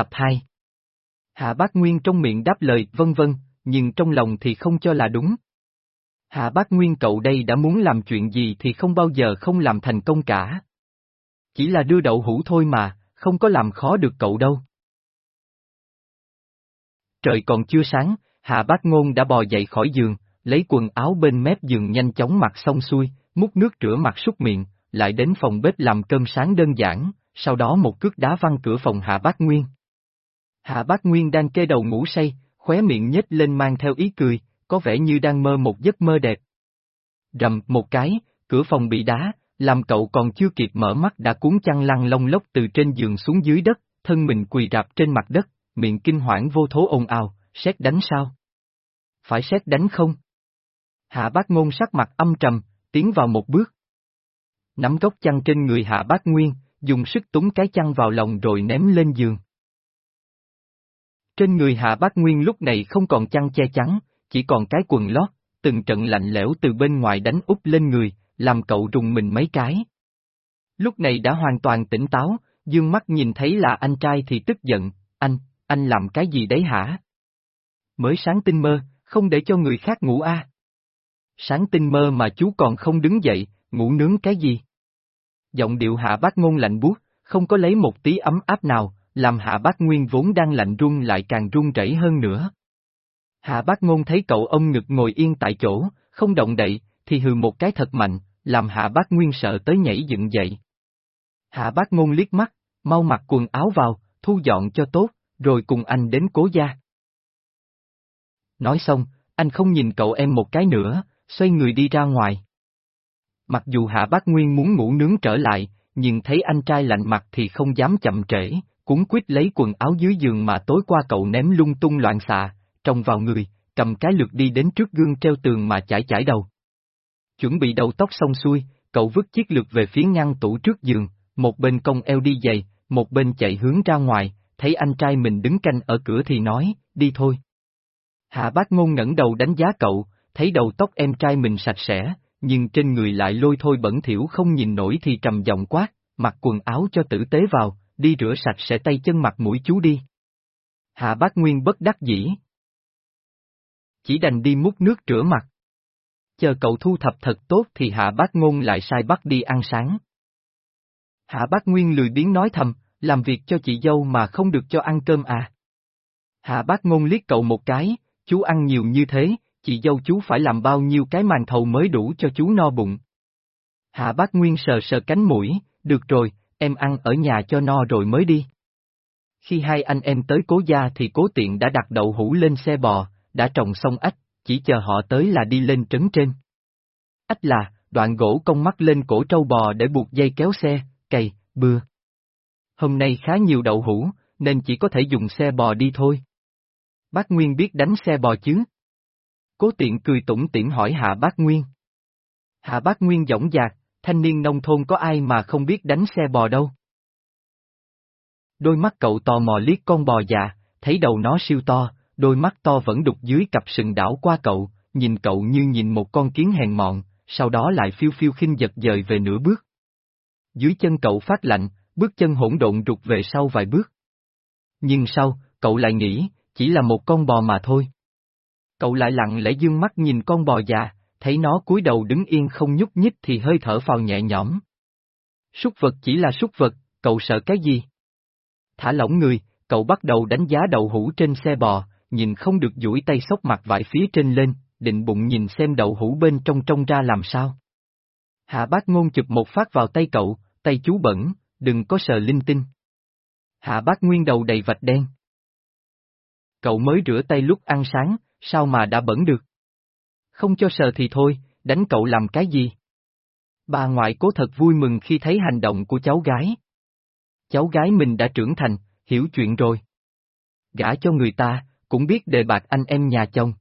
Tập 2 Hạ Bác Nguyên trong miệng đáp lời vân vân, nhưng trong lòng thì không cho là đúng. Hạ Bác Nguyên cậu đây đã muốn làm chuyện gì thì không bao giờ không làm thành công cả. Chỉ là đưa đậu hũ thôi mà, không có làm khó được cậu đâu. Trời còn chưa sáng, Hạ Bác Ngôn đã bò dậy khỏi giường, lấy quần áo bên mép giường nhanh chóng mặc xong xuôi, múc nước rửa mặt súc miệng, lại đến phòng bếp làm cơm sáng đơn giản, sau đó một cước đá văng cửa phòng Hạ Bác Nguyên. Hạ Bác Nguyên đang kê đầu ngủ say, khóe miệng nhếch lên mang theo ý cười, có vẻ như đang mơ một giấc mơ đẹp. Rầm một cái, cửa phòng bị đá, làm cậu còn chưa kịp mở mắt đã cuốn chăn lăn lông lốc từ trên giường xuống dưới đất, thân mình quỳ rạp trên mặt đất, miệng kinh hoảng vô thố ồn ào, xét đánh sao? Phải xét đánh không? Hạ bác ngôn sắc mặt âm trầm, tiến vào một bước. Nắm gốc chăn trên người hạ bác nguyên, dùng sức túng cái chăn vào lòng rồi ném lên giường. Trên người hạ bác nguyên lúc này không còn chăn che chắn, chỉ còn cái quần lót, từng trận lạnh lẽo từ bên ngoài đánh úp lên người, làm cậu rùng mình mấy cái. Lúc này đã hoàn toàn tỉnh táo, dương mắt nhìn thấy là anh trai thì tức giận, anh, anh làm cái gì đấy hả? Mới sáng tinh mơ, không để cho người khác ngủ a. À? Sáng tinh mơ mà chú còn không đứng dậy, ngủ nướng cái gì? Giọng điệu hạ bác ngôn lạnh buốt, không có lấy một tí ấm áp nào, làm hạ bác nguyên vốn đang lạnh run lại càng run rẩy hơn nữa. Hạ bác ngôn thấy cậu ông ngực ngồi yên tại chỗ, không động đậy, thì hừ một cái thật mạnh, làm hạ bác nguyên sợ tới nhảy dựng dậy. Hạ bác ngôn liếc mắt, mau mặc quần áo vào, thu dọn cho tốt, rồi cùng anh đến cố gia. Nói xong, anh không nhìn cậu em một cái nữa, xoay người đi ra ngoài. Mặc dù hạ bác Nguyên muốn ngủ nướng trở lại, nhưng thấy anh trai lạnh mặt thì không dám chậm trễ, cuốn quýt lấy quần áo dưới giường mà tối qua cậu ném lung tung loạn xạ, trồng vào người, cầm cái lượt đi đến trước gương treo tường mà chải chải đầu. Chuẩn bị đầu tóc xong xuôi, cậu vứt chiếc lượt về phía ngăn tủ trước giường, một bên cong eo đi giày, một bên chạy hướng ra ngoài, thấy anh trai mình đứng canh ở cửa thì nói, đi thôi. Hạ bác ngôn ngẩng đầu đánh giá cậu, thấy đầu tóc em trai mình sạch sẽ, nhưng trên người lại lôi thôi bẩn thỉu không nhìn nổi thì trầm giọng quát, mặc quần áo cho tử tế vào, đi rửa sạch sẽ tay chân mặt mũi chú đi. Hạ bác Nguyên bất đắc dĩ. Chỉ đành đi múc nước rửa mặt. Chờ cậu thu thập thật tốt thì hạ bác ngôn lại sai bắt đi ăn sáng. Hạ bác Nguyên lười biến nói thầm, làm việc cho chị dâu mà không được cho ăn cơm à. Hạ bác ngôn liếc cậu một cái, chú ăn nhiều như thế, chị dâu chú phải làm bao nhiêu cái màn thầu mới đủ cho chú no bụng. Hạ bác Nguyên sờ sờ cánh mũi, được rồi, em ăn ở nhà cho no rồi mới đi. Khi hai anh em tới cố gia thì cố tiện đã đặt đậu hũ lên xe bò, đã trồng xong ách, chỉ chờ họ tới là đi lên trấn trên. Ách là, đoạn gỗ cong mắt lên cổ trâu bò để buộc dây kéo xe, cày, bưa. Hôm nay khá nhiều đậu hũ, nên chỉ có thể dùng xe bò đi thôi. Bác Nguyên biết đánh xe bò chứ? Cố tiện cười tủm tỉm hỏi Hạ Bác Nguyên. Hạ Bác Nguyên dõng dạc, thanh niên nông thôn có ai mà không biết đánh xe bò đâu. Đôi mắt cậu tò mò liếc con bò già, thấy đầu nó siêu to, đôi mắt to vẫn đục dưới cặp sừng đảo qua cậu, nhìn cậu như nhìn một con kiến hèn mọn, sau đó lại phiêu phiêu khinh giật dời về nửa bước. Dưới chân cậu phát lạnh, bước chân hỗn độn rụt về sau vài bước. Nhưng sau, cậu lại nghĩ, chỉ là một con bò mà thôi. Cậu lại lặng lẽ dương mắt nhìn con bò già, thấy nó cúi đầu đứng yên không nhúc nhích thì hơi thở phào nhẹ nhõm. Súc vật chỉ là súc vật, cậu sợ cái gì? Thả lỏng người, cậu bắt đầu đánh giá đậu hũ trên xe bò, nhìn không được duỗi tay xốc mặt vải phía trên lên, định bụng nhìn xem đậu hũ bên trong trông ra làm sao. Hạ bác ngôn chụp một phát vào tay cậu, tay chú bẩn, đừng có sờ linh tinh. Hạ bác nguyên đầu đầy vạch đen. Cậu mới rửa tay lúc ăn sáng, sao mà đã bẩn được? Không cho sờ thì thôi, đánh cậu làm cái gì? Bà ngoại cố thật vui mừng khi thấy hành động của cháu gái. Cháu gái mình đã trưởng thành, hiểu chuyện rồi. Gả cho người ta, cũng biết đề bạc anh em nhà chồng.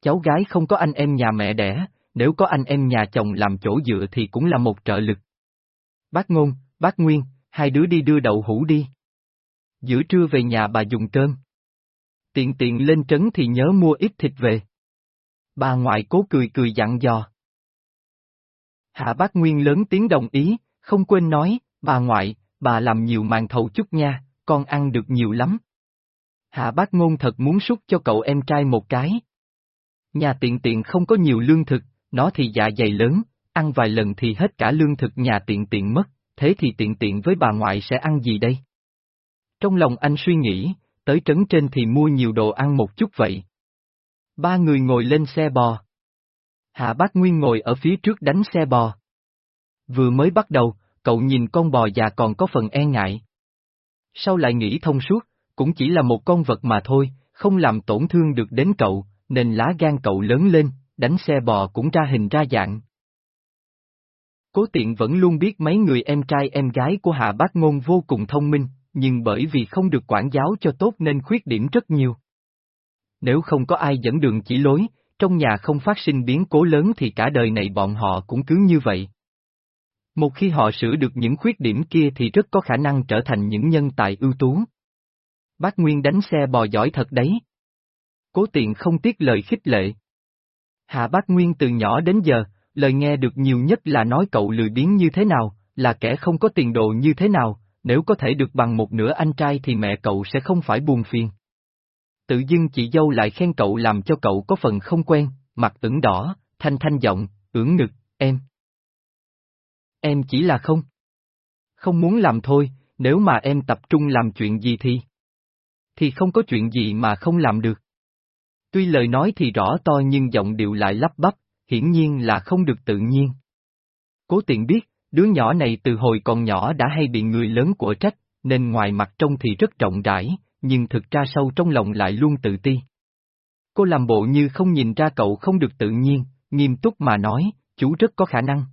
Cháu gái không có anh em nhà mẹ đẻ, nếu có anh em nhà chồng làm chỗ dựa thì cũng là một trợ lực. Bác Ngôn, bác Nguyên, hai đứa đi đưa đậu hũ đi. Giữa trưa về nhà bà dùng cơm. Tiện tiện lên trấn thì nhớ mua ít thịt về. Bà ngoại cố cười cười dặn dò. Hạ bác Nguyên lớn tiếng đồng ý, không quên nói, bà ngoại, bà làm nhiều màn thầu chút nha, con ăn được nhiều lắm. Hạ bác ngôn thật muốn xúc cho cậu em trai một cái. Nhà tiện tiện không có nhiều lương thực, nó thì dạ dày lớn, ăn vài lần thì hết cả lương thực nhà tiện tiện mất, thế thì tiện tiện với bà ngoại sẽ ăn gì đây? Trong lòng anh suy nghĩ, tới trấn trên thì mua nhiều đồ ăn một chút vậy. Ba người ngồi lên xe bò. Hạ bác Nguyên ngồi ở phía trước đánh xe bò. Vừa mới bắt đầu, cậu nhìn con bò già còn có phần e ngại. Sau lại nghĩ thông suốt, cũng chỉ là một con vật mà thôi, không làm tổn thương được đến cậu, nên lá gan cậu lớn lên, đánh xe bò cũng ra hình ra dạng. Cố tiện vẫn luôn biết mấy người em trai em gái của Hạ Bác Ngôn vô cùng thông minh, nhưng bởi vì không được quản giáo cho tốt nên khuyết điểm rất nhiều. Nếu không có ai dẫn đường chỉ lối, trong nhà không phát sinh biến cố lớn thì cả đời này bọn họ cũng cứ như vậy. Một khi họ sửa được những khuyết điểm kia thì rất có khả năng trở thành những nhân tài ưu tú. Bác Nguyên đánh xe bò giỏi thật đấy. Cố tiện không tiếc lời khích lệ. Hạ bác Nguyên từ nhỏ đến giờ, lời nghe được nhiều nhất là nói cậu lười biếng như thế nào, là kẻ không có tiền đồ như thế nào, nếu có thể được bằng một nửa anh trai thì mẹ cậu sẽ không phải buồn phiền. Tự dưng chị dâu lại khen cậu làm cho cậu có phần không quen, mặt ửng đỏ, thanh thanh giọng, ửng ngực, em. Em chỉ là không. Không muốn làm thôi, nếu mà em tập trung làm chuyện gì thì... Thì không có chuyện gì mà không làm được. Tuy lời nói thì rõ to nhưng giọng điệu lại lắp bắp, hiển nhiên là không được tự nhiên. Cố tiện biết, đứa nhỏ này từ hồi còn nhỏ đã hay bị người lớn của trách, nên ngoài mặt trông thì rất rộng rãi, nhưng thực ra sâu trong lòng lại luôn tự ti. Cô làm bộ như không nhìn ra cậu không được tự nhiên, nghiêm túc mà nói, chú rất có khả năng.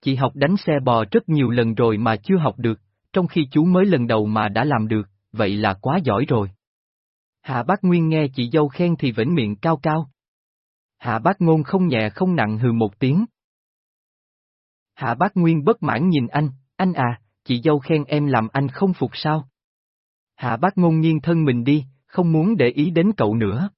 Chị học đánh xe bò rất nhiều lần rồi mà chưa học được, trong khi chú mới lần đầu mà đã làm được, vậy là quá giỏi rồi. Hạ bác Nguyên nghe chị dâu khen thì vĩnh miệng cao cao. Hạ bác ngôn không nhẹ không nặng hừ một tiếng. Hạ bác Nguyên bất mãn nhìn anh, anh à, chị dâu khen em làm anh không phục sao? Hạ bác ngôn nghiêng thân mình đi, không muốn để ý đến cậu nữa.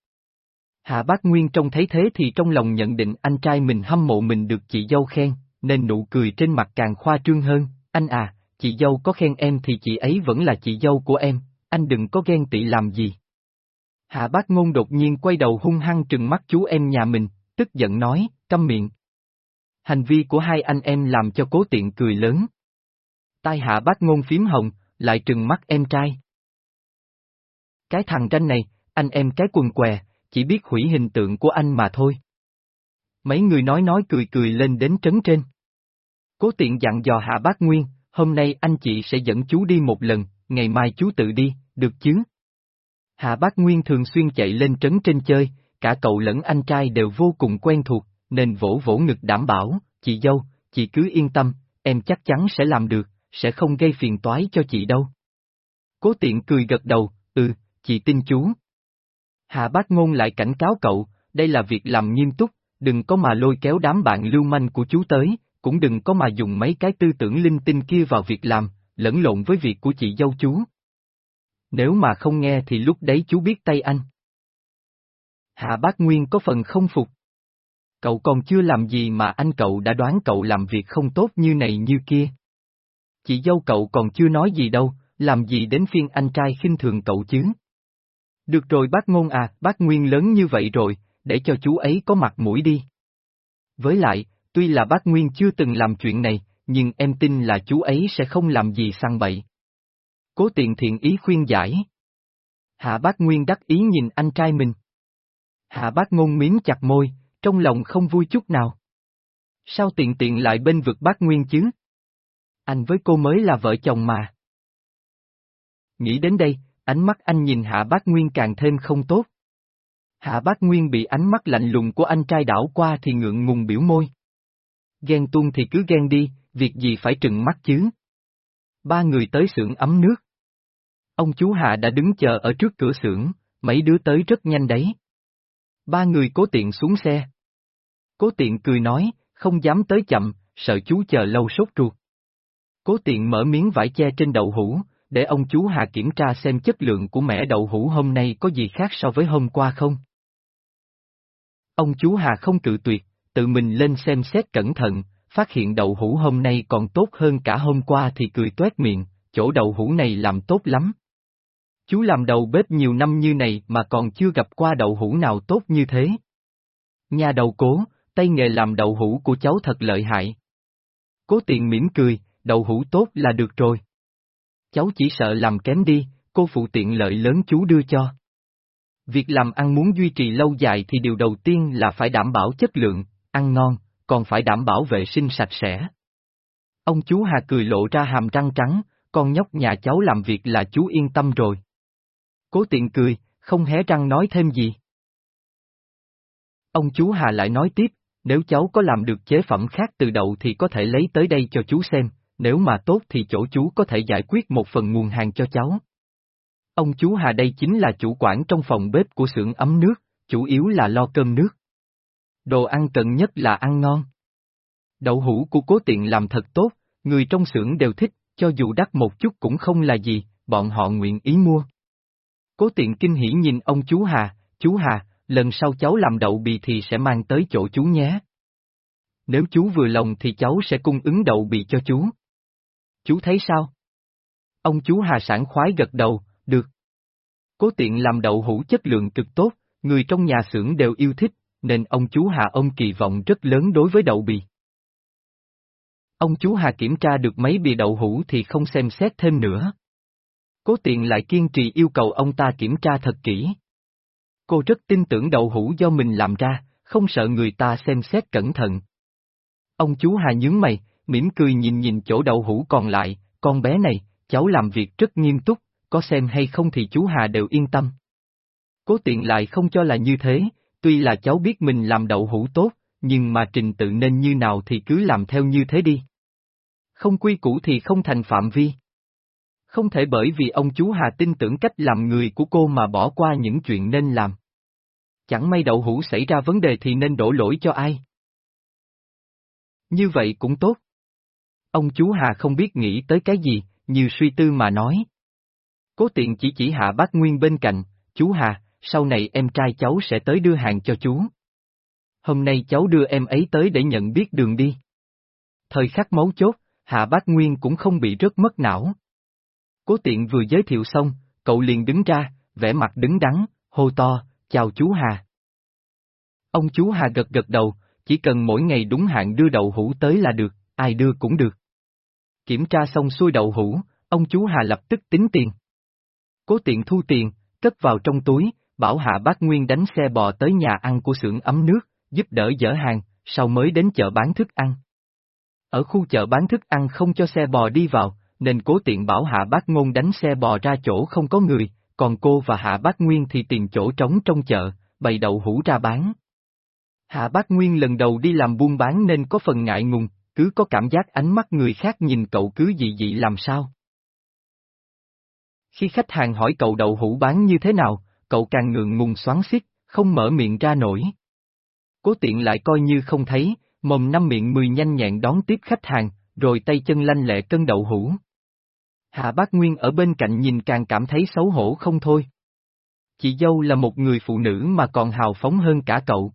Hạ bác Nguyên trông thấy thế thì trong lòng nhận định anh trai mình hâm mộ mình được chị dâu khen, nên nụ cười trên mặt càng khoa trương hơn, anh à, chị dâu có khen em thì chị ấy vẫn là chị dâu của em, anh đừng có ghen tị làm gì. Hạ bác ngôn đột nhiên quay đầu hung hăng trừng mắt chú em nhà mình, tức giận nói, câm miệng. Hành vi của hai anh em làm cho cố tiện cười lớn. Tai hạ bác ngôn phím hồng, lại trừng mắt em trai. Cái thằng tranh này, anh em cái quần què, chỉ biết hủy hình tượng của anh mà thôi. Mấy người nói nói cười cười lên đến trấn trên. Cố tiện dặn dò hạ bác Nguyên, hôm nay anh chị sẽ dẫn chú đi một lần, ngày mai chú tự đi, được chứ? Hạ bác Nguyên thường xuyên chạy lên trấn trên chơi, cả cậu lẫn anh trai đều vô cùng quen thuộc, nên vỗ vỗ ngực đảm bảo, chị dâu, chị cứ yên tâm, em chắc chắn sẽ làm được, sẽ không gây phiền toái cho chị đâu. Cố tiện cười gật đầu, ừ, chị tin chú. Hạ bác ngôn lại cảnh cáo cậu, đây là việc làm nghiêm túc, đừng có mà lôi kéo đám bạn lưu manh của chú tới, cũng đừng có mà dùng mấy cái tư tưởng linh tinh kia vào việc làm, lẫn lộn với việc của chị dâu chú. Nếu mà không nghe thì lúc đấy chú biết tay anh. Hạ bác Nguyên có phần không phục. Cậu còn chưa làm gì mà anh cậu đã đoán cậu làm việc không tốt như này như kia. Chị dâu cậu còn chưa nói gì đâu, làm gì đến phiên anh trai khinh thường cậu chứ. Được rồi bác ngôn à, bác Nguyên lớn như vậy rồi, để cho chú ấy có mặt mũi đi. Với lại, tuy là bác Nguyên chưa từng làm chuyện này, nhưng em tin là chú ấy sẽ không làm gì sang bậy. Cố tiện thiện ý khuyên giải. Hạ bác Nguyên đắc ý nhìn anh trai mình. Hạ bác ngôn miếm chặt môi, trong lòng không vui chút nào. Sao tiện tiện lại bên vực bác Nguyên chứ? Anh với cô mới là vợ chồng mà. Nghĩ đến đây, ánh mắt anh nhìn Hạ bác Nguyên càng thêm không tốt. Hạ bác Nguyên bị ánh mắt lạnh lùng của anh trai đảo qua thì ngượng ngùng biểu môi. Ghen tuông thì cứ ghen đi, việc gì phải trừng mắt chứ? Ba người tới xưởng ấm nước. Ông chú Hạ đã đứng chờ ở trước cửa xưởng, mấy đứa tới rất nhanh đấy. Ba người cố tiện xuống xe. Cố tiện cười nói, không dám tới chậm, sợ chú chờ lâu sốt ruột. Cố tiện mở miếng vải che trên đậu hũ, để ông chú Hà kiểm tra xem chất lượng của mẻ đậu hũ hôm nay có gì khác so với hôm qua không. Ông chú Hà không cự tuyệt, tự mình lên xem xét cẩn thận, phát hiện đậu hũ hôm nay còn tốt hơn cả hôm qua thì cười toét miệng, chỗ đậu hũ này làm tốt lắm. Chú làm đầu bếp nhiều năm như này mà còn chưa gặp qua đậu hũ nào tốt như thế. Nhà đầu cố, tay nghề làm đậu hũ của cháu thật lợi hại. Cố tiện mỉm cười, đậu hũ tốt là được rồi. Cháu chỉ sợ làm kém đi, cô phụ tiện lợi lớn chú đưa cho. Việc làm ăn muốn duy trì lâu dài thì điều đầu tiên là phải đảm bảo chất lượng, ăn ngon, còn phải đảm bảo vệ sinh sạch sẽ. Ông chú Hà cười lộ ra hàm răng trắng, con nhóc nhà cháu làm việc là chú yên tâm rồi. Cố tiện cười, không hé răng nói thêm gì. Ông chú Hà lại nói tiếp, nếu cháu có làm được chế phẩm khác từ đậu thì có thể lấy tới đây cho chú xem, nếu mà tốt thì chỗ chú có thể giải quyết một phần nguồn hàng cho cháu. Ông chú Hà đây chính là chủ quản trong phòng bếp của xưởng ấm nước, chủ yếu là lo cơm nước. Đồ ăn cần nhất là ăn ngon. Đậu hũ của cố tiện làm thật tốt, người trong xưởng đều thích, cho dù đắt một chút cũng không là gì, bọn họ nguyện ý mua. Cố tiện kinh hỉ nhìn ông chú Hà, chú Hà, lần sau cháu làm đậu bì thì sẽ mang tới chỗ chú nhé. Nếu chú vừa lòng thì cháu sẽ cung ứng đậu bì cho chú. Chú thấy sao? Ông chú Hà sản khoái gật đầu, được. Cố tiện làm đậu hũ chất lượng cực tốt, người trong nhà xưởng đều yêu thích, nên ông chú Hà ông kỳ vọng rất lớn đối với đậu bì. Ông chú Hà kiểm tra được mấy bì đậu hũ thì không xem xét thêm nữa. Cố tiện lại kiên trì yêu cầu ông ta kiểm tra thật kỹ. Cô rất tin tưởng đậu hũ do mình làm ra, không sợ người ta xem xét cẩn thận. Ông chú Hà nhướng mày, mỉm cười nhìn nhìn chỗ đậu hũ còn lại, con bé này, cháu làm việc rất nghiêm túc, có xem hay không thì chú Hà đều yên tâm. Cố tiện lại không cho là như thế, tuy là cháu biết mình làm đậu hũ tốt, nhưng mà trình tự nên như nào thì cứ làm theo như thế đi. Không quy củ thì không thành phạm vi. Không thể bởi vì ông chú Hà tin tưởng cách làm người của cô mà bỏ qua những chuyện nên làm. Chẳng may đậu hũ xảy ra vấn đề thì nên đổ lỗi cho ai. Như vậy cũng tốt. Ông chú Hà không biết nghĩ tới cái gì, như suy tư mà nói. Cố tiện chỉ chỉ hạ bác Nguyên bên cạnh, chú Hà, sau này em trai cháu sẽ tới đưa hàng cho chú. Hôm nay cháu đưa em ấy tới để nhận biết đường đi. Thời khắc mấu chốt, Hạ Bác Nguyên cũng không bị rớt mất não. Cố tiện vừa giới thiệu xong, cậu liền đứng ra, vẻ mặt đứng đắn, hô to, chào chú Hà. Ông chú Hà gật gật đầu, chỉ cần mỗi ngày đúng hạn đưa đậu hũ tới là được, ai đưa cũng được. Kiểm tra xong xuôi đậu hũ, ông chú Hà lập tức tính tiền. Cố tiện thu tiền, cất vào trong túi, bảo Hạ Bác Nguyên đánh xe bò tới nhà ăn của xưởng ấm nước, giúp đỡ dỡ hàng, sau mới đến chợ bán thức ăn. Ở khu chợ bán thức ăn không cho xe bò đi vào, nên cố tiện bảo Hạ Bác Ngôn đánh xe bò ra chỗ không có người, còn cô và Hạ Bác Nguyên thì tìm chỗ trống trong chợ, bày đậu hũ ra bán. Hạ Bác Nguyên lần đầu đi làm buôn bán nên có phần ngại ngùng, cứ có cảm giác ánh mắt người khác nhìn cậu cứ dị dị làm sao. Khi khách hàng hỏi cậu đậu hũ bán như thế nào, cậu càng ngượng ngùng xoắn xít, không mở miệng ra nổi. Cố tiện lại coi như không thấy, mồm năm miệng mười nhanh nhẹn đón tiếp khách hàng, rồi tay chân lanh lẹ cân đậu hũ. Hạ Bác Nguyên ở bên cạnh nhìn càng cảm thấy xấu hổ không thôi. Chị dâu là một người phụ nữ mà còn hào phóng hơn cả cậu.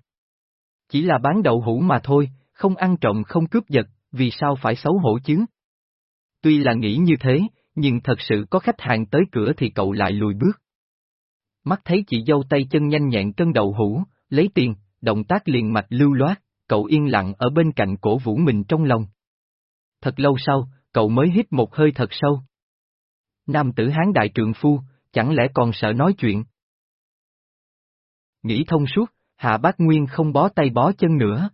Chỉ là bán đậu hũ mà thôi, không ăn trộm không cướp giật, vì sao phải xấu hổ chứ? Tuy là nghĩ như thế, nhưng thật sự có khách hàng tới cửa thì cậu lại lùi bước. Mắt thấy chị dâu tay chân nhanh nhẹn cân đầu hũ, lấy tiền, động tác liền mạch lưu loát, cậu yên lặng ở bên cạnh cổ vũ mình trong lòng. Thật lâu sau, cậu mới hít một hơi thật sâu. Nam tử hán đại trượng phu, chẳng lẽ còn sợ nói chuyện? Nghĩ thông suốt, Hạ Bác Nguyên không bó tay bó chân nữa.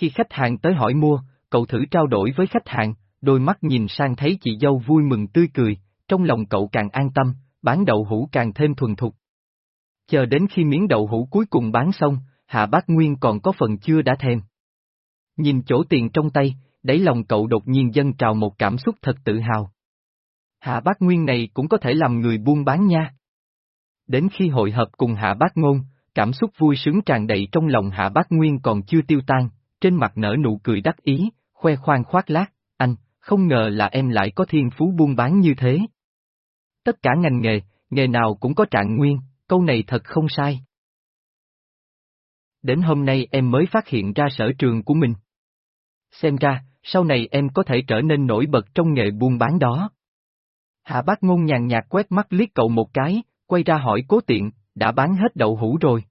Khi khách hàng tới hỏi mua, cậu thử trao đổi với khách hàng, đôi mắt nhìn sang thấy chị dâu vui mừng tươi cười, trong lòng cậu càng an tâm, bán đậu hũ càng thêm thuần thục. Chờ đến khi miếng đậu hũ cuối cùng bán xong, Hạ Bác Nguyên còn có phần chưa đã thèm. Nhìn chỗ tiền trong tay, đáy lòng cậu đột nhiên dâng trào một cảm xúc thật tự hào. Hạ Bác Nguyên này cũng có thể làm người buôn bán nha. Đến khi hội hợp cùng Hạ Bác Ngôn, cảm xúc vui sướng tràn đầy trong lòng Hạ Bác Nguyên còn chưa tiêu tan, trên mặt nở nụ cười đắc ý, khoe khoang khoác lác, anh, không ngờ là em lại có thiên phú buôn bán như thế. Tất cả ngành nghề, nghề nào cũng có trạng nguyên, câu này thật không sai. Đến hôm nay em mới phát hiện ra sở trường của mình. Xem ra, sau này em có thể trở nên nổi bật trong nghề buôn bán đó. Hạ bác ngôn nhàn nhạt quét mắt liếc cậu một cái, quay ra hỏi cố tiện, đã bán hết đậu hũ rồi.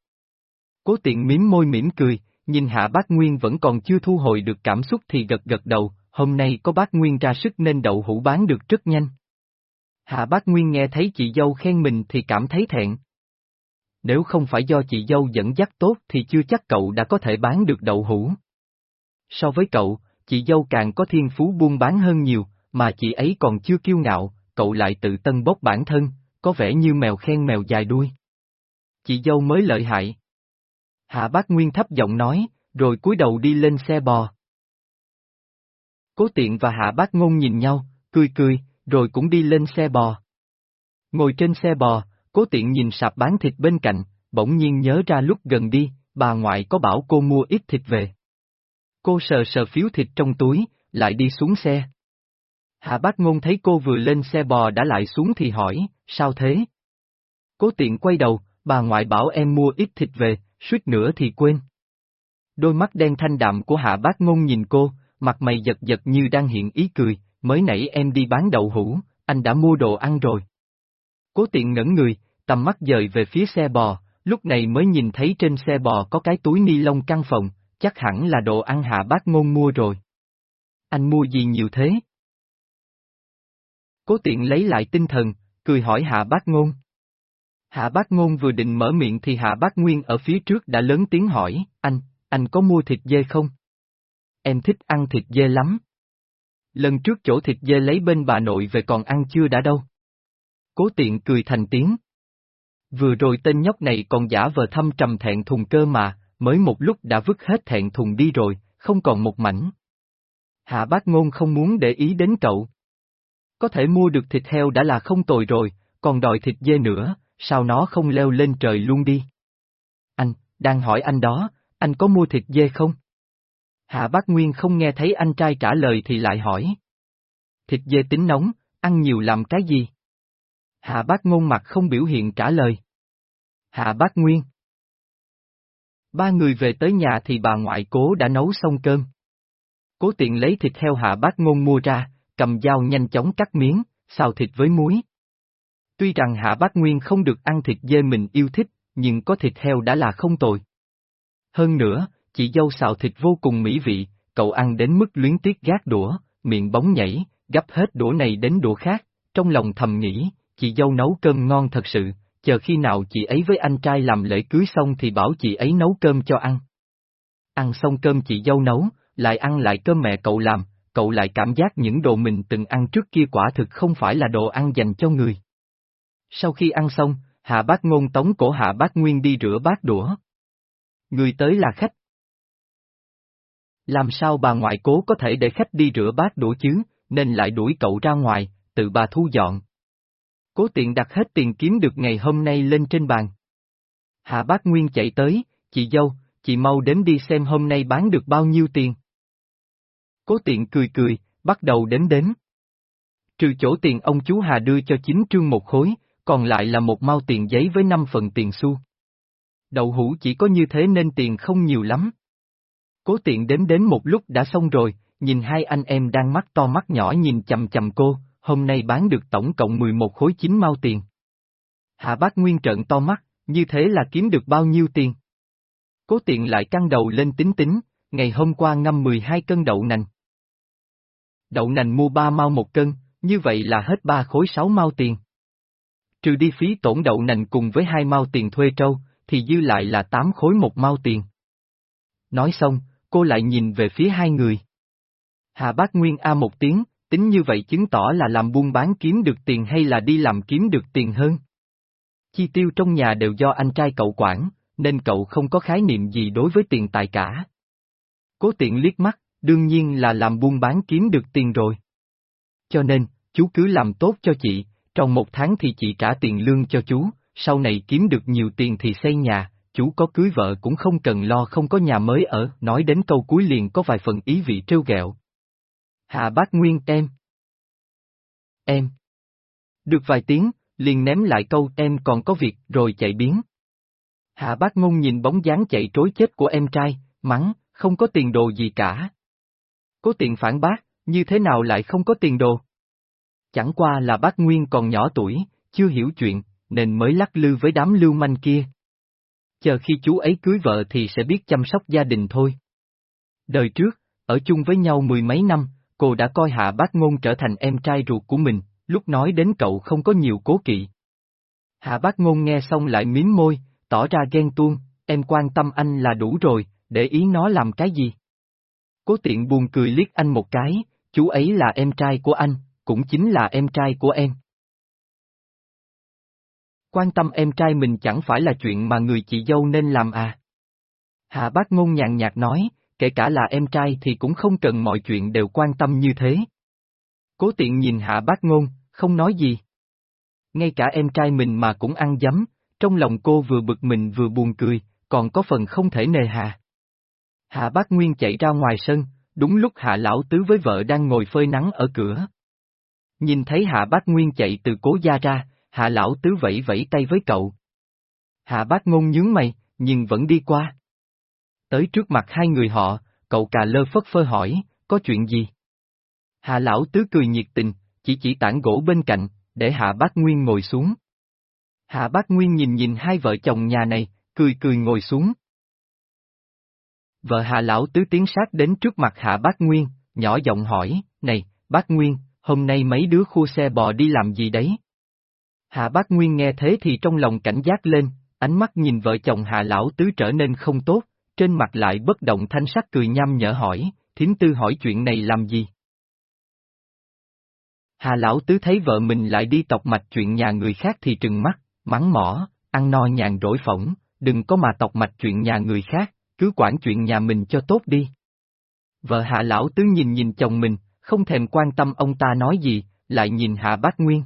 Cố tiện miếm môi mỉm cười, nhìn hạ bác Nguyên vẫn còn chưa thu hồi được cảm xúc thì gật gật đầu, hôm nay có bác Nguyên ra sức nên đậu hũ bán được rất nhanh. Hạ bác Nguyên nghe thấy chị dâu khen mình thì cảm thấy thẹn. Nếu không phải do chị dâu dẫn dắt tốt thì chưa chắc cậu đã có thể bán được đậu hũ. So với cậu, chị dâu càng có thiên phú buôn bán hơn nhiều, mà chị ấy còn chưa kiêu ngạo, cậu lại tự tân bốc bản thân, có vẻ như mèo khen mèo dài đuôi. Chị dâu mới lợi hại. Hạ bác Nguyên thấp giọng nói, rồi cúi đầu đi lên xe bò. Cố tiện và hạ bác ngôn nhìn nhau, cười cười, rồi cũng đi lên xe bò. Ngồi trên xe bò, cố tiện nhìn sạp bán thịt bên cạnh, bỗng nhiên nhớ ra lúc gần đi, bà ngoại có bảo cô mua ít thịt về. Cô sờ sờ phiếu thịt trong túi, lại đi xuống xe. Hạ bác ngôn thấy cô vừa lên xe bò đã lại xuống thì hỏi, sao thế? Cố tiện quay đầu, bà ngoại bảo em mua ít thịt về, suýt nữa thì quên. Đôi mắt đen thanh đạm của hạ bác ngôn nhìn cô, mặt mày giật giật như đang hiện ý cười, mới nãy em đi bán đậu hũ, anh đã mua đồ ăn rồi. Cố tiện ngẩn người, tầm mắt dời về phía xe bò, lúc này mới nhìn thấy trên xe bò có cái túi ni lông căn phòng, chắc hẳn là đồ ăn hạ bác ngôn mua rồi. Anh mua gì nhiều thế? Cố tiện lấy lại tinh thần, cười hỏi hạ bác ngôn. Hạ bác ngôn vừa định mở miệng thì hạ bác Nguyên ở phía trước đã lớn tiếng hỏi, anh, anh có mua thịt dê không? Em thích ăn thịt dê lắm. Lần trước chỗ thịt dê lấy bên bà nội về còn ăn chưa đã đâu. Cố tiện cười thành tiếng. Vừa rồi tên nhóc này còn giả vờ thâm trầm thẹn thùng cơ mà, mới một lúc đã vứt hết thẹn thùng đi rồi, không còn một mảnh. Hạ bác ngôn không muốn để ý đến cậu. Có thể mua được thịt heo đã là không tồi rồi, còn đòi thịt dê nữa, sao nó không leo lên trời luôn đi? Anh, đang hỏi anh đó, anh có mua thịt dê không? Hạ bác Nguyên không nghe thấy anh trai trả lời thì lại hỏi. Thịt dê tính nóng, ăn nhiều làm cái gì? Hạ bác ngôn mặt không biểu hiện trả lời. Hạ bác Nguyên. Ba người về tới nhà thì bà ngoại cố đã nấu xong cơm. Cố tiện lấy thịt heo hạ bác ngôn mua ra, cầm dao nhanh chóng cắt miếng, xào thịt với muối. Tuy rằng hạ bác Nguyên không được ăn thịt dê mình yêu thích, nhưng có thịt heo đã là không tồi. Hơn nữa, chị dâu xào thịt vô cùng mỹ vị, cậu ăn đến mức luyến tiếc gác đũa, miệng bóng nhảy, gấp hết đũa này đến đũa khác, trong lòng thầm nghĩ, chị dâu nấu cơm ngon thật sự, chờ khi nào chị ấy với anh trai làm lễ cưới xong thì bảo chị ấy nấu cơm cho ăn. Ăn xong cơm chị dâu nấu, lại ăn lại cơm mẹ cậu làm, cậu lại cảm giác những đồ mình từng ăn trước kia quả thực không phải là đồ ăn dành cho người. Sau khi ăn xong, Hạ Bác Ngôn tống cổ Hạ Bác Nguyên đi rửa bát đũa. Người tới là khách. Làm sao bà ngoại cố có thể để khách đi rửa bát đũa chứ, nên lại đuổi cậu ra ngoài, tự bà thu dọn. Cố tiện đặt hết tiền kiếm được ngày hôm nay lên trên bàn. Hạ bác Nguyên chạy tới, chị dâu, chị mau đến đi xem hôm nay bán được bao nhiêu tiền. Cố tiện cười cười, bắt đầu đếm đếm. Trừ chỗ tiền ông chú Hà đưa cho chính trương một khối, còn lại là một mao tiền giấy với năm phần tiền xu. Đậu hũ chỉ có như thế nên tiền không nhiều lắm. Cố tiện đếm đến một lúc đã xong rồi, nhìn hai anh em đang mắt to mắt nhỏ nhìn chầm chầm cô, hôm nay bán được tổng cộng 11 khối chín mao tiền. Hạ bác Nguyên trợn to mắt, như thế là kiếm được bao nhiêu tiền? Cố tiện lại căng đầu lên tính tính, ngày hôm qua ngâm 12 cân đậu nành. Đậu nành mua 3 mao một cân, như vậy là hết 3 khối 6 mao tiền. Trừ đi phí tổn đậu nành cùng với hai mao tiền thuê trâu, thì dư lại là tám khối một mao tiền. Nói xong, cô lại nhìn về phía hai người. Hà bác Nguyên A một tiếng, tính như vậy chứng tỏ là làm buôn bán kiếm được tiền hay là đi làm kiếm được tiền hơn. Chi tiêu trong nhà đều do anh trai cậu quản, nên cậu không có khái niệm gì đối với tiền tài cả. Cố tiện liếc mắt, đương nhiên là làm buôn bán kiếm được tiền rồi. Cho nên, chú cứ làm tốt cho chị, trong một tháng thì chị trả tiền lương cho chú, sau này kiếm được nhiều tiền thì xây nhà, chú có cưới vợ cũng không cần lo không có nhà mới ở, nói đến câu cuối liền có vài phần ý vị trêu ghẹo. Hạ bác Nguyên em. Em. Được vài tiếng, liền ném lại câu em còn có việc rồi chạy biến. Hạ bác ngôn nhìn bóng dáng chạy trối chết của em trai, mắng, không có tiền đồ gì cả. Cố tiện phản bác, như thế nào lại không có tiền đồ? Chẳng qua là bác Nguyên còn nhỏ tuổi, chưa hiểu chuyện, nên mới lắc lư với đám lưu manh kia. Chờ khi chú ấy cưới vợ thì sẽ biết chăm sóc gia đình thôi. Đời trước, ở chung với nhau mười mấy năm, cô đã coi hạ bác ngôn trở thành em trai ruột của mình, lúc nói đến cậu không có nhiều cố kỵ. Hạ bác ngôn nghe xong lại miếm môi, tỏ ra ghen tuông, em quan tâm anh là đủ rồi, để ý nó làm cái gì. Cố tiện buồn cười liếc anh một cái, chú ấy là em trai của anh, cũng chính là em trai của em. Quan tâm em trai mình chẳng phải là chuyện mà người chị dâu nên làm à. Hạ bác ngôn nhàn nhạt nói, kể cả là em trai thì cũng không cần mọi chuyện đều quan tâm như thế. Cố tiện nhìn hạ bác ngôn, không nói gì. Ngay cả em trai mình mà cũng ăn dấm, trong lòng cô vừa bực mình vừa buồn cười, còn có phần không thể nề hà. Hạ bác Nguyên chạy ra ngoài sân, đúng lúc hạ lão tứ với vợ đang ngồi phơi nắng ở cửa. Nhìn thấy hạ bác Nguyên chạy từ cố gia ra, hạ lão tứ vẫy vẫy tay với cậu. Hạ bác ngôn nhướng mày, nhưng vẫn đi qua. Tới trước mặt hai người họ, cậu cà lơ phất phơ hỏi, có chuyện gì? Hạ lão tứ cười nhiệt tình, chỉ chỉ tảng gỗ bên cạnh, để hạ bác Nguyên ngồi xuống. Hạ bác Nguyên nhìn nhìn hai vợ chồng nhà này, cười cười ngồi xuống. Vợ hạ lão tứ tiến sát đến trước mặt hạ bác Nguyên, nhỏ giọng hỏi, này, bác Nguyên, hôm nay mấy đứa khu xe bò đi làm gì đấy? Hạ bác Nguyên nghe thế thì trong lòng cảnh giác lên, ánh mắt nhìn vợ chồng hạ lão tứ trở nên không tốt, trên mặt lại bất động thanh sắc cười nham nhở hỏi, thiếm tư hỏi chuyện này làm gì? Hà lão tứ thấy vợ mình lại đi tọc mạch chuyện nhà người khác thì trừng mắt, mắng mỏ, ăn no nhàn rỗi phỏng, đừng có mà tọc mạch chuyện nhà người khác, cứ quản chuyện nhà mình cho tốt đi. Vợ hạ lão tứ nhìn nhìn chồng mình, không thèm quan tâm ông ta nói gì, lại nhìn hạ bác Nguyên.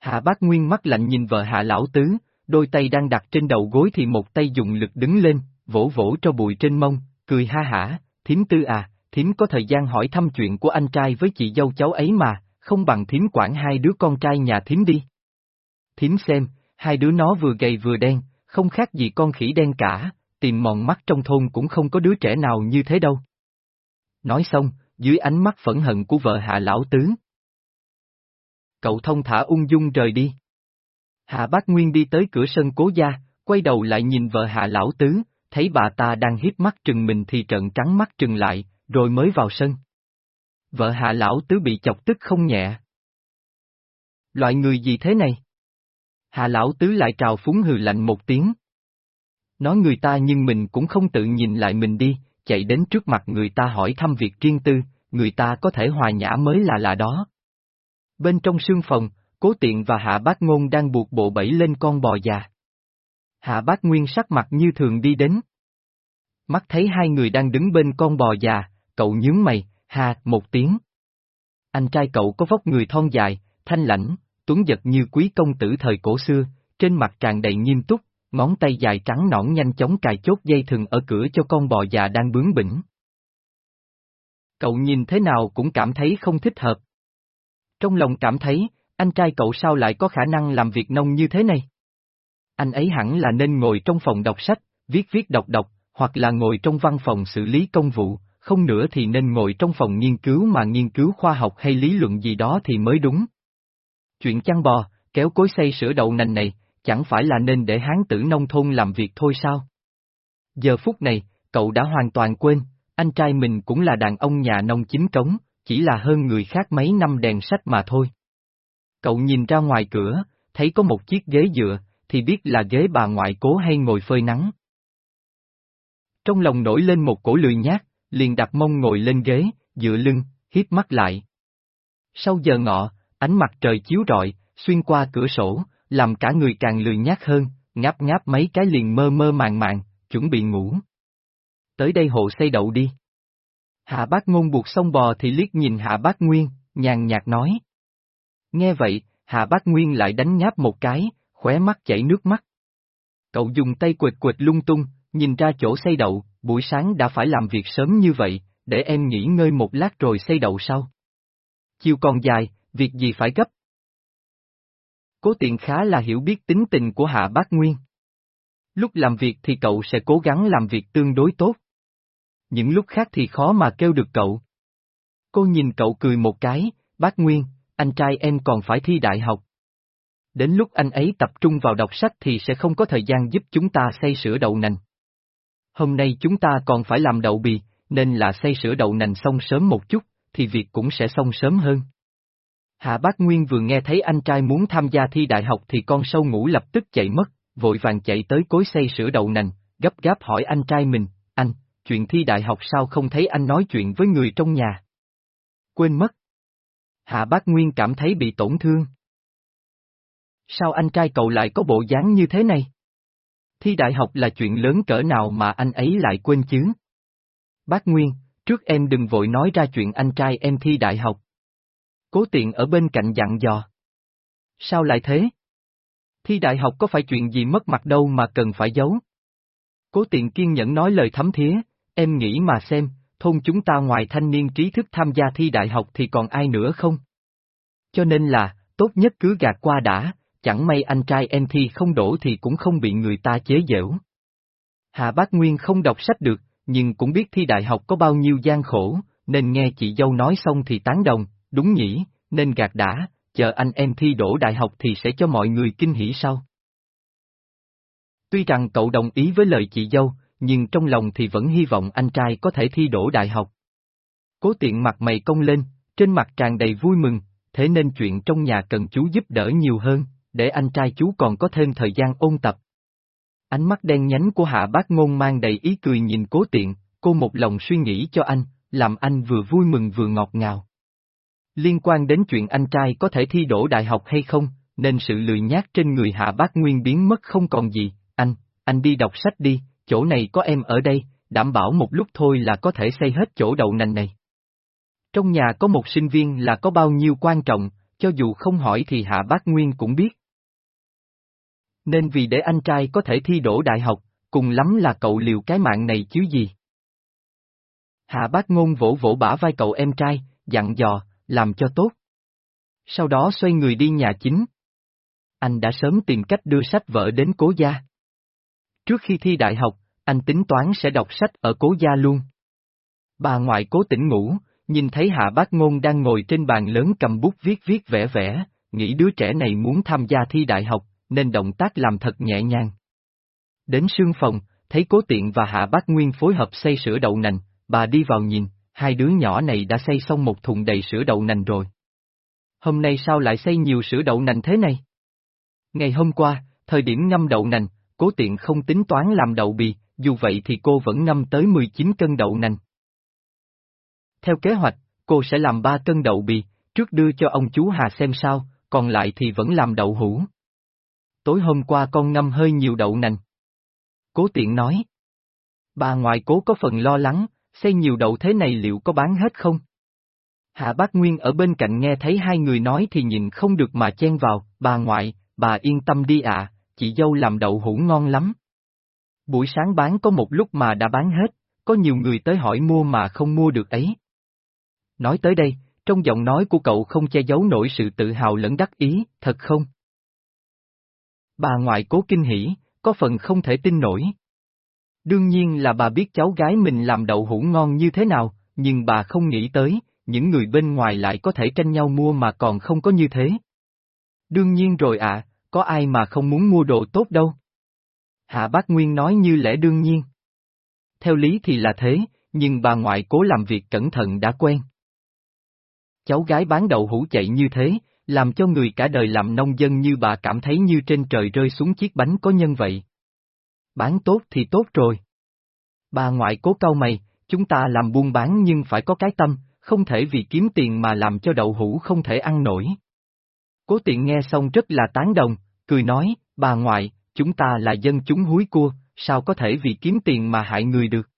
Hạ bác Nguyên mắt lạnh nhìn vợ hạ lão tứ, đôi tay đang đặt trên đầu gối thì một tay dùng lực đứng lên, vỗ vỗ cho bụi trên mông, cười ha hả, thím tư à, thím có thời gian hỏi thăm chuyện của anh trai với chị dâu cháu ấy mà, không bằng thím quản hai đứa con trai nhà thím đi. Thím xem, hai đứa nó vừa gầy vừa đen, không khác gì con khỉ đen cả, tìm mòn mắt trong thôn cũng không có đứa trẻ nào như thế đâu. Nói xong, dưới ánh mắt phẫn hận của vợ hạ lão tứ. Cậu thông thả ung dung rời đi. Hạ bác Nguyên đi tới cửa sân cố gia, quay đầu lại nhìn vợ hạ lão tứ, thấy bà ta đang hiếp mắt trừng mình thì trợn trắng mắt trừng lại, rồi mới vào sân. Vợ hạ lão tứ bị chọc tức không nhẹ. Loại người gì thế này? Hạ lão tứ lại trào phúng hừ lạnh một tiếng. Nói người ta nhưng mình cũng không tự nhìn lại mình đi, chạy đến trước mặt người ta hỏi thăm việc riêng tư, người ta có thể hòa nhã mới là lạ đó. Bên trong sương phòng, cố tiện và hạ bác ngôn đang buộc bộ bẫy lên con bò già. Hạ bác nguyên sắc mặt như thường đi đến. Mắt thấy hai người đang đứng bên con bò già, cậu nhướng mày, ha, một tiếng. Anh trai cậu có vóc người thon dài, thanh lãnh, tuấn giật như quý công tử thời cổ xưa, trên mặt tràn đầy nghiêm túc, ngón tay dài trắng nõn nhanh chóng cài chốt dây thừng ở cửa cho con bò già đang bướng bỉnh. Cậu nhìn thế nào cũng cảm thấy không thích hợp. Trong lòng cảm thấy, anh trai cậu sao lại có khả năng làm việc nông như thế này? Anh ấy hẳn là nên ngồi trong phòng đọc sách, viết viết đọc đọc, hoặc là ngồi trong văn phòng xử lý công vụ, không nữa thì nên ngồi trong phòng nghiên cứu mà nghiên cứu khoa học hay lý luận gì đó thì mới đúng. Chuyện chăn bò, kéo cối xây sửa đậu nành này, chẳng phải là nên để hán tử nông thôn làm việc thôi sao? Giờ phút này, cậu đã hoàn toàn quên, anh trai mình cũng là đàn ông nhà nông chính cống, chỉ là hơn người khác mấy năm đèn sách mà thôi. Cậu nhìn ra ngoài cửa, thấy có một chiếc ghế dựa, thì biết là ghế bà ngoại cố hay ngồi phơi nắng. Trong lòng nổi lên một cổ lười nhát, liền đặt mông ngồi lên ghế, dựa lưng, hít mắt lại. Sau giờ ngọ, ánh mặt trời chiếu rọi, xuyên qua cửa sổ, làm cả người càng lười nhát hơn, ngáp ngáp mấy cái liền mơ mơ màng màng, chuẩn bị ngủ. Tới đây hộ xây đậu đi. Hạ bác ngôn buộc xong bò thì liếc nhìn hạ bác nguyên, nhàn nhạt nói. Nghe vậy, hạ bác nguyên lại đánh nháp một cái, khóe mắt chảy nước mắt. Cậu dùng tay quệt quệt lung tung, nhìn ra chỗ xây đậu, buổi sáng đã phải làm việc sớm như vậy, để em nghỉ ngơi một lát rồi xây đậu sau. Chiều còn dài, việc gì phải gấp. Cố tiện khá là hiểu biết tính tình của Hạ Bác Nguyên. Lúc làm việc thì cậu sẽ cố gắng làm việc tương đối tốt. Những lúc khác thì khó mà kêu được cậu. Cô nhìn cậu cười một cái, Bác Nguyên, anh trai em còn phải thi đại học. Đến lúc anh ấy tập trung vào đọc sách thì sẽ không có thời gian giúp chúng ta xây sửa đậu nành. Hôm nay chúng ta còn phải làm đậu bì, nên là xây sửa đậu nành xong sớm một chút, thì việc cũng sẽ xong sớm hơn. Hạ Bác Nguyên vừa nghe thấy anh trai muốn tham gia thi đại học thì con sâu ngủ lập tức chạy mất, vội vàng chạy tới cối xây sửa đậu nành, gấp gáp hỏi anh trai mình, anh, chuyện thi đại học sao không thấy anh nói chuyện với người trong nhà? Quên mất. Hạ Bác Nguyên cảm thấy bị tổn thương. Sao anh trai cậu lại có bộ dáng như thế này? Thi đại học là chuyện lớn cỡ nào mà anh ấy lại quên chứ? Bác Nguyên, trước em đừng vội nói ra chuyện anh trai em thi đại học. Cố tiện ở bên cạnh dặn dò. Sao lại thế? Thi đại học có phải chuyện gì mất mặt đâu mà cần phải giấu. Cố tiện kiên nhẫn nói lời thấm thía, em nghĩ mà xem, thôn chúng ta ngoài thanh niên trí thức tham gia thi đại học thì còn ai nữa không? Cho nên là, tốt nhất cứ gạt qua đã, chẳng may anh trai em thi không đổ thì cũng không bị người ta chế giễu. Hạ Bác Nguyên không đọc sách được, nhưng cũng biết thi đại học có bao nhiêu gian khổ, nên nghe chị dâu nói xong thì tán đồng, đúng nhỉ, nên gạt đã, chờ anh em thi đổ đại học thì sẽ cho mọi người kinh hỉ sau. Tuy rằng cậu đồng ý với lời chị dâu, nhưng trong lòng thì vẫn hy vọng anh trai có thể thi đổ đại học. Cố tiện mặt mày công lên, trên mặt tràn đầy vui mừng, thế nên chuyện trong nhà cần chú giúp đỡ nhiều hơn, để anh trai chú còn có thêm thời gian ôn tập. Ánh mắt đen nhánh của hạ bác ngôn mang đầy ý cười nhìn cố tiện, cô một lòng suy nghĩ cho anh, làm anh vừa vui mừng vừa ngọt ngào. Liên quan đến chuyện anh trai có thể thi đỗ đại học hay không, nên sự lười nhát trên người hạ bác nguyên biến mất không còn gì, anh, anh đi đọc sách đi, chỗ này có em ở đây, đảm bảo một lúc thôi là có thể xây hết chỗ đầu nành này. Trong nhà có một sinh viên là có bao nhiêu quan trọng, cho dù không hỏi thì Hạ Bác Nguyên cũng biết. Nên vì để anh trai có thể thi đỗ đại học, cùng lắm là cậu liều cái mạng này chứ gì. Hạ Bác Ngôn vỗ vỗ bả vai cậu em trai, dặn dò, làm cho tốt. Sau đó xoay người đi nhà chính. Anh đã sớm tìm cách đưa sách vở đến cố gia. Trước khi thi đại học, anh tính toán sẽ đọc sách ở cố gia luôn. Bà ngoại cố tỉnh ngủ, nhìn thấy Hạ Bác Ngôn đang ngồi trên bàn lớn cầm bút viết viết vẽ vẽ, nghĩ đứa trẻ này muốn tham gia thi đại học, nên động tác làm thật nhẹ nhàng. Đến sương phòng, thấy Cố Tiện và Hạ Bác Nguyên phối hợp xây sửa đậu nành, bà đi vào nhìn, hai đứa nhỏ này đã xây xong một thùng đầy sữa đậu nành rồi. Hôm nay sao lại xây nhiều sữa đậu nành thế này? Ngày hôm qua, thời điểm ngâm đậu nành, Cố Tiện không tính toán làm đậu bì, dù vậy thì cô vẫn ngâm tới 19 cân đậu nành. Theo kế hoạch, cô sẽ làm 3 cân đậu bì, trước đưa cho ông chú Hà xem sao, còn lại thì vẫn làm đậu hũ. Tối hôm qua con ngâm hơi nhiều đậu nành. Cố tiện nói. Bà ngoại cố có phần lo lắng, xây nhiều đậu thế này liệu có bán hết không? Hạ bác Nguyên ở bên cạnh nghe thấy hai người nói thì nhìn không được mà chen vào, bà ngoại, bà yên tâm đi ạ, chị dâu làm đậu hũ ngon lắm. Buổi sáng bán có một lúc mà đã bán hết, có nhiều người tới hỏi mua mà không mua được ấy. Nói tới đây, trong giọng nói của cậu không che giấu nổi sự tự hào lẫn đắc ý, thật không? Bà ngoại cố kinh hỉ, có phần không thể tin nổi. Đương nhiên là bà biết cháu gái mình làm đậu hũ ngon như thế nào, nhưng bà không nghĩ tới, những người bên ngoài lại có thể tranh nhau mua mà còn không có như thế. Đương nhiên rồi ạ, có ai mà không muốn mua đồ tốt đâu. Hạ Bác Nguyên nói như lẽ đương nhiên. Theo lý thì là thế, nhưng bà ngoại cố làm việc cẩn thận đã quen. Cháu gái bán đậu hũ chạy như thế, làm cho người cả đời làm nông dân như bà cảm thấy như trên trời rơi xuống chiếc bánh có nhân vậy. Bán tốt thì tốt rồi. Bà ngoại cố cau mày, chúng ta làm buôn bán nhưng phải có cái tâm, không thể vì kiếm tiền mà làm cho đậu hũ không thể ăn nổi. Cố tiện nghe xong rất là tán đồng, cười nói, bà ngoại, chúng ta là dân chúng húi cua, sao có thể vì kiếm tiền mà hại người được.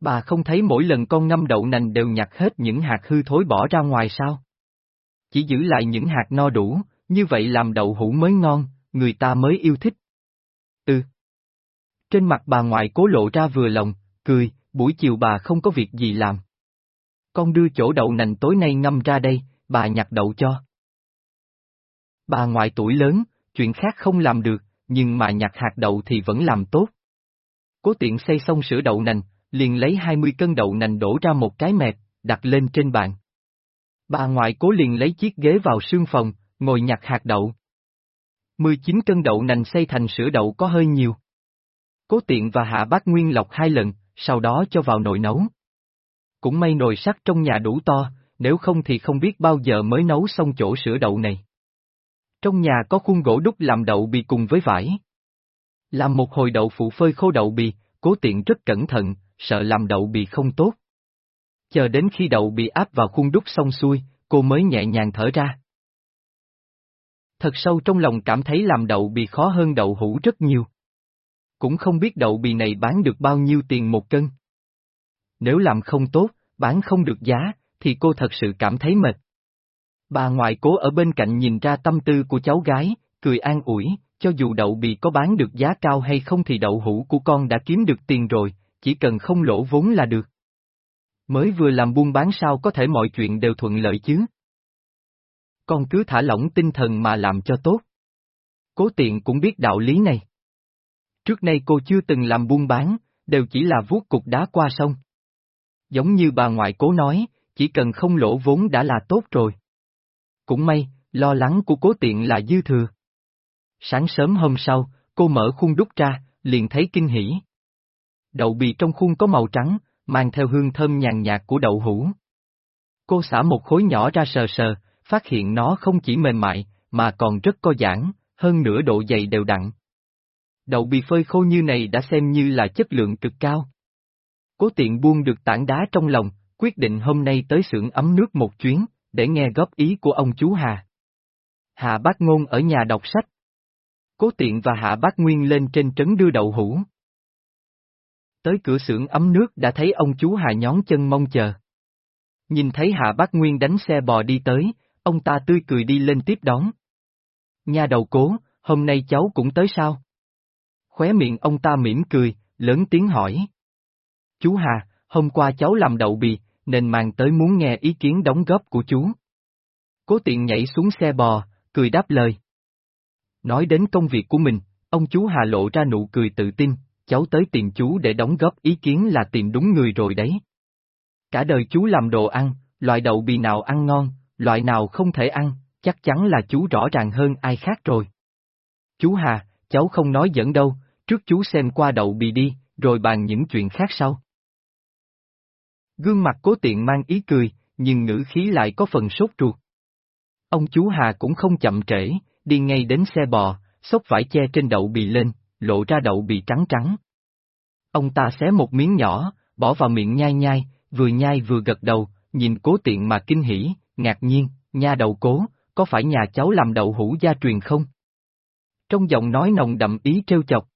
Bà không thấy mỗi lần con ngâm đậu nành đều nhặt hết những hạt hư thối bỏ ra ngoài sao? Chỉ giữ lại những hạt no đủ, như vậy làm đậu hũ mới ngon, người ta mới yêu thích. Ừ. Trên mặt bà ngoại cố lộ ra vừa lòng, cười, buổi chiều bà không có việc gì làm. Con đưa chỗ đậu nành tối nay ngâm ra đây, bà nhặt đậu cho. Bà ngoại tuổi lớn, chuyện khác không làm được, nhưng mà nhặt hạt đậu thì vẫn làm tốt. Cố tiện xây xong sữa đậu nành, liền lấy 20 cân đậu nành đổ ra một cái mẹt, đặt lên trên bàn. Bà ngoại cố liền lấy chiếc ghế vào sương phòng, ngồi nhặt hạt đậu. 19 cân đậu nành xây thành sữa đậu có hơi nhiều. Cố tiện và hạ bác nguyên lọc hai lần, sau đó cho vào nồi nấu. Cũng may nồi sắt trong nhà đủ to, nếu không thì không biết bao giờ mới nấu xong chỗ sữa đậu này. Trong nhà có khuôn gỗ đúc làm đậu bì cùng với vải. Làm một hồi đậu phụ phơi khô đậu bì, cố tiện rất cẩn thận, sợ làm đậu bì không tốt. Chờ đến khi đậu bị áp vào khuôn đúc xong xuôi, cô mới nhẹ nhàng thở ra. Thật sâu trong lòng cảm thấy làm đậu bì khó hơn đậu hũ rất nhiều. Cũng không biết đậu bì này bán được bao nhiêu tiền một cân. Nếu làm không tốt, bán không được giá, thì cô thật sự cảm thấy mệt. Bà ngoại cố ở bên cạnh nhìn ra tâm tư của cháu gái, cười an ủi, cho dù đậu bì có bán được giá cao hay không thì đậu hũ của con đã kiếm được tiền rồi, chỉ cần không lỗ vốn là được. Mới vừa làm buôn bán sao có thể mọi chuyện đều thuận lợi chứ? Con cứ thả lỏng tinh thần mà làm cho tốt. Cố tiện cũng biết đạo lý này. Trước nay cô chưa từng làm buôn bán, đều chỉ là vuốt cục đá qua sông. Giống như bà ngoại cố nói, chỉ cần không lỗ vốn đã là tốt rồi. Cũng may, lo lắng của cố tiện là dư thừa. Sáng sớm hôm sau, cô mở khuôn đúc ra, liền thấy kinh hỉ. Đậu bì trong khuôn có màu trắng, mang theo hương thơm nhàn nhạt của đậu hũ. Cô xả một khối nhỏ ra sờ sờ, phát hiện nó không chỉ mềm mại, mà còn rất co giãn, hơn nửa độ dày đều đặn. Đậu bì phơi khô như này đã xem như là chất lượng cực cao. Cố tiện buông được tảng đá trong lòng, quyết định hôm nay tới xưởng ấm nước một chuyến, để nghe góp ý của ông chú Hà. Hạ bác ngôn ở nhà đọc sách. Cố tiện và hạ bác nguyên lên trên trấn đưa đậu hũ. Tới cửa xưởng ấm nước đã thấy ông chú Hà nhón chân mong chờ. Nhìn thấy Hạ Bác Nguyên đánh xe bò đi tới, ông ta tươi cười đi lên tiếp đón. Nhà đầu cố, hôm nay cháu cũng tới sao? Khóe miệng ông ta mỉm cười, lớn tiếng hỏi. Chú Hà, hôm qua cháu làm đậu bì, nên mang tới muốn nghe ý kiến đóng góp của chú. Cố tiện nhảy xuống xe bò, cười đáp lời. Nói đến công việc của mình, ông chú Hà lộ ra nụ cười tự tin, cháu tới tìm chú để đóng góp ý kiến là tìm đúng người rồi đấy. Cả đời chú làm đồ ăn, loại đậu bì nào ăn ngon, loại nào không thể ăn, chắc chắn là chú rõ ràng hơn ai khác rồi. Chú Hà, cháu không nói dẫn đâu, trước chú xem qua đậu bì đi, rồi bàn những chuyện khác sau. Gương mặt cố tiện mang ý cười, nhưng ngữ khí lại có phần sốt ruột. Ông chú Hà cũng không chậm trễ, đi ngay đến xe bò, xốc vải che trên đậu bì lên, lộ ra đậu bì trắng trắng. Ông ta xé một miếng nhỏ, bỏ vào miệng nhai nhai, vừa nhai vừa gật đầu, nhìn cố tiện mà kinh hỉ, ngạc nhiên, nha đầu cố, có phải nhà cháu làm đậu hũ gia truyền không? Trong giọng nói nồng đậm ý trêu chọc.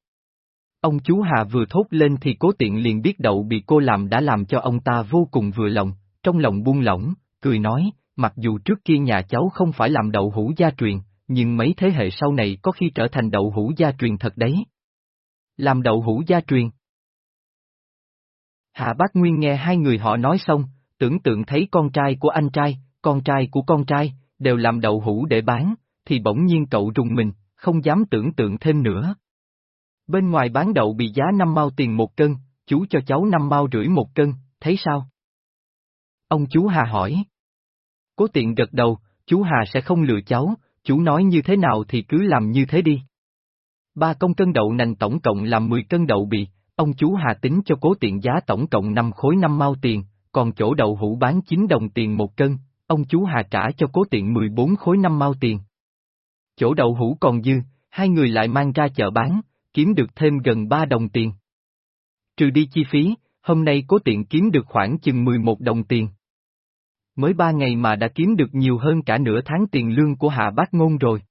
Ông chú Hà vừa thốt lên thì cố tiện liền biết đậu bị cô làm đã làm cho ông ta vô cùng vừa lòng, trong lòng buông lỏng, cười nói, mặc dù trước kia nhà cháu không phải làm đậu hũ gia truyền, nhưng mấy thế hệ sau này có khi trở thành đậu hũ gia truyền thật đấy. Làm đậu hũ gia truyền. Hạ Bác Nguyên nghe hai người họ nói xong, tưởng tượng thấy con trai của anh trai, con trai của con trai, đều làm đậu hũ để bán, thì bỗng nhiên cậu rùng mình, không dám tưởng tượng thêm nữa. Bên ngoài bán đậu bị giá năm mao tiền một cân, chú cho cháu năm mao rưỡi một cân, thấy sao? Ông chú Hà hỏi. Cố tiện gật đầu, chú Hà sẽ không lừa cháu, chú nói như thế nào thì cứ làm như thế đi. Ba công cân đậu nành tổng cộng làm 10 cân đậu bì, ông chú Hà tính cho cố tiện giá tổng cộng 5 khối 5 mao tiền, còn chỗ đậu hũ bán 9 đồng tiền một cân, ông chú Hà trả cho cố tiện 14 khối 5 mao tiền. Chỗ đậu hũ còn dư, hai người lại mang ra chợ bán, kiếm được thêm gần 3 đồng tiền. Trừ đi chi phí, hôm nay cố tiện kiếm được khoảng chừng 11 đồng tiền. Mới ba ngày mà đã kiếm được nhiều hơn cả nửa tháng tiền lương của Hạ Bác Ngôn rồi.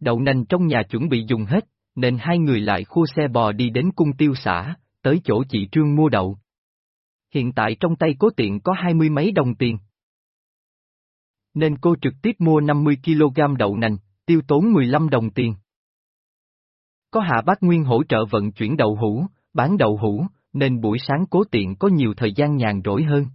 Đậu nành trong nhà chuẩn bị dùng hết, nên hai người lại khu xe bò đi đến cung tiêu xã, tới chỗ chị Trương mua đậu. Hiện tại trong tay cố tiện có hai mươi mấy đồng tiền. Nên cô trực tiếp mua 50 kg đậu nành, tiêu tốn 15 đồng tiền. Có hạ bác Nguyên hỗ trợ vận chuyển đậu hũ, bán đậu hũ, nên buổi sáng cố tiện có nhiều thời gian nhàn rỗi hơn.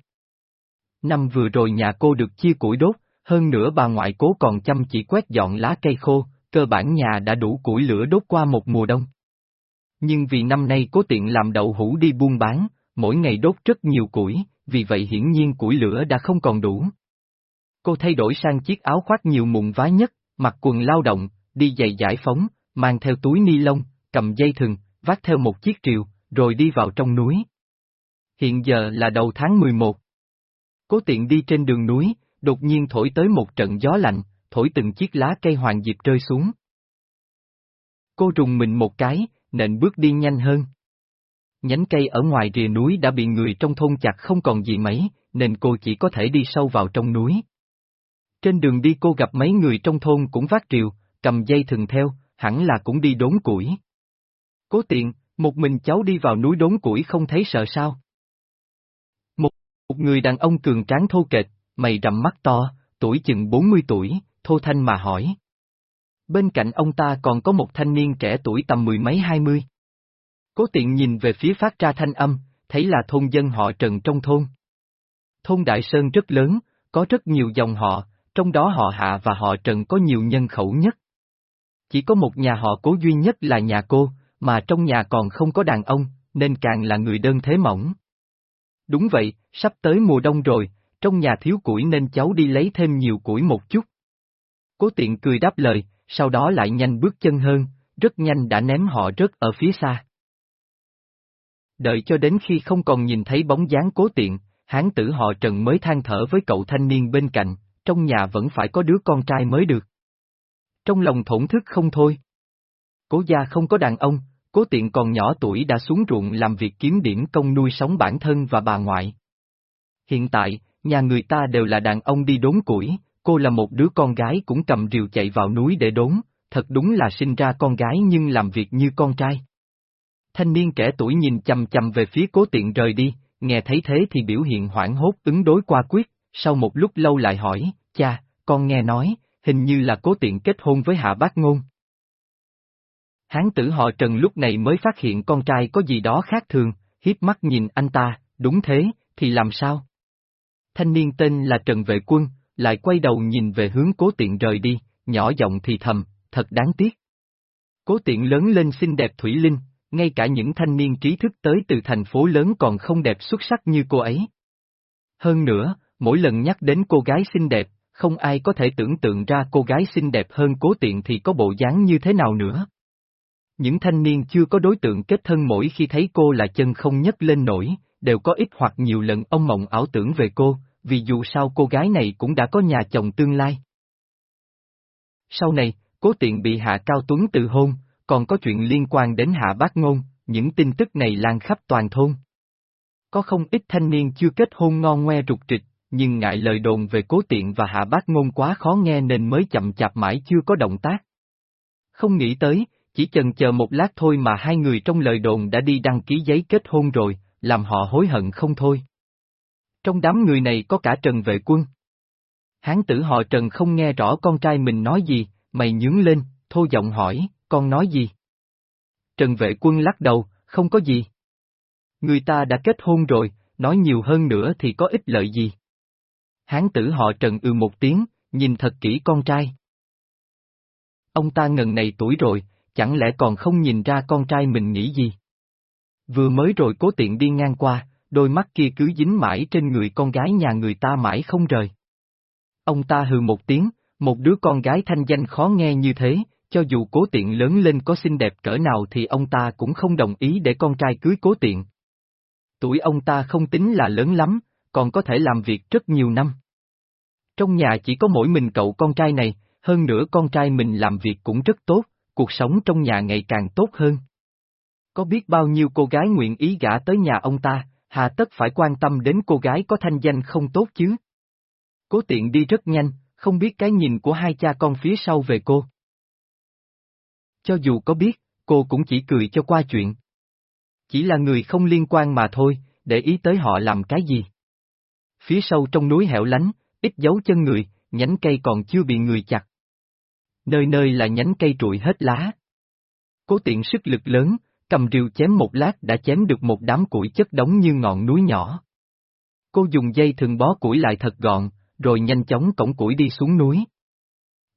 Năm vừa rồi nhà cô được chia củi đốt, hơn nữa bà ngoại cố còn chăm chỉ quét dọn lá cây khô, cơ bản nhà đã đủ củi lửa đốt qua một mùa đông. Nhưng vì năm nay cố tiện làm đậu hũ đi buôn bán, mỗi ngày đốt rất nhiều củi, vì vậy hiển nhiên củi lửa đã không còn đủ. Cô thay đổi sang chiếc áo khoác nhiều mụn vá nhất, mặc quần lao động, đi giày giải phóng, mang theo túi ni lông, cầm dây thừng, vác theo một chiếc triều, rồi đi vào trong núi. Hiện giờ là đầu tháng 11. Cố tiện đi trên đường núi, đột nhiên thổi tới một trận gió lạnh, thổi từng chiếc lá cây hoàng diệp rơi xuống. Cô rùng mình một cái, nện bước đi nhanh hơn. Nhánh cây ở ngoài rìa núi đã bị người trong thôn chặt không còn gì mấy, nên cô chỉ có thể đi sâu vào trong núi. Trên đường đi cô gặp mấy người trong thôn cũng vác triều, cầm dây thừng theo, hẳn là cũng đi đốn củi. Cố tiện, một mình cháu đi vào núi đốn củi không thấy sợ sao. Một, một người đàn ông cường tráng thô kệch, mày rậm mắt to, tuổi chừng 40 tuổi, thô thanh mà hỏi. Bên cạnh ông ta còn có một thanh niên trẻ tuổi tầm mười mấy hai mươi. Cố tiện nhìn về phía phát ra thanh âm, thấy là thôn dân họ Trần trong thôn. Thôn Đại Sơn rất lớn, có rất nhiều dòng họ, trong đó họ Hạ và họ Trần có nhiều nhân khẩu nhất. Chỉ có một nhà họ cố duy nhất là nhà cô, mà trong nhà còn không có đàn ông, nên càng là người đơn thế mỏng. Đúng vậy, sắp tới mùa đông rồi, trong nhà thiếu củi nên cháu đi lấy thêm nhiều củi một chút. Cố tiện cười đáp lời, sau đó lại nhanh bước chân hơn, rất nhanh đã ném họ rớt ở phía xa. Đợi cho đến khi không còn nhìn thấy bóng dáng cố tiện, hán tử họ Trần mới than thở với cậu thanh niên bên cạnh, trong nhà vẫn phải có đứa con trai mới được. Trong lòng thổn thức không thôi. Cố gia không có đàn ông, cố tiện còn nhỏ tuổi đã xuống ruộng làm việc kiếm điểm công nuôi sống bản thân và bà ngoại. Hiện tại, nhà người ta đều là đàn ông đi đốn củi, cô là một đứa con gái cũng cầm rìu chạy vào núi để đốn, thật đúng là sinh ra con gái nhưng làm việc như con trai. Thanh niên trẻ tuổi nhìn chầm chầm về phía cố tiện rời đi, nghe thấy thế thì biểu hiện hoảng hốt ứng đối qua quyết, sau một lúc lâu lại hỏi, cha, con nghe nói, hình như là cố tiện kết hôn với hạ bác ngôn. Hán tử họ Trần lúc này mới phát hiện con trai có gì đó khác thường, hiếp mắt nhìn anh ta, đúng thế, thì làm sao? Thanh niên tên là Trần Vệ Quân, lại quay đầu nhìn về hướng cố tiện rời đi, nhỏ giọng thì thầm, thật đáng tiếc. Cố tiện lớn lên xinh đẹp Thủy Linh, ngay cả những thanh niên trí thức tới từ thành phố lớn còn không đẹp xuất sắc như cô ấy. Hơn nữa, mỗi lần nhắc đến cô gái xinh đẹp, không ai có thể tưởng tượng ra cô gái xinh đẹp hơn cố tiện thì có bộ dáng như thế nào nữa. Những thanh niên chưa có đối tượng kết thân mỗi khi thấy cô là chân không nhấc lên nổi, đều có ít hoặc nhiều lần ông mộng ảo tưởng về cô, vì dù sao cô gái này cũng đã có nhà chồng tương lai. Sau này, cố tiện bị Hạ Cao Tuấn từ hôn, còn có chuyện liên quan đến Hạ Bác Ngôn, những tin tức này lan khắp toàn thôn. Có không ít thanh niên chưa kết hôn ngon ngoe rụt trịch, nhưng ngại lời đồn về cố tiện và Hạ Bác Ngôn quá khó nghe nên mới chậm chạp mãi chưa có động tác. Không nghĩ tới, chỉ chần chờ một lát thôi mà hai người trong lời đồn đã đi đăng ký giấy kết hôn rồi, làm họ hối hận không thôi. Trong đám người này có cả Trần Vệ Quân. Hán tử họ Trần không nghe rõ con trai mình nói gì, mày nhướng lên, thô giọng hỏi, con nói gì? Trần Vệ Quân lắc đầu, không có gì. Người ta đã kết hôn rồi, nói nhiều hơn nữa thì có ích lợi gì? Hán tử họ Trần ư một tiếng, nhìn thật kỹ con trai. Ông ta ngần này tuổi rồi, chẳng lẽ còn không nhìn ra con trai mình nghĩ gì? Vừa mới rồi cố tiện đi ngang qua, đôi mắt kia cứ dính mãi trên người con gái nhà người ta mãi không rời. Ông ta hừ một tiếng, một đứa con gái thanh danh khó nghe như thế, cho dù cố tiện lớn lên có xinh đẹp cỡ nào thì ông ta cũng không đồng ý để con trai cưới cố tiện. Tuổi ông ta không tính là lớn lắm, còn có thể làm việc rất nhiều năm. Trong nhà chỉ có mỗi mình cậu con trai này, hơn nữa con trai mình làm việc cũng rất tốt, cuộc sống trong nhà ngày càng tốt hơn. Có biết bao nhiêu cô gái nguyện ý gả tới nhà ông ta, hà tất phải quan tâm đến cô gái có thanh danh không tốt chứ? Cố tiện đi rất nhanh, không biết cái nhìn của hai cha con phía sau về cô. Cho dù có biết, cô cũng chỉ cười cho qua chuyện. Chỉ là người không liên quan mà thôi, để ý tới họ làm cái gì. Phía sâu trong núi hẻo lánh, ít dấu chân người, nhánh cây còn chưa bị người chặt. Nơi nơi là nhánh cây trụi hết lá. Cố tiện sức lực lớn, cầm rìu chém một lát đã chém được một đám củi chất đống như ngọn núi nhỏ. Cô dùng dây thường bó củi lại thật gọn, rồi nhanh chóng cổng củi đi xuống núi.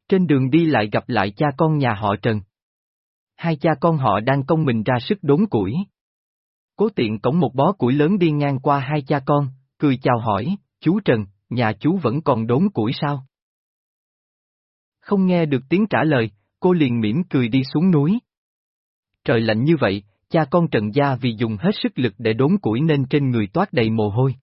Trên đường đi lại gặp lại cha con nhà họ Trần. Hai cha con họ đang công mình ra sức đốn củi. Cố tiện cổng một bó củi lớn đi ngang qua hai cha con, cười chào hỏi, chú Trần, nhà chú vẫn còn đốn củi sao? Không nghe được tiếng trả lời, cô liền mỉm cười đi xuống núi. Trời lạnh như vậy, cha con Trần Gia vì dùng hết sức lực để đốn củi nên trên người toát đầy mồ hôi.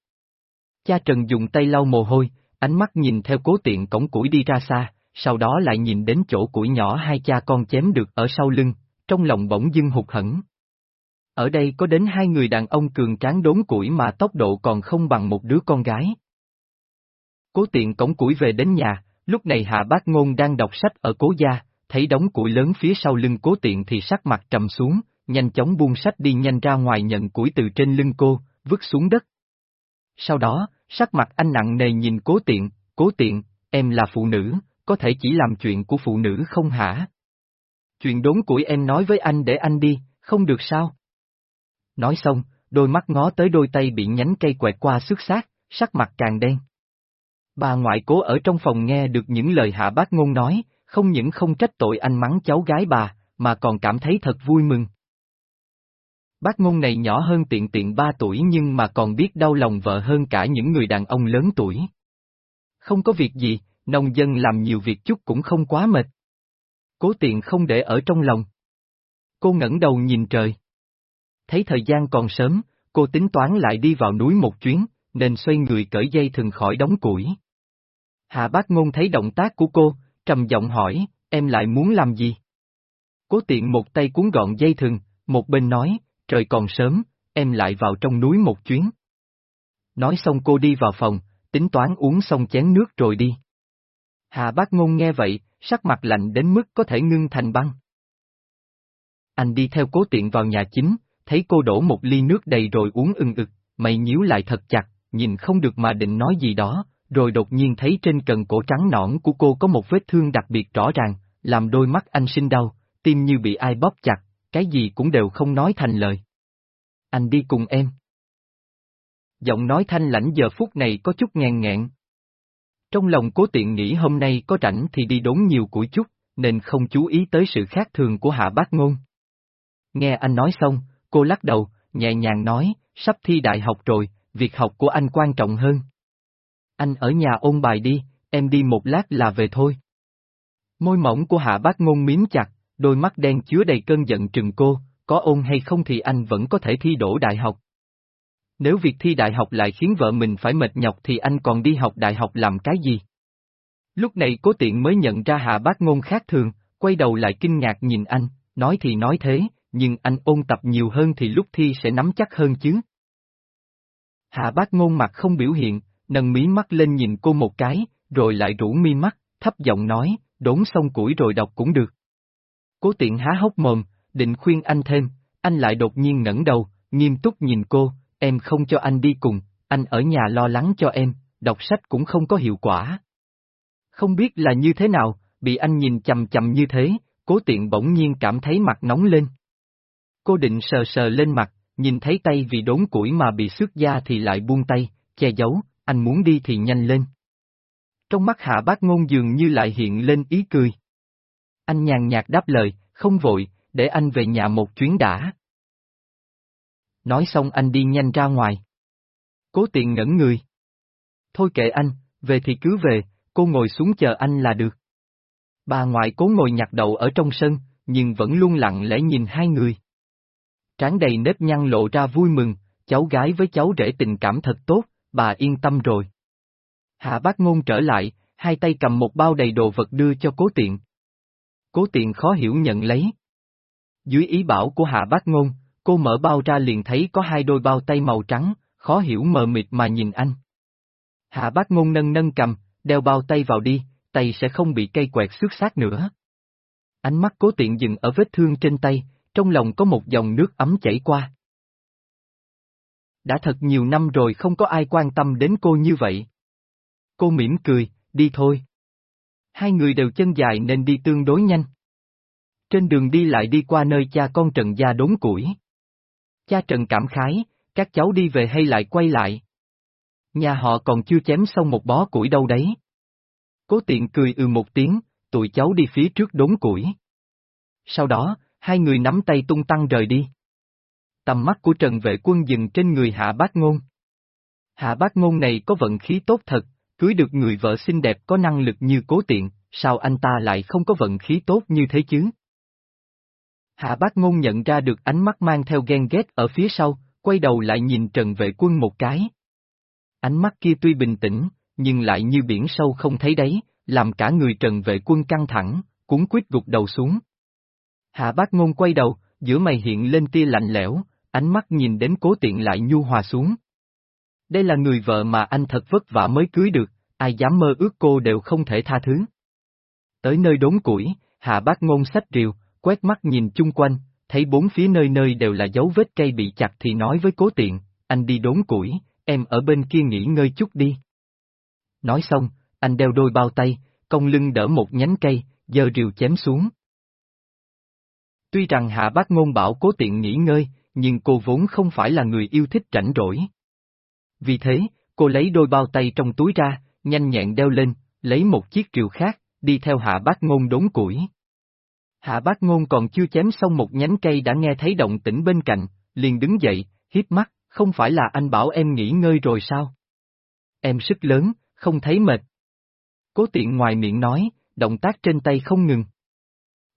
Cha Trần dùng tay lau mồ hôi, ánh mắt nhìn theo cố tiện cổng củi đi ra xa, sau đó lại nhìn đến chỗ củi nhỏ hai cha con chém được ở sau lưng, trong lòng bỗng dưng hụt hẫng. Ở đây có đến hai người đàn ông cường tráng đốn củi mà tốc độ còn không bằng một đứa con gái. Cố tiện cổng củi về đến nhà, lúc này Hạ Bác Ngôn đang đọc sách ở cố gia, thấy đống củi lớn phía sau lưng cố tiện thì sắc mặt trầm xuống, nhanh chóng buông sách đi nhanh ra ngoài nhận củi từ trên lưng cô, vứt xuống đất. Sau đó, sắc mặt anh nặng nề nhìn cố tiện, cố tiện, em là phụ nữ, có thể chỉ làm chuyện của phụ nữ không hả? Chuyện đốn củi em nói với anh để anh đi, không được sao? Nói xong, đôi mắt ngó tới đôi tay bị nhánh cây quẹt qua xuất xác, sắc mặt càng đen. Bà ngoại cố ở trong phòng nghe được những lời hạ bác ngôn nói, không những không trách tội anh mắng cháu gái bà, mà còn cảm thấy thật vui mừng. Bác ngôn này nhỏ hơn tiện tiện ba tuổi nhưng mà còn biết đau lòng vợ hơn cả những người đàn ông lớn tuổi. Không có việc gì, nông dân làm nhiều việc chút cũng không quá mệt. Cố tiện không để ở trong lòng. Cô ngẩng đầu nhìn trời. Thấy thời gian còn sớm, cô tính toán lại đi vào núi một chuyến, nên xoay người cởi dây thừng khỏi đóng củi. Hạ bác ngôn thấy động tác của cô, trầm giọng hỏi, em lại muốn làm gì? Cố tiện một tay cuốn gọn dây thừng, một bên nói, trời còn sớm, em lại vào trong núi một chuyến. Nói xong cô đi vào phòng, tính toán uống xong chén nước rồi đi. Hạ bác ngôn nghe vậy, sắc mặt lạnh đến mức có thể ngưng thành băng. Anh đi theo cố tiện vào nhà chính, thấy cô đổ một ly nước đầy rồi uống ưng ực, mày nhíu lại thật chặt, nhìn không được mà định nói gì đó, rồi đột nhiên thấy trên cần cổ trắng nõn của cô có một vết thương đặc biệt rõ ràng, làm đôi mắt anh sinh đau, tim như bị ai bóp chặt, cái gì cũng đều không nói thành lời. Anh đi cùng em. Giọng nói thanh lãnh giờ phút này có chút ngàn ngẹn Trong lòng cố tiện nghĩ hôm nay có rảnh thì đi đốn nhiều củi chút, nên không chú ý tới sự khác thường của hạ bác ngôn. Nghe anh nói xong, cô lắc đầu, nhẹ nhàng nói, sắp thi đại học rồi, việc học của anh quan trọng hơn. Anh ở nhà ôn bài đi, em đi một lát là về thôi. Môi mỏng của hạ bác ngôn miếm chặt, đôi mắt đen chứa đầy cơn giận trừng cô, có ôn hay không thì anh vẫn có thể thi đỗ đại học. Nếu việc thi đại học lại khiến vợ mình phải mệt nhọc thì anh còn đi học đại học làm cái gì? Lúc này cố tiện mới nhận ra hạ bác ngôn khác thường, quay đầu lại kinh ngạc nhìn anh, nói thì nói thế, nhưng anh ôn tập nhiều hơn thì lúc thi sẽ nắm chắc hơn chứ. Hạ bác ngôn mặt không biểu hiện, nâng mí mắt lên nhìn cô một cái, rồi lại rủ mi mắt, thấp giọng nói, đốn xong củi rồi đọc cũng được. Cố tiện há hốc mồm, định khuyên anh thêm, anh lại đột nhiên ngẩng đầu, nghiêm túc nhìn cô, em không cho anh đi cùng, anh ở nhà lo lắng cho em, đọc sách cũng không có hiệu quả. Không biết là như thế nào, bị anh nhìn chầm chầm như thế, cố tiện bỗng nhiên cảm thấy mặt nóng lên. Cô định sờ sờ lên mặt, nhìn thấy tay vì đốn củi mà bị xước da thì lại buông tay, che giấu, anh muốn đi thì nhanh lên. Trong mắt hạ bác ngôn dường như lại hiện lên ý cười. Anh nhàn nhạt đáp lời, không vội, để anh về nhà một chuyến đã. Nói xong anh đi nhanh ra ngoài. Cố tiện ngẩn người. Thôi kệ anh, về thì cứ về, cô ngồi xuống chờ anh là được. Bà ngoại cố ngồi nhặt đậu ở trong sân, nhưng vẫn luôn lặng lẽ nhìn hai người trán đầy nếp nhăn lộ ra vui mừng, cháu gái với cháu rể tình cảm thật tốt, bà yên tâm rồi. Hạ bác ngôn trở lại, hai tay cầm một bao đầy đồ vật đưa cho cố tiện. Cố tiện khó hiểu nhận lấy. Dưới ý bảo của hạ bác ngôn, cô mở bao ra liền thấy có hai đôi bao tay màu trắng, khó hiểu mờ mịt mà nhìn anh. Hạ bác ngôn nâng nâng cầm, đeo bao tay vào đi, tay sẽ không bị cây quẹt xước xác nữa. Ánh mắt cố tiện dừng ở vết thương trên tay, trong lòng có một dòng nước ấm chảy qua. Đã thật nhiều năm rồi không có ai quan tâm đến cô như vậy. Cô mỉm cười, đi thôi. Hai người đều chân dài nên đi tương đối nhanh. Trên đường đi lại đi qua nơi cha con Trần Gia đốn củi. Cha Trần cảm khái, các cháu đi về hay lại quay lại? Nhà họ còn chưa chém xong một bó củi đâu đấy. Cố tiện cười ừ một tiếng, tụi cháu đi phía trước đốn củi. Sau đó, hai người nắm tay tung tăng rời đi. Tầm mắt của Trần Vệ Quân dừng trên người Hạ Bác Ngôn. Hạ Bác Ngôn này có vận khí tốt thật, cưới được người vợ xinh đẹp có năng lực như cố tiện, sao anh ta lại không có vận khí tốt như thế chứ? Hạ bác ngôn nhận ra được ánh mắt mang theo ghen ghét ở phía sau, quay đầu lại nhìn Trần Vệ Quân một cái. Ánh mắt kia tuy bình tĩnh, nhưng lại như biển sâu không thấy đấy, làm cả người Trần Vệ Quân căng thẳng, cuốn quýt gục đầu xuống. Hạ bác ngôn quay đầu, giữa mày hiện lên tia lạnh lẽo, ánh mắt nhìn đến cố tiện lại nhu hòa xuống. Đây là người vợ mà anh thật vất vả mới cưới được, ai dám mơ ước cô đều không thể tha thứ. Tới nơi đốn củi, hạ bác ngôn sách rìu, quét mắt nhìn chung quanh, thấy bốn phía nơi nơi đều là dấu vết cây bị chặt thì nói với cố tiện, anh đi đốn củi, em ở bên kia nghỉ ngơi chút đi. Nói xong, anh đeo đôi bao tay, cong lưng đỡ một nhánh cây, giơ rìu chém xuống. Tuy rằng hạ bác ngôn bảo cố tiện nghỉ ngơi, nhưng cô vốn không phải là người yêu thích rảnh rỗi. Vì thế, cô lấy đôi bao tay trong túi ra, nhanh nhẹn đeo lên, lấy một chiếc rìu khác, đi theo hạ bác ngôn đốn củi. Hạ bác ngôn còn chưa chém xong một nhánh cây đã nghe thấy động tĩnh bên cạnh, liền đứng dậy, hít mắt, không phải là anh bảo em nghỉ ngơi rồi sao? Em sức lớn, không thấy mệt. Cố tiện ngoài miệng nói, động tác trên tay không ngừng.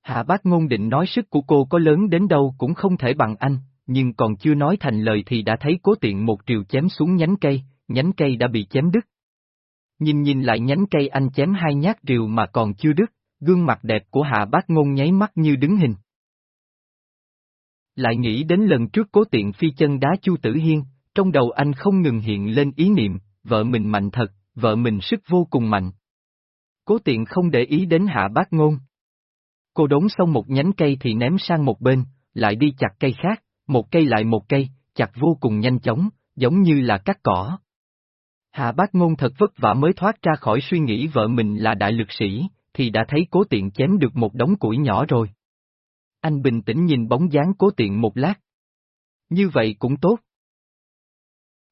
Hạ bác ngôn định nói sức của cô có lớn đến đâu cũng không thể bằng anh, nhưng còn chưa nói thành lời thì đã thấy cố tiện một triều chém xuống nhánh cây, nhánh cây đã bị chém đứt. Nhìn nhìn lại nhánh cây anh chém hai nhát triều mà còn chưa đứt, gương mặt đẹp của hạ bác ngôn nháy mắt như đứng hình. Lại nghĩ đến lần trước cố tiện phi chân đá Chu Tử Hiên, trong đầu anh không ngừng hiện lên ý niệm, vợ mình mạnh thật, vợ mình sức vô cùng mạnh. Cố tiện không để ý đến hạ bác ngôn. Cô đốn xong một nhánh cây thì ném sang một bên, lại đi chặt cây khác, một cây lại một cây, chặt vô cùng nhanh chóng, giống như là cắt cỏ. Hạ bác ngôn thật vất vả mới thoát ra khỏi suy nghĩ vợ mình là đại lực sĩ, thì đã thấy cố tiện chém được một đống củi nhỏ rồi. Anh bình tĩnh nhìn bóng dáng cố tiện một lát. Như vậy cũng tốt.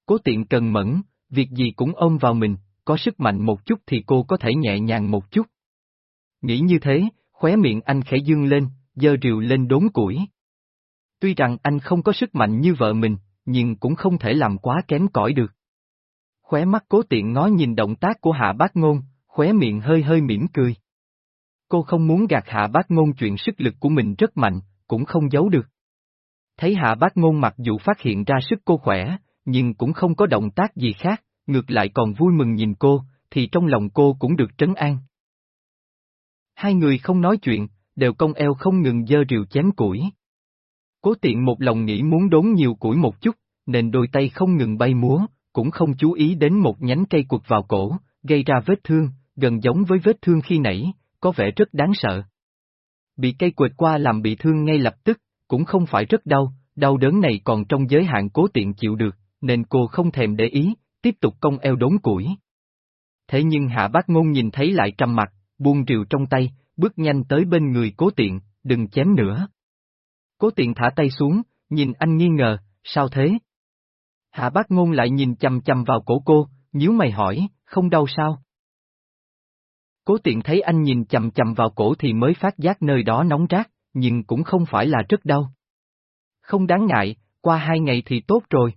Cố tiện cần mẫn, việc gì cũng ôm vào mình, có sức mạnh một chút thì cô có thể nhẹ nhàng một chút. Nghĩ như thế, khóe miệng anh khẽ dương lên, dơ rìu lên đốn củi. Tuy rằng anh không có sức mạnh như vợ mình, nhưng cũng không thể làm quá kém cỏi được. Khóe mắt cố tiện ngó nhìn động tác của hạ bác ngôn, khóe miệng hơi hơi mỉm cười. Cô không muốn gạt hạ bác ngôn chuyện sức lực của mình rất mạnh, cũng không giấu được. Thấy hạ bác ngôn mặc dù phát hiện ra sức cô khỏe, nhưng cũng không có động tác gì khác, ngược lại còn vui mừng nhìn cô, thì trong lòng cô cũng được trấn an. Hai người không nói chuyện, đều cong eo không ngừng dơ rìu chém củi. Cố tiện một lòng nghĩ muốn đốn nhiều củi một chút, nên đôi tay không ngừng bay múa, cũng không chú ý đến một nhánh cây quật vào cổ, gây ra vết thương, gần giống với vết thương khi nãy, có vẻ rất đáng sợ. Bị cây quệt qua làm bị thương ngay lập tức, cũng không phải rất đau, đau đớn này còn trong giới hạn cố tiện chịu được, nên cô không thèm để ý, tiếp tục cong eo đốn củi. Thế nhưng hạ bác ngôn nhìn thấy lại trầm mặt, buông rìu trong tay, bước nhanh tới bên người cố tiện, đừng chém nữa. Cố tiện thả tay xuống, nhìn anh nghi ngờ, sao thế? Hạ bác ngôn lại nhìn chầm chầm vào cổ cô, nhíu mày hỏi, không đau sao? Cố tiện thấy anh nhìn chầm chầm vào cổ thì mới phát giác nơi đó nóng rát, nhưng cũng không phải là rất đau. Không đáng ngại, qua hai ngày thì tốt rồi.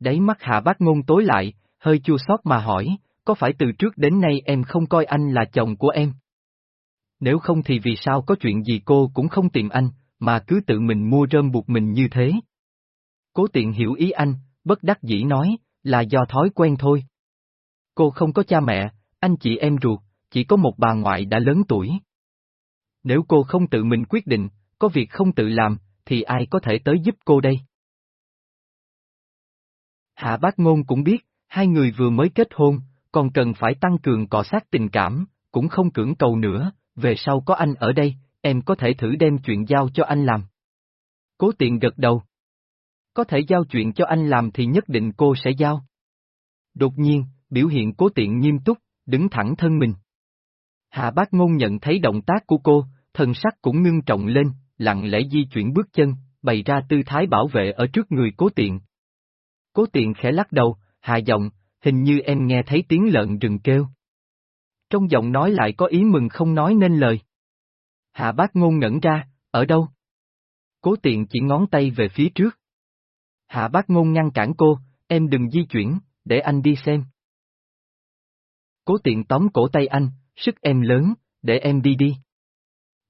đấy mắt hạ bác ngôn tối lại, hơi chua xót mà hỏi, có phải từ trước đến nay em không coi anh là chồng của em? Nếu không thì vì sao có chuyện gì cô cũng không tìm anh, mà cứ tự mình mua rơm buộc mình như thế? Cố tiện hiểu ý anh, bất đắc dĩ nói, là do thói quen thôi. Cô không có cha mẹ, anh chị em ruột, chỉ có một bà ngoại đã lớn tuổi. Nếu cô không tự mình quyết định, có việc không tự làm, thì ai có thể tới giúp cô đây? Hạ bác ngôn cũng biết, hai người vừa mới kết hôn, còn cần phải tăng cường cọ sát tình cảm, cũng không cưỡng cầu nữa, về sau có anh ở đây, em có thể thử đem chuyện giao cho anh làm. Cố tiện gật đầu. Có thể giao chuyện cho anh làm thì nhất định cô sẽ giao. Đột nhiên, biểu hiện cố tiện nghiêm túc, đứng thẳng thân mình. Hạ bác ngôn nhận thấy động tác của cô, thần sắc cũng ngưng trọng lên, lặng lẽ di chuyển bước chân, bày ra tư thái bảo vệ ở trước người cố tiện. Cố tiện khẽ lắc đầu, hạ giọng, hình như em nghe thấy tiếng lợn rừng kêu. Trong giọng nói lại có ý mừng không nói nên lời. Hạ bác ngôn ngẩn ra, ở đâu? Cố tiện chỉ ngón tay về phía trước. Hạ bác ngôn ngăn cản cô, em đừng di chuyển, để anh đi xem. Cố tiện tóm cổ tay anh, sức em lớn, để em đi đi.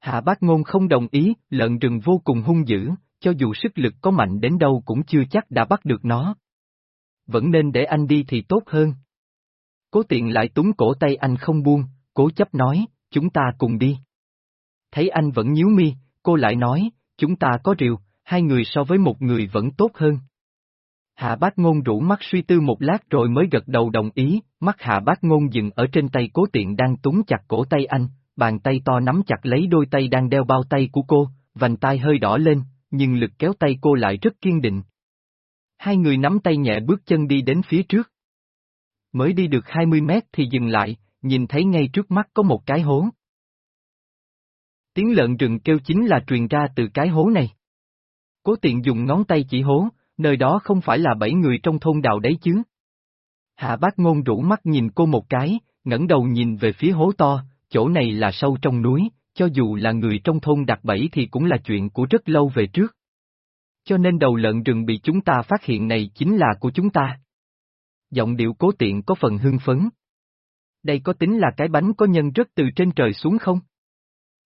Hạ bác ngôn không đồng ý, lợn rừng vô cùng hung dữ, cho dù sức lực có mạnh đến đâu cũng chưa chắc đã bắt được nó. Vẫn nên để anh đi thì tốt hơn. Cố tiện lại túng cổ tay anh không buông, cố chấp nói, chúng ta cùng đi. Thấy anh vẫn nhíu mi, cô lại nói, chúng ta có rìu, hai người so với một người vẫn tốt hơn. Hạ bác ngôn rủ mắt suy tư một lát rồi mới gật đầu đồng ý, mắt hạ bác ngôn dừng ở trên tay cố tiện đang túng chặt cổ tay anh, bàn tay to nắm chặt lấy đôi tay đang đeo bao tay của cô, vành tay hơi đỏ lên, nhưng lực kéo tay cô lại rất kiên định. Hai người nắm tay nhẹ bước chân đi đến phía trước. Mới đi được 20 mét thì dừng lại, nhìn thấy ngay trước mắt có một cái hố. Tiếng lợn rừng kêu chính là truyền ra từ cái hố này. Cố tiện dùng ngón tay chỉ hố, nơi đó không phải là bảy người trong thôn đào đấy chứ. Hạ bác ngôn rủ mắt nhìn cô một cái, ngẩng đầu nhìn về phía hố to, chỗ này là sâu trong núi, cho dù là người trong thôn đặt bẫy thì cũng là chuyện của rất lâu về trước. Cho nên đầu lợn rừng bị chúng ta phát hiện này chính là của chúng ta. Giọng điệu cố tiện có phần hưng phấn. Đây có tính là cái bánh có nhân rất từ trên trời xuống không?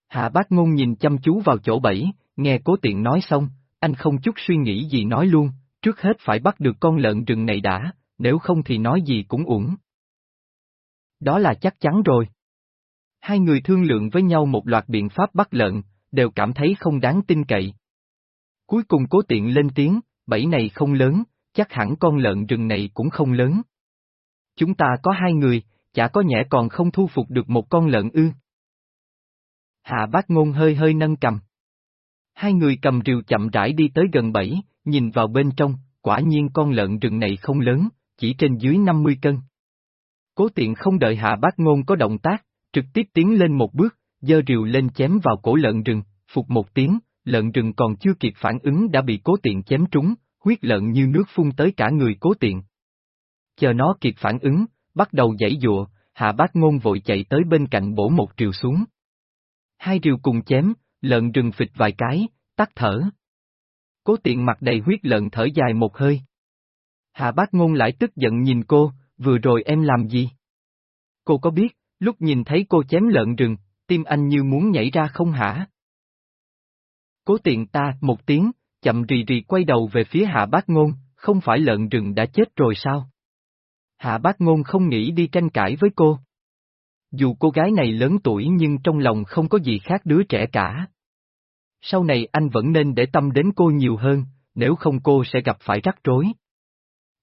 Hạ bác ngôn nhìn chăm chú vào chỗ bẫy, nghe cố tiện nói xong, anh không chút suy nghĩ gì nói luôn, trước hết phải bắt được con lợn rừng này đã, nếu không thì nói gì cũng uổng. Đó là chắc chắn rồi. Hai người thương lượng với nhau một loạt biện pháp bắt lợn, đều cảm thấy không đáng tin cậy. Cuối cùng cố tiện lên tiếng, bẫy này không lớn, chắc hẳn con lợn rừng này cũng không lớn. Chúng ta có hai người, chả có nhẽ còn không thu phục được một con lợn ư. Hạ bác ngôn hơi hơi nâng cầm. Hai người cầm rìu chậm rãi đi tới gần bẫy, nhìn vào bên trong, quả nhiên con lợn rừng này không lớn, chỉ trên dưới 50 cân. Cố tiện không đợi hạ bác ngôn có động tác, trực tiếp tiến lên một bước, dơ rìu lên chém vào cổ lợn rừng, phục một tiếng, lợn rừng còn chưa kịp phản ứng đã bị cố tiện chém trúng, huyết lợn như nước phun tới cả người cố tiện. Chờ nó kịp phản ứng, bắt đầu giãy dụa, hạ bác ngôn vội chạy tới bên cạnh bổ một triều xuống. Hai rìu cùng chém, lợn rừng phịch vài cái, tắt thở. Cố tiện mặt đầy huyết lợn thở dài một hơi. Hạ bác ngôn lại tức giận nhìn cô, vừa rồi em làm gì? Cô có biết, lúc nhìn thấy cô chém lợn rừng, tim anh như muốn nhảy ra không hả? Cố tiện ta, một tiếng, chậm rì rì quay đầu về phía hạ bác ngôn, không phải lợn rừng đã chết rồi sao? Hạ bác ngôn không nghĩ đi tranh cãi với cô. Dù cô gái này lớn tuổi nhưng trong lòng không có gì khác đứa trẻ cả. Sau này anh vẫn nên để tâm đến cô nhiều hơn, nếu không cô sẽ gặp phải rắc rối.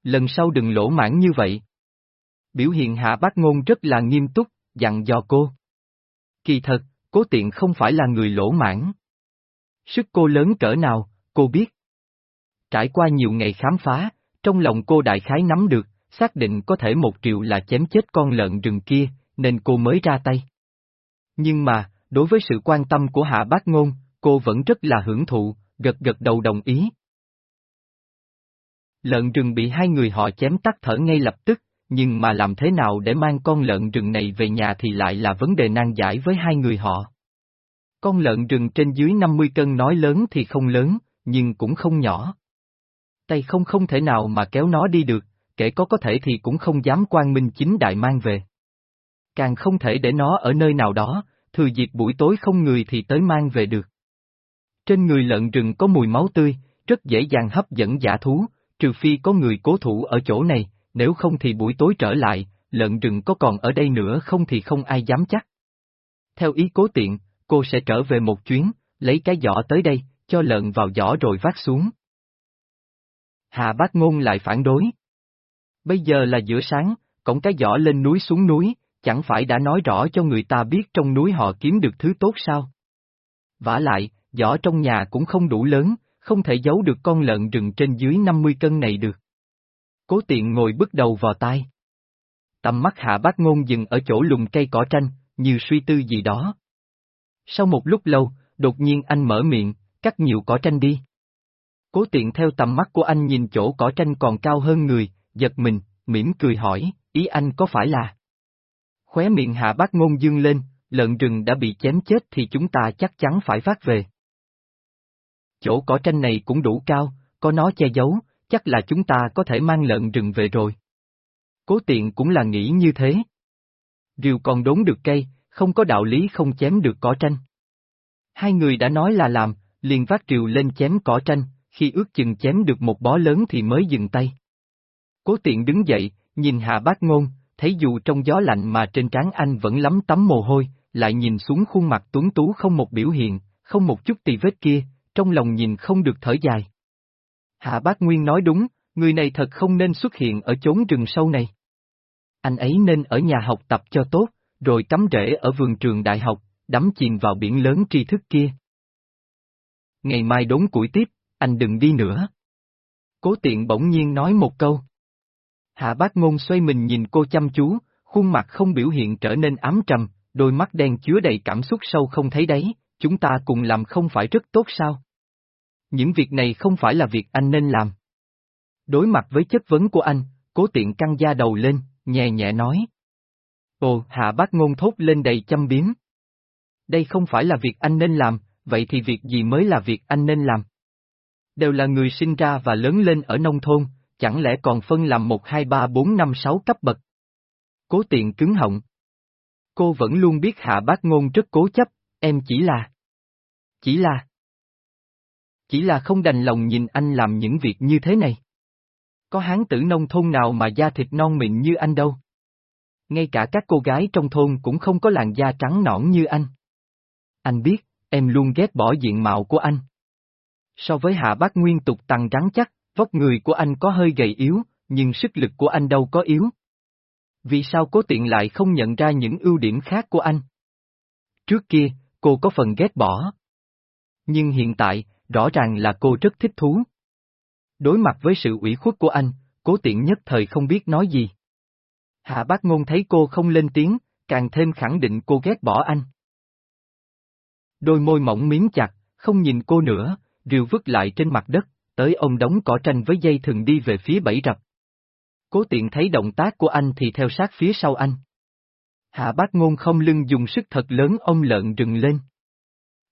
Lần sau đừng lỗ mãn như vậy. Biểu hiện hạ bác ngôn rất là nghiêm túc, dặn dò cô. Kỳ thật, cố tiện không phải là người lỗ mãn. Sức cô lớn cỡ nào, cô biết. Trải qua nhiều ngày khám phá, trong lòng cô đại khái nắm được, xác định có thể một triệu là chém chết con lợn rừng kia, nên cô mới ra tay. Nhưng mà, đối với sự quan tâm của Hạ Bác Ngôn, cô vẫn rất là hưởng thụ, gật gật đầu đồng ý. Lợn rừng bị hai người họ chém tắt thở ngay lập tức, nhưng mà làm thế nào để mang con lợn rừng này về nhà thì lại là vấn đề nan giải với hai người họ. Con lợn rừng trên dưới 50 cân nói lớn thì không lớn, nhưng cũng không nhỏ. Tay không không thể nào mà kéo nó đi được, kể có có thể thì cũng không dám quan minh chính đại mang về. Càng không thể để nó ở nơi nào đó, thừa dịp buổi tối không người thì tới mang về được. Trên người lợn rừng có mùi máu tươi, rất dễ dàng hấp dẫn giả thú, trừ phi có người cố thủ ở chỗ này, nếu không thì buổi tối trở lại, lợn rừng có còn ở đây nữa không thì không ai dám chắc. Theo ý cố tiện, cô sẽ trở về một chuyến, lấy cái giỏ tới đây, cho lợn vào giỏ rồi vác xuống. hà bác ngôn lại phản đối. Bây giờ là giữa sáng, cổng cái giỏ lên núi xuống núi, chẳng phải đã nói rõ cho người ta biết trong núi họ kiếm được thứ tốt sao? vả lại, giỏ trong nhà cũng không đủ lớn, không thể giấu được con lợn rừng trên dưới 50 cân này được. Cố tiện ngồi bước đầu vào tai. Tầm mắt hạ bác ngôn dừng ở chỗ lùng cây cỏ tranh, như suy tư gì đó. Sau một lúc lâu, đột nhiên anh mở miệng, cắt nhiều cỏ tranh đi. Cố tiện theo tầm mắt của anh nhìn chỗ cỏ tranh còn cao hơn người, giật mình, mỉm cười hỏi, ý anh có phải là... Khóe miệng hạ bác ngôn dương lên, lợn rừng đã bị chém chết thì chúng ta chắc chắn phải phát về. Chỗ cỏ tranh này cũng đủ cao, có nó che giấu, chắc là chúng ta có thể mang lợn rừng về rồi. Cố tiện cũng là nghĩ như thế. rìu còn đốn được cây, không có đạo lý không chém được cỏ tranh. Hai người đã nói là làm, liền vác triều lên chém cỏ tranh, khi ước chừng chém được một bó lớn thì mới dừng tay. Cố tiện đứng dậy, nhìn hạ bác ngôn, thấy dù trong gió lạnh mà trên trán anh vẫn lắm tắm mồ hôi, lại nhìn xuống khuôn mặt tuấn tú không một biểu hiện, không một chút tì vết kia, trong lòng nhìn không được thở dài. Hạ bác Nguyên nói đúng, người này thật không nên xuất hiện ở chốn rừng sâu này. Anh ấy nên ở nhà học tập cho tốt, rồi cắm rễ ở vườn trường đại học, đắm chìm vào biển lớn tri thức kia. Ngày mai đốn củi tiếp, anh đừng đi nữa. Cố tiện bỗng nhiên nói một câu. Hạ bác ngôn xoay mình nhìn cô chăm chú, khuôn mặt không biểu hiện trở nên ám trầm, đôi mắt đen chứa đầy cảm xúc sâu không thấy đấy, chúng ta cùng làm không phải rất tốt sao? Những việc này không phải là việc anh nên làm. Đối mặt với chất vấn của anh, cố tiện căng da đầu lên, nhẹ nhẹ nói. Ồ, hạ bác ngôn thốt lên đầy chăm biếm. Đây không phải là việc anh nên làm, vậy thì việc gì mới là việc anh nên làm? Đều là người sinh ra và lớn lên ở nông thôn, chẳng lẽ còn phân làm một hai ba bốn năm sáu cấp bậc? Cố tiện cứng họng. Cô vẫn luôn biết hạ bác ngôn rất cố chấp, em chỉ là... Chỉ là... Chỉ là không đành lòng nhìn anh làm những việc như thế này. Có hán tử nông thôn nào mà da thịt non mịn như anh đâu. Ngay cả các cô gái trong thôn cũng không có làn da trắng nõn như anh. Anh biết, em luôn ghét bỏ diện mạo của anh. So với hạ bác nguyên tục tăng rắn chắc, vóc người của anh có hơi gầy yếu, nhưng sức lực của anh đâu có yếu. Vì sao cố tiện lại không nhận ra những ưu điểm khác của anh? Trước kia, cô có phần ghét bỏ. Nhưng hiện tại, rõ ràng là cô rất thích thú. Đối mặt với sự ủy khuất của anh, cố tiện nhất thời không biết nói gì. Hạ bác ngôn thấy cô không lên tiếng, càng thêm khẳng định cô ghét bỏ anh. Đôi môi mỏng miếng chặt, không nhìn cô nữa, rìu vứt lại trên mặt đất, tới ông đóng cỏ tranh với dây thừng đi về phía bẫy rập. Cố tiện thấy động tác của anh thì theo sát phía sau anh. Hạ bác ngôn không lưng dùng sức thật lớn ông lợn rừng lên.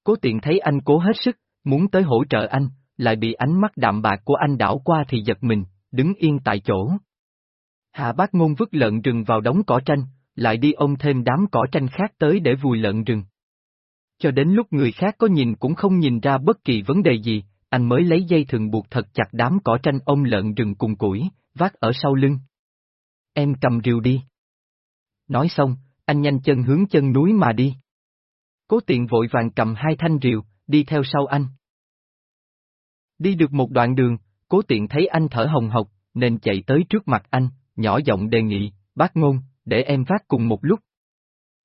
Cố tiện thấy anh cố hết sức, muốn tới hỗ trợ anh, lại bị ánh mắt đạm bạc của anh đảo qua thì giật mình, đứng yên tại chỗ. Hạ bác ngôn vứt lợn rừng vào đống cỏ tranh, lại đi ôm thêm đám cỏ tranh khác tới để vùi lợn rừng. Cho đến lúc người khác có nhìn cũng không nhìn ra bất kỳ vấn đề gì, anh mới lấy dây thừng buộc thật chặt đám cỏ tranh ôm lợn rừng cùng củi, vác ở sau lưng. Em cầm rìu đi. Nói xong, anh nhanh chân hướng chân núi mà đi. Cố tiện vội vàng cầm hai thanh rìu, đi theo sau anh. Đi được một đoạn đường, cố tiện thấy anh thở hồng hộc, nên chạy tới trước mặt anh, nhỏ giọng đề nghị, bác ngôn, để em vác cùng một lúc.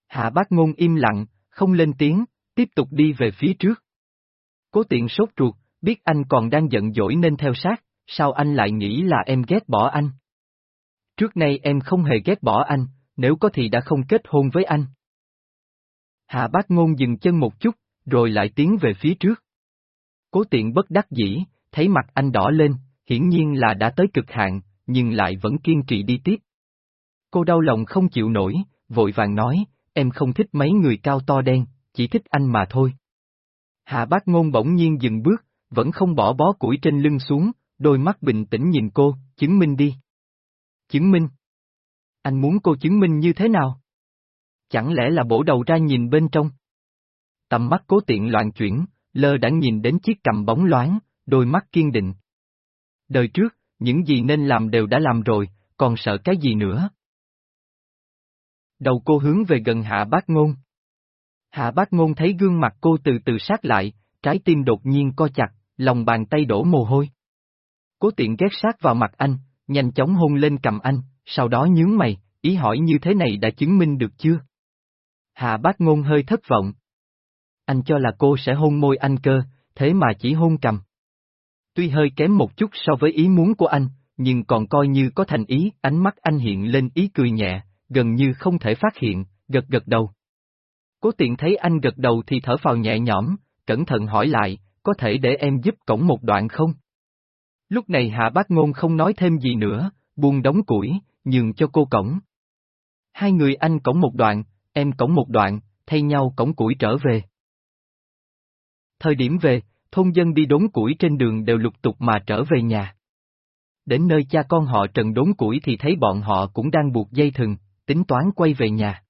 Hạ bác ngôn im lặng, không lên tiếng, tiếp tục đi về phía trước. Cố tiện sốt ruột, biết anh còn đang giận dỗi nên theo sát, sao anh lại nghĩ là em ghét bỏ anh? Trước nay em không hề ghét bỏ anh, nếu có thì đã không kết hôn với anh. Hạ bác ngôn dừng chân một chút, rồi lại tiến về phía trước. Cố tiện bất đắc dĩ, thấy mặt anh đỏ lên, hiển nhiên là đã tới cực hạn, nhưng lại vẫn kiên trì đi tiếp. Cô đau lòng không chịu nổi, vội vàng nói, em không thích mấy người cao to đen, chỉ thích anh mà thôi. Hạ bác ngôn bỗng nhiên dừng bước, vẫn không bỏ bó củi trên lưng xuống, đôi mắt bình tĩnh nhìn cô, chứng minh đi. Chứng minh? Anh muốn cô chứng minh như thế nào? Chẳng lẽ là bổ đầu ra nhìn bên trong? Tầm mắt cố tiện loạn chuyển, lơ đã nhìn đến chiếc cầm bóng loáng, đôi mắt kiên định. Đời trước, những gì nên làm đều đã làm rồi, còn sợ cái gì nữa? Đầu cô hướng về gần hạ bác ngôn. Hạ bác ngôn thấy gương mặt cô từ từ sát lại, trái tim đột nhiên co chặt, lòng bàn tay đổ mồ hôi. Cố tiện ghét sát vào mặt anh, nhanh chóng hôn lên cầm anh, sau đó nhướng mày, ý hỏi như thế này đã chứng minh được chưa? Hạ bác ngôn hơi thất vọng. Anh cho là cô sẽ hôn môi anh cơ, thế mà chỉ hôn cầm. Tuy hơi kém một chút so với ý muốn của anh, nhưng còn coi như có thành ý, ánh mắt anh hiện lên ý cười nhẹ, gần như không thể phát hiện, gật gật đầu. Cố tiện thấy anh gật đầu thì thở phào nhẹ nhõm, cẩn thận hỏi lại, có thể để em giúp cổng một đoạn không? Lúc này hạ bác ngôn không nói thêm gì nữa, buông đóng củi, nhường cho cô cổng. Hai người anh cổng một đoạn, em cổng một đoạn, thay nhau cổng củi trở về. Thời điểm về, thôn dân đi đốn củi trên đường đều lục tục mà trở về nhà. Đến nơi cha con họ trần đốn củi thì thấy bọn họ cũng đang buộc dây thừng, tính toán quay về nhà.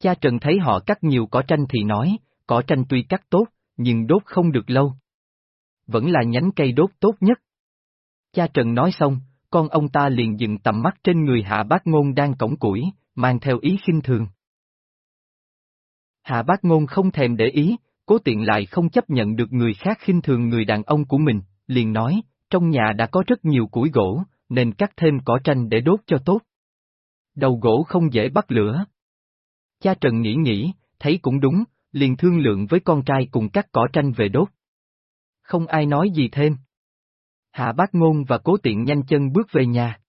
Cha Trần thấy họ cắt nhiều cỏ tranh thì nói, cỏ tranh tuy cắt tốt, nhưng đốt không được lâu. Vẫn là nhánh cây đốt tốt nhất. Cha Trần nói xong, con ông ta liền dừng tầm mắt trên người hạ bác ngôn đang cổng củi, mang theo ý khinh thường. Hạ bác ngôn không thèm để ý, cố tiện lại không chấp nhận được người khác khinh thường người đàn ông của mình, liền nói, trong nhà đã có rất nhiều củi gỗ, nên cắt thêm cỏ tranh để đốt cho tốt. Đầu gỗ không dễ bắt lửa. Cha Trần nghĩ nghĩ, thấy cũng đúng, liền thương lượng với con trai cùng cắt cỏ tranh về đốt. Không ai nói gì thêm. Hạ Bác Ngôn và Cố Tiện nhanh chân bước về nhà.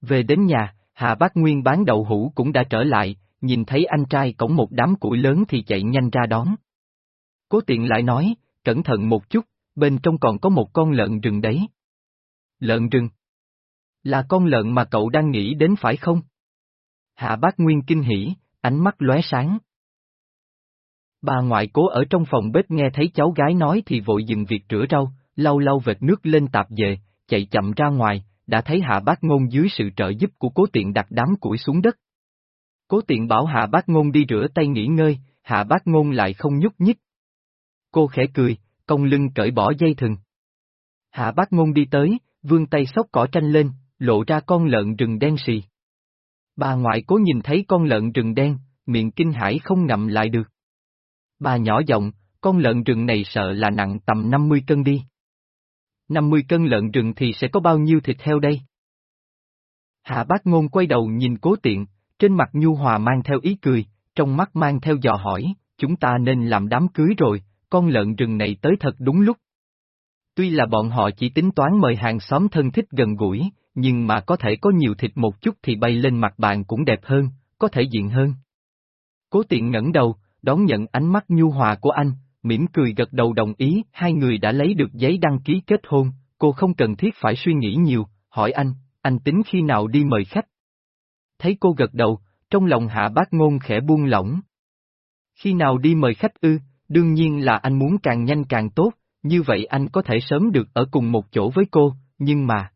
Về đến nhà, Hạ Bác Nguyên bán đậu hũ cũng đã trở lại, nhìn thấy anh trai cổng một đám củi lớn thì chạy nhanh ra đón. Cố Tiện lại nói, cẩn thận một chút, bên trong còn có một con lợn rừng đấy. Lợn rừng? Là con lợn mà cậu đang nghĩ đến phải không? Hạ Bác Nguyên kinh hỉ, ánh mắt lóe sáng. Bà ngoại cố ở trong phòng bếp nghe thấy cháu gái nói thì vội dừng việc rửa rau, lau lau vệt nước lên tạp về, chạy chậm ra ngoài, đã thấy hạ bác ngôn dưới sự trợ giúp của cố tiện đặt đám củi xuống đất. Cố tiện bảo hạ bác ngôn đi rửa tay nghỉ ngơi, hạ bác ngôn lại không nhúc nhích. Cô khẽ cười, cong lưng cởi bỏ dây thừng. Hạ bác ngôn đi tới, vươn tay xốc cỏ tranh lên, lộ ra con lợn rừng đen xì. Bà ngoại cố nhìn thấy con lợn rừng đen, miệng kinh hãi không ngậm lại được. Bà nhỏ giọng, con lợn rừng này sợ là nặng tầm 50 cân đi. 50 cân lợn rừng thì sẽ có bao nhiêu thịt heo đây? Hạ bác ngôn quay đầu nhìn cố tiện, trên mặt nhu hòa mang theo ý cười, trong mắt mang theo dò hỏi, chúng ta nên làm đám cưới rồi, con lợn rừng này tới thật đúng lúc. Tuy là bọn họ chỉ tính toán mời hàng xóm thân thích gần gũi, nhưng mà có thể có nhiều thịt một chút thì bay lên mặt bàn cũng đẹp hơn, có thể diện hơn. Cố tiện ngẩng đầu, đón nhận ánh mắt nhu hòa của anh, mỉm cười gật đầu đồng ý, hai người đã lấy được giấy đăng ký kết hôn, cô không cần thiết phải suy nghĩ nhiều, hỏi anh, anh tính khi nào đi mời khách. Thấy cô gật đầu, trong lòng hạ bác ngôn khẽ buông lỏng. Khi nào đi mời khách ư, đương nhiên là anh muốn càng nhanh càng tốt, như vậy anh có thể sớm được ở cùng một chỗ với cô, nhưng mà...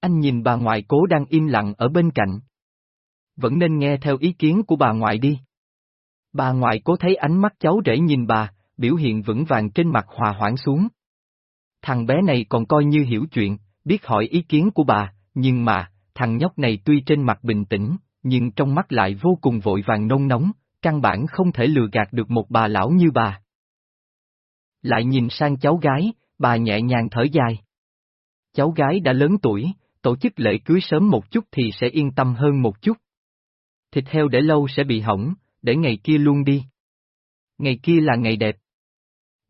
Anh nhìn bà ngoại cố đang im lặng ở bên cạnh. Vẫn nên nghe theo ý kiến của bà ngoại đi. Bà ngoại cố thấy ánh mắt cháu rể nhìn bà, biểu hiện vững vàng trên mặt hòa hoãn xuống. Thằng bé này còn coi như hiểu chuyện, biết hỏi ý kiến của bà, nhưng mà, thằng nhóc này tuy trên mặt bình tĩnh, nhưng trong mắt lại vô cùng vội vàng nôn nóng, căn bản không thể lừa gạt được một bà lão như bà. Lại nhìn sang cháu gái, bà nhẹ nhàng thở dài. Cháu gái đã lớn tuổi, tổ chức lễ cưới sớm một chút thì sẽ yên tâm hơn một chút. Thịt heo để lâu sẽ bị hỏng, để ngày kia luôn đi. Ngày kia là ngày đẹp.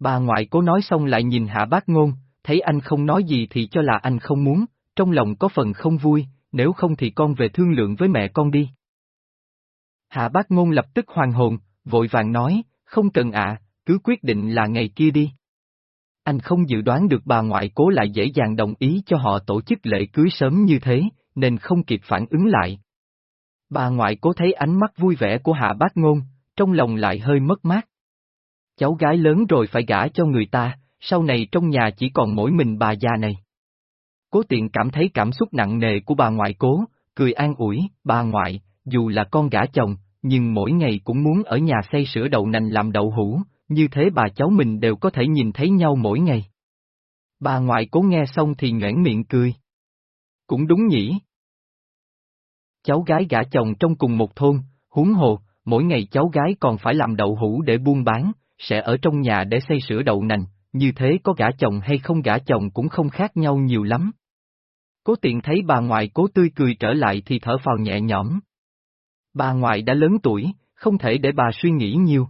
Bà ngoại cố nói xong lại nhìn hạ bác ngôn, thấy anh không nói gì thì cho là anh không muốn, trong lòng có phần không vui, nếu không thì con về thương lượng với mẹ con đi. Hạ bác ngôn lập tức hoàn hồn, vội vàng nói, không cần ạ, cứ quyết định là ngày kia đi. Anh không dự đoán được bà ngoại cố lại dễ dàng đồng ý cho họ tổ chức lễ cưới sớm như thế, nên không kịp phản ứng lại. Bà ngoại cố thấy ánh mắt vui vẻ của hạ bác ngôn, trong lòng lại hơi mất mát. Cháu gái lớn rồi phải gả cho người ta, sau này trong nhà chỉ còn mỗi mình bà già này. Cố tiện cảm thấy cảm xúc nặng nề của bà ngoại cố, cười an ủi, bà ngoại, dù là con gả chồng, nhưng mỗi ngày cũng muốn ở nhà xây sữa đậu nành làm đậu hũ, như thế bà cháu mình đều có thể nhìn thấy nhau mỗi ngày. Bà ngoại cố nghe xong thì nhoảng miệng cười. Cũng đúng nhỉ. Cháu gái gả chồng trong cùng một thôn, huống hồ, mỗi ngày cháu gái còn phải làm đậu hũ để buôn bán, sẽ ở trong nhà để xây sữa đậu nành, như thế có gả chồng hay không gả chồng cũng không khác nhau nhiều lắm. Cố tiện thấy bà ngoại cố tươi cười trở lại thì thở phào nhẹ nhõm. Bà ngoại đã lớn tuổi, không thể để bà suy nghĩ nhiều.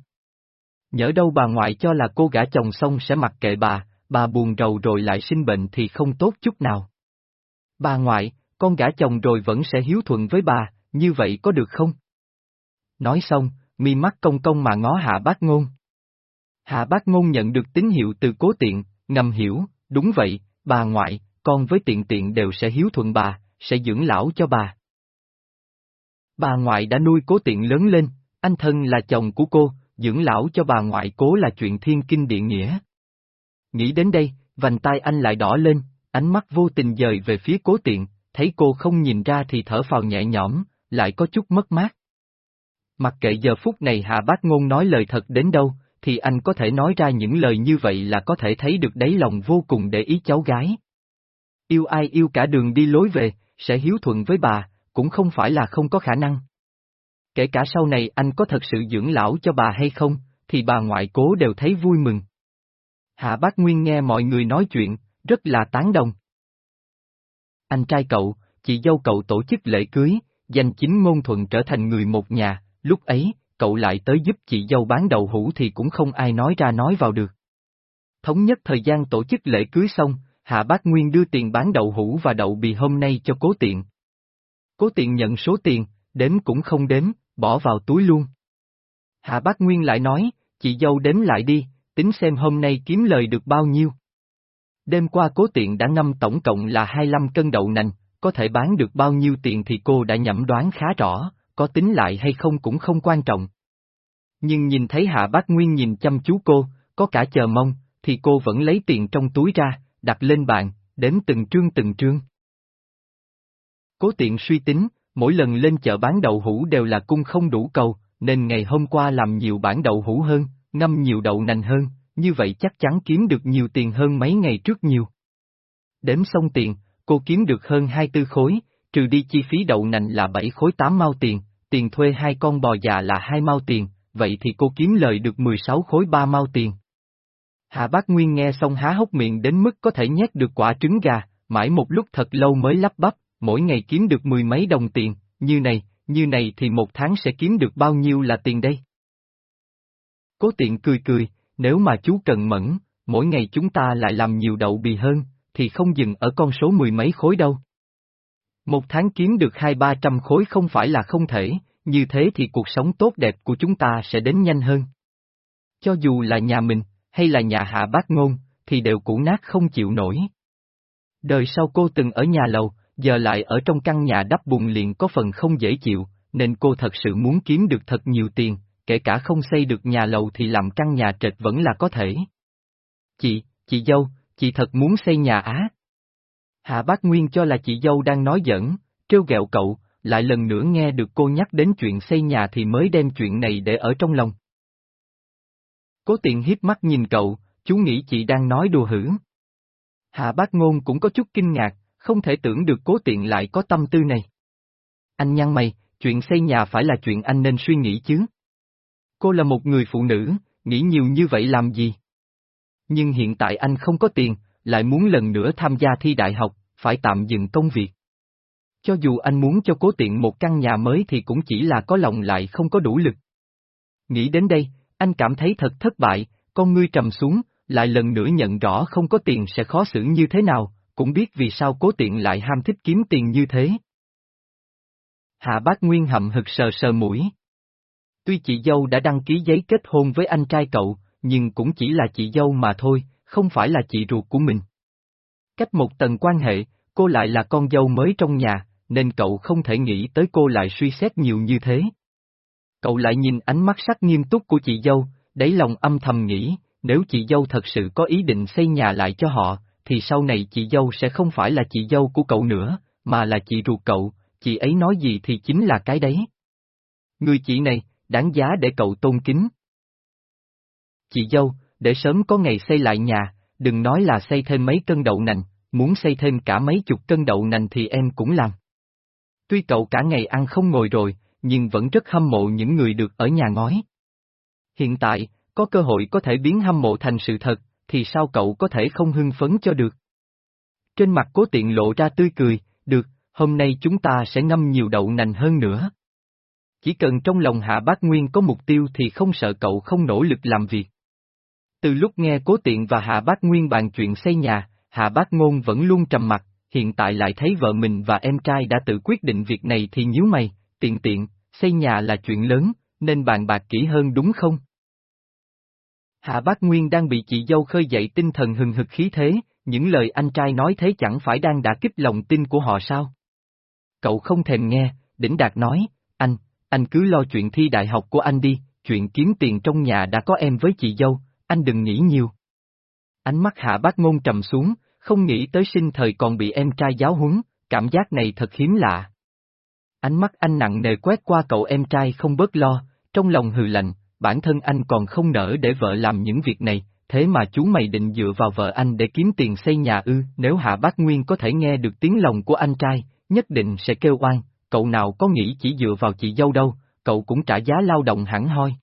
Nhỡ đâu bà ngoại cho là cô gả chồng xong sẽ mặc kệ bà, bà buồn rầu rồi lại sinh bệnh thì không tốt chút nào. Bà ngoại, con gả chồng rồi vẫn sẽ hiếu thuận với bà, như vậy có được không? Nói xong, mi mắt công công mà ngó hạ bác ngôn. Hạ bác ngôn nhận được tín hiệu từ cố tiện, ngầm hiểu, đúng vậy, bà ngoại, con với tiện tiện đều sẽ hiếu thuận bà, sẽ dưỡng lão cho bà. Bà ngoại đã nuôi cố tiện lớn lên, anh thân là chồng của cô, dưỡng lão cho bà ngoại cố là chuyện thiên kinh địa nghĩa. Nghĩ đến đây, vành tai anh lại đỏ lên, ánh mắt vô tình dời về phía cố tiện, thấy cô không nhìn ra thì thở phào nhẹ nhõm, lại có chút mất mát. Mặc kệ giờ phút này Hạ Bác Ngôn nói lời thật đến đâu, thì anh có thể nói ra những lời như vậy là có thể thấy được đáy lòng vô cùng để ý cháu gái. Yêu ai yêu cả đường đi lối về, sẽ hiếu thuận với bà, cũng không phải là không có khả năng. Kể cả sau này anh có thật sự dưỡng lão cho bà hay không, thì bà ngoại cố đều thấy vui mừng. Hạ Bác Nguyên nghe mọi người nói chuyện, rất là tán đồng. Anh trai cậu, chị dâu cậu tổ chức lễ cưới, danh chính ngôn thuận trở thành người một nhà, lúc ấy, cậu lại tới giúp chị dâu bán đậu hũ thì cũng không ai nói ra nói vào được. Thống nhất thời gian tổ chức lễ cưới xong, Hạ Bác Nguyên đưa tiền bán đậu hũ và đậu bì hôm nay cho cố tiện. Cố tiện nhận số tiền, đếm cũng không đếm, bỏ vào túi luôn. Hạ Bác Nguyên lại nói, chị dâu đếm lại đi, tính xem hôm nay kiếm lời được bao nhiêu. Đêm qua cố tiện đã ngâm tổng cộng là 25 cân đậu nành, có thể bán được bao nhiêu tiền thì cô đã nhẩm đoán khá rõ, có tính lại hay không cũng không quan trọng. Nhưng nhìn thấy Hạ Bác Nguyên nhìn chăm chú cô, có cả chờ mong, thì cô vẫn lấy tiền trong túi ra, đặt lên bàn, đếm từng trương từng trương. Cố tiện suy tính, mỗi lần lên chợ bán đậu hũ đều là cung không đủ cầu, nên ngày hôm qua làm nhiều bản đậu hũ hơn, ngâm nhiều đậu nành hơn, như vậy chắc chắn kiếm được nhiều tiền hơn mấy ngày trước nhiều. Đếm xong tiền, cô kiếm được hơn 24 khối, trừ đi chi phí đậu nành là 7 khối 8 mao tiền, tiền thuê hai con bò già là hai mao tiền, vậy thì cô kiếm lời được 16 khối 3 mao tiền. Hạ Bác Nguyên nghe xong há hốc miệng đến mức có thể nhét được quả trứng gà, mãi một lúc thật lâu mới lắp bắp, mỗi ngày kiếm được mười mấy đồng tiền, như này, như này thì một tháng sẽ kiếm được bao nhiêu là tiền đây? Cố tiện cười cười, nếu mà chú cần mẫn, mỗi ngày chúng ta lại làm nhiều đậu bì hơn, thì không dừng ở con số mười mấy khối đâu. Một tháng kiếm được hai ba trăm khối không phải là không thể, như thế thì cuộc sống tốt đẹp của chúng ta sẽ đến nhanh hơn. Cho dù là nhà mình, hay là nhà hạ bác ngôn, thì đều cũ nát không chịu nổi. Đời sau cô từng ở nhà lầu, giờ lại ở trong căn nhà đắp bùn liền có phần không dễ chịu, nên cô thật sự muốn kiếm được thật nhiều tiền, kể cả không xây được nhà lầu thì làm căn nhà trệt vẫn là có thể. Chị, chị dâu, chị thật muốn xây nhà á. Hạ bác Nguyên cho là chị dâu đang nói giỡn, trêu ghẹo cậu, lại lần nữa nghe được cô nhắc đến chuyện xây nhà thì mới đem chuyện này để ở trong lòng. Cố tiện hiếp mắt nhìn cậu, chú nghĩ chị đang nói đùa hử. Hạ bác ngôn cũng có chút kinh ngạc, không thể tưởng được cố tiện lại có tâm tư này. Anh nhăn mày, chuyện xây nhà phải là chuyện anh nên suy nghĩ chứ. Cô là một người phụ nữ, nghĩ nhiều như vậy làm gì? Nhưng hiện tại anh không có tiền, lại muốn lần nữa tham gia thi đại học, phải tạm dừng công việc. Cho dù anh muốn cho cố tiện một căn nhà mới thì cũng chỉ là có lòng lại không có đủ lực. Nghĩ đến đây, anh cảm thấy thật thất bại, con ngươi trầm xuống, lại lần nữa nhận rõ không có tiền sẽ khó xử như thế nào, cũng biết vì sao cố tiện lại ham thích kiếm tiền như thế. Hạ bác Nguyên hậm hực sờ sờ mũi. Tuy chị dâu đã đăng ký giấy kết hôn với anh trai cậu, nhưng cũng chỉ là chị dâu mà thôi, không phải là chị ruột của mình. Cách một tầng quan hệ, cô lại là con dâu mới trong nhà, nên cậu không thể nghĩ tới cô lại suy xét nhiều như thế. Cậu lại nhìn ánh mắt sắc nghiêm túc của chị dâu, đáy lòng âm thầm nghĩ, nếu chị dâu thật sự có ý định xây nhà lại cho họ, thì sau này chị dâu sẽ không phải là chị dâu của cậu nữa, mà là chị ruột cậu, chị ấy nói gì thì chính là cái đấy. Người chị này, đáng giá để cậu tôn kính. Chị dâu, để sớm có ngày xây lại nhà, đừng nói là xây thêm mấy cân đậu nành, muốn xây thêm cả mấy chục cân đậu nành thì em cũng làm. Tuy cậu cả ngày ăn không ngồi rồi, nhưng vẫn rất hâm mộ những người được ở nhà ngói. Hiện tại, có cơ hội có thể biến hâm mộ thành sự thật, thì sao cậu có thể không hưng phấn cho được? Trên mặt cố tiện lộ ra tươi cười, được, hôm nay chúng ta sẽ ngâm nhiều đậu nành hơn nữa. Chỉ cần trong lòng hạ bác Nguyên có mục tiêu thì không sợ cậu không nỗ lực làm việc. Từ lúc nghe cố tiện và hạ bác Nguyên bàn chuyện xây nhà, hạ bác ngôn vẫn luôn trầm mặt, hiện tại lại thấy vợ mình và em trai đã tự quyết định việc này thì nhíu mày, tiện tiện, xây nhà là chuyện lớn, nên bàn bạc kỹ hơn đúng không? Hạ Bác Nguyên đang bị chị dâu khơi dậy tinh thần hừng hực khí thế, những lời anh trai nói thế chẳng phải đang đả kích lòng tin của họ sao? Cậu không thèm nghe, đỉnh đạt nói, anh, anh cứ lo chuyện thi đại học của anh đi, chuyện kiếm tiền trong nhà đã có em với chị dâu, anh đừng nghĩ nhiều. Ánh mắt hạ bác ngôn trầm xuống, không nghĩ tới sinh thời còn bị em trai giáo huấn, cảm giác này thật hiếm lạ. Ánh mắt anh nặng nề quét qua cậu em trai không bớt lo, trong lòng hừ lạnh, bản thân anh còn không nỡ để vợ làm những việc này, thế mà chú mày định dựa vào vợ anh để kiếm tiền xây nhà ư, nếu Hạ Bác Nguyên có thể nghe được tiếng lòng của anh trai, nhất định sẽ kêu oan, cậu nào có nghĩ chỉ dựa vào chị dâu đâu, cậu cũng trả giá lao động hẳn hoi.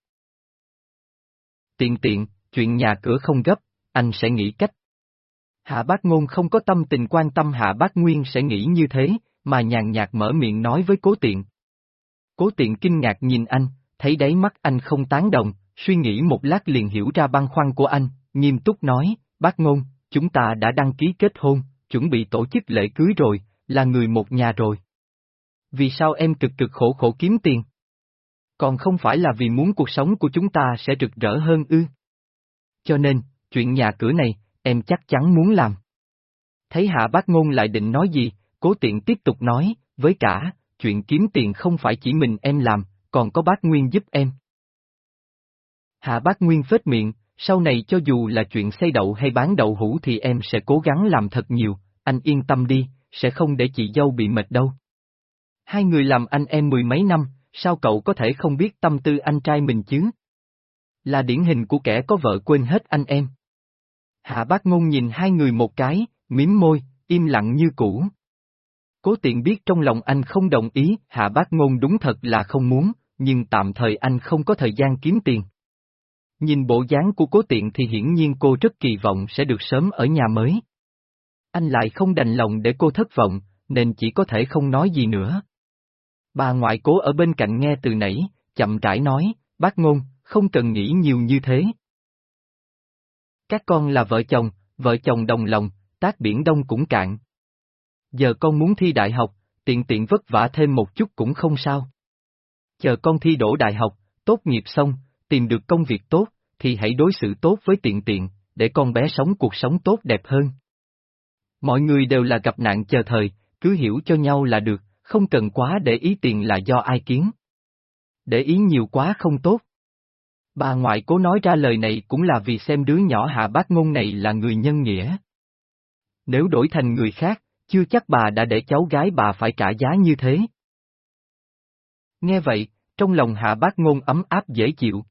Tiện tiện, chuyện nhà cửa không gấp, anh sẽ nghĩ cách. Hạ bác ngôn không có tâm tình quan tâm hạ bác nguyên sẽ nghĩ như thế, mà nhàn nhạt mở miệng nói với cố tiện. Cố tiện kinh ngạc nhìn anh, thấy đáy mắt anh không tán đồng, suy nghĩ một lát liền hiểu ra băn khoăn của anh, nghiêm túc nói, bác ngôn, chúng ta đã đăng ký kết hôn, chuẩn bị tổ chức lễ cưới rồi, là người một nhà rồi. Vì sao em cực cực khổ khổ kiếm tiền? Còn không phải là vì muốn cuộc sống của chúng ta sẽ rực rỡ hơn ư? Cho nên, chuyện nhà cửa này, em chắc chắn muốn làm. Thấy hạ bác ngôn lại định nói gì, cố tiện tiếp tục nói, với cả, chuyện kiếm tiền không phải chỉ mình em làm, còn có bác Nguyên giúp em. Hạ bác Nguyên phết miệng, sau này cho dù là chuyện xây đậu hay bán đậu hũ thì em sẽ cố gắng làm thật nhiều, anh yên tâm đi, sẽ không để chị dâu bị mệt đâu. Hai người làm anh em mười mấy năm, sao cậu có thể không biết tâm tư anh trai mình chứ? Là điển hình của kẻ có vợ quên hết anh em. Hạ bác ngôn nhìn hai người một cái, mím môi, im lặng như cũ. Cố tiện biết trong lòng anh không đồng ý, hạ bác ngôn đúng thật là không muốn, nhưng tạm thời anh không có thời gian kiếm tiền. Nhìn bộ dáng của cố tiện thì hiển nhiên cô rất kỳ vọng sẽ được sớm ở nhà mới. Anh lại không đành lòng để cô thất vọng, nên chỉ có thể không nói gì nữa. Bà ngoại cố ở bên cạnh nghe từ nãy, chậm rãi nói, bác ngôn, không cần nghĩ nhiều như thế. Các con là vợ chồng, vợ chồng đồng lòng, tác biển đông cũng cạn. Giờ con muốn thi đại học, tiện tiện vất vả thêm một chút cũng không sao. Chờ con thi đổ đại học, tốt nghiệp xong, tìm được công việc tốt, thì hãy đối xử tốt với tiện tiện, để con bé sống cuộc sống tốt đẹp hơn. Mọi người đều là gặp nạn chờ thời, cứ hiểu cho nhau là được, không cần quá để ý tiền là do ai kiến. Để ý nhiều quá không tốt. Bà ngoại cố nói ra lời này cũng là vì xem đứa nhỏ hạ bác ngôn này là người nhân nghĩa. Nếu đổi thành người khác, chưa chắc bà đã để cháu gái bà phải trả giá như thế. Nghe vậy, trong lòng hạ bác ngôn ấm áp dễ chịu.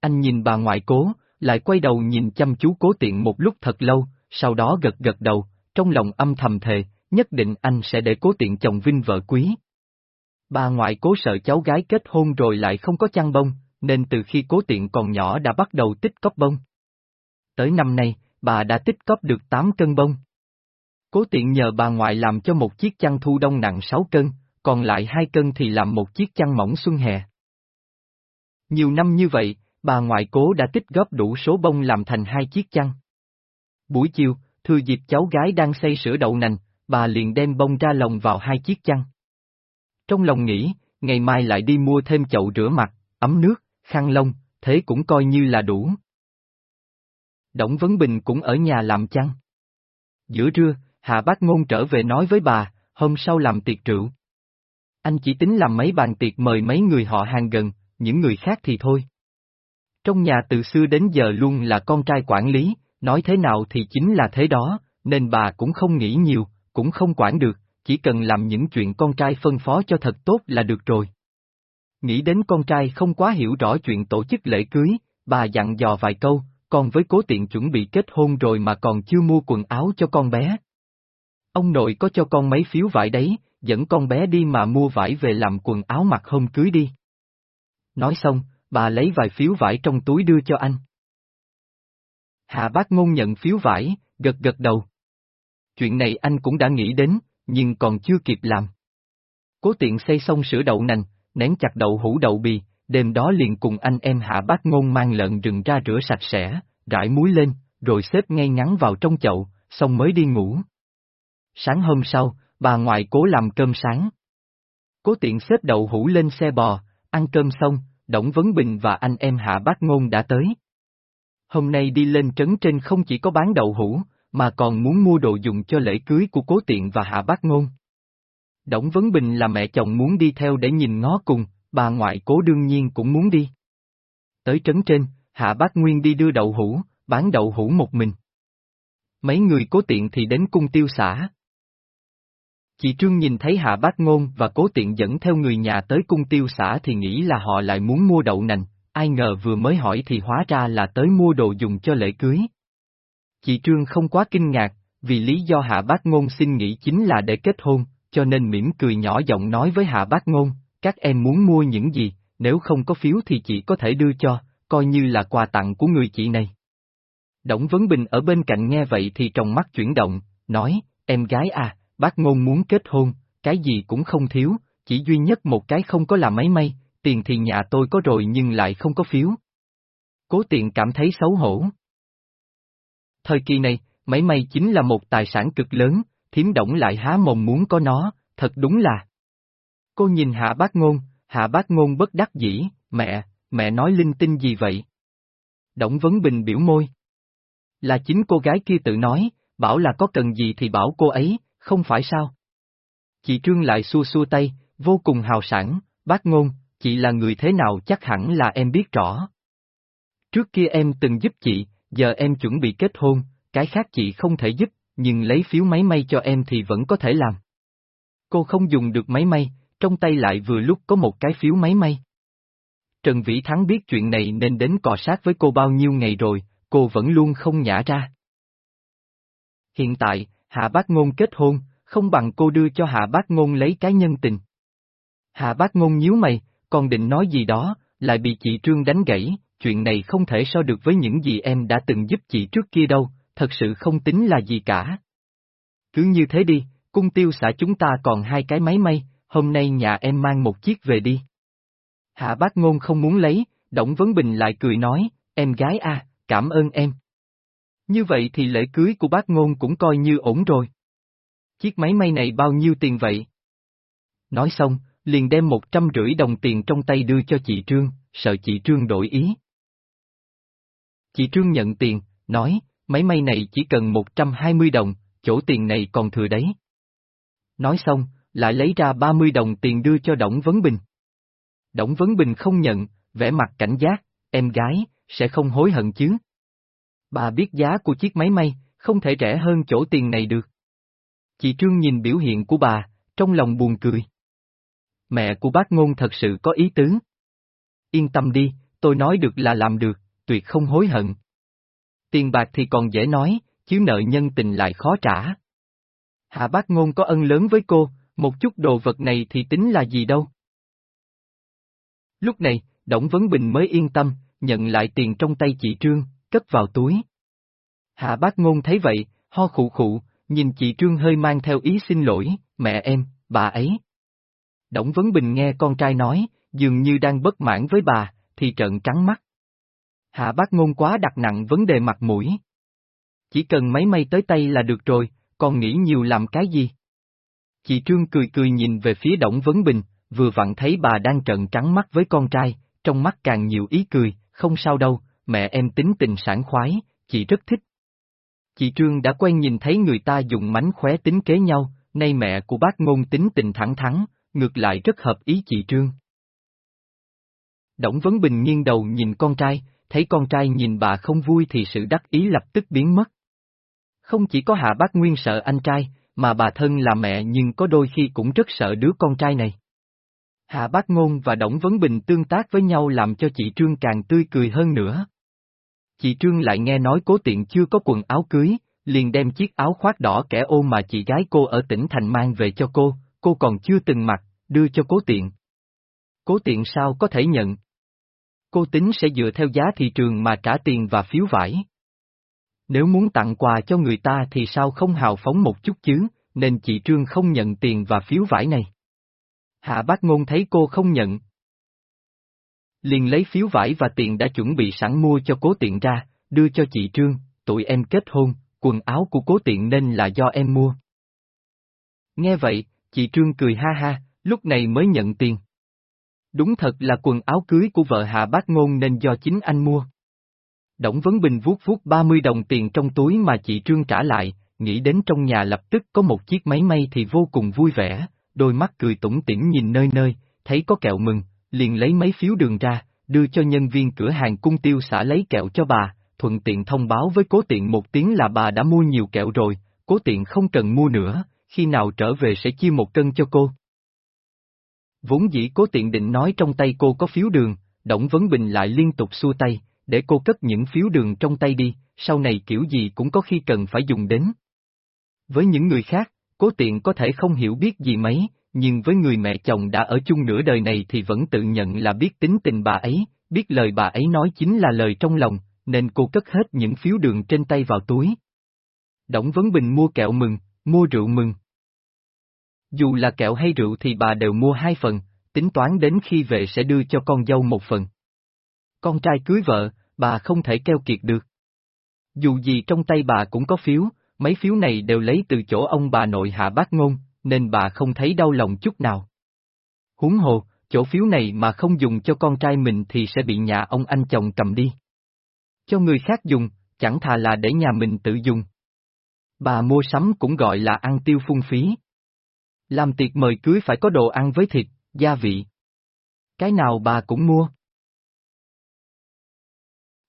Anh nhìn bà ngoại cố, lại quay đầu nhìn chăm chú cố tiện một lúc thật lâu, sau đó gật gật đầu, trong lòng âm thầm thề, nhất định anh sẽ để cố tiện chồng vinh vợ quý. Bà ngoại cố sợ cháu gái kết hôn rồi lại không có chăn bông, nên từ khi cố tiện còn nhỏ đã bắt đầu tích cóp bông. Tới năm nay, bà đã tích cóp được 8 cân bông. Cố tiện nhờ bà ngoại làm cho một chiếc chăn thu đông nặng 6 cân, còn lại hai cân thì làm một chiếc chăn mỏng xuân hè. Nhiều năm như vậy, bà ngoại cố đã tích góp đủ số bông làm thành hai chiếc chăn. Buổi chiều, thừa dịp cháu gái đang xây sữa đậu nành, bà liền đem bông ra lồng vào hai chiếc chăn. Trong lòng nghĩ, ngày mai lại đi mua thêm chậu rửa mặt, ấm nước, khăn lông, thế cũng coi như là đủ. Đổng Vấn Bình cũng ở nhà làm chăn. Giữa trưa, Hạ Bác Ngôn trở về nói với bà, hôm sau làm tiệc rượu. Anh chỉ tính làm mấy bàn tiệc mời mấy người họ hàng gần, những người khác thì thôi. Trong nhà từ xưa đến giờ luôn là con trai quản lý, nói thế nào thì chính là thế đó, nên bà cũng không nghĩ nhiều, cũng không quản được, chỉ cần làm những chuyện con trai phân phó cho thật tốt là được rồi. Nghĩ đến con trai không quá hiểu rõ chuyện tổ chức lễ cưới, bà dặn dò vài câu, còn với cố tiện chuẩn bị kết hôn rồi mà còn chưa mua quần áo cho con bé. Ông nội có cho con mấy phiếu vải đấy, dẫn con bé đi mà mua vải về làm quần áo mặc hôm cưới đi. Nói xong, bà lấy vài phiếu vải trong túi đưa cho anh. Hạ bác ngôn nhận phiếu vải, gật gật đầu. Chuyện này anh cũng đã nghĩ đến, nhưng còn chưa kịp làm. Cố tiện xây xong sữa đậu nành, nén chặt đậu hũ đậu bì, đêm đó liền cùng anh em hạ bác ngôn mang lợn rừng ra rửa sạch sẽ, rải muối lên, rồi xếp ngay ngắn vào trong chậu, xong mới đi ngủ. Sáng hôm sau, bà ngoại cố làm cơm sáng. Cố tiện xếp đậu hũ lên xe bò, ăn cơm xong, Đổng Vấn Bình và anh em hạ bác ngôn đã tới. Hôm nay đi lên trấn trên không chỉ có bán đậu hũ, mà còn muốn mua đồ dùng cho lễ cưới của cố tiện và hạ bác ngôn. Đổng Vấn Bình là mẹ chồng muốn đi theo để nhìn ngó cùng, bà ngoại cố đương nhiên cũng muốn đi. Tới trấn trên, hạ bác Nguyên đi đưa đậu hũ, bán đậu hũ một mình. Mấy người cố tiện thì đến cung tiêu xã. Chị Trương nhìn thấy Hạ Bác Ngôn và cố tiện dẫn theo người nhà tới cung tiêu xã thì nghĩ là họ lại muốn mua đậu nành, ai ngờ vừa mới hỏi thì hóa ra là tới mua đồ dùng cho lễ cưới. Chị Trương không quá kinh ngạc, vì lý do Hạ Bác Ngôn xin nghỉ chính là để kết hôn, cho nên mỉm cười nhỏ giọng nói với Hạ Bác Ngôn, các em muốn mua những gì, nếu không có phiếu thì chị có thể đưa cho, coi như là quà tặng của người chị này. Đổng Vấn Bình ở bên cạnh nghe vậy thì trong mắt chuyển động, nói, em gái à, bác ngôn muốn kết hôn, cái gì cũng không thiếu, chỉ duy nhất một cái không có là máy may, tiền thì nhà tôi có rồi nhưng lại không có phiếu. Cố tiện cảm thấy xấu hổ. Thời kỳ này, máy may chính là một tài sản cực lớn, thiếm động lại há mồm muốn có nó, thật đúng là. Cô nhìn hạ bác ngôn, hạ bác ngôn bất đắc dĩ, mẹ, mẹ nói linh tinh gì vậy? Đổng Vấn Bình biểu môi. Là chính cô gái kia tự nói, bảo là có cần gì thì bảo cô ấy, không phải sao? Chị Trương lại xua xua tay, vô cùng hào sản, bác ngôn, chị là người thế nào chắc hẳn là em biết rõ. Trước kia em từng giúp chị, giờ em chuẩn bị kết hôn, cái khác chị không thể giúp, nhưng lấy phiếu máy may cho em thì vẫn có thể làm. Cô không dùng được máy may, trong tay lại vừa lúc có một cái phiếu máy may. Trần Vĩ Thắng biết chuyện này nên đến cọ sát với cô bao nhiêu ngày rồi, cô vẫn luôn không nhả ra. Hiện tại, Hạ Bác Ngôn kết hôn, không bằng cô đưa cho Hạ Bác Ngôn lấy cái nhân tình. Hạ Bác Ngôn nhíu mày, còn định nói gì đó, lại bị chị Trương đánh gãy, chuyện này không thể so được với những gì em đã từng giúp chị trước kia đâu, thật sự không tính là gì cả. Cứ như thế đi, cung tiêu xã chúng ta còn hai cái máy may, hôm nay nhà em mang một chiếc về đi. Hạ bác ngôn không muốn lấy, Đổng Vấn Bình lại cười nói, em gái a, cảm ơn em. Như vậy thì lễ cưới của bác ngôn cũng coi như ổn rồi. Chiếc máy may này bao nhiêu tiền vậy? Nói xong, liền đem một trăm rưỡi đồng tiền trong tay đưa cho chị Trương, sợ chị Trương đổi ý. Chị Trương nhận tiền, nói, máy may này chỉ cần 120 đồng, chỗ tiền này còn thừa đấy. Nói xong, lại lấy ra 30 đồng tiền đưa cho Đổng Vấn Bình. Đổng Vấn Bình không nhận, vẻ mặt cảnh giác, em gái, sẽ không hối hận chứ. Bà biết giá của chiếc máy may, không thể rẻ hơn chỗ tiền này được. Chị Trương nhìn biểu hiện của bà, trong lòng buồn cười. Mẹ của bác ngôn thật sự có ý tứ. Yên tâm đi, tôi nói được là làm được, tuyệt không hối hận. Tiền bạc thì còn dễ nói, chứ nợ nhân tình lại khó trả. Hạ bác ngôn có ân lớn với cô, một chút đồ vật này thì tính là gì đâu. Lúc này, Đổng Vấn Bình mới yên tâm, nhận lại tiền trong tay chị Trương, cất vào túi. Hạ bác ngôn thấy vậy, ho khụ khụ, nhìn chị Trương hơi mang theo ý xin lỗi, mẹ em, bà ấy. Đổng Vấn Bình nghe con trai nói, dường như đang bất mãn với bà, thì trợn trắng mắt. Hạ bác ngôn quá đặt nặng vấn đề mặt mũi. Chỉ cần máy may tới tay là được rồi, còn nghĩ nhiều làm cái gì? Chị Trương cười cười nhìn về phía Đổng Vấn Bình, vừa vặn thấy bà đang trợn trắng mắt với con trai, trong mắt càng nhiều ý cười, không sao đâu, mẹ em tính tình sản khoái, chị rất thích. Chị Trương đã quen nhìn thấy người ta dùng mánh khóe tính kế nhau, nay mẹ của bác ngôn tính tình thẳng thắn, ngược lại rất hợp ý chị Trương. Đổng Vấn Bình nghiêng đầu nhìn con trai, thấy con trai nhìn bà không vui thì sự đắc ý lập tức biến mất. Không chỉ có hạ bác Nguyên sợ anh trai, mà bà thân là mẹ nhưng có đôi khi cũng rất sợ đứa con trai này. Hạ Bác Ngôn và Đổng Vấn Bình tương tác với nhau làm cho chị Trương càng tươi cười hơn nữa. Chị Trương lại nghe nói cố tiện chưa có quần áo cưới, liền đem chiếc áo khoác đỏ kẻ ô mà chị gái cô ở tỉnh Thành mang về cho cô, cô còn chưa từng mặc, đưa cho cố tiện. Cố tiện sao có thể nhận? Cô tính sẽ dựa theo giá thị trường mà trả tiền và phiếu vải. Nếu muốn tặng quà cho người ta thì sao không hào phóng một chút chứ, nên chị Trương không nhận tiền và phiếu vải này. Hạ bác ngôn thấy cô không nhận. Liền lấy phiếu vải và tiền đã chuẩn bị sẵn mua cho cố tiện ra, đưa cho chị Trương, tụi em kết hôn, quần áo của cố tiện nên là do em mua. Nghe vậy, chị Trương cười ha ha, lúc này mới nhận tiền. Đúng thật là quần áo cưới của vợ Hạ Bác Ngôn nên do chính anh mua. Đổng Vấn Bình vuốt vuốt 30 đồng tiền trong túi mà chị Trương trả lại, nghĩ đến trong nhà lập tức có một chiếc máy may thì vô cùng vui vẻ, đôi mắt cười tủm tỉm nhìn nơi nơi, thấy có kẹo mừng, liền lấy mấy phiếu đường ra, đưa cho nhân viên cửa hàng cung tiêu xã lấy kẹo cho bà, thuận tiện thông báo với cố tiện một tiếng là bà đã mua nhiều kẹo rồi, cố tiện không cần mua nữa, khi nào trở về sẽ chia một cân cho cô. Vốn dĩ cố tiện định nói trong tay cô có phiếu đường, Đổng Vấn Bình lại liên tục xua tay, để cô cất những phiếu đường trong tay đi, sau này kiểu gì cũng có khi cần phải dùng đến. Với những người khác, cố tiện có thể không hiểu biết gì mấy, nhưng với người mẹ chồng đã ở chung nửa đời này thì vẫn tự nhận là biết tính tình bà ấy, biết lời bà ấy nói chính là lời trong lòng, nên cô cất hết những phiếu đường trên tay vào túi. Đổng Vấn Bình mua kẹo mừng, mua rượu mừng. Dù là kẹo hay rượu thì bà đều mua hai phần, tính toán đến khi về sẽ đưa cho con dâu một phần. Con trai cưới vợ, bà không thể keo kiệt được. Dù gì trong tay bà cũng có phiếu, mấy phiếu này đều lấy từ chỗ ông bà nội hạ bác ngôn, nên bà không thấy đau lòng chút nào. Huống hồ, chỗ phiếu này mà không dùng cho con trai mình thì sẽ bị nhà ông anh chồng cầm đi. Cho người khác dùng, chẳng thà là để nhà mình tự dùng. Bà mua sắm cũng gọi là ăn tiêu phung phí. Làm tiệc mời cưới phải có đồ ăn với thịt, gia vị. Cái nào bà cũng mua.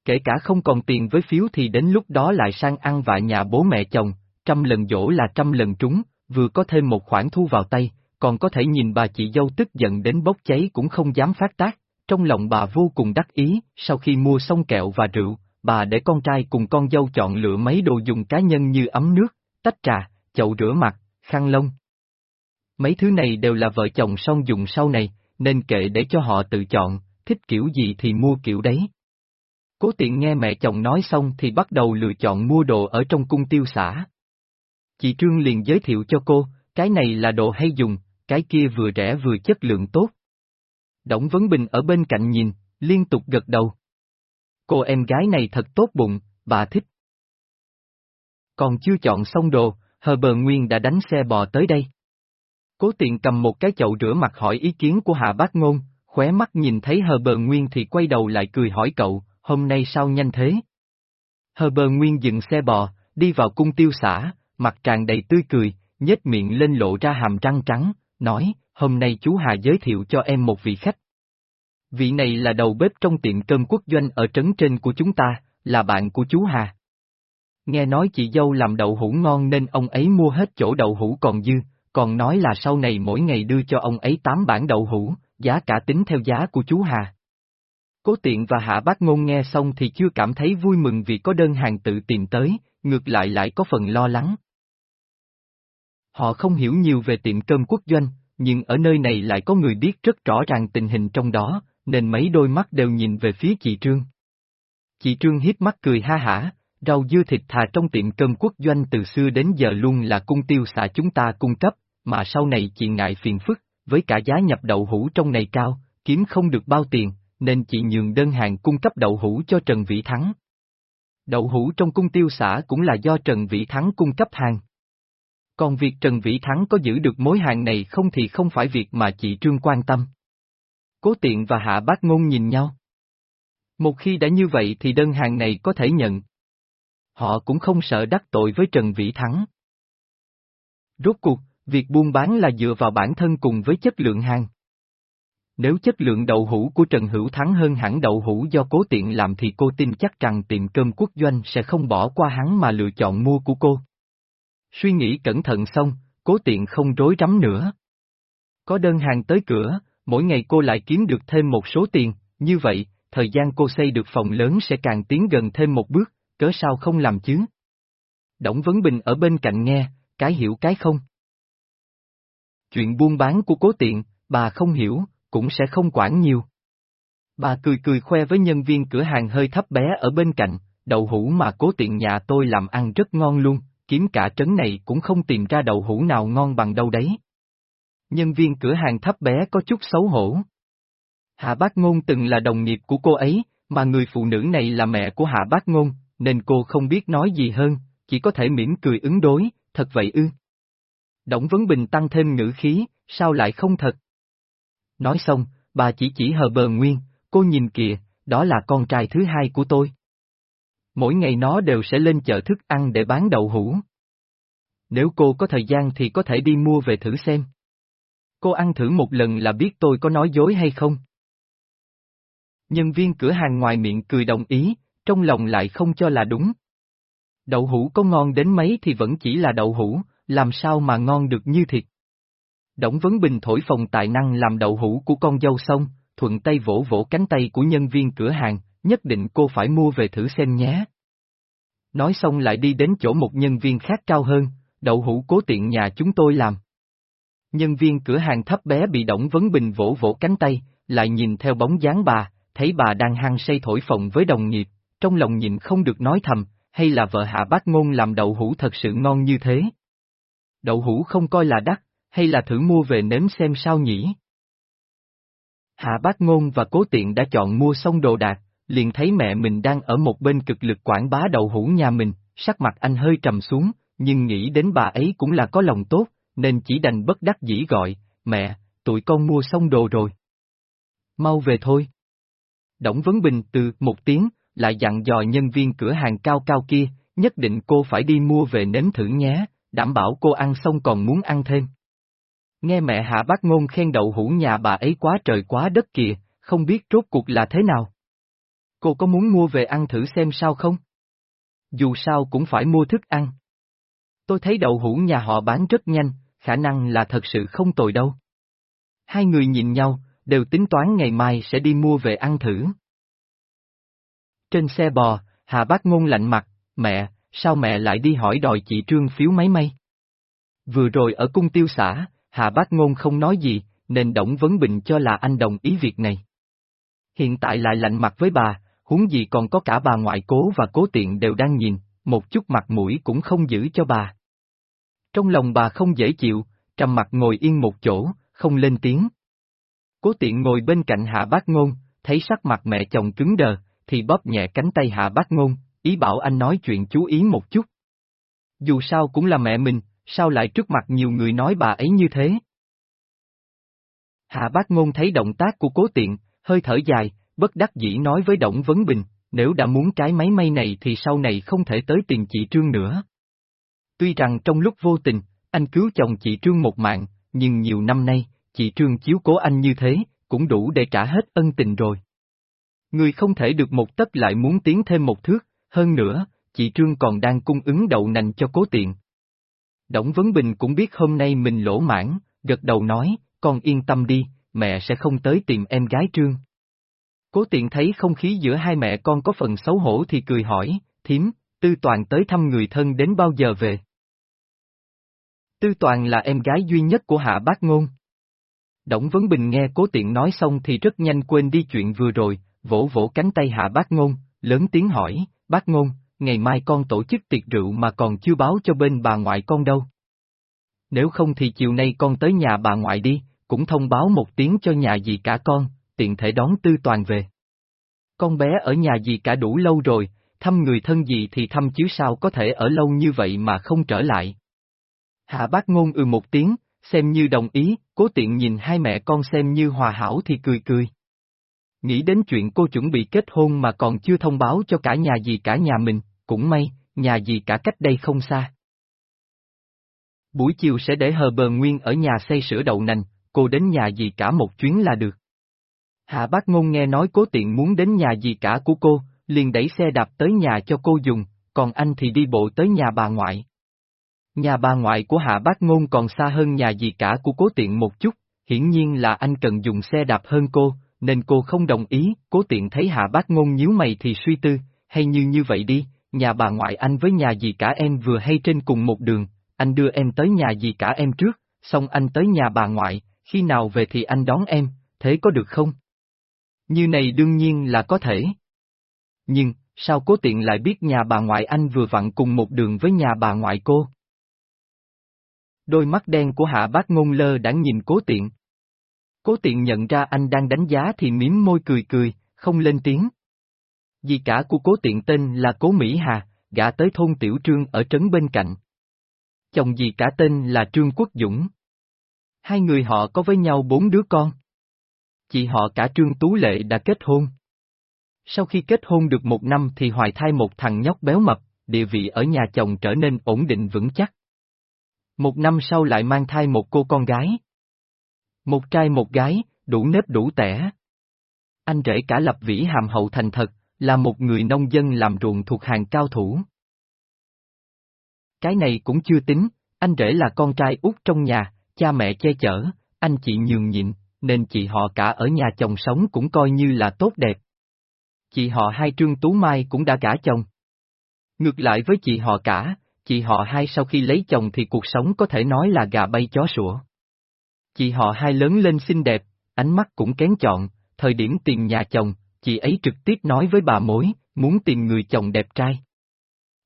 Kể cả không còn tiền với phiếu thì đến lúc đó lại sang ăn vạ nhà bố mẹ chồng, trăm lần dỗ là trăm lần trúng, vừa có thêm một khoản thu vào tay, còn có thể nhìn bà chị dâu tức giận đến bốc cháy cũng không dám phát tác, trong lòng bà vô cùng đắc ý, sau khi mua xong kẹo và rượu, bà để con trai cùng con dâu chọn lựa mấy đồ dùng cá nhân như ấm nước, tách trà, chậu rửa mặt, khăn lông. Mấy thứ này đều là vợ chồng song dùng sau này, nên kệ để cho họ tự chọn, thích kiểu gì thì mua kiểu đấy. Cố tiện nghe mẹ chồng nói xong thì bắt đầu lựa chọn mua đồ ở trong cung tiêu xã. Chị Trương liền giới thiệu cho cô, cái này là đồ hay dùng, cái kia vừa rẻ vừa chất lượng tốt. Đổng Vấn Bình ở bên cạnh nhìn, liên tục gật đầu. Cô em gái này thật tốt bụng, bà thích. Còn chưa chọn xong đồ, hờ bờ nguyên đã đánh xe bò tới đây. Cố tiện cầm một cái chậu rửa mặt hỏi ý kiến của Hạ Bác Ngôn, khóe mắt nhìn thấy hờ bờ nguyên thì quay đầu lại cười hỏi cậu, hôm nay sao nhanh thế? Hờ bờ nguyên dừng xe bò, đi vào cung tiêu xã, mặt tràn đầy tươi cười, nhếch miệng lên lộ ra hàm răng trắng, nói, hôm nay chú Hà giới thiệu cho em một vị khách. Vị này là đầu bếp trong tiệm cơm quốc doanh ở trấn trên của chúng ta, là bạn của chú Hà. Nghe nói chị dâu làm đậu hũ ngon nên ông ấy mua hết chỗ đậu hũ còn dư, còn nói là sau này mỗi ngày đưa cho ông ấy 8 bản đậu hũ, giá cả tính theo giá của chú Hà. Cố tiện và hạ bác ngôn nghe xong thì chưa cảm thấy vui mừng vì có đơn hàng tự tìm tới, ngược lại lại có phần lo lắng. Họ không hiểu nhiều về tiệm cơm quốc doanh, nhưng ở nơi này lại có người biết rất rõ ràng tình hình trong đó, nên mấy đôi mắt đều nhìn về phía chị Trương. Chị Trương hiếp mắt cười ha hả, rau dưa thịt thà trong tiệm cơm quốc doanh từ xưa đến giờ luôn là cung tiêu xã chúng ta cung cấp, mà sau này chị ngại phiền phức, với cả giá nhập đậu hũ trong này cao, kiếm không được bao tiền, nên chị nhường đơn hàng cung cấp đậu hũ cho Trần Vĩ Thắng. Đậu hũ trong cung tiêu xã cũng là do Trần Vĩ Thắng cung cấp hàng. Còn việc Trần Vĩ Thắng có giữ được mối hàng này không thì không phải việc mà chị Trương quan tâm. Cố tiện và hạ bác ngôn nhìn nhau. Một khi đã như vậy thì đơn hàng này có thể nhận. Họ cũng không sợ đắc tội với Trần Vĩ Thắng. Rốt cuộc, việc buôn bán là dựa vào bản thân cùng với chất lượng hàng. Nếu chất lượng đậu hũ của Trần Hữu Thắng hơn hẳn đậu hũ do cố tiện làm thì cô tin chắc rằng tiệm cơm quốc doanh sẽ không bỏ qua hắn mà lựa chọn mua của cô. Suy nghĩ cẩn thận xong, cố tiện không rối rắm nữa. Có đơn hàng tới cửa, mỗi ngày cô lại kiếm được thêm một số tiền, như vậy, thời gian cô xây được phòng lớn sẽ càng tiến gần thêm một bước, cớ sao không làm chứ? Đổng Vấn Bình ở bên cạnh nghe, cái hiểu cái không. Chuyện buôn bán của cố tiện, bà không hiểu, cũng sẽ không quản nhiều. Bà cười cười khoe với nhân viên cửa hàng hơi thấp bé ở bên cạnh, đậu hũ mà cố tiện nhà tôi làm ăn rất ngon luôn, kiếm cả trấn này cũng không tìm ra đậu hũ nào ngon bằng đâu đấy. Nhân viên cửa hàng thấp bé có chút xấu hổ. Hạ Bác Ngôn từng là đồng nghiệp của cô ấy, mà người phụ nữ này là mẹ của Hạ Bác Ngôn, nên cô không biết nói gì hơn, chỉ có thể mỉm cười ứng đối, thật vậy ư. Đổng Vấn Bình tăng thêm ngữ khí, sao lại không thật? Nói xong, bà chỉ chỉ hờ bờ nguyên, cô nhìn kìa, đó là con trai thứ hai của tôi. Mỗi ngày nó đều sẽ lên chợ thức ăn để bán đậu hũ. Nếu cô có thời gian thì có thể đi mua về thử xem. Cô ăn thử một lần là biết tôi có nói dối hay không. Nhân viên cửa hàng ngoài miệng cười đồng ý, trong lòng lại không cho là đúng. Đậu hũ có ngon đến mấy thì vẫn chỉ là đậu hũ, làm sao mà ngon được như thịt. Đổng Vấn Bình thổi phồng tài năng làm đậu hũ của con dâu xong, thuận tay vỗ vỗ cánh tay của nhân viên cửa hàng, nhất định cô phải mua về thử xem nhé. Nói xong lại đi đến chỗ một nhân viên khác cao hơn, đậu hũ cố tiện nhà chúng tôi làm. Nhân viên cửa hàng thấp bé bị Đổng Vấn Bình vỗ vỗ cánh tay, lại nhìn theo bóng dáng bà, thấy bà đang hăng say thổi phồng với đồng nghiệp, trong lòng nhịn không được nói thầm, hay là vợ hạ bác ngôn làm đậu hũ thật sự ngon như thế. Đậu hũ không coi là đắt, hay là thử mua về nếm xem sao nhỉ? Hạ bác ngôn và cố tiện đã chọn mua xong đồ đạc, liền thấy mẹ mình đang ở một bên cực lực quảng bá đậu hũ nhà mình, sắc mặt anh hơi trầm xuống, nhưng nghĩ đến bà ấy cũng là có lòng tốt, nên chỉ đành bất đắc dĩ gọi, mẹ, tụi con mua xong đồ rồi. Mau về thôi. Đổng Vấn Bình từ một tiếng, lại dặn dò nhân viên cửa hàng cao cao kia, nhất định cô phải đi mua về nếm thử nhé, đảm bảo cô ăn xong còn muốn ăn thêm. Nghe mẹ hạ bác ngôn khen đậu hũ nhà bà ấy quá trời quá đất kìa, không biết rốt cuộc là thế nào. Cô có muốn mua về ăn thử xem sao không? Dù sao cũng phải mua thức ăn. Tôi thấy đậu hũ nhà họ bán rất nhanh, khả năng là thật sự không tồi đâu. Hai người nhìn nhau, đều tính toán ngày mai sẽ đi mua về ăn thử. Trên xe bò, Hà Bác Ngôn lạnh mặt, mẹ, sao mẹ lại đi hỏi đòi chị Trương phiếu máy may? Vừa rồi ở cung tiêu xã, Hà Bác Ngôn không nói gì, nên Đổng Vấn Bình cho là anh đồng ý việc này. Hiện tại lại lạnh mặt với bà, huống gì còn có cả bà ngoại cố và cố tiện đều đang nhìn, một chút mặt mũi cũng không giữ cho bà. Trong lòng bà không dễ chịu, trầm mặt ngồi yên một chỗ, không lên tiếng. Cố tiện ngồi bên cạnh hạ bác ngôn, thấy sắc mặt mẹ chồng cứng đờ, thì bóp nhẹ cánh tay hạ bác ngôn, ý bảo anh nói chuyện chú ý một chút. Dù sao cũng là mẹ mình, sao lại trước mặt nhiều người nói bà ấy như thế? Hạ bác ngôn thấy động tác của cố tiện, hơi thở dài, bất đắc dĩ nói với Đổng Vấn Bình, nếu đã muốn cái máy may này thì sau này không thể tới tiền chị Trương nữa. Tuy rằng trong lúc vô tình, anh cứu chồng chị Trương một mạng, nhưng nhiều năm nay, chị Trương chiếu cố anh như thế, cũng đủ để trả hết ân tình rồi. Người không thể được một tấc lại muốn tiến thêm một thước, hơn nữa, chị Trương còn đang cung ứng đậu nành cho cố tiện. Đổng Vấn Bình cũng biết hôm nay mình lỗ mãn, gật đầu nói, con yên tâm đi, mẹ sẽ không tới tìm em gái Trương. Cố tiện thấy không khí giữa hai mẹ con có phần xấu hổ thì cười hỏi, thím, Tư Toàn tới thăm người thân đến bao giờ về? Tư Toàn là em gái duy nhất của Hạ Bác Ngôn. Đổng Vấn Bình nghe cố tiện nói xong thì rất nhanh quên đi chuyện vừa rồi, vỗ vỗ cánh tay Hạ Bác Ngôn, lớn tiếng hỏi, Bác Ngôn, ngày mai con tổ chức tiệc rượu mà còn chưa báo cho bên bà ngoại con đâu. Nếu không thì chiều nay con tới nhà bà ngoại đi, cũng thông báo một tiếng cho nhà dì cả con, tiện thể đón Tư Toàn về. Con bé ở nhà dì cả đủ lâu rồi, thăm người thân gì thì thăm chứ sao có thể ở lâu như vậy mà không trở lại. Hạ bác ngôn ừ một tiếng, xem như đồng ý, cố tiện nhìn hai mẹ con xem như hòa hảo thì cười cười. Nghĩ đến chuyện cô chuẩn bị kết hôn mà còn chưa thông báo cho cả nhà gì cả nhà mình, cũng may, nhà gì cả cách đây không xa. Buổi chiều sẽ để hờ bờ nguyên ở nhà xây sửa đậu nành, cô đến nhà gì cả một chuyến là được. Hạ bác ngôn nghe nói cố tiện muốn đến nhà gì cả của cô, liền đẩy xe đạp tới nhà cho cô dùng, còn anh thì đi bộ tới nhà bà ngoại. Nhà bà ngoại của hạ bác ngôn còn xa hơn nhà gì cả của cố tiện một chút, hiển nhiên là anh cần dùng xe đạp hơn cô, nên cô không đồng ý, cố tiện thấy hạ bác ngôn nhíu mày thì suy tư, hay như như vậy đi, nhà bà ngoại anh với nhà gì cả em vừa hay trên cùng một đường, anh đưa em tới nhà gì cả em trước, xong anh tới nhà bà ngoại, khi nào về thì anh đón em, thế có được không? Như này đương nhiên là có thể. Nhưng, sao cố tiện lại biết nhà bà ngoại anh vừa vặn cùng một đường với nhà bà ngoại cô? Đôi mắt đen của hạ bác ngôn lơ đã nhìn cố tiện. Cố tiện nhận ra anh đang đánh giá thì miếm môi cười cười, không lên tiếng. Dì cả của cố tiện tên là cố Mỹ Hà, gã tới thôn Tiểu Trương ở trấn bên cạnh. Chồng dì cả tên là Trương Quốc Dũng. Hai người họ có với nhau bốn đứa con. Chị họ cả Trương Tú Lệ đã kết hôn. Sau khi kết hôn được một năm thì hoài thai một thằng nhóc béo mập, địa vị ở nhà chồng trở nên ổn định vững chắc. Một năm sau lại mang thai một cô con gái. Một trai một gái, đủ nếp đủ tẻ. Anh rể cả lập vĩ hàm hậu thành thật, là một người nông dân làm ruộng thuộc hàng cao thủ. Cái này cũng chưa tính, Anh rể là con trai út trong nhà, cha mẹ che chở, anh chị nhường nhịn, nên chị họ cả ở nhà chồng sống cũng coi như là tốt đẹp. Chị họ hai Trương Tú Mai cũng đã gả chồng. Ngược lại với chị họ cả, chị họ hai sau khi lấy chồng thì cuộc sống có thể nói là gà bay chó sủa. Chị họ hai lớn lên xinh đẹp, ánh mắt cũng kén chọn, thời điểm tiền nhà chồng, chị ấy trực tiếp nói với bà mối, muốn tìm người chồng đẹp trai.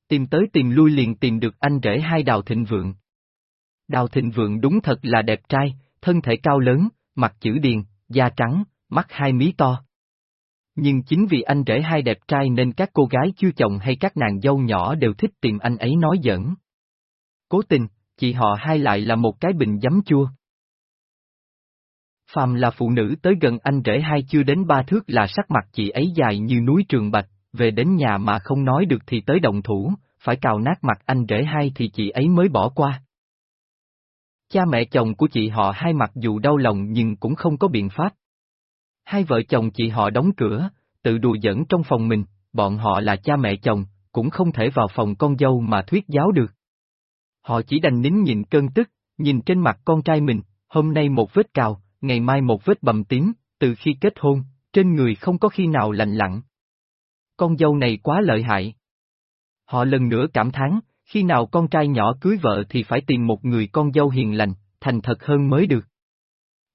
Tìm tới tìm lui liền tìm được anh rể hai Đào Thịnh Vượng. Đào Thịnh Vượng đúng thật là đẹp trai, thân thể cao lớn, mặt chữ điền, da trắng, mắt hai mí to. Nhưng chính vì anh rể hai đẹp trai nên các cô gái chưa chồng hay các nàng dâu nhỏ đều thích tìm anh ấy nói giỡn. Cố tình, chị họ hai lại là một cái bình giấm chua. Phàm là phụ nữ tới gần anh rể hai chưa đến ba thước là sắc mặt chị ấy dài như núi trường bạch, về đến nhà mà không nói được thì tới động thủ, phải cào nát mặt anh rể hai thì chị ấy mới bỏ qua. Cha mẹ chồng của chị họ hai mặc dù đau lòng nhưng cũng không có biện pháp. Hai vợ chồng chị họ đóng cửa, tự đùa giỡn trong phòng mình, bọn họ là cha mẹ chồng, cũng không thể vào phòng con dâu mà thuyết giáo được. Họ chỉ đành nín nhìn cơn tức, nhìn trên mặt con trai mình, hôm nay một vết cào, ngày mai một vết bầm tím, từ khi kết hôn, trên người không có khi nào lạnh lặng. Con dâu này quá lợi hại. Họ lần nữa cảm thán, khi nào con trai nhỏ cưới vợ thì phải tìm một người con dâu hiền lành, thành thật hơn mới được.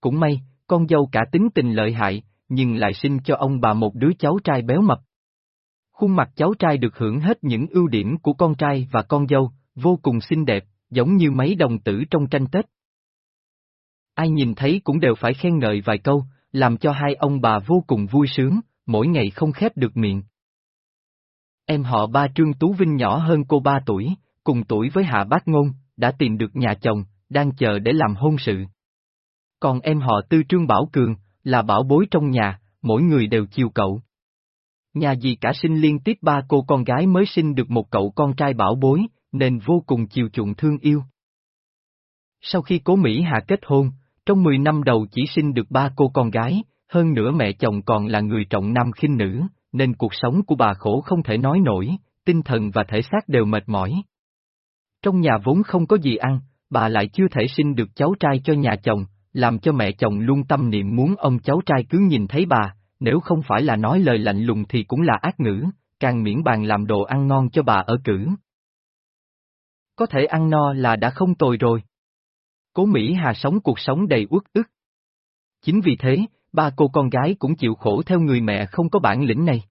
Cũng may, con dâu cả tính tình lợi hại, nhưng lại sinh cho ông bà một đứa cháu trai béo mập. Khuôn mặt cháu trai được hưởng hết những ưu điểm của con trai và con dâu, vô cùng xinh đẹp, giống như mấy đồng tử trong tranh Tết. Ai nhìn thấy cũng đều phải khen ngợi vài câu, làm cho hai ông bà vô cùng vui sướng, mỗi ngày không khép được miệng. Em họ ba Trương Tú Vinh nhỏ hơn cô ba tuổi, cùng tuổi với Hạ Bác Ngôn, đã tìm được nhà chồng, đang chờ để làm hôn sự. Còn em họ Tư Trương Bảo Cường, là bảo bối trong nhà, mỗi người đều chiều cậu. Nhà gì cả sinh liên tiếp ba cô con gái mới sinh được một cậu con trai bảo bối, nên vô cùng chiều chuộng thương yêu. Sau khi cố Mỹ hạ kết hôn, trong 10 năm đầu chỉ sinh được ba cô con gái, hơn nữa mẹ chồng còn là người trọng nam khinh nữ, nên cuộc sống của bà khổ không thể nói nổi, tinh thần và thể xác đều mệt mỏi. Trong nhà vốn không có gì ăn, bà lại chưa thể sinh được cháu trai cho nhà chồng, làm cho mẹ chồng luôn tâm niệm muốn ông cháu trai cứ nhìn thấy bà, nếu không phải là nói lời lạnh lùng thì cũng là ác ngữ, càng miễn bàn làm đồ ăn ngon cho bà ở cử. Có thể ăn no là đã không tồi rồi. Cố Mỹ Hà sống cuộc sống đầy uất ức. Chính vì thế, ba cô con gái cũng chịu khổ theo người mẹ không có bản lĩnh này.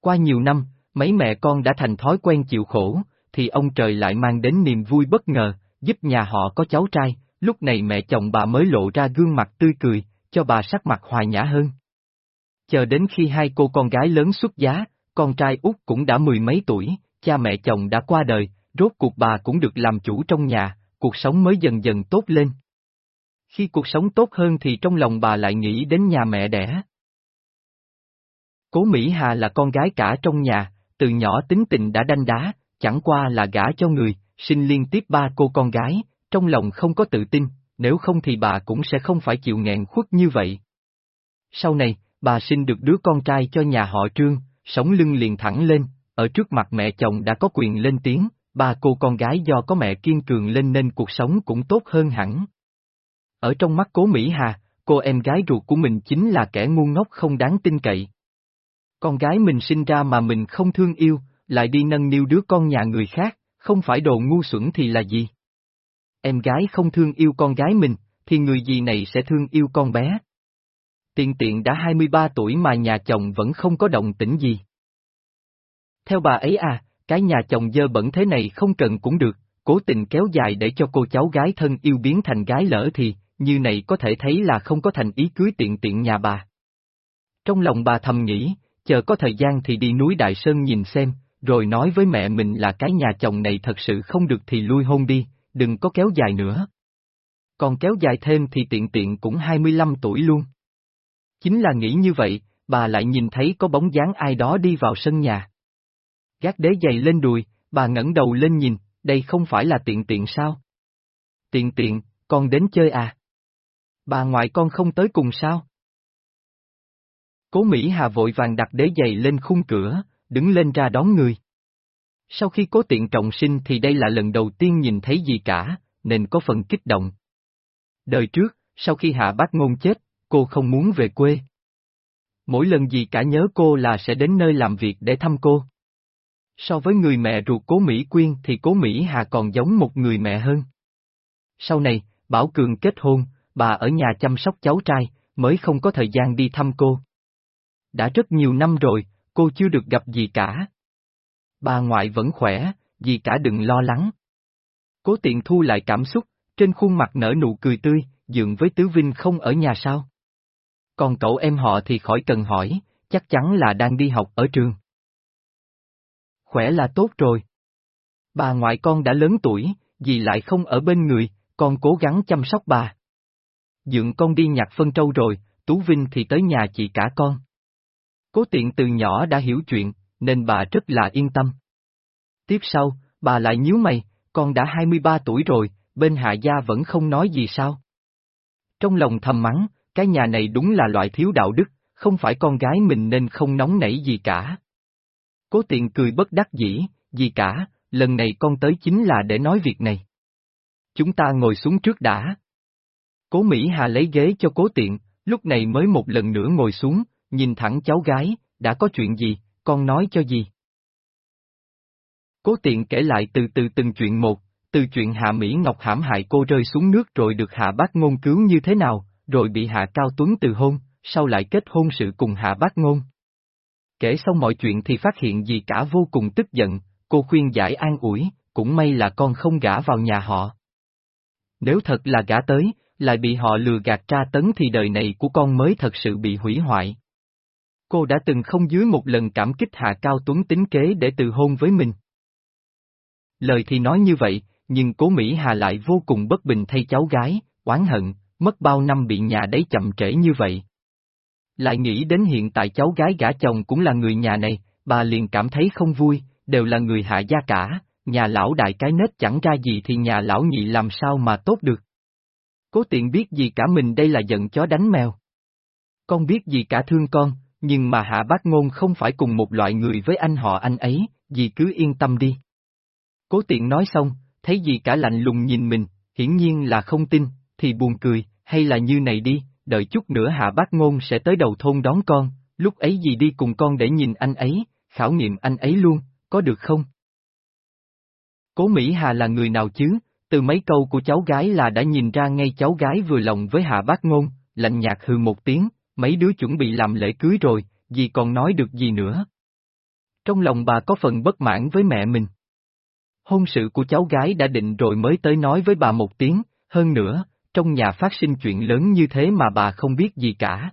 Qua nhiều năm, mấy mẹ con đã thành thói quen chịu khổ, thì ông trời lại mang đến niềm vui bất ngờ, giúp nhà họ có cháu trai, lúc này mẹ chồng bà mới lộ ra gương mặt tươi cười, cho bà sắc mặt hòa nhã hơn. Chờ đến khi hai cô con gái lớn xuất giá, con trai út cũng đã mười mấy tuổi, cha mẹ chồng đã qua đời, rốt cuộc bà cũng được làm chủ trong nhà, cuộc sống mới dần dần tốt lên. Khi cuộc sống tốt hơn thì trong lòng bà lại nghĩ đến nhà mẹ đẻ. Cố Mỹ Hà là con gái cả trong nhà, từ nhỏ tính tình đã đanh đá, chẳng qua là gả cho người, sinh liên tiếp ba cô con gái, trong lòng không có tự tin, nếu không thì bà cũng sẽ không phải chịu nghẹn khuất như vậy. Sau này, bà sinh được đứa con trai cho nhà họ Trương, sống lưng liền thẳng lên, ở trước mặt mẹ chồng đã có quyền lên tiếng, ba cô con gái do có mẹ kiên cường lên nên cuộc sống cũng tốt hơn hẳn. Ở trong mắt cố Mỹ Hà, cô em gái ruột của mình chính là kẻ ngu ngốc không đáng tin cậy. Con gái mình sinh ra mà mình không thương yêu, lại đi nâng niu đứa con nhà người khác, không phải đồ ngu xuẩn thì là gì? Em gái không thương yêu con gái mình, thì người gì này sẽ thương yêu con bé? Tiện tiện đã 23 tuổi mà nhà chồng vẫn không có động tĩnh gì. Theo bà ấy à, cái nhà chồng dơ bẩn thế này không cần cũng được, cố tình kéo dài để cho cô cháu gái thân yêu biến thành gái lỡ thì, như này có thể thấy là không có thành ý cưới tiện tiện nhà bà. Trong lòng bà thầm nghĩ, chờ có thời gian thì đi núi Đại Sơn nhìn xem, rồi nói với mẹ mình là cái nhà chồng này thật sự không được thì lui hôn đi, đừng có kéo dài nữa. Còn kéo dài thêm thì tiện tiện cũng 25 tuổi luôn. Chính là nghĩ như vậy, bà lại nhìn thấy có bóng dáng ai đó đi vào sân nhà. Gác đế giày lên đùi, bà ngẩng đầu lên nhìn, đây không phải là tiện tiện sao? Tiện tiện, con đến chơi à? Bà ngoại con không tới cùng sao? Cố Mỹ Hà vội vàng đặt đế giày lên khung cửa, đứng lên ra đón người. Sau khi cố tiện trọng sinh thì đây là lần đầu tiên nhìn thấy gì cả, nên có phần kích động. Đời trước, sau khi hạ bác ngôn chết, cô không muốn về quê. Mỗi lần gì cả nhớ cô là sẽ đến nơi làm việc để thăm cô. So với người mẹ ruột cố Mỹ Quyên thì cố Mỹ Hà còn giống một người mẹ hơn. Sau này, Bảo Cường kết hôn, bà ở nhà chăm sóc cháu trai, mới không có thời gian đi thăm cô. Đã rất nhiều năm rồi, cô chưa được gặp gì cả. Bà ngoại vẫn khỏe, gì cả đừng lo lắng. Cố tiện thu lại cảm xúc, trên khuôn mặt nở nụ cười tươi, dường với Tứ Vinh không ở nhà sao. Còn cậu em họ thì khỏi cần hỏi, chắc chắn là đang đi học ở trường. Khỏe là tốt rồi. Bà ngoại con đã lớn tuổi, dì lại không ở bên người, con cố gắng chăm sóc bà. Dượng con đi nhặt phân trâu rồi, Tú Vinh thì tới nhà chị cả con. Cố tiện từ nhỏ đã hiểu chuyện, nên bà rất là yên tâm. Tiếp sau, bà lại nhíu mày, con đã 23 tuổi rồi, bên hạ gia vẫn không nói gì sao. Trong lòng thầm mắng, cái nhà này đúng là loại thiếu đạo đức, không phải con gái mình nên không nóng nảy gì cả. Cố tiện cười bất đắc dĩ, gì cả, lần này con tới chính là để nói việc này. Chúng ta ngồi xuống trước đã. Cố Mỹ Hà lấy ghế cho cố tiện, lúc này mới một lần nữa ngồi xuống, nhìn thẳng cháu gái, đã có chuyện gì, con nói cho gì. Cố tiện kể lại từ từ từng chuyện một, từ chuyện Hạ Mỹ Ngọc hãm hại cô rơi xuống nước rồi được Hạ Bác Ngôn cứu như thế nào, rồi bị Hạ Cao Tuấn từ hôn, sau lại kết hôn sự cùng Hạ Bác Ngôn. Kể xong mọi chuyện thì phát hiện gì cả vô cùng tức giận, cô khuyên giải an ủi, cũng may là con không gả vào nhà họ. Nếu thật là gả tới, lại bị họ lừa gạt tra tấn thì đời này của con mới thật sự bị hủy hoại. Cô đã từng không dưới một lần cảm kích Hạ Cao Tuấn tính kế để từ hôn với mình. Lời thì nói như vậy, nhưng cố Mỹ Hà lại vô cùng bất bình thay cháu gái, oán hận, mất bao năm bị nhà đấy chậm trễ như vậy. Lại nghĩ đến hiện tại cháu gái gả chồng cũng là người nhà này, bà liền cảm thấy không vui, đều là người hạ gia cả, nhà lão đại cái nết chẳng ra gì thì nhà lão nhị làm sao mà tốt được. Cố tiện biết gì cả mình đây là giận chó đánh mèo. Con biết gì cả thương con, nhưng mà hạ bác ngôn không phải cùng một loại người với anh họ anh ấy, dì cứ yên tâm đi. Cố tiện nói xong, thấy gì cả lạnh lùng nhìn mình, hiển nhiên là không tin, thì buồn cười, hay là như này đi, đợi chút nữa hạ bác ngôn sẽ tới đầu thôn đón con, lúc ấy gì đi cùng con để nhìn anh ấy, khảo nghiệm anh ấy luôn, có được không? Cố Mỹ Hà là người nào chứ, từ mấy câu của cháu gái là đã nhìn ra ngay cháu gái vừa lòng với hạ bác ngôn, lạnh nhạt hừ một tiếng, mấy đứa chuẩn bị làm lễ cưới rồi, gì còn nói được gì nữa. Trong lòng bà có phần bất mãn với mẹ mình. Hôn sự của cháu gái đã định rồi mới tới nói với bà một tiếng, hơn nữa, trong nhà phát sinh chuyện lớn như thế mà bà không biết gì cả.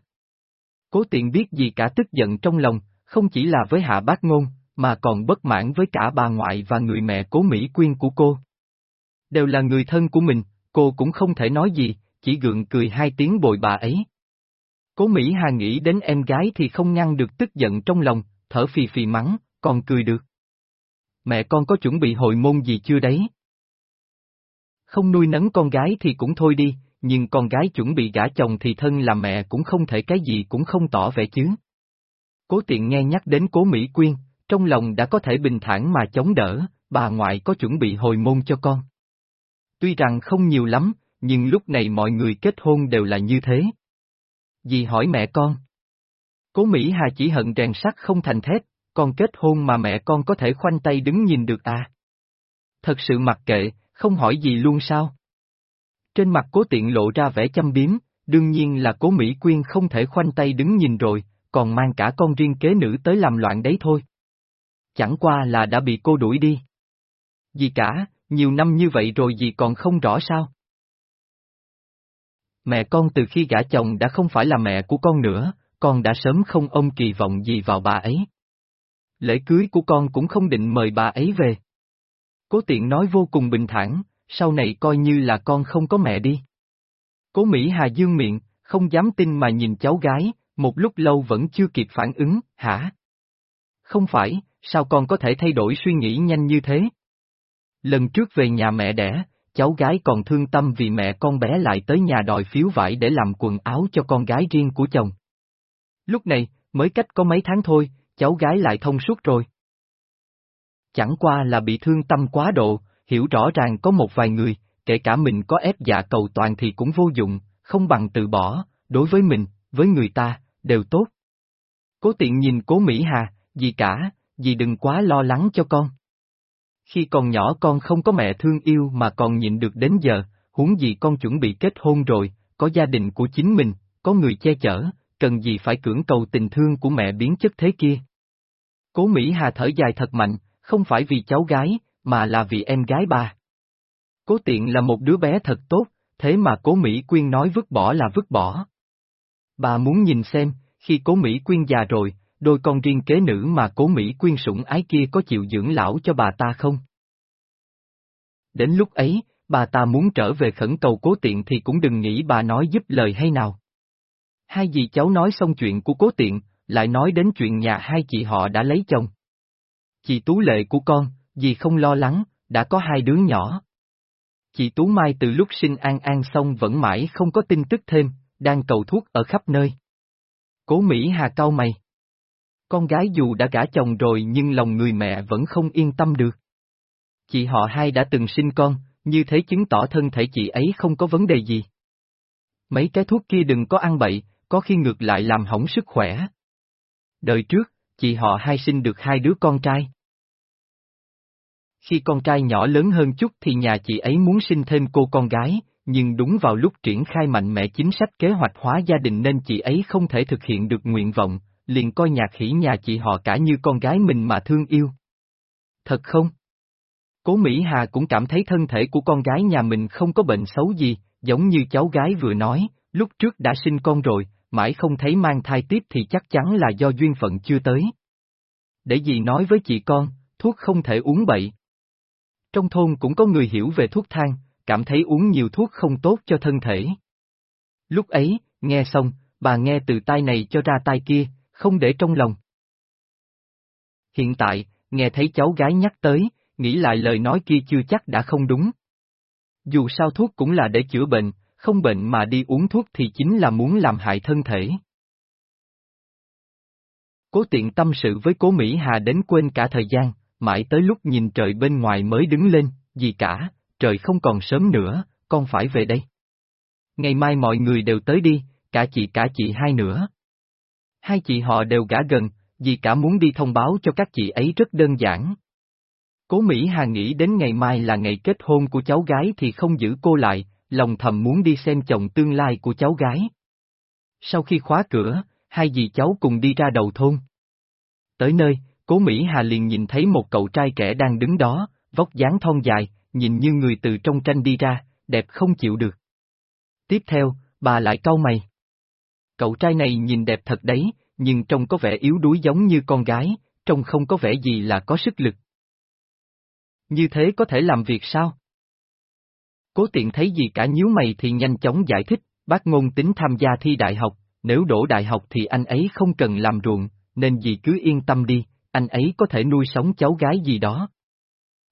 Cố tiện biết gì cả tức giận trong lòng, không chỉ là với hạ bác ngôn, mà còn bất mãn với cả bà ngoại và người mẹ cố Mỹ Quyên của cô. Đều là người thân của mình, cô cũng không thể nói gì, chỉ gượng cười hai tiếng bồi bà ấy. Cố Mỹ Hà nghĩ đến em gái thì không ngăn được tức giận trong lòng, thở phì phì mắng, còn cười được. Mẹ con có chuẩn bị hội môn gì chưa đấy? Không nuôi nấng con gái thì cũng thôi đi, nhưng con gái chuẩn bị gả chồng thì thân là mẹ cũng không thể cái gì cũng không tỏ vẻ chứ. Cố tiện nghe nhắc đến cố Mỹ Quyên, trong lòng đã có thể bình thản mà chống đỡ, bà ngoại có chuẩn bị hồi môn cho con. Tuy rằng không nhiều lắm, nhưng lúc này mọi người kết hôn đều là như thế. Dì hỏi mẹ con. Cố Mỹ Hà chỉ hận rèn sắt không thành thép, con kết hôn mà mẹ con có thể khoanh tay đứng nhìn được à? Thật sự mặc kệ, không hỏi gì luôn sao? Trên mặt cố tiện lộ ra vẻ chăm biếm, đương nhiên là cố Mỹ Quyên không thể khoanh tay đứng nhìn rồi, còn mang cả con riêng kế nữ tới làm loạn đấy thôi. Chẳng qua là đã bị cô đuổi đi. Gì cả, nhiều năm như vậy rồi gì còn không rõ sao? Mẹ con từ khi gả chồng đã không phải là mẹ của con nữa, con đã sớm không ôm kỳ vọng gì vào bà ấy. Lễ cưới của con cũng không định mời bà ấy về. Cố tiện nói vô cùng bình thản, sau này coi như là con không có mẹ đi. Cố Mỹ Hà dương miệng, không dám tin mà nhìn cháu gái, một lúc lâu vẫn chưa kịp phản ứng, hả? Không phải, sao con có thể thay đổi suy nghĩ nhanh như thế? Lần trước về nhà mẹ đẻ, cháu gái còn thương tâm vì mẹ con bé lại tới nhà đòi phiếu vải để làm quần áo cho con gái riêng của chồng. Lúc này, mới cách có mấy tháng thôi, cháu gái lại thông suốt rồi. chẳng qua là bị thương tâm quá độ, hiểu rõ ràng có một vài người, kể cả mình có ép dạ cầu toàn thì cũng vô dụng, không bằng từ bỏ, đối với mình, với người ta, đều tốt. Cố tiện nhìn cố Mỹ Hà, gì cả, gì đừng quá lo lắng cho con. Khi còn nhỏ con không có mẹ thương yêu mà còn nhịn được đến giờ, huống gì con chuẩn bị kết hôn rồi, có gia đình của chính mình, có người che chở, cần gì phải cưỡng cầu tình thương của mẹ biến chất thế kia. Cố Mỹ Hà thở dài thật mạnh, không phải vì cháu gái, mà là vì em gái bà. Cố tiện là một đứa bé thật tốt, thế mà cố Mỹ Quyên nói vứt bỏ là vứt bỏ. Bà muốn nhìn xem, khi cố Mỹ Quyên già rồi, đôi con riêng kế nữ mà cố Mỹ Quyên sủng ái kia có chịu dưỡng lão cho bà ta không? Đến lúc ấy, bà ta muốn trở về khẩn cầu cố tiện thì cũng đừng nghĩ bà nói giúp lời hay nào. Hai dì cháu nói xong chuyện của cố tiện, lại nói đến chuyện nhà hai chị họ đã lấy chồng. Chị Tú Lệ của con, dì không lo lắng, đã có hai đứa nhỏ. Chị Tú Mai từ lúc sinh an an xong vẫn mãi không có tin tức thêm, đang cầu thuốc ở khắp nơi. Cố Mỹ Hà cau mày. Con gái dù đã gả chồng rồi nhưng lòng người mẹ vẫn không yên tâm được. Chị họ hai đã từng sinh con, như thế chứng tỏ thân thể chị ấy không có vấn đề gì. Mấy cái thuốc kia đừng có ăn bậy, có khi ngược lại làm hỏng sức khỏe. Đời trước, chị họ hai sinh được hai đứa con trai. Khi con trai nhỏ lớn hơn chút thì nhà chị ấy muốn sinh thêm cô con gái, nhưng đúng vào lúc triển khai mạnh mẽ chính sách kế hoạch hóa gia đình nên chị ấy không thể thực hiện được nguyện vọng, liền coi nhạc hỉ nhà chị họ cả như con gái mình mà thương yêu. Thật không? Cố Mỹ Hà cũng cảm thấy thân thể của con gái nhà mình không có bệnh xấu gì, giống như cháu gái vừa nói, lúc trước đã sinh con rồi, mãi không thấy mang thai tiếp thì chắc chắn là do duyên phận chưa tới. Để gì nói với chị con, thuốc không thể uống bậy. Trong thôn cũng có người hiểu về thuốc thang, cảm thấy uống nhiều thuốc không tốt cho thân thể. Lúc ấy, nghe xong, bà nghe từ tai này cho ra tai kia, không để trong lòng. Hiện tại, nghe thấy cháu gái nhắc tới, nghĩ lại lời nói kia chưa chắc đã không đúng. Dù sao thuốc cũng là để chữa bệnh, không bệnh mà đi uống thuốc thì chính là muốn làm hại thân thể. Cố tiện tâm sự với cố Mỹ Hà đến quên cả thời gian, mãi tới lúc nhìn trời bên ngoài mới đứng lên, gì cả, trời không còn sớm nữa, con phải về đây. Ngày mai mọi người đều tới đi, cả chị cả chị hai nữa. Hai chị họ đều gã gần, vì cả muốn đi thông báo cho các chị ấy rất đơn giản. Cố Mỹ Hà nghĩ đến ngày mai là ngày kết hôn của cháu gái thì không giữ cô lại, lòng thầm muốn đi xem chồng tương lai của cháu gái. Sau khi khóa cửa, hai dì cháu cùng đi ra đầu thôn. Tới nơi, cố Mỹ Hà liền nhìn thấy một cậu trai kẻ đang đứng đó, vóc dáng thon dài, nhìn như người từ trong tranh đi ra, đẹp không chịu được. Tiếp theo, bà lại cau mày. Cậu trai này nhìn đẹp thật đấy, nhưng trông có vẻ yếu đuối giống như con gái, trông không có vẻ gì là có sức lực. Như thế có thể làm việc sao? Cố tiện thấy gì cả nhíu mày thì nhanh chóng giải thích, bác ngôn tính tham gia thi đại học, nếu đổ đại học thì anh ấy không cần làm ruộng, nên dì cứ yên tâm đi, anh ấy có thể nuôi sống cháu gái gì đó.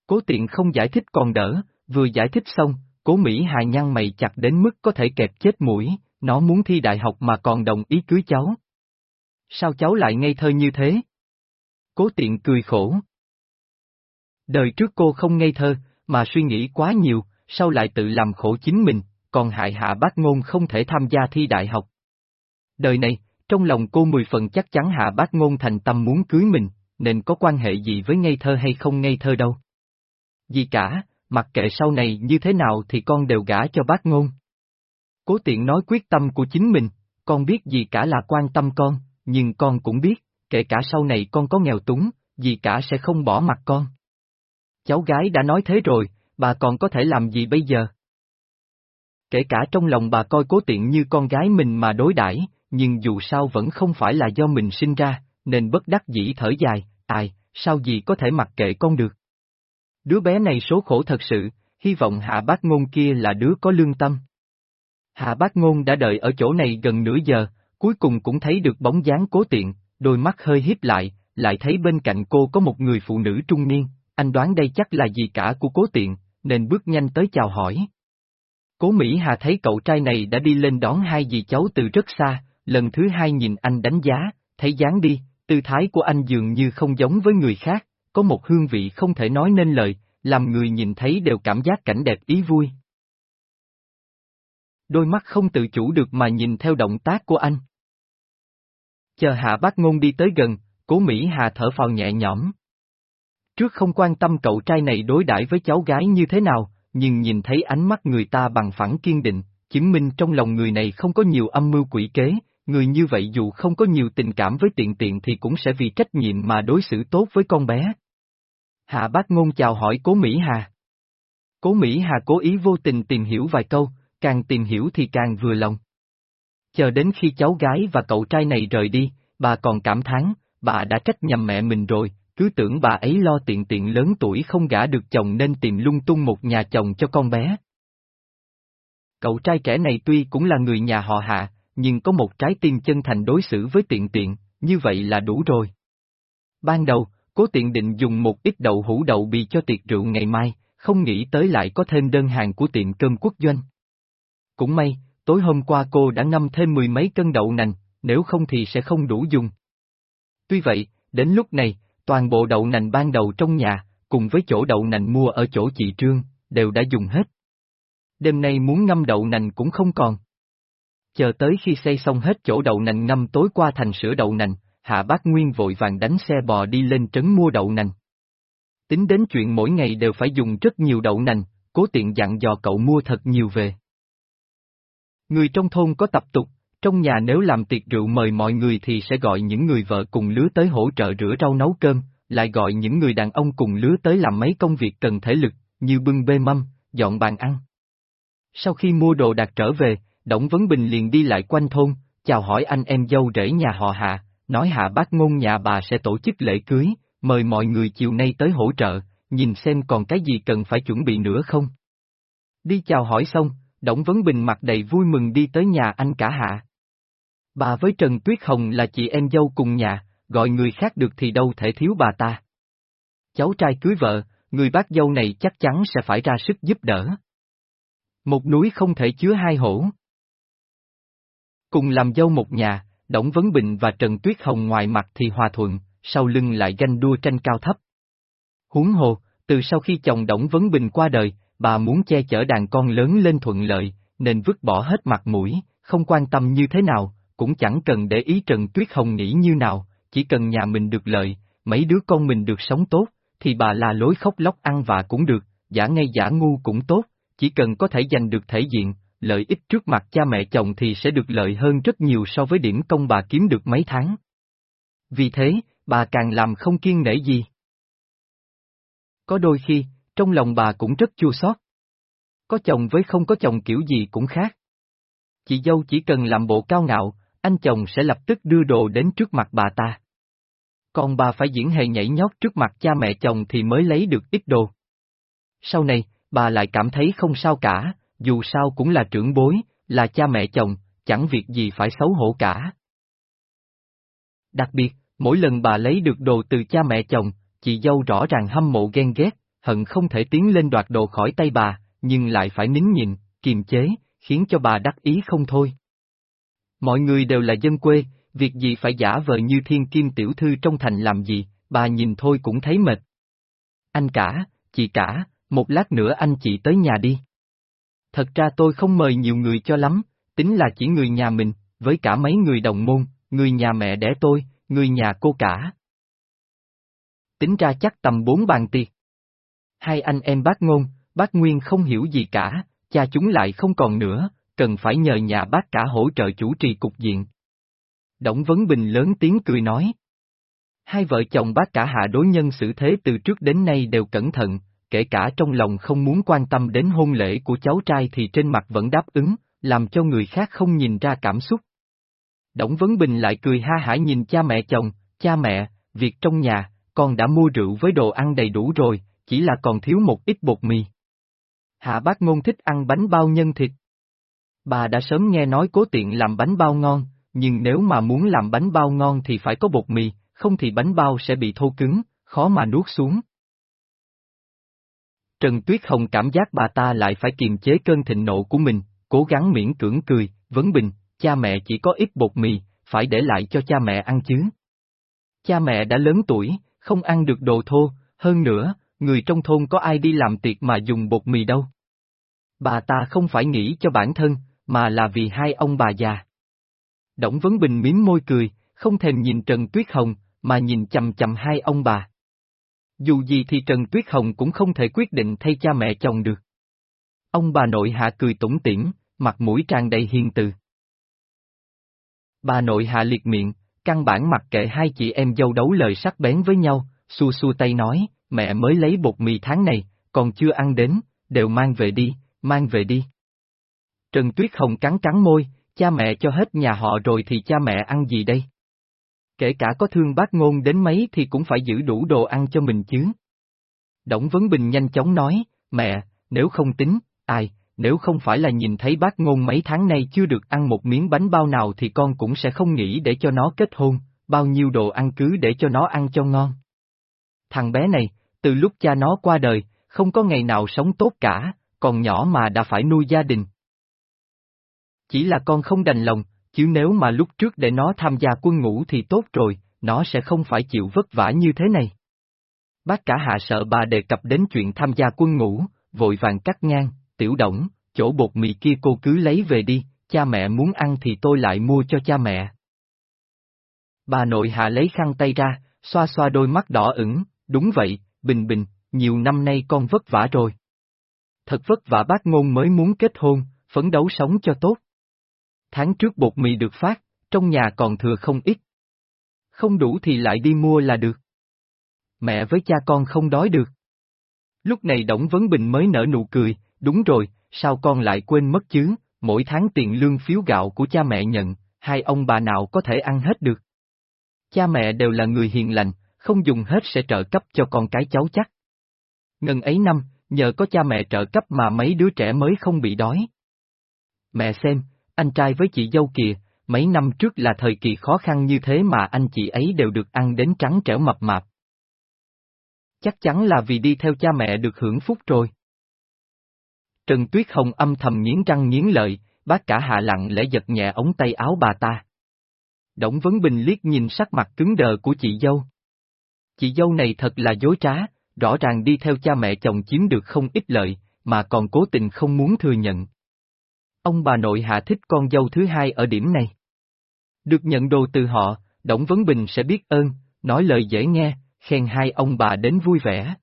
Cố tiện không giải thích còn đỡ, vừa giải thích xong, cố Mỹ Hà nhăn mày chặt đến mức có thể kẹp chết mũi, nó muốn thi đại học mà còn đồng ý cưới cháu. Sao cháu lại ngây thơ như thế? Cố tiện cười khổ. Đời trước cô không ngây thơ, mà suy nghĩ quá nhiều, sau lại tự làm khổ chính mình, còn hại hạ bác ngôn không thể tham gia thi đại học. Đời này, trong lòng cô mười phần chắc chắn hạ bác ngôn thành tâm muốn cưới mình, nên có quan hệ gì với ngây thơ hay không ngây thơ đâu. Gì cả, mặc kệ sau này như thế nào thì con đều gả cho bác ngôn. Cố tiện nói quyết tâm của chính mình, con biết gì cả là quan tâm con, nhưng con cũng biết, kể cả sau này con có nghèo túng, gì cả sẽ không bỏ mặt con. Cháu gái đã nói thế rồi, bà còn có thể làm gì bây giờ? Kể cả trong lòng bà coi cố tiện như con gái mình mà đối đãi, nhưng dù sao vẫn không phải là do mình sinh ra, nên bất đắc dĩ thở dài, ai, sao gì có thể mặc kệ con được. Đứa bé này số khổ thật sự, hy vọng hạ bác ngôn kia là đứa có lương tâm. Hạ bác ngôn đã đợi ở chỗ này gần nửa giờ, cuối cùng cũng thấy được bóng dáng cố tiện, đôi mắt hơi hiếp lại, lại thấy bên cạnh cô có một người phụ nữ trung niên, anh đoán đây chắc là gì cả của cố tiện, nên bước nhanh tới chào hỏi. Cố Mỹ Hà thấy cậu trai này đã đi lên đón hai dì cháu từ rất xa, lần thứ hai nhìn anh đánh giá, thấy dáng đi, tư thái của anh dường như không giống với người khác, có một hương vị không thể nói nên lời, làm người nhìn thấy đều cảm giác cảnh đẹp ý vui. Đôi mắt không tự chủ được mà nhìn theo động tác của anh. Chờ hạ bác ngôn đi tới gần, cố Mỹ Hà thở phào nhẹ nhõm. Trước không quan tâm cậu trai này đối đãi với cháu gái như thế nào, nhưng nhìn thấy ánh mắt người ta bằng phẳng kiên định, chứng minh trong lòng người này không có nhiều âm mưu quỷ kế, người như vậy dù không có nhiều tình cảm với tiện tiện thì cũng sẽ vì trách nhiệm mà đối xử tốt với con bé. Hạ bác ngôn chào hỏi cố Mỹ Hà. Cố Mỹ Hà cố ý vô tình tìm hiểu vài câu, càng tìm hiểu thì càng vừa lòng. Chờ đến khi cháu gái và cậu trai này rời đi, bà còn cảm thán, bà đã trách nhầm mẹ mình rồi, cứ tưởng bà ấy lo tiện tiện lớn tuổi không gả được chồng nên tìm lung tung một nhà chồng cho con bé. Cậu trai trẻ này tuy cũng là người nhà họ hạ, nhưng có một trái tim chân thành đối xử với tiện tiện, như vậy là đủ rồi. Ban đầu, cố tiện định dùng một ít đậu hũ đậu bì cho tiệc rượu ngày mai, không nghĩ tới lại có thêm đơn hàng của tiệm cơm quốc doanh. Cũng may, tối hôm qua cô đã ngâm thêm mười mấy cân đậu nành, nếu không thì sẽ không đủ dùng. Tuy vậy, đến lúc này, toàn bộ đậu nành ban đầu trong nhà, cùng với chỗ đậu nành mua ở chỗ chị Trương, đều đã dùng hết. Đêm nay muốn ngâm đậu nành cũng không còn. Chờ tới khi xây xong hết chỗ đậu nành ngâm tối qua thành sữa đậu nành, Hạ Bác Nguyên vội vàng đánh xe bò đi lên trấn mua đậu nành. Tính đến chuyện mỗi ngày đều phải dùng rất nhiều đậu nành, cố tiện dặn dò cậu mua thật nhiều về. Người trong thôn có tập tục, trong nhà nếu làm tiệc rượu mời mọi người thì sẽ gọi những người vợ cùng lứa tới hỗ trợ rửa rau nấu cơm, lại gọi những người đàn ông cùng lứa tới làm mấy công việc cần thể lực, như bưng bê mâm, dọn bàn ăn. Sau khi mua đồ đạc trở về, Đổng Vấn Bình liền đi lại quanh thôn, chào hỏi anh em dâu rể nhà họ Hạ, nói Hạ bác ngôn nhà bà sẽ tổ chức lễ cưới, mời mọi người chiều nay tới hỗ trợ, nhìn xem còn cái gì cần phải chuẩn bị nữa không. Đi chào hỏi xong, Đổng Vấn Bình mặt đầy vui mừng đi tới nhà anh cả Hạ. Bà với Trần Tuyết Hồng là chị em dâu cùng nhà, gọi người khác được thì đâu thể thiếu bà ta. Cháu trai cưới vợ, người bác dâu này chắc chắn sẽ phải ra sức giúp đỡ. Một núi không thể chứa hai hổ. Cùng làm dâu một nhà, Đổng Vấn Bình và Trần Tuyết Hồng ngoài mặt thì hòa thuận, sau lưng lại ganh đua tranh cao thấp. Huống hồ, từ sau khi chồng Đổng Vấn Bình qua đời, bà muốn che chở đàn con lớn lên thuận lợi, nên vứt bỏ hết mặt mũi, không quan tâm như thế nào, cũng chẳng cần để ý Trần Tuyết Hồng nghĩ như nào, chỉ cần nhà mình được lợi, mấy đứa con mình được sống tốt, thì bà là lối khóc lóc ăn vạ cũng được, giả ngay giả ngu cũng tốt, chỉ cần có thể giành được thể diện, lợi ích trước mặt cha mẹ chồng thì sẽ được lợi hơn rất nhiều so với điểm công bà kiếm được mấy tháng. Vì thế, bà càng làm không kiên nể gì. Có đôi khi, trong lòng bà cũng rất chua xót. Có chồng với không có chồng kiểu gì cũng khác. Chị dâu chỉ cần làm bộ cao ngạo, anh chồng sẽ lập tức đưa đồ đến trước mặt bà ta. Còn bà phải diễn hề nhảy nhót trước mặt cha mẹ chồng thì mới lấy được ít đồ. Sau này, bà lại cảm thấy không sao cả, dù sao cũng là trưởng bối, là cha mẹ chồng, chẳng việc gì phải xấu hổ cả. Đặc biệt, mỗi lần bà lấy được đồ từ cha mẹ chồng, chị dâu rõ ràng hâm mộ ghen ghét, hận không thể tiến lên đoạt đồ khỏi tay bà, nhưng lại phải nín nhịn, kiềm chế, khiến cho bà đắc ý không thôi. Mọi người đều là dân quê, việc gì phải giả vờ như thiên kim tiểu thư trong thành làm gì, bà nhìn thôi cũng thấy mệt. Anh cả, chị cả, một lát nữa anh chị tới nhà đi. Thật ra tôi không mời nhiều người cho lắm, tính là chỉ người nhà mình, với cả mấy người đồng môn, người nhà mẹ đẻ tôi, người nhà cô cả. Tính ra chắc tầm bốn bàn tiệc. Hai anh em bác ngôn, bác Nguyên không hiểu gì cả, cha chúng lại không còn nữa, cần phải nhờ nhà bác cả hỗ trợ chủ trì cục diện. Đổng Vấn Bình lớn tiếng cười nói. Hai vợ chồng bác cả hạ đối nhân xử thế từ trước đến nay đều cẩn thận, kể cả trong lòng không muốn quan tâm đến hôn lễ của cháu trai thì trên mặt vẫn đáp ứng, làm cho người khác không nhìn ra cảm xúc. Đổng Vấn Bình lại cười ha hả nhìn cha mẹ chồng, cha mẹ, việc trong nhà, con đã mua rượu với đồ ăn đầy đủ rồi, chỉ là còn thiếu một ít bột mì. Hạ bác ngôn thích ăn bánh bao nhân thịt. Bà đã sớm nghe nói cố tiện làm bánh bao ngon, nhưng nếu mà muốn làm bánh bao ngon thì phải có bột mì, không thì bánh bao sẽ bị thô cứng, khó mà nuốt xuống. Trần Tuyết Hồng cảm giác bà ta lại phải kiềm chế cơn thịnh nộ của mình, cố gắng miễn cưỡng cười, vấn bình, cha mẹ chỉ có ít bột mì, phải để lại cho cha mẹ ăn chứ. Cha mẹ đã lớn tuổi, không ăn được đồ thô, hơn nữa, người trong thôn có ai đi làm tiệc mà dùng bột mì đâu. Bà ta không phải nghĩ cho bản thân, mà là vì hai ông bà già. Đổng Vấn Bình miếm môi cười, không thèm nhìn Trần Tuyết Hồng, mà nhìn chầm chầm hai ông bà. Dù gì thì Trần Tuyết Hồng cũng không thể quyết định thay cha mẹ chồng được. Ông bà nội hạ cười tủm tỉm, mặt mũi tràn đầy hiền từ. Bà nội hạ liệt miệng, căn bản mặc kệ hai chị em dâu đấu lời sắc bén với nhau, xua xua tay nói, mẹ mới lấy bột mì tháng này, còn chưa ăn đến, đều mang về đi, mang về đi. Trần Tuyết Hồng cắn cắn môi, cha mẹ cho hết nhà họ rồi thì cha mẹ ăn gì đây? Kể cả có thương bác ngôn đến mấy thì cũng phải giữ đủ đồ ăn cho mình chứ. Đổng Vấn Bình nhanh chóng nói, mẹ, nếu không tính, ai, nếu không phải là nhìn thấy bác ngôn mấy tháng nay chưa được ăn một miếng bánh bao nào thì con cũng sẽ không nghĩ để cho nó kết hôn, bao nhiêu đồ ăn cứ để cho nó ăn cho ngon. Thằng bé này, từ lúc cha nó qua đời, không có ngày nào sống tốt cả, còn nhỏ mà đã phải nuôi gia đình. Chỉ là con không đành lòng, chứ nếu mà lúc trước để nó tham gia quân ngũ thì tốt rồi, nó sẽ không phải chịu vất vả như thế này. Bác cả hạ sợ bà đề cập đến chuyện tham gia quân ngũ, vội vàng cắt ngang, tiểu động, chỗ bột mì kia cô cứ lấy về đi, cha mẹ muốn ăn thì tôi lại mua cho cha mẹ. Bà nội hạ lấy khăn tay ra, xoa xoa đôi mắt đỏ ửng, đúng vậy, bình bình, nhiều năm nay con vất vả rồi. Thật vất vả bác ngôn mới muốn kết hôn, phấn đấu sống cho tốt. Tháng trước bột mì được phát, trong nhà còn thừa không ít. Không đủ thì lại đi mua là được. Mẹ với cha con không đói được. Lúc này Đổng Vấn Bình mới nở nụ cười, đúng rồi, sao con lại quên mất chứ, mỗi tháng tiền lương phiếu gạo của cha mẹ nhận, hai ông bà nào có thể ăn hết được. Cha mẹ đều là người hiền lành, không dùng hết sẽ trợ cấp cho con cái cháu chắc. Ngần ấy năm, nhờ có cha mẹ trợ cấp mà mấy đứa trẻ mới không bị đói. Mẹ xem, anh trai với chị dâu kìa, mấy năm trước là thời kỳ khó khăn như thế mà anh chị ấy đều được ăn đến trắng trẻo mập mạp. Chắc chắn là vì đi theo cha mẹ được hưởng phúc rồi. Trần Tuyết Hồng âm thầm nghiến răng nghiến lợi, bác cả hạ lặng lẽ giật nhẹ ống tay áo bà ta. Đổng Vấn Bình liếc nhìn sắc mặt cứng đờ của chị dâu. Chị dâu này thật là dối trá, rõ ràng đi theo cha mẹ chồng chiếm được không ít lợi, mà còn cố tình không muốn thừa nhận. Ông bà nội hạ thích con dâu thứ hai ở điểm này. Được nhận đồ từ họ, Đổng Vấn Bình sẽ biết ơn, nói lời dễ nghe, khen hai ông bà đến vui vẻ.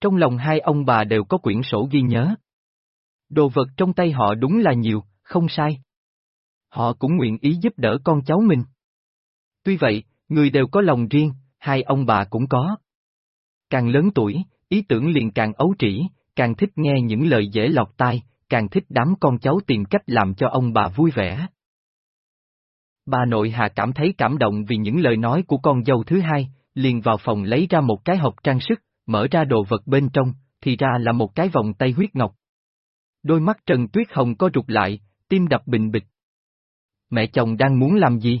Trong lòng hai ông bà đều có quyển sổ ghi nhớ. Đồ vật trong tay họ đúng là nhiều, không sai. Họ cũng nguyện ý giúp đỡ con cháu mình. Tuy vậy, người đều có lòng riêng, hai ông bà cũng có. Càng lớn tuổi, ý tưởng liền càng ấu trĩ, càng thích nghe những lời dễ lọt tai, càng thích đám con cháu tìm cách làm cho ông bà vui vẻ. Bà nội Hà cảm thấy cảm động vì những lời nói của con dâu thứ hai, liền vào phòng lấy ra một cái hộp trang sức, mở ra đồ vật bên trong, thì ra là một cái vòng tay huyết ngọc. Đôi mắt Trần Tuyết Hồng co rụt lại, tim đập bình bịch. Mẹ chồng đang muốn làm gì?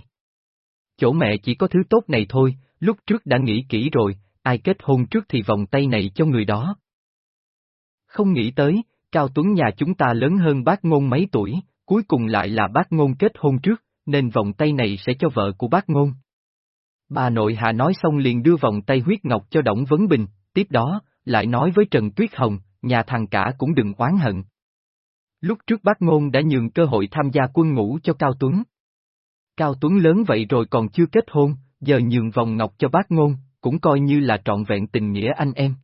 Chỗ mẹ chỉ có thứ tốt này thôi, lúc trước đã nghĩ kỹ rồi, ai kết hôn trước thì vòng tay này cho người đó. Không nghĩ tới, Cao Tuấn nhà chúng ta lớn hơn bác ngôn mấy tuổi, cuối cùng lại là bác ngôn kết hôn trước, nên vòng tay này sẽ cho vợ của bác ngôn. Bà nội hà nói xong liền đưa vòng tay huyết ngọc cho Đổng Vấn Bình, tiếp đó, lại nói với Trần Tuyết Hồng, nhà thằng cả cũng đừng oán hận. Lúc trước bác ngôn đã nhường cơ hội tham gia quân ngũ cho Cao Tuấn. Cao Tuấn lớn vậy rồi còn chưa kết hôn, giờ nhường vòng ngọc cho bác ngôn, cũng coi như là trọn vẹn tình nghĩa anh em.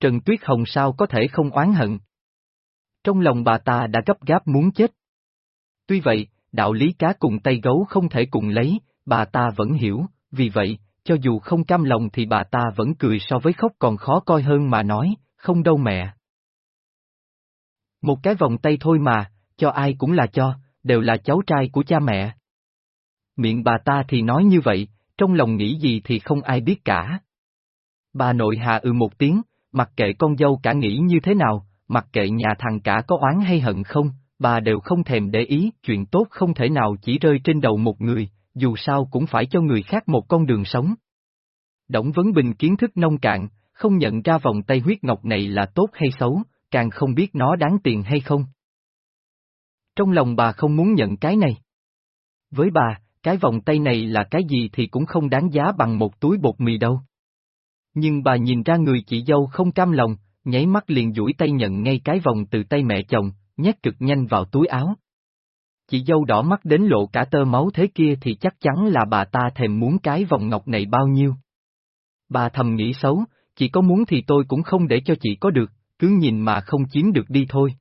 Trần Tuyết Hồng sao có thể không oán hận. Trong lòng bà ta đã gấp gáp muốn chết. Tuy vậy, đạo lý cá cùng tay gấu không thể cùng lấy, bà ta vẫn hiểu, vì vậy, cho dù không cam lòng thì bà ta vẫn cười so với khóc còn khó coi hơn mà nói, không đâu mẹ. Một cái vòng tay thôi mà, cho ai cũng là cho, đều là cháu trai của cha mẹ. Miệng bà ta thì nói như vậy, trong lòng nghĩ gì thì không ai biết cả. Bà nội hà ừ một tiếng, mặc kệ con dâu cả nghĩ như thế nào, mặc kệ nhà thằng cả có oán hay hận không, bà đều không thèm để ý, chuyện tốt không thể nào chỉ rơi trên đầu một người, dù sao cũng phải cho người khác một con đường sống. Đổng Vấn Bình kiến thức nông cạn, không nhận ra vòng tay huyết ngọc này là tốt hay xấu, càng không biết nó đáng tiền hay không. Trong lòng bà không muốn nhận cái này. Với bà, cái vòng tay này là cái gì thì cũng không đáng giá bằng một túi bột mì đâu. Nhưng bà nhìn ra người chị dâu không cam lòng, nháy mắt liền duỗi tay nhận ngay cái vòng từ tay mẹ chồng, nhét cực nhanh vào túi áo. Chị dâu đỏ mắt đến lộ cả tơ máu thế kia thì chắc chắn là bà ta thèm muốn cái vòng ngọc này bao nhiêu. Bà thầm nghĩ xấu, chị có muốn thì tôi cũng không để cho chị có được, cứ nhìn mà không chiếm được đi thôi.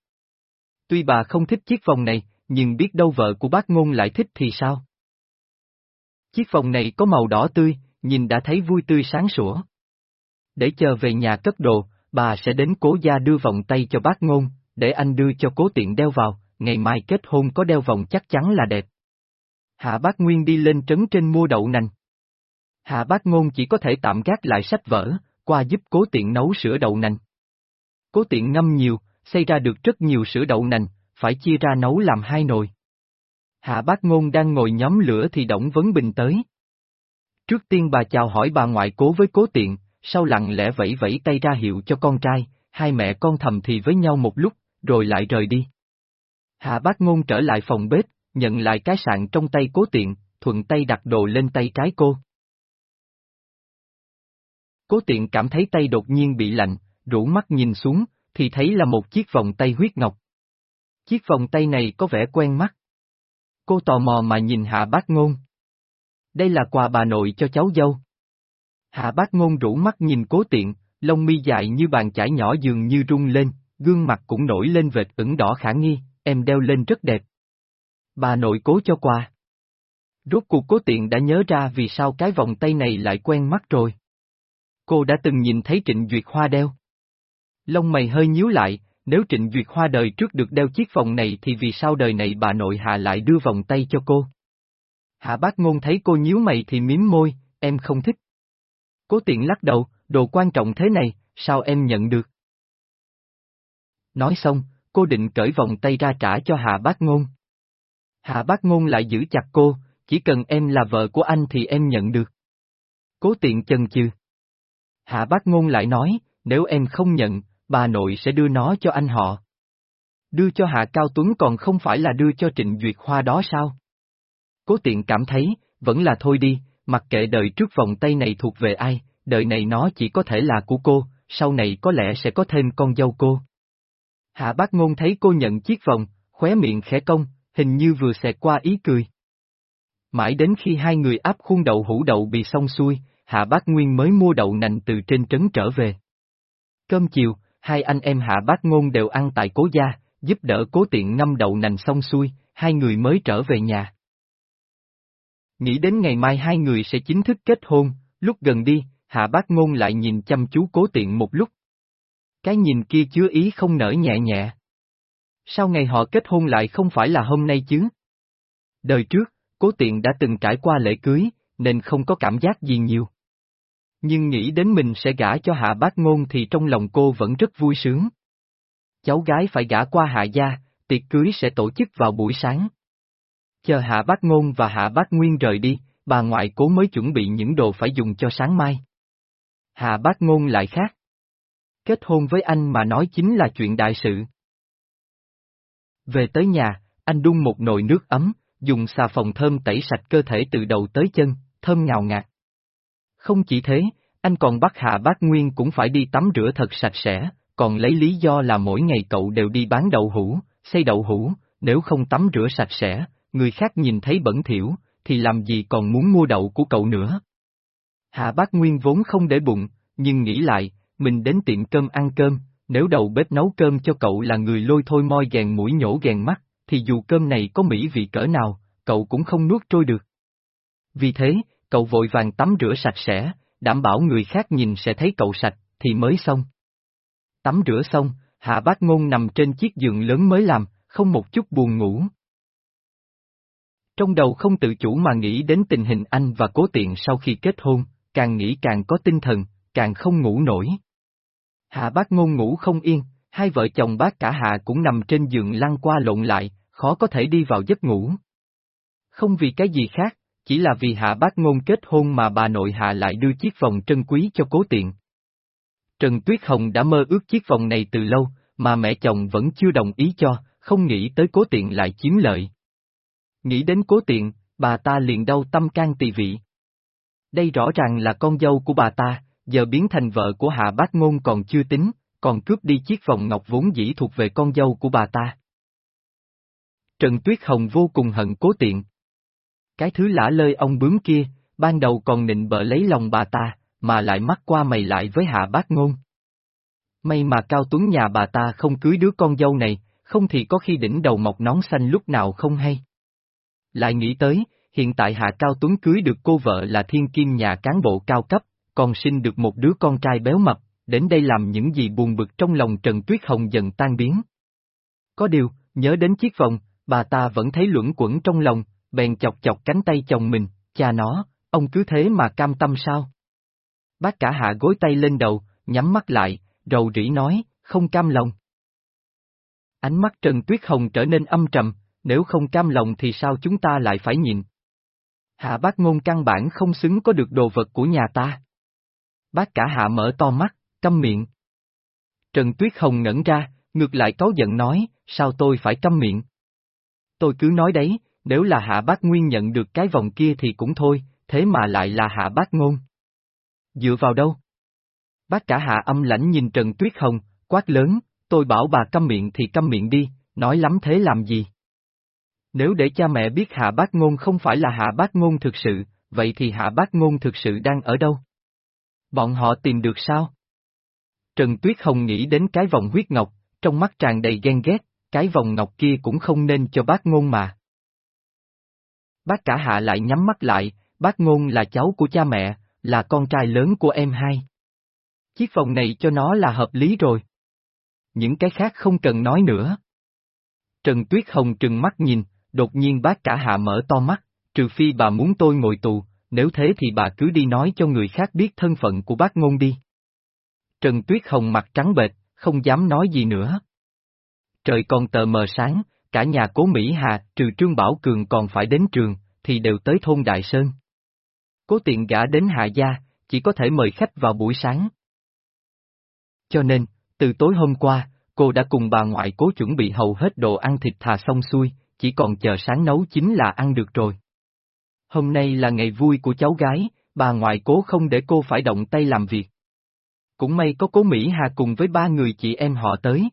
Tuy bà không thích chiếc vòng này, nhưng biết đâu vợ của bác ngôn lại thích thì sao? Chiếc vòng này có màu đỏ tươi, nhìn đã thấy vui tươi sáng sủa. Để chờ về nhà cất đồ, bà sẽ đến cố gia đưa vòng tay cho bác ngôn, để anh đưa cho cố tiện đeo vào, ngày mai kết hôn có đeo vòng chắc chắn là đẹp. Hạ bác Nguyên đi lên trấn trên mua đậu nành. Hạ bác ngôn chỉ có thể tạm gác lại sách vở, qua giúp cố tiện nấu sữa đậu nành. Cố tiện ngâm nhiều, xây ra được rất nhiều sữa đậu nành, phải chia ra nấu làm hai nồi. Hạ bác ngôn đang ngồi nhóm lửa thì Đổng Vấn Bình tới. Trước tiên bà chào hỏi bà ngoại cố với cố tiện, sau lặng lẽ vẫy vẫy tay ra hiệu cho con trai, hai mẹ con thầm thì với nhau một lúc, rồi lại rời đi. Hạ bác ngôn trở lại phòng bếp, nhận lại cái sạn trong tay cố tiện, thuận tay đặt đồ lên tay trái cô. Cố tiện cảm thấy tay đột nhiên bị lạnh, rủ mắt nhìn xuống, thì thấy là một chiếc vòng tay huyết ngọc. Chiếc vòng tay này có vẻ quen mắt. Cô tò mò mà nhìn hạ bác ngôn. Đây là quà bà nội cho cháu dâu. Hạ bác ngôn rủ mắt nhìn cố tiện, lông mi dài như bàn chải nhỏ dường như rung lên, gương mặt cũng nổi lên vệt ửng đỏ khả nghi, em đeo lên rất đẹp. Bà nội cố cho quà. Rốt cuộc cố tiện đã nhớ ra vì sao cái vòng tay này lại quen mắt rồi. Cô đã từng nhìn thấy Trịnh Duyệt Hoa đeo. Lông mày hơi nhíu lại, nếu Trịnh Duyệt Hoa đời trước được đeo chiếc vòng này thì vì sao đời này bà nội hạ lại đưa vòng tay cho cô? Hạ bác ngôn thấy cô nhíu mày thì miếm môi, em không thích. Cố tiện lắc đầu, đồ quan trọng thế này, sao em nhận được? Nói xong, cô định cởi vòng tay ra trả cho Hạ bác ngôn. Hạ bác ngôn lại giữ chặt cô, chỉ cần em là vợ của anh thì em nhận được. Cố tiện chần chừ. Hạ bác ngôn lại nói, nếu em không nhận, bà nội sẽ đưa nó cho anh họ. Đưa cho Hạ Cao Tuấn còn không phải là đưa cho Trịnh Duyệt Hoa đó sao? Cố tiện cảm thấy, vẫn là thôi đi, mặc kệ đời trước vòng tay này thuộc về ai, đời này nó chỉ có thể là của cô, sau này có lẽ sẽ có thêm con dâu cô. Hạ bác ngôn thấy cô nhận chiếc vòng, khóe miệng khẽ cong, hình như vừa xẹt qua ý cười. Mãi đến khi hai người áp khuôn đậu hũ đậu bị xong xuôi, Hạ Bác Nguyên mới mua đậu nành từ trên trấn trở về. Cơm chiều, hai anh em Hạ Bác Ngôn đều ăn tại cố gia, giúp đỡ cố tiện ngâm đậu nành xong xuôi, hai người mới trở về nhà. Nghĩ đến ngày mai hai người sẽ chính thức kết hôn, lúc gần đi, Hạ Bác Ngôn lại nhìn chăm chú cố tiện một lúc. Cái nhìn kia chứa ý không nở nhẹ nhẹ. Sao ngày họ kết hôn lại không phải là hôm nay chứ? Đời trước, cố tiện đã từng trải qua lễ cưới, nên không có cảm giác gì nhiều. Nhưng nghĩ đến mình sẽ gả cho hạ bác ngôn thì trong lòng cô vẫn rất vui sướng. Cháu gái phải gả qua hạ gia, tiệc cưới sẽ tổ chức vào buổi sáng. Chờ hạ bác ngôn và hạ bác nguyên rời đi, bà ngoại cố mới chuẩn bị những đồ phải dùng cho sáng mai. Hạ bác ngôn lại khác. Kết hôn với anh mà nói chính là chuyện đại sự. Về tới nhà, anh đun một nồi nước ấm, dùng xà phòng thơm tẩy sạch cơ thể từ đầu tới chân, thơm ngào ngạt. Không chỉ thế, anh còn bắt Hạ Bác Nguyên cũng phải đi tắm rửa thật sạch sẽ, còn lấy lý do là mỗi ngày cậu đều đi bán đậu hũ, xây đậu hũ, nếu không tắm rửa sạch sẽ, người khác nhìn thấy bẩn thỉu, thì làm gì còn muốn mua đậu của cậu nữa. Hạ Bác Nguyên vốn không để bụng, nhưng nghĩ lại, mình đến tiệm cơm ăn cơm, nếu đầu bếp nấu cơm cho cậu là người lôi thôi moi gèn mũi nhổ gèn mắt, thì dù cơm này có mỹ vị cỡ nào, cậu cũng không nuốt trôi được. Vì thế, cậu vội vàng tắm rửa sạch sẽ, đảm bảo người khác nhìn sẽ thấy cậu sạch, thì mới xong. Tắm rửa xong, Hạ Bác Ngôn nằm trên chiếc giường lớn mới làm, không một chút buồn ngủ. Trong đầu không tự chủ mà nghĩ đến tình hình anh và cố tiện sau khi kết hôn, càng nghĩ càng có tinh thần, càng không ngủ nổi. Hạ Bác Ngôn ngủ không yên, hai vợ chồng bác cả Hạ cũng nằm trên giường lăn qua lộn lại, khó có thể đi vào giấc ngủ. Không vì cái gì khác, chỉ là vì hạ bác ngôn kết hôn mà bà nội hạ lại đưa chiếc vòng trân quý cho cố tiện. Trần Tuyết Hồng đã mơ ước chiếc vòng này từ lâu, mà mẹ chồng vẫn chưa đồng ý cho, không nghĩ tới cố tiện lại chiếm lợi. Nghĩ đến cố tiện, bà ta liền đau tâm can tỳ vị. Đây rõ ràng là con dâu của bà ta, giờ biến thành vợ của Hạ Bác Ngôn còn chưa tính, còn cướp đi chiếc vòng ngọc vốn dĩ thuộc về con dâu của bà ta. Trần Tuyết Hồng vô cùng hận cố tiện. Cái thứ lả lơi ông bướm kia, ban đầu còn nịnh bợ lấy lòng bà ta, mà lại mắc qua mày lại với Hạ Bác Ngôn. May mà Cao Tuấn nhà bà ta không cưới đứa con dâu này, không thì có khi đỉnh đầu mọc nón xanh lúc nào không hay. Lại nghĩ tới, hiện tại Hạ Cao Tuấn cưới được cô vợ là thiên kim nhà cán bộ cao cấp, còn sinh được một đứa con trai béo mập, đến đây làm những gì buồn bực trong lòng Trần Tuyết Hồng dần tan biến. Có điều, nhớ đến chiếc vòng, bà ta vẫn thấy luẩn quẩn trong lòng, bèn chọc chọc cánh tay chồng mình, cha nó, ông cứ thế mà cam tâm sao? Bác cả hạ gối tay lên đầu, nhắm mắt lại, rầu rĩ nói, không cam lòng. Ánh mắt Trần Tuyết Hồng trở nên âm trầm, nếu không cam lòng thì sao chúng ta lại phải nhìn? Hạ bác ngôn căn bản không xứng có được đồ vật của nhà ta. Bác cả hạ mở to mắt, câm miệng. Trần Tuyết Hồng ngẩn ra, ngược lại cáu giận nói, sao tôi phải câm miệng? Tôi cứ nói đấy, nếu là hạ bác nguyên nhận được cái vòng kia thì cũng thôi, thế mà lại là hạ bác ngôn. Dựa vào đâu? Bác cả hạ âm lãnh nhìn Trần Tuyết Hồng, quát lớn, tôi bảo bà câm miệng thì câm miệng đi, nói lắm thế làm gì? Nếu để cha mẹ biết hạ bác ngôn không phải là hạ bác ngôn thực sự, vậy thì hạ bác ngôn thực sự đang ở đâu? Bọn họ tìm được sao? Trần Tuyết Hồng nghĩ đến cái vòng huyết ngọc, trong mắt tràn đầy ghen ghét, cái vòng ngọc kia cũng không nên cho bác ngôn mà. Bác cả hạ lại nhắm mắt lại, bác ngôn là cháu của cha mẹ, là con trai lớn của em hai. Chiếc phòng này cho nó là hợp lý rồi. Những cái khác không cần nói nữa. Trần Tuyết Hồng trừng mắt nhìn, đột nhiên bác cả hạ mở to mắt, trừ phi bà muốn tôi ngồi tù, nếu thế thì bà cứ đi nói cho người khác biết thân phận của bác ngôn đi. Trần Tuyết Hồng mặt trắng bệch, không dám nói gì nữa. Trời còn tờ mờ sáng, cả nhà cố Mỹ Hà, trừ Trương Bảo Cường còn phải đến trường, thì đều tới thôn Đại Sơn. Cố tiện gã đến Hạ Gia, chỉ có thể mời khách vào buổi sáng. Cho nên, từ tối hôm qua, cô đã cùng bà ngoại cố chuẩn bị hầu hết đồ ăn thịt thà xong xuôi, chỉ còn chờ sáng nấu chính là ăn được rồi. Hôm nay là ngày vui của cháu gái, bà ngoại cố không để cô phải động tay làm việc. Cũng may có cố Mỹ Hà cùng với ba người chị em họ tới.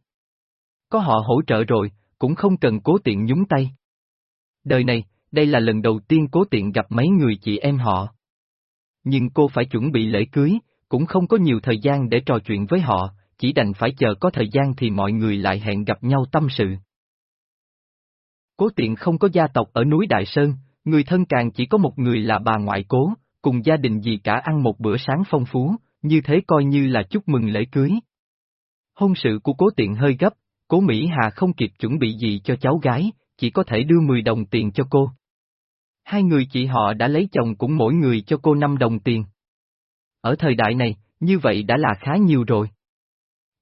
Có họ hỗ trợ rồi, cũng không cần cố tiện nhúng tay. Đời này, đây là lần đầu tiên cố tiện gặp mấy người chị em họ. Nhưng cô phải chuẩn bị lễ cưới, cũng không có nhiều thời gian để trò chuyện với họ, chỉ đành phải chờ có thời gian thì mọi người lại hẹn gặp nhau tâm sự. Cố tiện không có gia tộc ở núi Đại Sơn, người thân càng chỉ có một người là bà ngoại cố, cùng gia đình gì cả ăn một bữa sáng phong phú, như thế coi như là chúc mừng lễ cưới. Hôn sự của cố tiện hơi gấp, cố Mỹ Hà không kịp chuẩn bị gì cho cháu gái, chỉ có thể đưa 10 đồng tiền cho cô. Hai người chị họ đã lấy chồng cũng mỗi người cho cô 5 đồng tiền. Ở thời đại này, như vậy đã là khá nhiều rồi.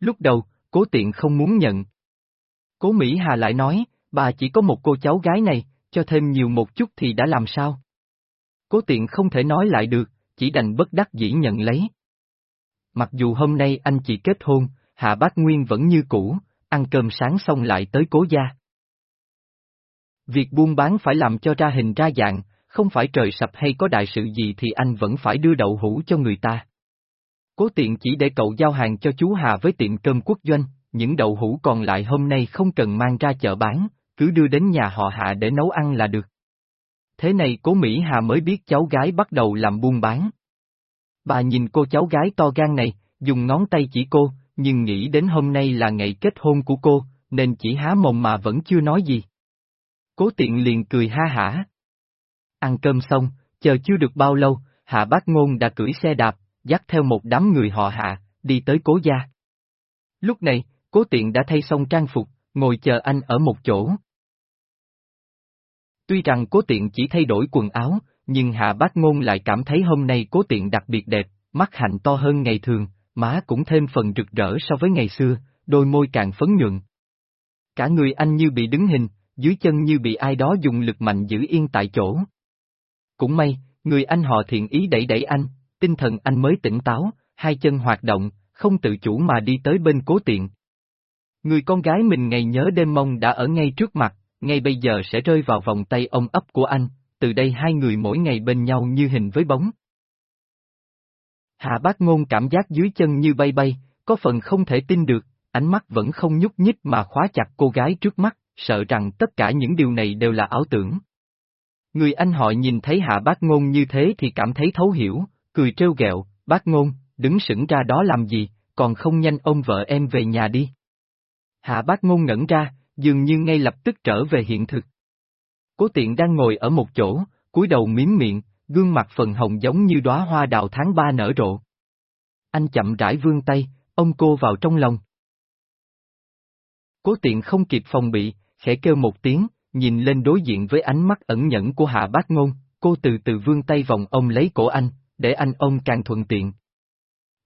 Lúc đầu, cố tiện không muốn nhận. Cố Mỹ Hà lại nói, bà chỉ có một cô cháu gái này, cho thêm nhiều một chút thì đã làm sao? Cố tiện không thể nói lại được, chỉ đành bất đắc dĩ nhận lấy. Mặc dù hôm nay anh chị kết hôn, Hạ Bác Nguyên vẫn như cũ, ăn cơm sáng xong lại tới cố gia. Việc buôn bán phải làm cho ra hình ra dạng, không phải trời sập hay có đại sự gì thì anh vẫn phải đưa đậu hũ cho người ta. Cố tiện chỉ để cậu giao hàng cho chú Hà với tiệm cơm quốc doanh, những đậu hũ còn lại hôm nay không cần mang ra chợ bán, cứ đưa đến nhà họ Hạ để nấu ăn là được. Thế này cố Mỹ Hà mới biết cháu gái bắt đầu làm buôn bán. Bà nhìn cô cháu gái to gan này, dùng ngón tay chỉ cô, nhưng nghĩ đến hôm nay là ngày kết hôn của cô, nên chỉ há mồm mà vẫn chưa nói gì. Cố tiện liền cười ha hả. Ăn cơm xong, chờ chưa được bao lâu, Hạ Bác Ngôn đã cưỡi xe đạp, dắt theo một đám người họ Hạ, đi tới cố gia. Lúc này, cố tiện đã thay xong trang phục, ngồi chờ anh ở một chỗ. Tuy rằng cố tiện chỉ thay đổi quần áo, nhưng Hạ Bác Ngôn lại cảm thấy hôm nay cố tiện đặc biệt đẹp, mắt hạnh to hơn ngày thường, má cũng thêm phần rực rỡ so với ngày xưa, đôi môi càng phấn nhuận. Cả người anh như bị đứng hình, dưới chân như bị ai đó dùng lực mạnh giữ yên tại chỗ. Cũng may, người anh họ thiện ý đẩy đẩy anh, tinh thần anh mới tỉnh táo, hai chân hoạt động, không tự chủ mà đi tới bên cố tiện. Người con gái mình ngày nhớ đêm mong đã ở ngay trước mặt, ngay bây giờ sẽ rơi vào vòng tay ôm ấp của anh, từ đây hai người mỗi ngày bên nhau như hình với bóng. Hạ bác ngôn cảm giác dưới chân như bay bay, có phần không thể tin được, ánh mắt vẫn không nhúc nhích mà khóa chặt cô gái trước mắt, sợ rằng tất cả những điều này đều là ảo tưởng. Người anh họ nhìn thấy hạ bác ngôn như thế thì cảm thấy thấu hiểu, cười trêu ghẹo, bác ngôn, đứng sững ra đó làm gì, còn không nhanh ôm vợ em về nhà đi. Hạ bác ngôn ngẩn ra, dường như ngay lập tức trở về hiện thực. Cố tiện đang ngồi ở một chỗ, cúi đầu miếm miệng, gương mặt phần hồng giống như đóa hoa đào tháng ba nở rộ. Anh chậm rãi vươn tay, ông cô vào trong lòng. Cố tiện không kịp phòng bị, khẽ kêu một tiếng, nhìn lên đối diện với ánh mắt ẩn nhẫn của hạ bác ngôn, cô từ từ vươn tay vòng ông lấy cổ anh, để anh ôm càng thuận tiện.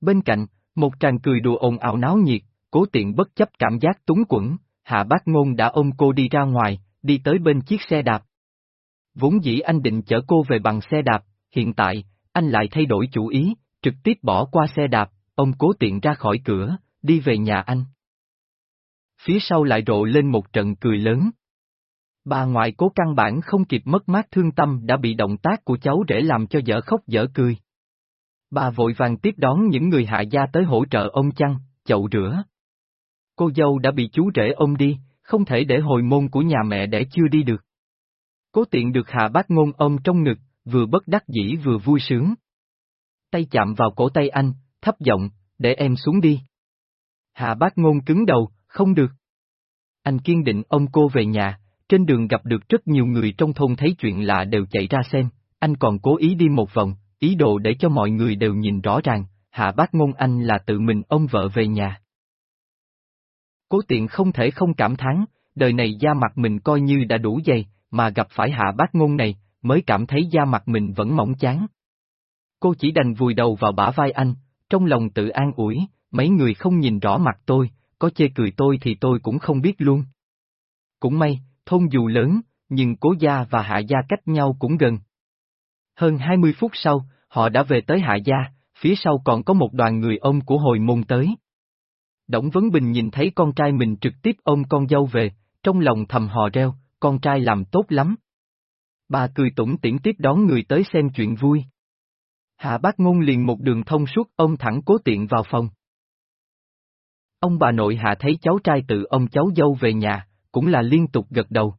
Bên cạnh, một tràng cười đùa ồn ào náo nhiệt, cố tiện bất chấp cảm giác túng quẩn, hạ bác ngôn đã ôm cô đi ra ngoài, đi tới bên chiếc xe đạp. Vốn dĩ anh định chở cô về bằng xe đạp, hiện tại, anh lại thay đổi chủ ý, trực tiếp bỏ qua xe đạp, ông cố tiện ra khỏi cửa, đi về nhà anh. Phía sau lại rộ lên một trận cười lớn. Bà ngoại cố căn bản không kịp mất mát thương tâm đã bị động tác của cháu rể làm cho dở khóc dở cười. Bà vội vàng tiếp đón những người hạ gia tới hỗ trợ ông chăn, chậu rửa. Cô dâu đã bị chú rể ôm đi, không thể để hồi môn của nhà mẹ để chưa đi được. Cố tiện được hạ bác ngôn ôm trong ngực, vừa bất đắc dĩ vừa vui sướng. Tay chạm vào cổ tay anh, thấp giọng, để em xuống đi. Hạ bác ngôn cứng đầu, không được. Anh kiên định ôm cô về nhà, trên đường gặp được rất nhiều người trong thôn thấy chuyện lạ đều chạy ra xem, anh còn cố ý đi một vòng, ý đồ để cho mọi người đều nhìn rõ ràng, hạ bác ngôn anh là tự mình ôm vợ về nhà. Cố tiện không thể không cảm thán, đời này da mặt mình coi như đã đủ dày, mà gặp phải hạ bác ngôn này, mới cảm thấy da mặt mình vẫn mỏng chán. Cô chỉ đành vùi đầu vào bả vai anh, trong lòng tự an ủi, mấy người không nhìn rõ mặt tôi, có chê cười tôi thì tôi cũng không biết luôn. Cũng may, thôn dù lớn, nhưng cố gia và hạ gia cách nhau cũng gần. Hơn 20 phút sau, họ đã về tới hạ gia, phía sau còn có một đoàn người ông của hồi môn tới. Đổng Vấn Bình nhìn thấy con trai mình trực tiếp ôm con dâu về, trong lòng thầm hò reo, con trai làm tốt lắm. Bà cười tủm tỉm tiếp đón người tới xem chuyện vui. Hạ bác ngôn liền một đường thông suốt ông thẳng cố tiện vào phòng. Ông bà nội hạ thấy cháu trai tự ông cháu dâu về nhà, cũng là liên tục gật đầu.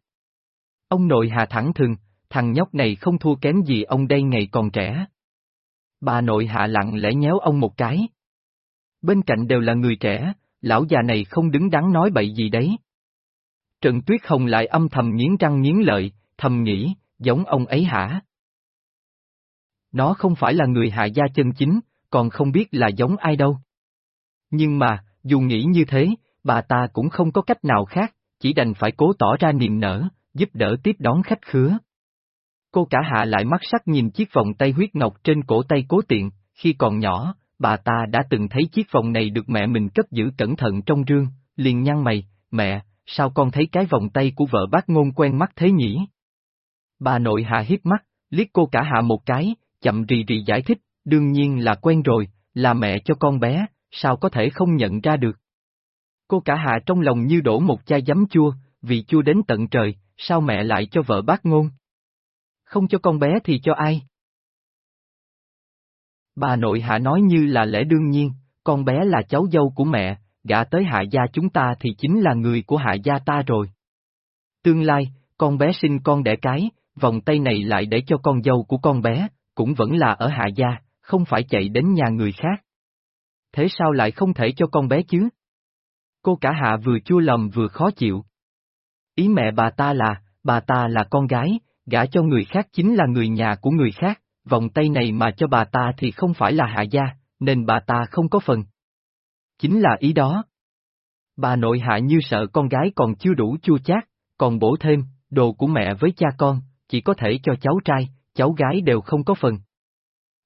Ông nội hạ thẳng thường, thằng nhóc này không thua kém gì ông đây ngày còn trẻ. Bà nội hạ lặng lẽ nhéo ông một cái. Bên cạnh đều là người trẻ, lão già này không đứng đắn nói bậy gì đấy. Trần Tuyết Hồng lại âm thầm nghiến răng nghiến lợi, thầm nghĩ, giống ông ấy hả? Nó không phải là người hạ gia chân chính, còn không biết là giống ai đâu. Nhưng mà, dù nghĩ như thế, bà ta cũng không có cách nào khác, chỉ đành phải cố tỏ ra niềm nở, giúp đỡ tiếp đón khách khứa. Cô cả hạ lại mắt sắc nhìn chiếc vòng tay huyết ngọc trên cổ tay cố tiện, khi còn nhỏ, bà ta đã từng thấy chiếc vòng này được mẹ mình cất giữ cẩn thận trong rương, liền nhăn mày, mẹ, sao con thấy cái vòng tay của vợ bác ngôn quen mắt thế nhỉ? Bà nội hạ hiếp mắt, liếc cô cả hạ một cái, chậm rì rì giải thích, đương nhiên là quen rồi, là mẹ cho con bé, sao có thể không nhận ra được. Cô cả hạ trong lòng như đổ một chai giấm chua, vì chua đến tận trời, sao mẹ lại cho vợ bác ngôn? Không cho con bé thì cho ai? Bà nội hạ nói như là lẽ đương nhiên, con bé là cháu dâu của mẹ, gả tới hạ gia chúng ta thì chính là người của hạ gia ta rồi. Tương lai, con bé sinh con đẻ cái, vòng tay này lại để cho con dâu của con bé, cũng vẫn là ở hạ gia, không phải chạy đến nhà người khác. Thế sao lại không thể cho con bé chứ? Cô cả hạ vừa chua lầm vừa khó chịu. Ý mẹ bà ta là, bà ta là con gái, gả cho người khác chính là người nhà của người khác, vòng tay này mà cho bà ta thì không phải là hạ gia, nên bà ta không có phần. Chính là ý đó. Bà nội hạ như sợ con gái còn chưa đủ chua chát, còn bổ thêm, đồ của mẹ với cha con, chỉ có thể cho cháu trai, cháu gái đều không có phần.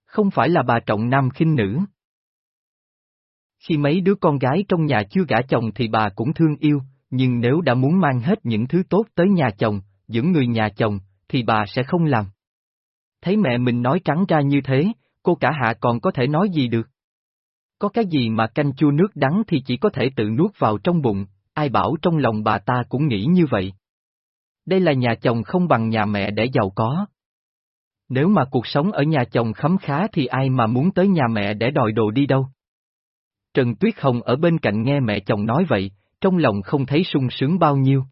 Không phải là bà trọng nam khinh nữ. Khi mấy đứa con gái trong nhà chưa gả chồng thì bà cũng thương yêu, nhưng nếu đã muốn mang hết những thứ tốt tới nhà chồng, dưỡng người nhà chồng, thì bà sẽ không làm. Thấy mẹ mình nói trắng ra như thế, cô cả hạ còn có thể nói gì được. Có cái gì mà canh chua nước đắng thì chỉ có thể tự nuốt vào trong bụng, ai bảo trong lòng bà ta cũng nghĩ như vậy. Đây là nhà chồng không bằng nhà mẹ để giàu có. Nếu mà cuộc sống ở nhà chồng khấm khá thì ai mà muốn tới nhà mẹ để đòi đồ đi đâu. Trần Tuyết Hồng ở bên cạnh nghe mẹ chồng nói vậy, trong lòng không thấy sung sướng bao nhiêu.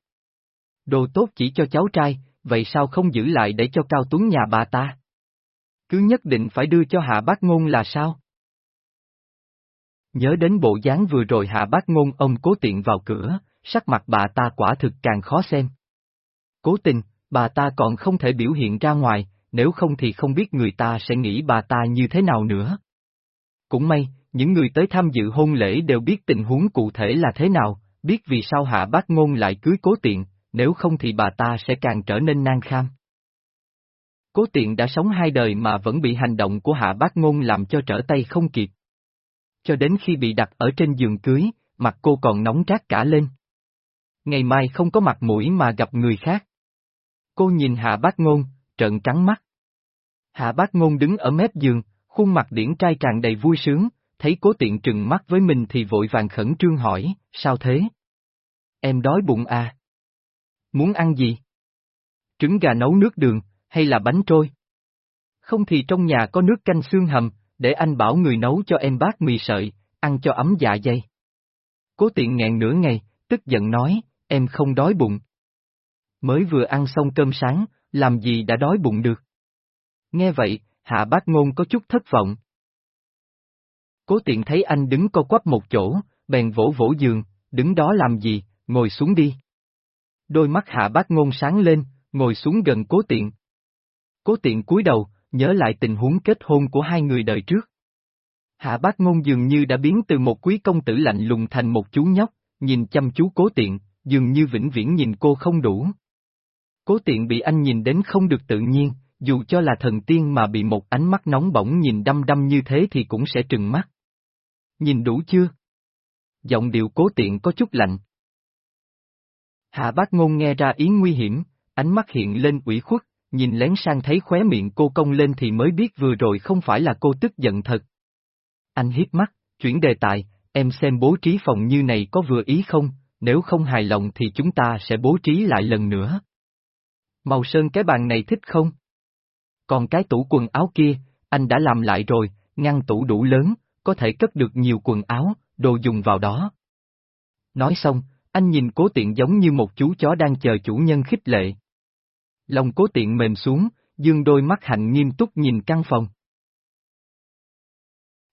Đồ tốt chỉ cho cháu trai, vậy sao không giữ lại để cho Cao Tuấn nhà bà ta? Cứ nhất định phải đưa cho Hạ Bác Ngôn là sao? Nhớ đến bộ dáng vừa rồi Hạ Bác Ngôn ông cố tiện vào cửa, sắc mặt bà ta quả thực càng khó xem. Cố tình, bà ta còn không thể biểu hiện ra ngoài, nếu không thì không biết người ta sẽ nghĩ bà ta như thế nào nữa. Cũng may, những người tới tham dự hôn lễ đều biết tình huống cụ thể là thế nào, biết vì sao hạ bác ngôn lại cưới cố tiện, nếu không thì bà ta sẽ càng trở nên nan kham. Cố tiện đã sống hai đời mà vẫn bị hành động của hạ bác ngôn làm cho trở tay không kịp. Cho đến khi bị đặt ở trên giường cưới, mặt cô còn nóng rát cả lên. Ngày mai không có mặt mũi mà gặp người khác. Cô nhìn hạ bác ngôn, trợn trắng mắt. Hạ bác ngôn đứng ở mép giường, khuôn mặt điển trai tràn đầy vui sướng, thấy cố tiện trừng mắt với mình thì vội vàng khẩn trương hỏi, sao thế? Em đói bụng à? Muốn ăn gì? Trứng gà nấu nước đường, hay là bánh trôi? Không thì trong nhà có nước canh xương hầm, để anh bảo người nấu cho em bát mì sợi, ăn cho ấm dạ dày. Cố tiện nghẹn nửa ngày, tức giận nói, em không đói bụng. Mới vừa ăn xong cơm sáng, làm gì đã đói bụng được. Nghe vậy, hạ bác ngôn có chút thất vọng. Cố tiện thấy anh đứng co quắp một chỗ, bèn vỗ vỗ giường, đứng đó làm gì, ngồi xuống đi. Đôi mắt hạ bác ngôn sáng lên, ngồi xuống gần cố tiện. Cố tiện cúi đầu, nhớ lại tình huống kết hôn của hai người đời trước. Hạ bác ngôn dường như đã biến từ một quý công tử lạnh lùng thành một chú nhóc, nhìn chăm chú cố tiện, dường như vĩnh viễn nhìn cô không đủ. Cố tiện bị anh nhìn đến không được tự nhiên, dù cho là thần tiên mà bị một ánh mắt nóng bỏng nhìn đăm đăm như thế thì cũng sẽ trừng mắt. Nhìn đủ chưa? Giọng điệu cố tiện có chút lạnh. Hạ bác ngôn nghe ra ý nguy hiểm, ánh mắt hiện lên ủy khuất, nhìn lén sang thấy khóe miệng cô cong lên thì mới biết vừa rồi không phải là cô tức giận thật. Anh hiếp mắt, chuyển đề tài, em xem bố trí phòng như này có vừa ý không, nếu không hài lòng thì chúng ta sẽ bố trí lại lần nữa. Màu sơn cái bàn này thích không? Còn cái tủ quần áo kia, anh đã làm lại rồi, ngăn tủ đủ lớn, có thể cất được nhiều quần áo, đồ dùng vào đó. Nói xong, anh nhìn cố tiện giống như một chú chó đang chờ chủ nhân khích lệ. Lòng cố tiện mềm xuống, dương đôi mắt hạnh nghiêm túc nhìn căn phòng.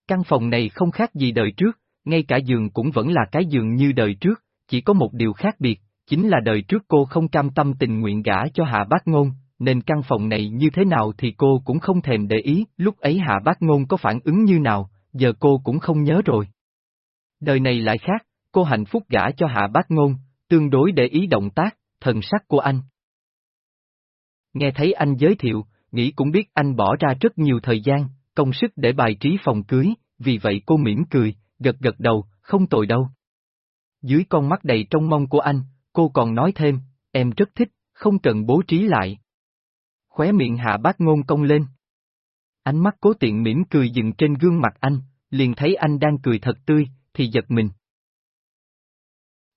Căn phòng này không khác gì đời trước, ngay cả giường cũng vẫn là cái giường như đời trước, chỉ có một điều khác biệt, chính là đời trước cô không cam tâm tình nguyện gả cho Hạ Bác Ngôn, nên căn phòng này như thế nào thì cô cũng không thèm để ý, lúc ấy Hạ Bác Ngôn có phản ứng như nào, giờ cô cũng không nhớ rồi. Đời này lại khác, cô hạnh phúc gả cho Hạ Bác Ngôn, tương đối để ý động tác, thần sắc của anh. Nghe thấy anh giới thiệu, nghĩ cũng biết anh bỏ ra rất nhiều thời gian, công sức để bài trí phòng cưới, vì vậy cô mỉm cười, gật gật đầu, không tồi đâu. Dưới con mắt đầy trong mong của anh, cô còn nói thêm, em rất thích, không cần bố trí lại. Khóe miệng hạ bác ngôn công lên. Ánh mắt cố tiện mỉm cười dừng trên gương mặt anh, liền thấy anh đang cười thật tươi, thì giật mình.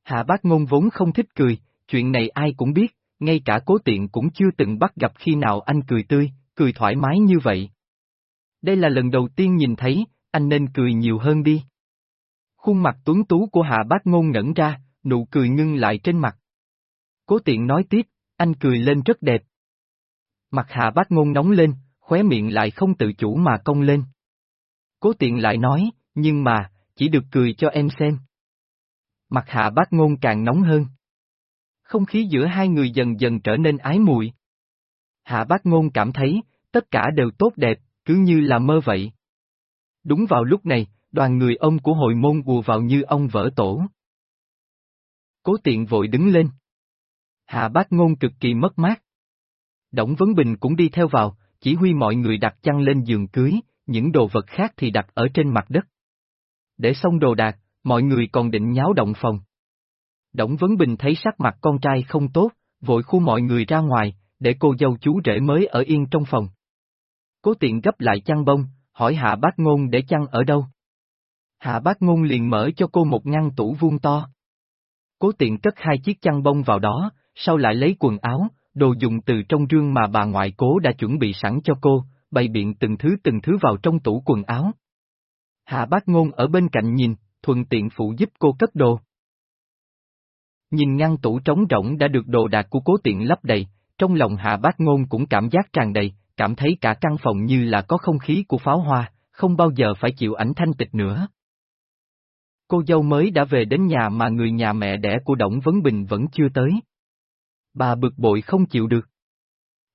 Hạ bác ngôn vốn không thích cười, chuyện này ai cũng biết, ngay cả cố tiện cũng chưa từng bắt gặp khi nào anh cười tươi, cười thoải mái như vậy. Đây là lần đầu tiên nhìn thấy, anh nên cười nhiều hơn đi. Khuôn mặt tuấn tú của hạ bác ngôn ngẩn ra, nụ cười ngưng lại trên mặt. Cố tiện nói tiếp, anh cười lên rất đẹp. Mặt hạ bác ngôn nóng lên, khóe miệng lại không tự chủ mà cong lên. Cố tiện lại nói, nhưng mà, chỉ được cười cho em xem. Mặt hạ bác ngôn càng nóng hơn. Không khí giữa hai người dần dần trở nên ái mùi. Hạ bác ngôn cảm thấy, tất cả đều tốt đẹp, cứ như là mơ vậy. Đúng vào lúc này, đoàn người ông của hội môn bùa vào như ông vỡ tổ. Cố tiện vội đứng lên. Hạ bác ngôn cực kỳ mất mát. Đổng Vấn Bình cũng đi theo vào, chỉ huy mọi người đặt chăn lên giường cưới, những đồ vật khác thì đặt ở trên mặt đất. Để xong đồ đạc, mọi người còn định nháo động phòng. Đổng Vấn Bình thấy sắc mặt con trai không tốt, vội khu mọi người ra ngoài, để cô dâu chú rể mới ở yên trong phòng. Cố tiện gấp lại chăn bông, hỏi hạ bác ngôn để chăn ở đâu. Hạ bác ngôn liền mở cho cô một ngăn tủ vuông to. Cố tiện cất hai chiếc chăn bông vào đó, sau lại lấy quần áo, đồ dùng từ trong rương mà bà ngoại cố đã chuẩn bị sẵn cho cô, bày biện từng thứ từng thứ vào trong tủ quần áo. Hạ bác ngôn ở bên cạnh nhìn, thuận tiện phụ giúp cô cất đồ. Nhìn ngăn tủ trống rỗng đã được đồ đạc của cố tiện lấp đầy, trong lòng hạ bác ngôn cũng cảm giác tràn đầy, cảm thấy cả căn phòng như là có không khí của pháo hoa, không bao giờ phải chịu ảnh thanh tịch nữa. Cô dâu mới đã về đến nhà mà người nhà mẹ đẻ của Đổng Vấn Bình vẫn chưa tới. Bà bực bội không chịu được.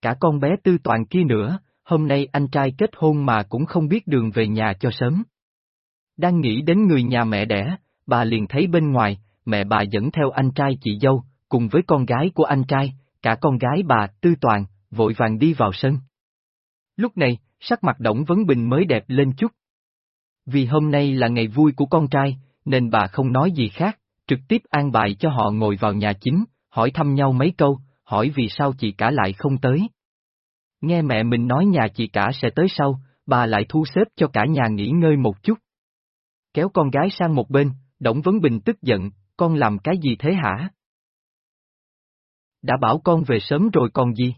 Cả con bé tư toàn kia nữa, hôm nay anh trai kết hôn mà cũng không biết đường về nhà cho sớm. Đang nghĩ đến người nhà mẹ đẻ, bà liền thấy bên ngoài, mẹ bà dẫn theo anh trai chị dâu, cùng với con gái của anh trai, cả con gái bà, Tư Toàn, vội vàng đi vào sân. Lúc này, sắc mặt Đổng Vấn Bình mới đẹp lên chút. Vì hôm nay là ngày vui của con trai, nên bà không nói gì khác, trực tiếp an bài cho họ ngồi vào nhà chính, hỏi thăm nhau mấy câu, hỏi vì sao chị cả lại không tới. Nghe mẹ mình nói nhà chị cả sẽ tới sau, bà lại thu xếp cho cả nhà nghỉ ngơi một chút. Kéo con gái sang một bên, Đổng Vấn Bình tức giận, con làm cái gì thế hả? Đã bảo con về sớm rồi còn gì?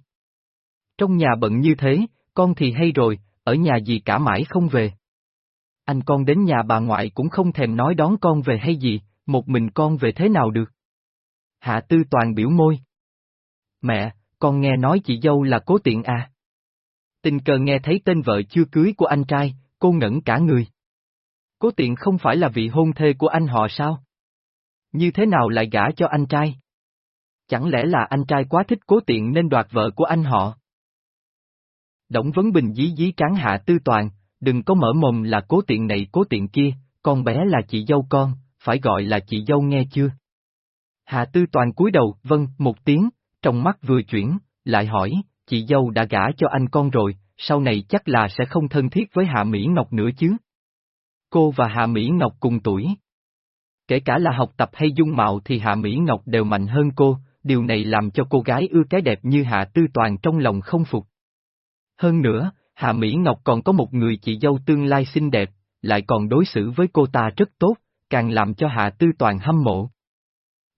Trong nhà bận như thế, con thì hay rồi, ở nhà gì cả mãi không về. Anh con đến nhà bà ngoại cũng không thèm nói đón con về hay gì, một mình con về thế nào được. Hạ Tư Toàn biểu môi. Mẹ, con nghe nói chị dâu là cố tiện à. Tình cờ nghe thấy tên vợ chưa cưới của anh trai, cô ngẩn cả người. Cố tiện không phải là vị hôn thê của anh họ sao? Như thế nào lại gả cho anh trai? Chẳng lẽ là anh trai quá thích cố tiện nên đoạt vợ của anh họ? Đổng Vấn Bình dí dí tráng hạ tư toàn, đừng có mở mồm là cố tiện này cố tiện kia, con bé là chị dâu con, phải gọi là chị dâu nghe chưa? Hạ tư toàn cúi đầu, vâng, một tiếng, trong mắt vừa chuyển, lại hỏi, chị dâu đã gả cho anh con rồi, sau này chắc là sẽ không thân thiết với Hạ Mỹ Ngọc nữa chứ? Cô và Hạ Mỹ Ngọc cùng tuổi. Kể cả là học tập hay dung mạo thì Hạ Mỹ Ngọc đều mạnh hơn cô, điều này làm cho cô gái ưa cái đẹp như Hạ Tư Toàn trong lòng không phục. Hơn nữa, Hạ Mỹ Ngọc còn có một người chị dâu tương lai xinh đẹp, lại còn đối xử với cô ta rất tốt, càng làm cho Hạ Tư Toàn hâm mộ.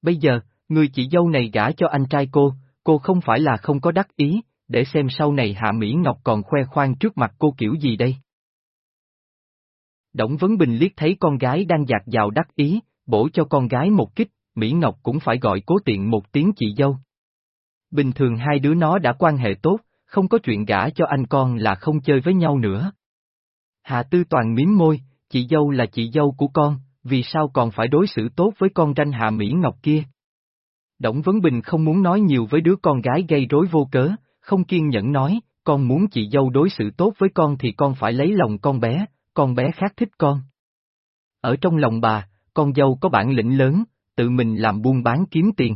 Bây giờ, người chị dâu này gả cho anh trai cô, cô không phải là không có đắc ý, để xem sau này Hạ Mỹ Ngọc còn khoe khoang trước mặt cô kiểu gì đây. Đổng Vấn Bình liếc thấy con gái đang dạt dào đắc ý, bổ cho con gái một kích, Mỹ Ngọc cũng phải gọi cố tiện một tiếng chị dâu. Bình thường hai đứa nó đã quan hệ tốt, không có chuyện gả cho anh con là không chơi với nhau nữa. Hạ Tư Toàn miếm môi, chị dâu là chị dâu của con, vì sao còn phải đối xử tốt với con tranh Hạ Mỹ Ngọc kia? Đổng Vấn Bình không muốn nói nhiều với đứa con gái gây rối vô cớ, không kiên nhẫn nói, con muốn chị dâu đối xử tốt với con thì con phải lấy lòng con bé, con bé khác thích con. Ở trong lòng bà, con dâu có bản lĩnh lớn, tự mình làm buôn bán kiếm tiền.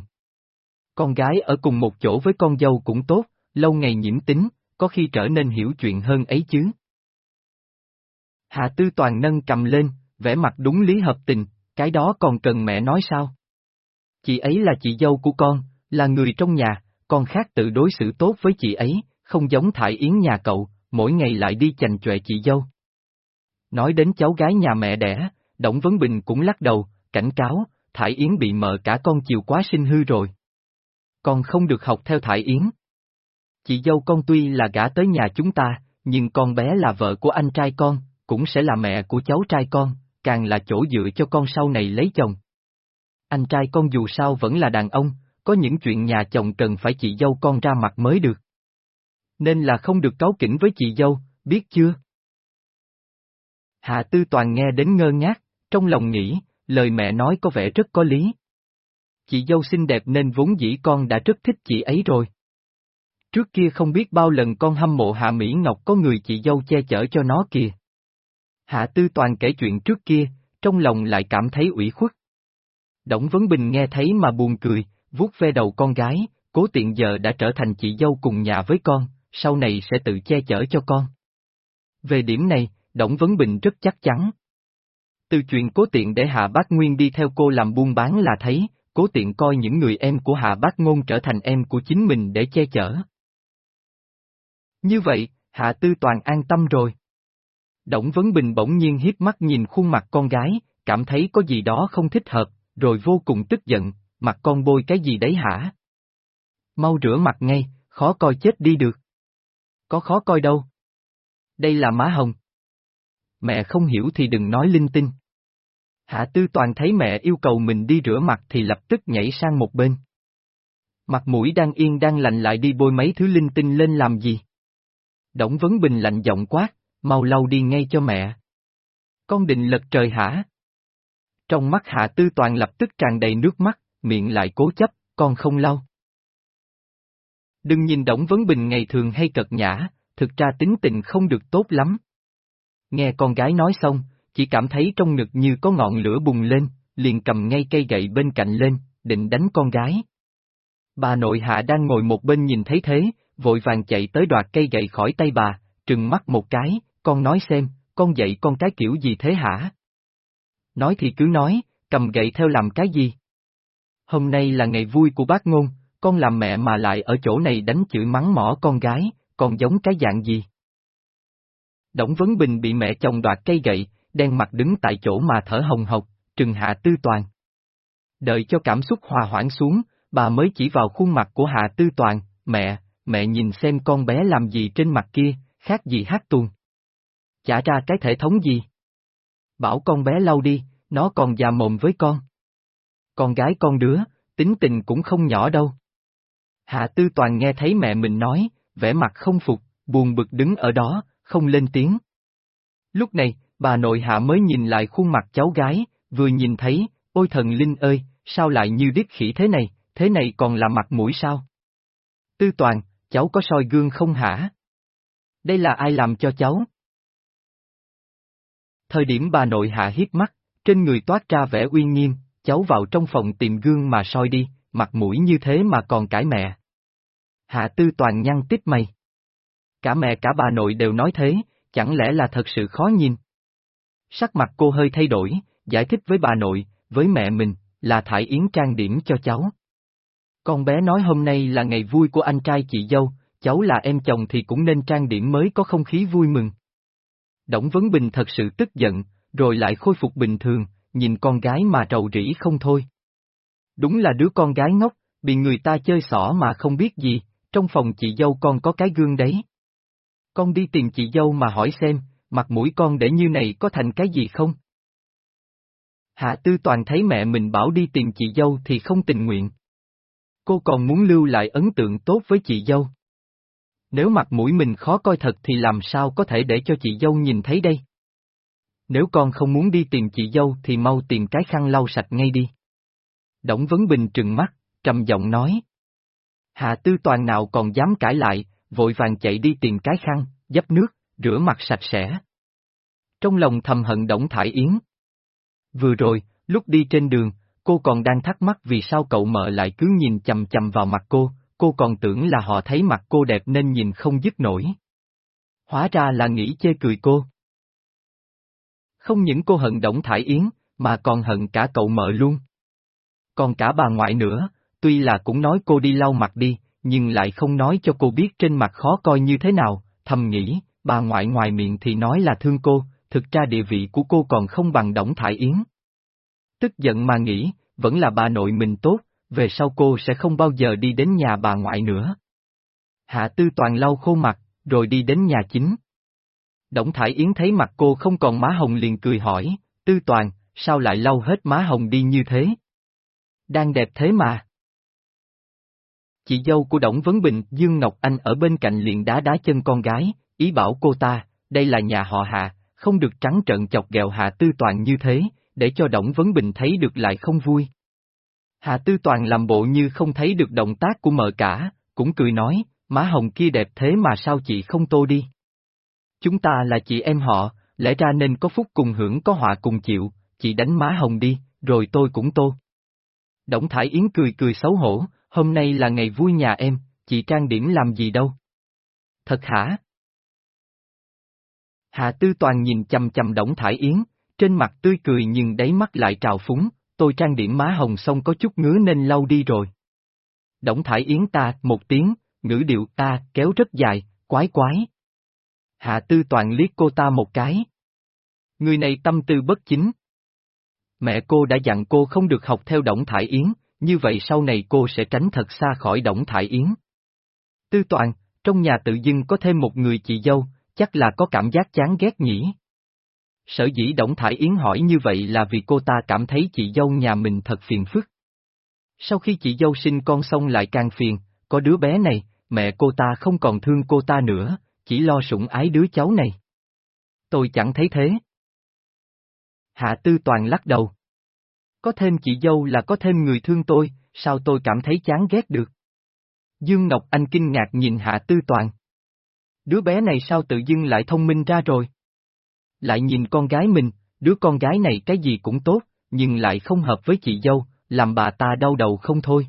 Con gái ở cùng một chỗ với con dâu cũng tốt, lâu ngày nhiễm tính, có khi trở nên hiểu chuyện hơn ấy chứ. Hạ Tư Toàn nâng cầm lên, vẻ mặt đúng lý hợp tình, cái đó còn cần mẹ nói sao? Chị ấy là chị dâu của con, là người trong nhà, con khác tự đối xử tốt với chị ấy, không giống Thải Yến nhà cậu, mỗi ngày lại đi chành chọe chị dâu. Nói đến cháu gái nhà mẹ đẻ, Đổng Vấn Bình cũng lắc đầu, cảnh cáo, Thải Yến bị mợ cả con chiều quá sinh hư rồi. Con không được học theo Thải Yến. Chị dâu con tuy là gả tới nhà chúng ta, nhưng con bé là vợ của anh trai con, cũng sẽ là mẹ của cháu trai con, càng là chỗ dựa cho con sau này lấy chồng. Anh trai con dù sao vẫn là đàn ông, có những chuyện nhà chồng cần phải chị dâu con ra mặt mới được. Nên là không được cáu kỉnh với chị dâu, biết chưa? Hạ Tư Toàn nghe đến ngơ ngác, trong lòng nghĩ, lời mẹ nói có vẻ rất có lý. Chị dâu xinh đẹp nên vốn dĩ con đã rất thích chị ấy rồi. Trước kia không biết bao lần con hâm mộ Hạ Mỹ Ngọc có người chị dâu che chở cho nó kìa. Hạ Tư Toàn kể chuyện trước kia, trong lòng lại cảm thấy ủy khuất. Đổng Vấn Bình nghe thấy mà buồn cười, vuốt ve đầu con gái, cố tiện giờ đã trở thành chị dâu cùng nhà với con, sau này sẽ tự che chở cho con. Về điểm này, Đổng Vấn Bình rất chắc chắn. Từ chuyện cố tiện để Hạ Bác Nguyên đi theo cô làm buôn bán là thấy, cố tiện coi những người em của Hạ Bác Ngôn trở thành em của chính mình để che chở. Như vậy, Hạ Tư Toàn an tâm rồi. Đổng Vấn Bình bỗng nhiên hiếp mắt nhìn khuôn mặt con gái, cảm thấy có gì đó không thích hợp, rồi vô cùng tức giận, mặt con bôi cái gì đấy hả? Mau rửa mặt ngay, Khó coi chết đi được. Có khó coi đâu. Đây là má hồng. Mẹ không hiểu thì đừng nói linh tinh. Hạ Tư Toàn thấy mẹ yêu cầu mình đi rửa mặt thì lập tức nhảy sang một bên. Mặt mũi đang yên đang lạnh lại đi bôi mấy thứ linh tinh lên làm gì? Đổng Vấn Bình lạnh giọng quát, mau lau đi ngay cho mẹ. Con định lật trời hả? Trong mắt Hạ Tư Toàn lập tức tràn đầy nước mắt, miệng lại cố chấp, con không lau. Đừng nhìn Đổng Vấn Bình ngày thường hay cật nhã, thực ra tính tình không được tốt lắm. Nghe con gái nói xong, chỉ cảm thấy trong ngực như có ngọn lửa bùng lên, liền cầm ngay cây gậy bên cạnh lên, định đánh con gái. Bà nội hạ đang ngồi một bên nhìn thấy thế, vội vàng chạy tới đoạt cây gậy khỏi tay bà, trừng mắt một cái, con nói xem, con dạy con cái kiểu gì thế hả? Nói thì cứ nói, cầm gậy theo làm cái gì? Hôm nay là ngày vui của bác ngôn, con làm mẹ mà lại ở chỗ này đánh chửi mắng mỏ con gái, còn giống cái dạng gì? Đổng Vấn Bình bị mẹ chồng đoạt cây gậy, đen mặt đứng tại chỗ mà thở hồng hộc, trừng hạ tư toàn. Đợi cho cảm xúc hòa hoãn xuống, bà mới chỉ vào khuôn mặt của hạ tư toàn, mẹ, mẹ nhìn xem con bé làm gì trên mặt kia, khác gì hát tuồng. Chả ra cái thể thống gì. Bảo con bé lau đi, nó còn già mồm với con. Con gái con đứa, tính tình cũng không nhỏ đâu. Hạ Tư Toàn nghe thấy mẹ mình nói, vẻ mặt không phục, buồn bực đứng ở đó, không lên tiếng. Lúc này, bà nội hạ mới nhìn lại khuôn mặt cháu gái, vừa nhìn thấy, ôi thần linh ơi, sao lại như điếc khỉ thế này, thế này còn là mặt mũi sao? Tư Toàn, cháu có soi gương không hả? Đây là ai làm cho cháu? Thời điểm bà nội hạ hiếp mắt, trên người toát ra vẻ uy nghiêm, cháu vào trong phòng tìm gương mà soi đi, mặt mũi như thế mà còn cãi mẹ. Hạ tư toàn nhăn tít mày. Cả mẹ cả bà nội đều nói thế, chẳng lẽ là thật sự khó nhìn? Sắc mặt cô hơi thay đổi, giải thích với bà nội, với mẹ mình, là Thải Yến trang điểm cho cháu. Con bé nói hôm nay là ngày vui của anh trai chị dâu, cháu là em chồng thì cũng nên trang điểm mới có không khí vui mừng. Đổng Vấn Bình thật sự tức giận, rồi lại khôi phục bình thường, nhìn con gái mà trầu rĩ không thôi. Đúng là đứa con gái ngốc, bị người ta chơi xỏ mà không biết gì, trong phòng chị dâu con có cái gương đấy. Con đi tìm chị dâu mà hỏi xem, mặt mũi con để như này có thành cái gì không? Hạ Tư Toàn thấy mẹ mình bảo đi tìm chị dâu thì không tình nguyện. Cô còn muốn lưu lại ấn tượng tốt với chị dâu. Nếu mặt mũi mình khó coi thật thì làm sao có thể để cho chị dâu nhìn thấy đây? Nếu con không muốn đi tìm chị dâu thì mau tìm cái khăn lau sạch ngay đi. Đổng Vấn Bình trừng mắt, trầm giọng nói. Hạ Tư Toàn nào còn dám cãi lại, vội vàng chạy đi tìm cái khăn, dấp nước, rửa mặt sạch sẽ. Trong lòng thầm hận Đổng Thải Yến. Vừa rồi, lúc đi trên đường, cô còn đang thắc mắc vì sao cậu mợ lại cứ nhìn chầm chầm vào mặt cô, cô còn tưởng là họ thấy mặt cô đẹp nên nhìn không dứt nổi. Hóa ra là nghĩ chê cười cô. Không những cô hận Đổng Thải Yến, mà còn hận cả cậu mợ luôn. Còn cả bà ngoại nữa, tuy là cũng nói cô đi lau mặt đi, nhưng lại không nói cho cô biết trên mặt khó coi như thế nào, thầm nghĩ, bà ngoại ngoài miệng thì nói là thương cô, thực ra địa vị của cô còn không bằng Đổng Thải Yến. Tức giận mà nghĩ, vẫn là bà nội mình tốt, về sau cô sẽ không bao giờ đi đến nhà bà ngoại nữa. Hạ Tư Toàn lau khô mặt, rồi đi đến nhà chính. Đổng Thải Yến thấy mặt cô không còn má hồng liền cười hỏi, Tư Toàn, sao lại lau hết má hồng đi như thế? Đang đẹp thế mà. Chị dâu của Đổng Vấn Bình, Dương Ngọc Anh ở bên cạnh liền đá đá chân con gái, ý bảo cô ta, đây là nhà họ Hạ, không được trắng trợn chọc ghẹo Hạ Tư Toàn như thế, để cho Đổng Vấn Bình thấy được lại không vui. Hạ Tư Toàn làm bộ như không thấy được động tác của mợ cả, cũng cười nói, má hồng kia đẹp thế mà sao chị không tô đi. Chúng ta là chị em họ, lẽ ra nên có phúc cùng hưởng có họa cùng chịu, chị đánh má hồng đi, rồi tôi cũng tô. Đổng Thải Yến cười cười xấu hổ, hôm nay là ngày vui nhà em, chị trang điểm làm gì đâu. Thật hả? Hạ Tư Toàn nhìn chầm chầm Đổng Thải Yến, trên mặt tươi cười nhưng đáy mắt lại trào phúng, tôi trang điểm má hồng xong có chút ngứa nên lau đi rồi. Đổng Thải Yến ta, một tiếng, ngữ điệu ta, kéo rất dài, quái quái. Hạ Tư Toàn liếc cô ta một cái. Người này tâm tư bất chính. Mẹ cô đã dặn cô không được học theo Đổng Thải Yến, như vậy sau này cô sẽ tránh thật xa khỏi Đổng Thải Yến. Tư toàn, trong nhà tự dưng có thêm một người chị dâu, chắc là có cảm giác chán ghét nhỉ. Sở dĩ Đổng Thải Yến hỏi như vậy là vì cô ta cảm thấy chị dâu nhà mình thật phiền phức. Sau khi chị dâu sinh con xong lại càng phiền, có đứa bé này, mẹ cô ta không còn thương cô ta nữa, chỉ lo sủng ái đứa cháu này. Tôi chẳng thấy thế. Hạ Tư Toàn lắc đầu. Có thêm chị dâu là có thêm người thương tôi, sao tôi cảm thấy chán ghét được? Dương Ngọc Anh kinh ngạc nhìn Hạ Tư Toàn. Đứa bé này sao tự dưng lại thông minh ra rồi? Lại nhìn con gái mình, đứa con gái này cái gì cũng tốt, nhưng lại không hợp với chị dâu, làm bà ta đau đầu không thôi.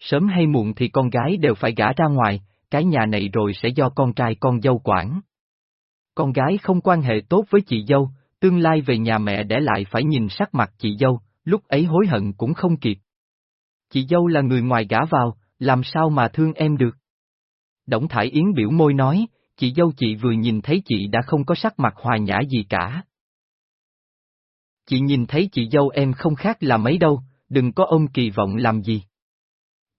Sớm hay muộn thì con gái đều phải gả ra ngoài, cái nhà này rồi sẽ do con trai con dâu quản. Con gái không quan hệ tốt với chị dâu, tương lai về nhà mẹ để lại phải nhìn sắc mặt chị dâu, lúc ấy hối hận cũng không kịp. Chị dâu là người ngoài gả vào, làm sao mà thương em được? Đổng Thải Yến biểu môi nói, chị dâu chị vừa nhìn thấy chị đã không có sắc mặt hòa nhã gì cả. Chị nhìn thấy chị dâu em không khác là mấy đâu, đừng có ôm kỳ vọng làm gì.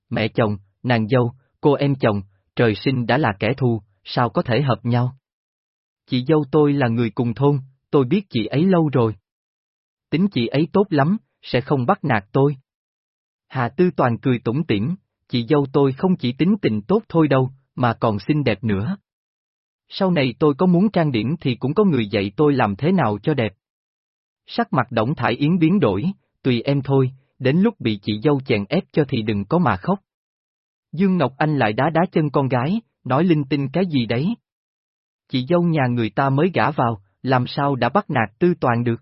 Mẹ chồng, nàng dâu, cô em chồng, trời sinh đã là kẻ thù, sao có thể hợp nhau? Chị dâu tôi là người cùng thôn, tôi biết chị ấy lâu rồi. Tính chị ấy tốt lắm, sẽ không bắt nạt tôi. Hà Tư Toàn cười tủm tỉm, chị dâu tôi không chỉ tính tình tốt thôi đâu, mà còn xinh đẹp nữa. Sau này tôi có muốn trang điểm thì cũng có người dạy tôi làm thế nào cho đẹp. Sắc mặt Đổng Thải Yến biến đổi, tùy em thôi, đến lúc bị chị dâu chèn ép cho thì đừng có mà khóc. Dương Ngọc Anh lại đá đá chân con gái, nói linh tinh cái gì đấy. Chị dâu nhà người ta mới gả vào, làm sao đã bắt nạt tư toàn được.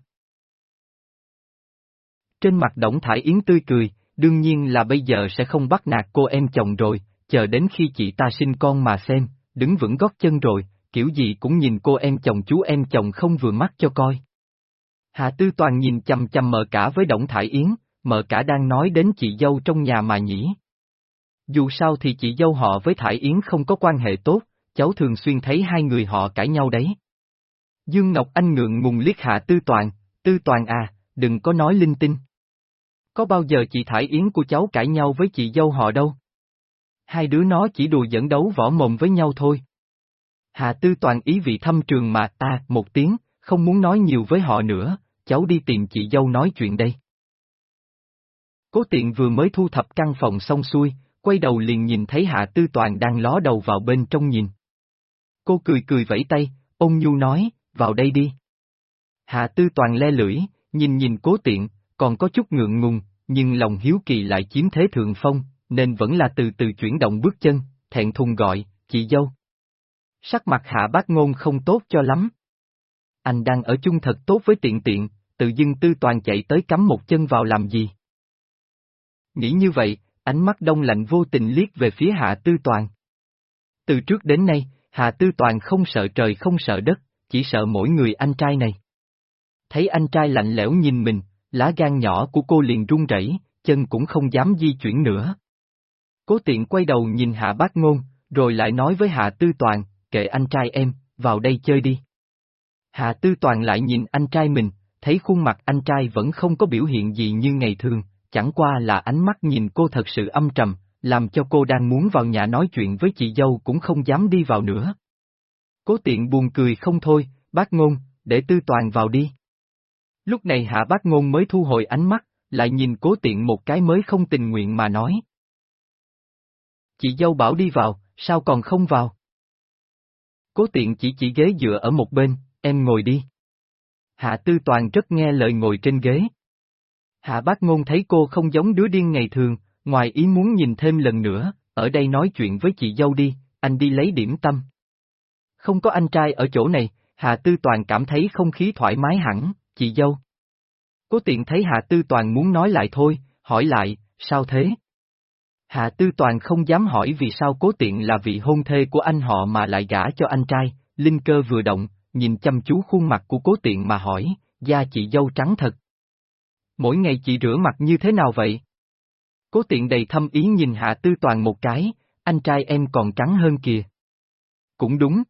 Trên mặt Đổng Thải Yến tươi cười, đương nhiên là bây giờ sẽ không bắt nạt cô em chồng rồi, chờ đến khi chị ta sinh con mà xem, đứng vững gót chân rồi, kiểu gì cũng nhìn cô em chồng chú em chồng không vừa mắt cho coi. Hà Tư Toàn nhìn chầm chầm mờ cả với Đổng Thải Yến, mờ cả đang nói đến chị dâu trong nhà mà nhỉ. Dù sao thì chị dâu họ với Thải Yến không có quan hệ tốt, cháu thường xuyên thấy hai người họ cãi nhau đấy. Dương Ngọc Anh ngượng ngùng liếc hạ Tư Toàn, Tư Toàn à, đừng có nói linh tinh. Có bao giờ chị Thải Yến của cháu cãi nhau với chị dâu họ đâu? Hai đứa nó chỉ đùa dẫn đấu võ mồm với nhau thôi. Hà Tư Toàn ý vị thăm trường mà ta, một tiếng, không muốn nói nhiều với họ nữa, cháu đi tìm chị dâu nói chuyện đây. Cố tiện vừa mới thu thập căn phòng xong xuôi, quay đầu liền nhìn thấy Hạ Tư Toàn đang ló đầu vào bên trong nhìn. Cô cười cười vẫy tay, ôn nhu nói, vào đây đi. Hạ Tư Toàn le lưỡi, nhìn nhìn cố tiện, còn có chút ngượng ngùng, nhưng lòng hiếu kỳ lại chiếm thế thượng phong, nên vẫn là từ từ chuyển động bước chân, thẹn thùng gọi, chị dâu. Sắc mặt hạ bác ngôn không tốt cho lắm. Anh đang ở chung thật tốt với tiện tiện, tự dưng tư toàn chạy tới cắm một chân vào làm gì. Nghĩ như vậy, ánh mắt đông lạnh vô tình liếc về phía hạ tư toàn. Từ trước đến nay, hạ tư toàn không sợ trời không sợ đất, chỉ sợ mỗi người anh trai này. Thấy anh trai lạnh lẽo nhìn mình, lá gan nhỏ của cô liền run rẩy, chân cũng không dám di chuyển nữa. Cố tiện quay đầu nhìn hạ bác ngôn, rồi lại nói với hạ tư toàn, kệ anh trai em, vào đây chơi đi. Hạ tư toàn lại nhìn anh trai mình, thấy khuôn mặt anh trai vẫn không có biểu hiện gì như ngày thường, chẳng qua là ánh mắt nhìn cô thật sự âm trầm, làm cho cô đang muốn vào nhà nói chuyện với chị dâu cũng không dám đi vào nữa. Cố tiện buồn cười không thôi, bác ngôn, để tư toàn vào đi. Lúc này hạ bác ngôn mới thu hồi ánh mắt, lại nhìn cố tiện một cái mới không tình nguyện mà nói. Chị dâu bảo đi vào, sao còn không vào? Cố tiện chỉ chỉ ghế dựa ở một bên, em ngồi đi. Hạ tư toàn rất nghe lời ngồi trên ghế. Hạ bác ngôn thấy cô không giống đứa điên ngày thường, ngoài ý muốn nhìn thêm lần nữa, ở đây nói chuyện với chị dâu đi, anh đi lấy điểm tâm. Không có anh trai ở chỗ này, Hạ Tư Toàn cảm thấy không khí thoải mái hẳn, chị dâu. Cố tiện thấy Hạ Tư Toàn muốn nói lại thôi, hỏi lại, sao thế? Hạ Tư Toàn không dám hỏi vì sao cố tiện là vị hôn thê của anh họ mà lại gả cho anh trai, linh cơ vừa động, nhìn chăm chú khuôn mặt của cố tiện mà hỏi, da chị dâu trắng thật. Mỗi ngày chị rửa mặt như thế nào vậy? Cố tiện đầy thâm ý nhìn Hạ Tư Toàn một cái, anh trai em còn trắng hơn kìa. Cũng đúng.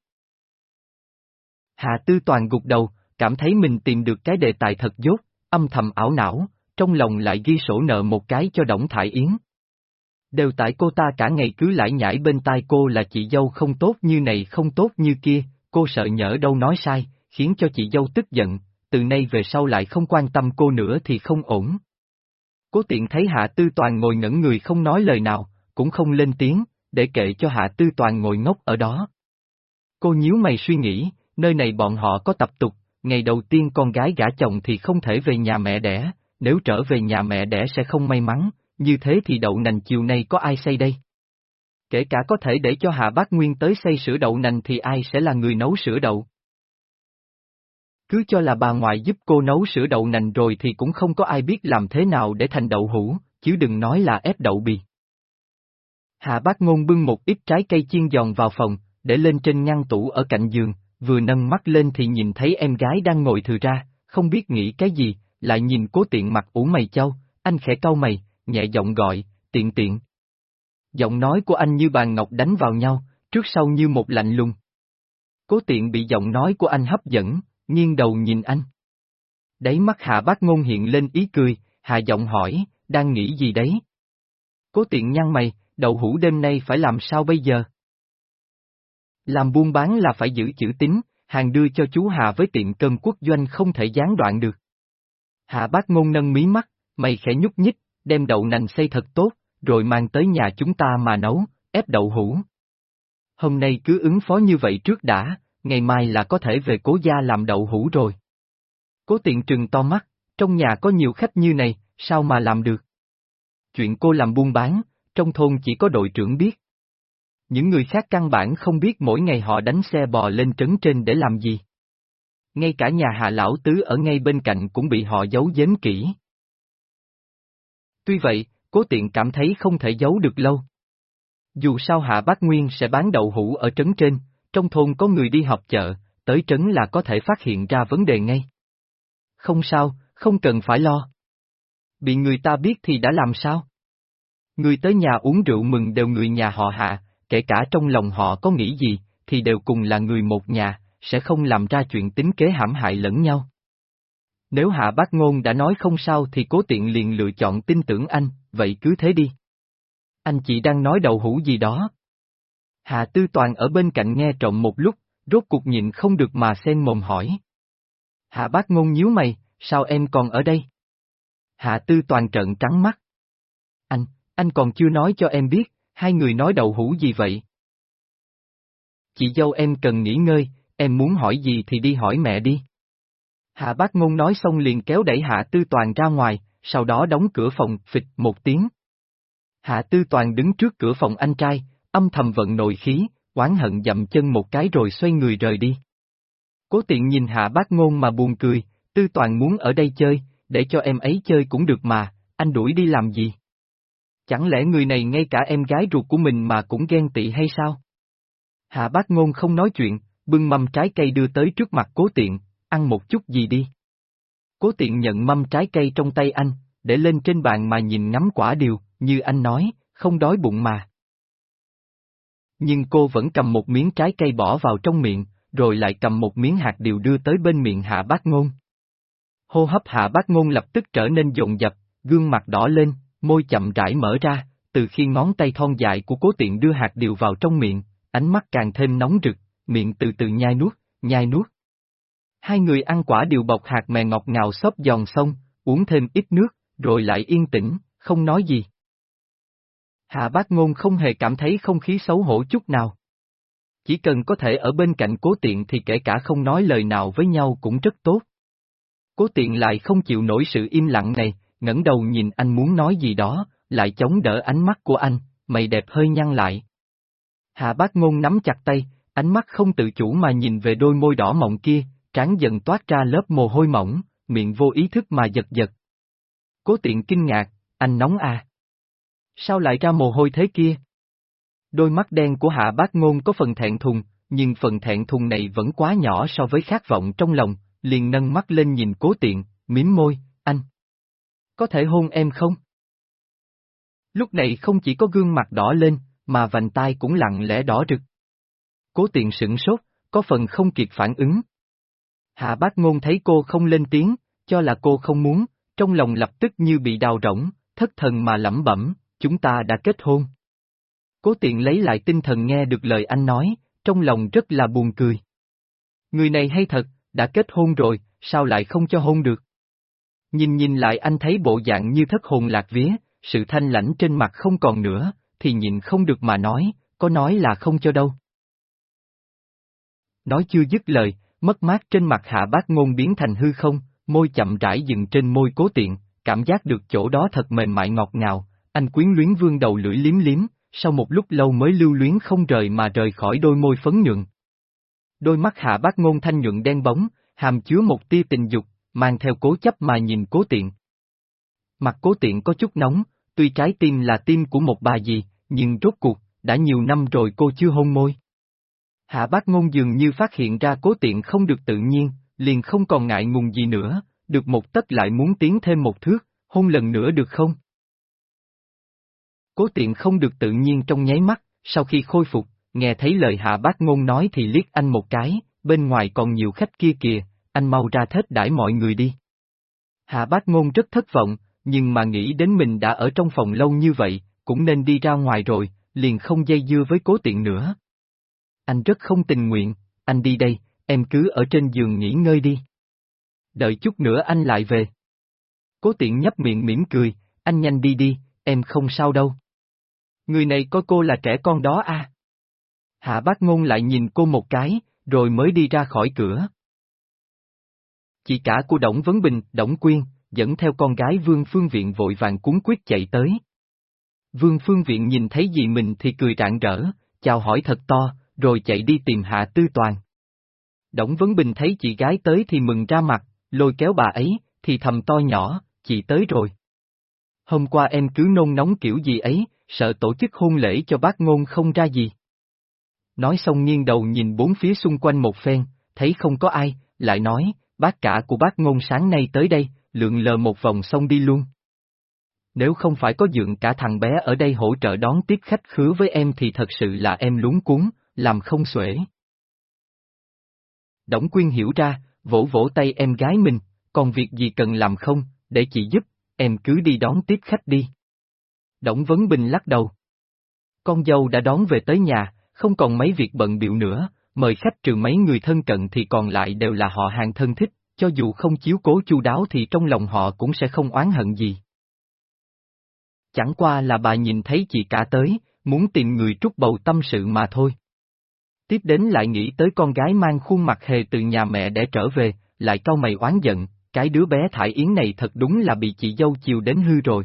Hạ Tư Toàn gục đầu, cảm thấy mình tìm được cái đề tài thật dốt, âm thầm ảo não, trong lòng lại ghi sổ nợ một cái cho Đổng Thải Yến. Đều tại cô ta cả ngày cứ lại nhảy bên tai cô là chị dâu không tốt như này không tốt như kia, cô sợ nhỡ đâu nói sai, khiến cho chị dâu tức giận, từ nay về sau lại không quan tâm cô nữa thì không ổn. Cố tiện thấy Hạ Tư Toàn ngồi ngẩn người không nói lời nào, cũng không lên tiếng, để kệ cho Hạ Tư Toàn ngồi ngốc ở đó. Cô nhíu mày suy nghĩ, nơi này bọn họ có tập tục, ngày đầu tiên con gái gả chồng thì không thể về nhà mẹ đẻ, nếu trở về nhà mẹ đẻ sẽ không may mắn, như thế thì đậu nành chiều nay có ai xây đây? Kể cả có thể để cho Hạ Bác Nguyên tới xây sữa đậu nành thì ai sẽ là người nấu sữa đậu? Cứ cho là bà ngoại giúp cô nấu sữa đậu nành rồi thì cũng không có ai biết làm thế nào để thành đậu hũ, chứ đừng nói là ép đậu bì. Hạ bác ngôn bưng một ít trái cây chiên giòn vào phòng, để lên trên ngăn tủ ở cạnh giường, vừa nâng mắt lên thì nhìn thấy em gái đang ngồi thừa ra, không biết nghĩ cái gì, lại nhìn cố tiện mặt ủ mày châu, anh khẽ cau mày, nhẹ giọng gọi, tiện tiện. Giọng nói của anh như bàn ngọc đánh vào nhau, trước sau như một lạnh lùng. Cố tiện bị giọng nói của anh hấp dẫn, nghiêng đầu nhìn anh. đấy mắt hạ bác ngôn hiện lên ý cười, hạ giọng hỏi, đang nghĩ gì đấy? Cố tiện nhăn mày, đậu hũ đêm nay phải làm sao bây giờ? Làm buôn bán là phải giữ chữ tín, hàng đưa cho chú Hà với tiệm cơm quốc doanh không thể gián đoạn được. Hạ bác ngôn nâng mí mắt, mày khẽ nhúc nhích, đem đậu nành xây thật tốt, rồi mang tới nhà chúng ta mà nấu, ép đậu hũ. Hôm nay cứ ứng phó như vậy trước đã, ngày mai là có thể về cố gia làm đậu hũ rồi. Cố tiện trừng to mắt, trong nhà có nhiều khách như này, sao mà làm được? Chuyện cô làm buôn bán, trong thôn chỉ có đội trưởng biết. Những người khác căn bản không biết mỗi ngày họ đánh xe bò lên trấn trên để làm gì. Ngay cả nhà hạ lão tứ ở ngay bên cạnh cũng bị họ giấu giếm kỹ. Tuy vậy, cố tiện cảm thấy không thể giấu được lâu. Dù sao hạ bác Nguyên sẽ bán đậu hũ ở trấn trên, trong thôn có người đi họp chợ, tới trấn là có thể phát hiện ra vấn đề ngay. Không sao, không cần phải lo. Bị người ta biết thì đã làm sao? Người tới nhà uống rượu mừng đều người nhà họ hạ, kể cả trong lòng họ có nghĩ gì, thì đều cùng là người một nhà, sẽ không làm ra chuyện tính kế hãm hại lẫn nhau. Nếu hạ bác ngôn đã nói không sao thì cố tiện liền lựa chọn tin tưởng anh, vậy cứ thế đi. Anh chị đang nói đầu hũ gì đó. Hạ Tư Toàn ở bên cạnh nghe trộm một lúc, rốt cuộc nhịn không được mà xen mồm hỏi. Hạ bác ngôn nhíu mày, sao em còn ở đây? Hạ Tư Toàn trợn trắng mắt. Anh, anh còn chưa nói cho em biết, hai người nói đầu hũ gì vậy? Chị dâu em cần nghỉ ngơi, em muốn hỏi gì thì đi hỏi mẹ đi. Hạ bác ngôn nói xong liền kéo đẩy Hạ Tư Toàn ra ngoài, sau đó đóng cửa phòng, phịch một tiếng. Hạ Tư Toàn đứng trước cửa phòng anh trai, âm thầm vận nội khí, oán hận dậm chân một cái rồi xoay người rời đi. Cố tiện nhìn Hạ bác ngôn mà buồn cười, Tư Toàn muốn ở đây chơi, để cho em ấy chơi cũng được mà, anh đuổi đi làm gì? Chẳng lẽ người này ngay cả em gái ruột của mình mà cũng ghen tị hay sao? Hạ bác ngôn không nói chuyện, bưng mâm trái cây đưa tới trước mặt cố tiện, ăn một chút gì đi. Cố tiện nhận mâm trái cây trong tay anh, để lên trên bàn mà nhìn ngắm quả điều, như anh nói, không đói bụng mà. Nhưng cô vẫn cầm một miếng trái cây bỏ vào trong miệng, rồi lại cầm một miếng hạt điều đưa tới bên miệng hạ bác ngôn. Hô hấp hạ bác ngôn lập tức trở nên dồn dập, gương mặt đỏ lên, môi chậm rãi mở ra, từ khi ngón tay thon dài của cố tiện đưa hạt điều vào trong miệng, ánh mắt càng thêm nóng rực, miệng từ từ nhai nuốt, nhai nuốt. Hai người ăn quả điều bọc hạt mè ngọt ngào xốp giòn xong, uống thêm ít nước, rồi lại yên tĩnh, không nói gì. Hạ bác ngôn không hề cảm thấy không khí xấu hổ chút nào. Chỉ cần có thể ở bên cạnh cố tiện thì kể cả không nói lời nào với nhau cũng rất tốt. Cố tiện lại không chịu nổi sự im lặng này, ngẩng đầu nhìn anh muốn nói gì đó, lại chống đỡ ánh mắt của anh, mày đẹp hơi nhăn lại. Hạ bác ngôn nắm chặt tay, ánh mắt không tự chủ mà nhìn về đôi môi đỏ mọng kia, trán dần toát ra lớp mồ hôi mỏng, miệng vô ý thức mà giật giật. Cố tiện kinh ngạc, anh nóng à? Sao lại ra mồ hôi thế kia? Đôi mắt đen của hạ bác ngôn có phần thẹn thùng, nhưng phần thẹn thùng này vẫn quá nhỏ so với khát vọng trong lòng, liền nâng mắt lên nhìn cố tiện, mím môi. Có thể hôn em không? Lúc này không chỉ có gương mặt đỏ lên, mà vành tai cũng lặng lẽ đỏ rực. Cố tiện sửng sốt, có phần không kịp phản ứng. Hạ bác ngôn thấy cô không lên tiếng, cho là cô không muốn, trong lòng lập tức như bị đào rỗng, thất thần mà lẩm bẩm, chúng ta đã kết hôn. Cố tiện lấy lại tinh thần nghe được lời anh nói, trong lòng rất là buồn cười. Người này hay thật, đã kết hôn rồi, sao lại không cho hôn được? Nhìn nhìn lại anh thấy bộ dạng như thất hồn lạc vía, sự thanh lãnh trên mặt không còn nữa, thì nhìn không được mà nói, có nói là không cho đâu. Nói chưa dứt lời, mất mát trên mặt hạ bác ngôn biến thành hư không, môi chậm rãi dừng trên môi cố tiện, cảm giác được chỗ đó thật mềm mại ngọt ngào, anh quyến luyến vương đầu lưỡi liếm liếm, sau một lúc lâu mới lưu luyến không rời mà rời khỏi đôi môi phấn nhuận. Đôi mắt hạ bác ngôn thanh nhuận đen bóng, hàm chứa một tia tình dục, mang theo cố chấp mà nhìn cố tiện. Mặt cố tiện có chút nóng, tuy trái tim là tim của một bà gì, nhưng rốt cuộc, đã nhiều năm rồi cô chưa hôn môi. Hạ bác ngôn dường như phát hiện ra cố tiện không được tự nhiên, liền không còn ngại ngùng gì nữa, được một tất lại muốn tiến thêm một thước, hôn lần nữa được không? Cố tiện không được tự nhiên trong nháy mắt, sau khi khôi phục, nghe thấy lời hạ bác ngôn nói thì liếc anh một cái, bên ngoài còn nhiều khách kia kìa, anh mau ra thết đãi mọi người đi. Hạ bác ngôn rất thất vọng, nhưng mà nghĩ đến mình đã ở trong phòng lâu như vậy, cũng nên đi ra ngoài rồi, liền không dây dưa với cố tiện nữa. Anh rất không tình nguyện, anh đi đây, em cứ ở trên giường nghỉ ngơi đi. Đợi chút nữa anh lại về. Cố tiện nhấp miệng mỉm cười, anh nhanh đi đi, em không sao đâu. Người này coi cô là trẻ con đó à? Hạ bác ngôn lại nhìn cô một cái, rồi mới đi ra khỏi cửa. Chị cả của Đổng Vấn Bình, Đổng Quyên, dẫn theo con gái Vương Phương Viện vội vàng cuốn quyết chạy tới. Vương Phương Viện nhìn thấy gì mình thì cười rạng rỡ, chào hỏi thật to, rồi chạy đi tìm Hạ Tư Toàn. Đổng Vấn Bình thấy chị gái tới thì mừng ra mặt, lôi kéo bà ấy, thì thầm to nhỏ, chị tới rồi. Hôm qua em cứ nôn nóng kiểu gì ấy, sợ tổ chức hôn lễ cho bác ngôn không ra gì. Nói xong nghiêng đầu nhìn bốn phía xung quanh một phen, thấy không có ai, lại nói, bác cả của bác ngôn sáng nay tới đây, lượn lờ một vòng xong đi luôn. Nếu không phải có dượng cả thằng bé ở đây hỗ trợ đón tiếp khách khứa với em thì thật sự là em lúng cuốn, làm không xuể. Đổng Quyên hiểu ra, vỗ vỗ tay em gái mình, còn việc gì cần làm không, để chị giúp, em cứ đi đón tiếp khách đi. Đổng Vấn Bình lắc đầu. Con dâu đã đón về tới nhà, không còn mấy việc bận biệu nữa, mời khách trừ mấy người thân cận thì còn lại đều là họ hàng thân thích, cho dù không chiếu cố chu đáo thì trong lòng họ cũng sẽ không oán hận gì. Chẳng qua là bà nhìn thấy chị cả tới, muốn tìm người trút bầu tâm sự mà thôi. Tiếp đến lại nghĩ tới con gái mang khuôn mặt hề từ nhà mẹ để trở về, lại cau mày oán giận, cái đứa bé thải yến này thật đúng là bị chị dâu chiều đến hư rồi.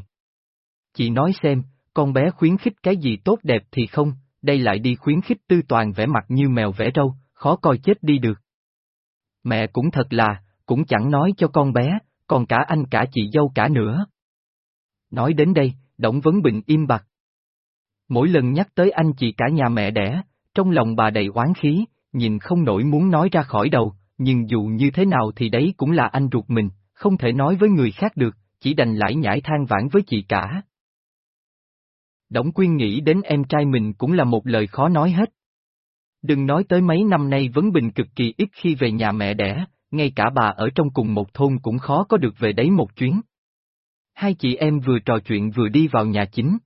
Chị nói xem, con bé khuyến khích cái gì tốt đẹp thì không, đây lại đi khuyến khích tư toàn vẽ mặt như mèo vẽ râu, khó coi chết đi được. Mẹ cũng thật là, cũng chẳng nói cho con bé, còn cả anh cả chị dâu cả nữa. Nói đến đây, Đổng Vấn Bình im bặt. Mỗi lần nhắc tới anh chị cả nhà mẹ đẻ, trong lòng bà đầy oán khí, nhìn không nổi muốn nói ra khỏi đầu, nhưng dù như thế nào thì đấy cũng là anh ruột mình, không thể nói với người khác được, chỉ đành lải nhải than vãn với chị cả. Đổng Quyên nghĩ đến em trai mình cũng là một lời khó nói hết. Đừng nói tới mấy năm nay Vấn Bình cực kỳ ít khi về nhà mẹ đẻ, ngay cả bà ở trong cùng một thôn cũng khó có được về đấy một chuyến. Hai chị em vừa trò chuyện vừa đi vào nhà chính.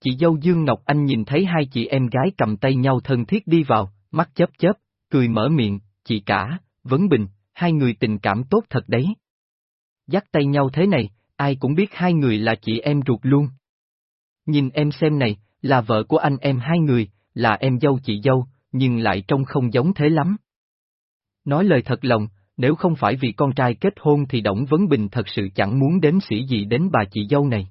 Chị dâu Dương Ngọc Anh nhìn thấy hai chị em gái cầm tay nhau thân thiết đi vào, mắt chớp chớp, cười mở miệng, chị cả, Vấn Bình, hai người tình cảm tốt thật đấy. Dắt tay nhau thế này, ai cũng biết hai người là chị em ruột luôn. Nhìn em xem này, là vợ của anh em hai người, là em dâu chị dâu, nhưng lại trông không giống thế lắm. Nói lời thật lòng, nếu không phải vì con trai kết hôn thì Đổng Vấn Bình thật sự chẳng muốn đến sĩ gì đến bà chị dâu này.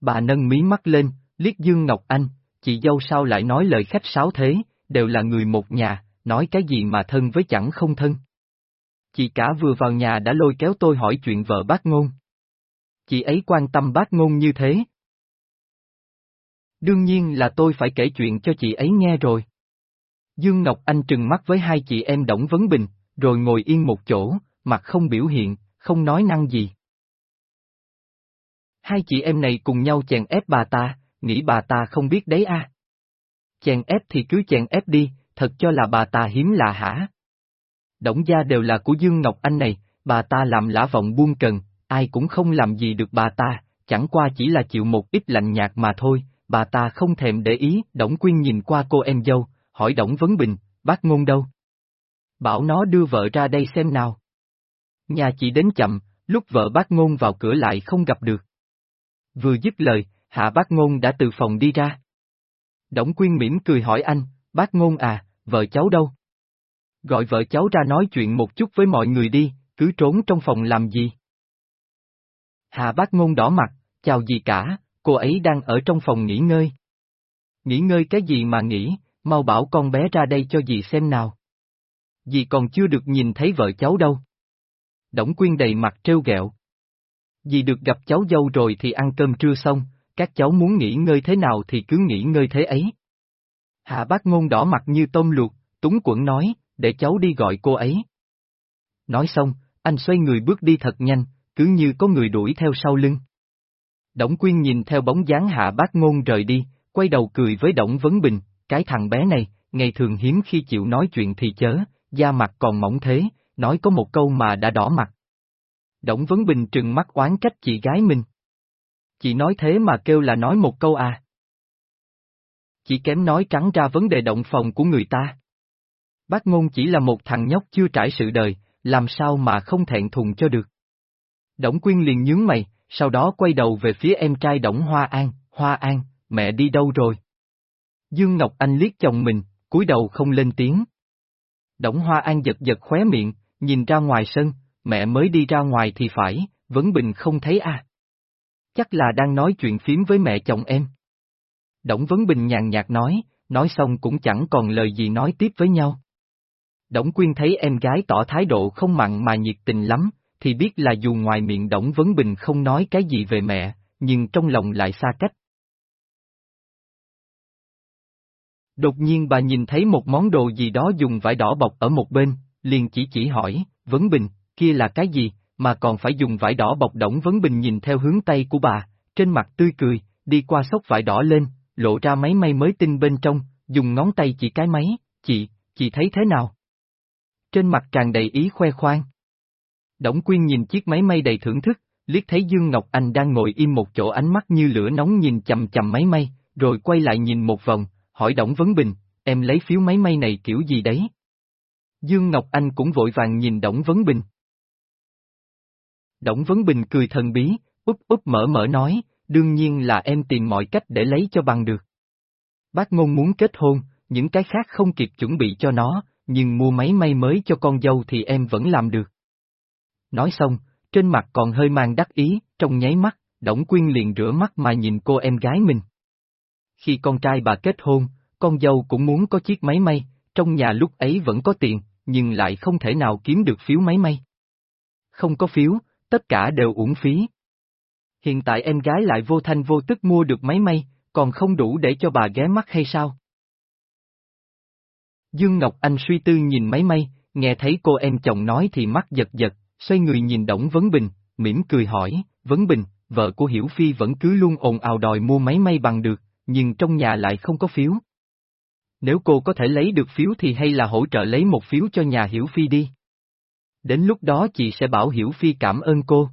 Bà nâng mí mắt lên, liếc Dương Ngọc Anh, chị dâu sao lại nói lời khách sáo thế, đều là người một nhà, nói cái gì mà thân với chẳng không thân. Chị cả vừa vào nhà đã lôi kéo tôi hỏi chuyện vợ bác ngôn. Chị ấy quan tâm bác ngôn như thế. Đương nhiên là tôi phải kể chuyện cho chị ấy nghe rồi. Dương Ngọc Anh trừng mắt với hai chị em Đổng Vấn Bình, rồi ngồi yên một chỗ, mặt không biểu hiện, không nói năng gì. Hai chị em này cùng nhau chèn ép bà ta, nghĩ bà ta không biết đấy à. Chèn ép thì cứ chèn ép đi, thật cho là bà ta hiếm lạ hả? Đổng gia đều là của Dương Ngọc Anh này, bà ta làm lã vọng buông cần, ai cũng không làm gì được bà ta, chẳng qua chỉ là chịu một ít lạnh nhạt mà thôi, bà ta không thèm để ý, Đổng Quyên nhìn qua cô em dâu, hỏi Đổng Vấn Bình, bác ngôn đâu? Bảo nó đưa vợ ra đây xem nào. Nhà chị đến chậm, lúc vợ bác ngôn vào cửa lại không gặp được. Vừa dứt lời, hạ bác ngôn đã từ phòng đi ra. Đổng Quyên mỉm cười hỏi anh, bác ngôn à, vợ cháu đâu? Gọi vợ cháu ra nói chuyện một chút với mọi người đi, cứ trốn trong phòng làm gì? Hạ bác ngôn đỏ mặt, chào gì cả, cô ấy đang ở trong phòng nghỉ ngơi. Nghỉ ngơi cái gì mà nghỉ, mau bảo con bé ra đây cho dì xem nào. Dì còn chưa được nhìn thấy vợ cháu đâu. Đổng Quyên đầy mặt trêu ghẹo. Dì được gặp cháu dâu rồi thì ăn cơm trưa xong, các cháu muốn nghỉ ngơi thế nào thì cứ nghỉ ngơi thế ấy. Hạ bác ngôn đỏ mặt như tôm luộc, túng quẩn nói, để cháu đi gọi cô ấy. Nói xong, anh xoay người bước đi thật nhanh, cứ như có người đuổi theo sau lưng. Đổng Quyên nhìn theo bóng dáng hạ bác ngôn rời đi, quay đầu cười với Đổng Vấn Bình, cái thằng bé này, ngày thường hiếm khi chịu nói chuyện thì chớ, da mặt còn mỏng thế, nói có một câu mà đã đỏ mặt. Đổng Vấn Bình trừng mắt oán trách chị gái mình. Chị nói thế mà kêu là nói một câu à. Chỉ kém nói trắng ra vấn đề động phòng của người ta. Bác ngôn chỉ là một thằng nhóc chưa trải sự đời, làm sao mà không thẹn thùng cho được. Đổng Quyên liền nhướng mày, sau đó quay đầu về phía em trai Đổng Hoa An, Hoa An, mẹ đi đâu rồi? Dương Ngọc Anh liếc chồng mình, cúi đầu không lên tiếng. Đổng Hoa An giật giật khóe miệng, nhìn ra ngoài sân, mẹ mới đi ra ngoài thì phải, Vấn Bình không thấy à. Chắc là đang nói chuyện phím với mẹ chồng em. Đổng Vấn Bình nhàn nhạt nói, nói xong cũng chẳng còn lời gì nói tiếp với nhau. Đổng Quyên thấy em gái tỏ thái độ không mặn mà nhiệt tình lắm, thì biết là dù ngoài miệng Đổng Vấn Bình không nói cái gì về mẹ, nhưng trong lòng lại xa cách. Đột nhiên bà nhìn thấy một món đồ gì đó dùng vải đỏ bọc ở một bên, liền chỉ chỉ hỏi, Vấn Bình, kia là cái gì, mà còn phải dùng vải đỏ bọc Đổng Vấn Bình nhìn theo hướng tay của bà, trên mặt tươi cười, đi qua xốc vải đỏ lên, lộ ra máy may mới tinh bên trong, dùng ngón tay chỉ cái máy, chị, chị thấy thế nào? Trên mặt tràn đầy ý khoe khoang. Đổng Quyên nhìn chiếc máy may đầy thưởng thức, liếc thấy Dương Ngọc Anh đang ngồi im một chỗ ánh mắt như lửa nóng nhìn chầm chầm máy may, rồi quay lại nhìn một vòng, hỏi Đổng Vấn Bình, em lấy phiếu máy may này kiểu gì đấy? Dương Ngọc Anh cũng vội vàng nhìn Đổng Vấn Bình. Đổng Vấn Bình cười thần bí, úp úp mở mở nói, đương nhiên là em tìm mọi cách để lấy cho bằng được. Bác ngôn muốn kết hôn, những cái khác không kịp chuẩn bị cho nó, nhưng mua máy may mới cho con dâu thì em vẫn làm được. Nói xong, trên mặt còn hơi mang đắc ý, trong nháy mắt, Đổng Quyên liền rửa mắt mà nhìn cô em gái mình. Khi con trai bà kết hôn, con dâu cũng muốn có chiếc máy may, trong nhà lúc ấy vẫn có tiền, nhưng lại không thể nào kiếm được phiếu máy may. Không có phiếu, tất cả đều uổng phí. Hiện tại em gái lại vô thanh vô tức mua được máy may, còn không đủ để cho bà ghé mắt hay sao? Dương Ngọc Anh suy tư nhìn máy may, nghe thấy cô em chồng nói thì mắt giật giật, xoay người nhìn Đổng Vấn Bình, mỉm cười hỏi, Vấn Bình, vợ của Hiểu Phi vẫn cứ luôn ồn ào đòi mua máy may bằng được, nhưng trong nhà lại không có phiếu. Nếu cô có thể lấy được phiếu thì hay là hỗ trợ lấy một phiếu cho nhà Hiểu Phi đi. Đến lúc đó chị sẽ bảo Hiểu Phi cảm ơn cô.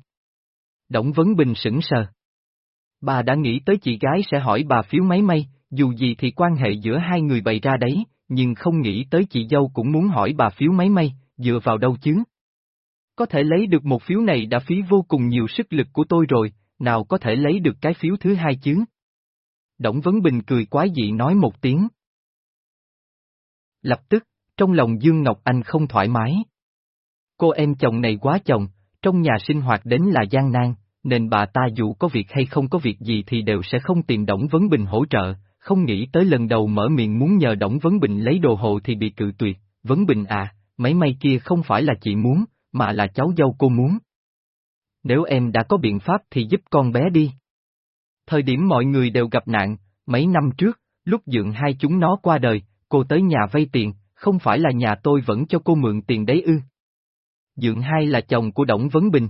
Đổng Vấn Bình sững sờ. Bà đã nghĩ tới chị gái sẽ hỏi bà phiếu máy may, dù gì thì quan hệ giữa hai người bày ra đấy, nhưng không nghĩ tới chị dâu cũng muốn hỏi bà phiếu máy may, dựa vào đâu chứ? Có thể lấy được một phiếu này đã phí vô cùng nhiều sức lực của tôi rồi, nào có thể lấy được cái phiếu thứ hai chứ? Đổng Vấn Bình cười quái dị nói một tiếng. Lập tức, trong lòng Dương Ngọc Anh không thoải mái. Cô em chồng này quá chồng, trong nhà sinh hoạt đến là gian nan, nên bà ta dù có việc hay không có việc gì thì đều sẽ không tìm Đổng Vấn Bình hỗ trợ, không nghĩ tới lần đầu mở miệng muốn nhờ Đổng Vấn Bình lấy đồ hộ thì bị cự tuyệt, Vấn Bình à, mấy may kia không phải là chị muốn, mà là cháu dâu cô muốn. Nếu em đã có biện pháp thì giúp con bé đi. Thời điểm mọi người đều gặp nạn, mấy năm trước, lúc dượng hai chúng nó qua đời, cô tới nhà vay tiền, không phải là nhà tôi vẫn cho cô mượn tiền đấy ư. Dượng hai là chồng của Đổng Vấn Bình.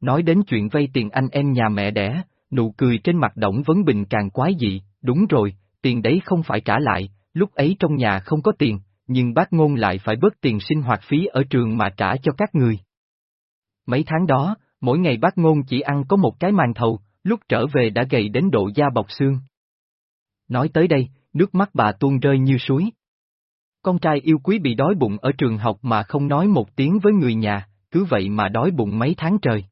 Nói đến chuyện vay tiền anh em nhà mẹ đẻ, nụ cười trên mặt Đổng Vấn Bình càng quái dị, đúng rồi, tiền đấy không phải trả lại, lúc ấy trong nhà không có tiền, nhưng bác ngôn lại phải bớt tiền sinh hoạt phí ở trường mà trả cho các người. Mấy tháng đó, mỗi ngày bác ngôn chỉ ăn có một cái màn thầu, lúc trở về đã gầy đến độ da bọc xương. Nói tới đây, nước mắt bà tuôn rơi như suối. Con trai yêu quý bị đói bụng ở trường học mà không nói một tiếng với người nhà, cứ vậy mà đói bụng mấy tháng trời.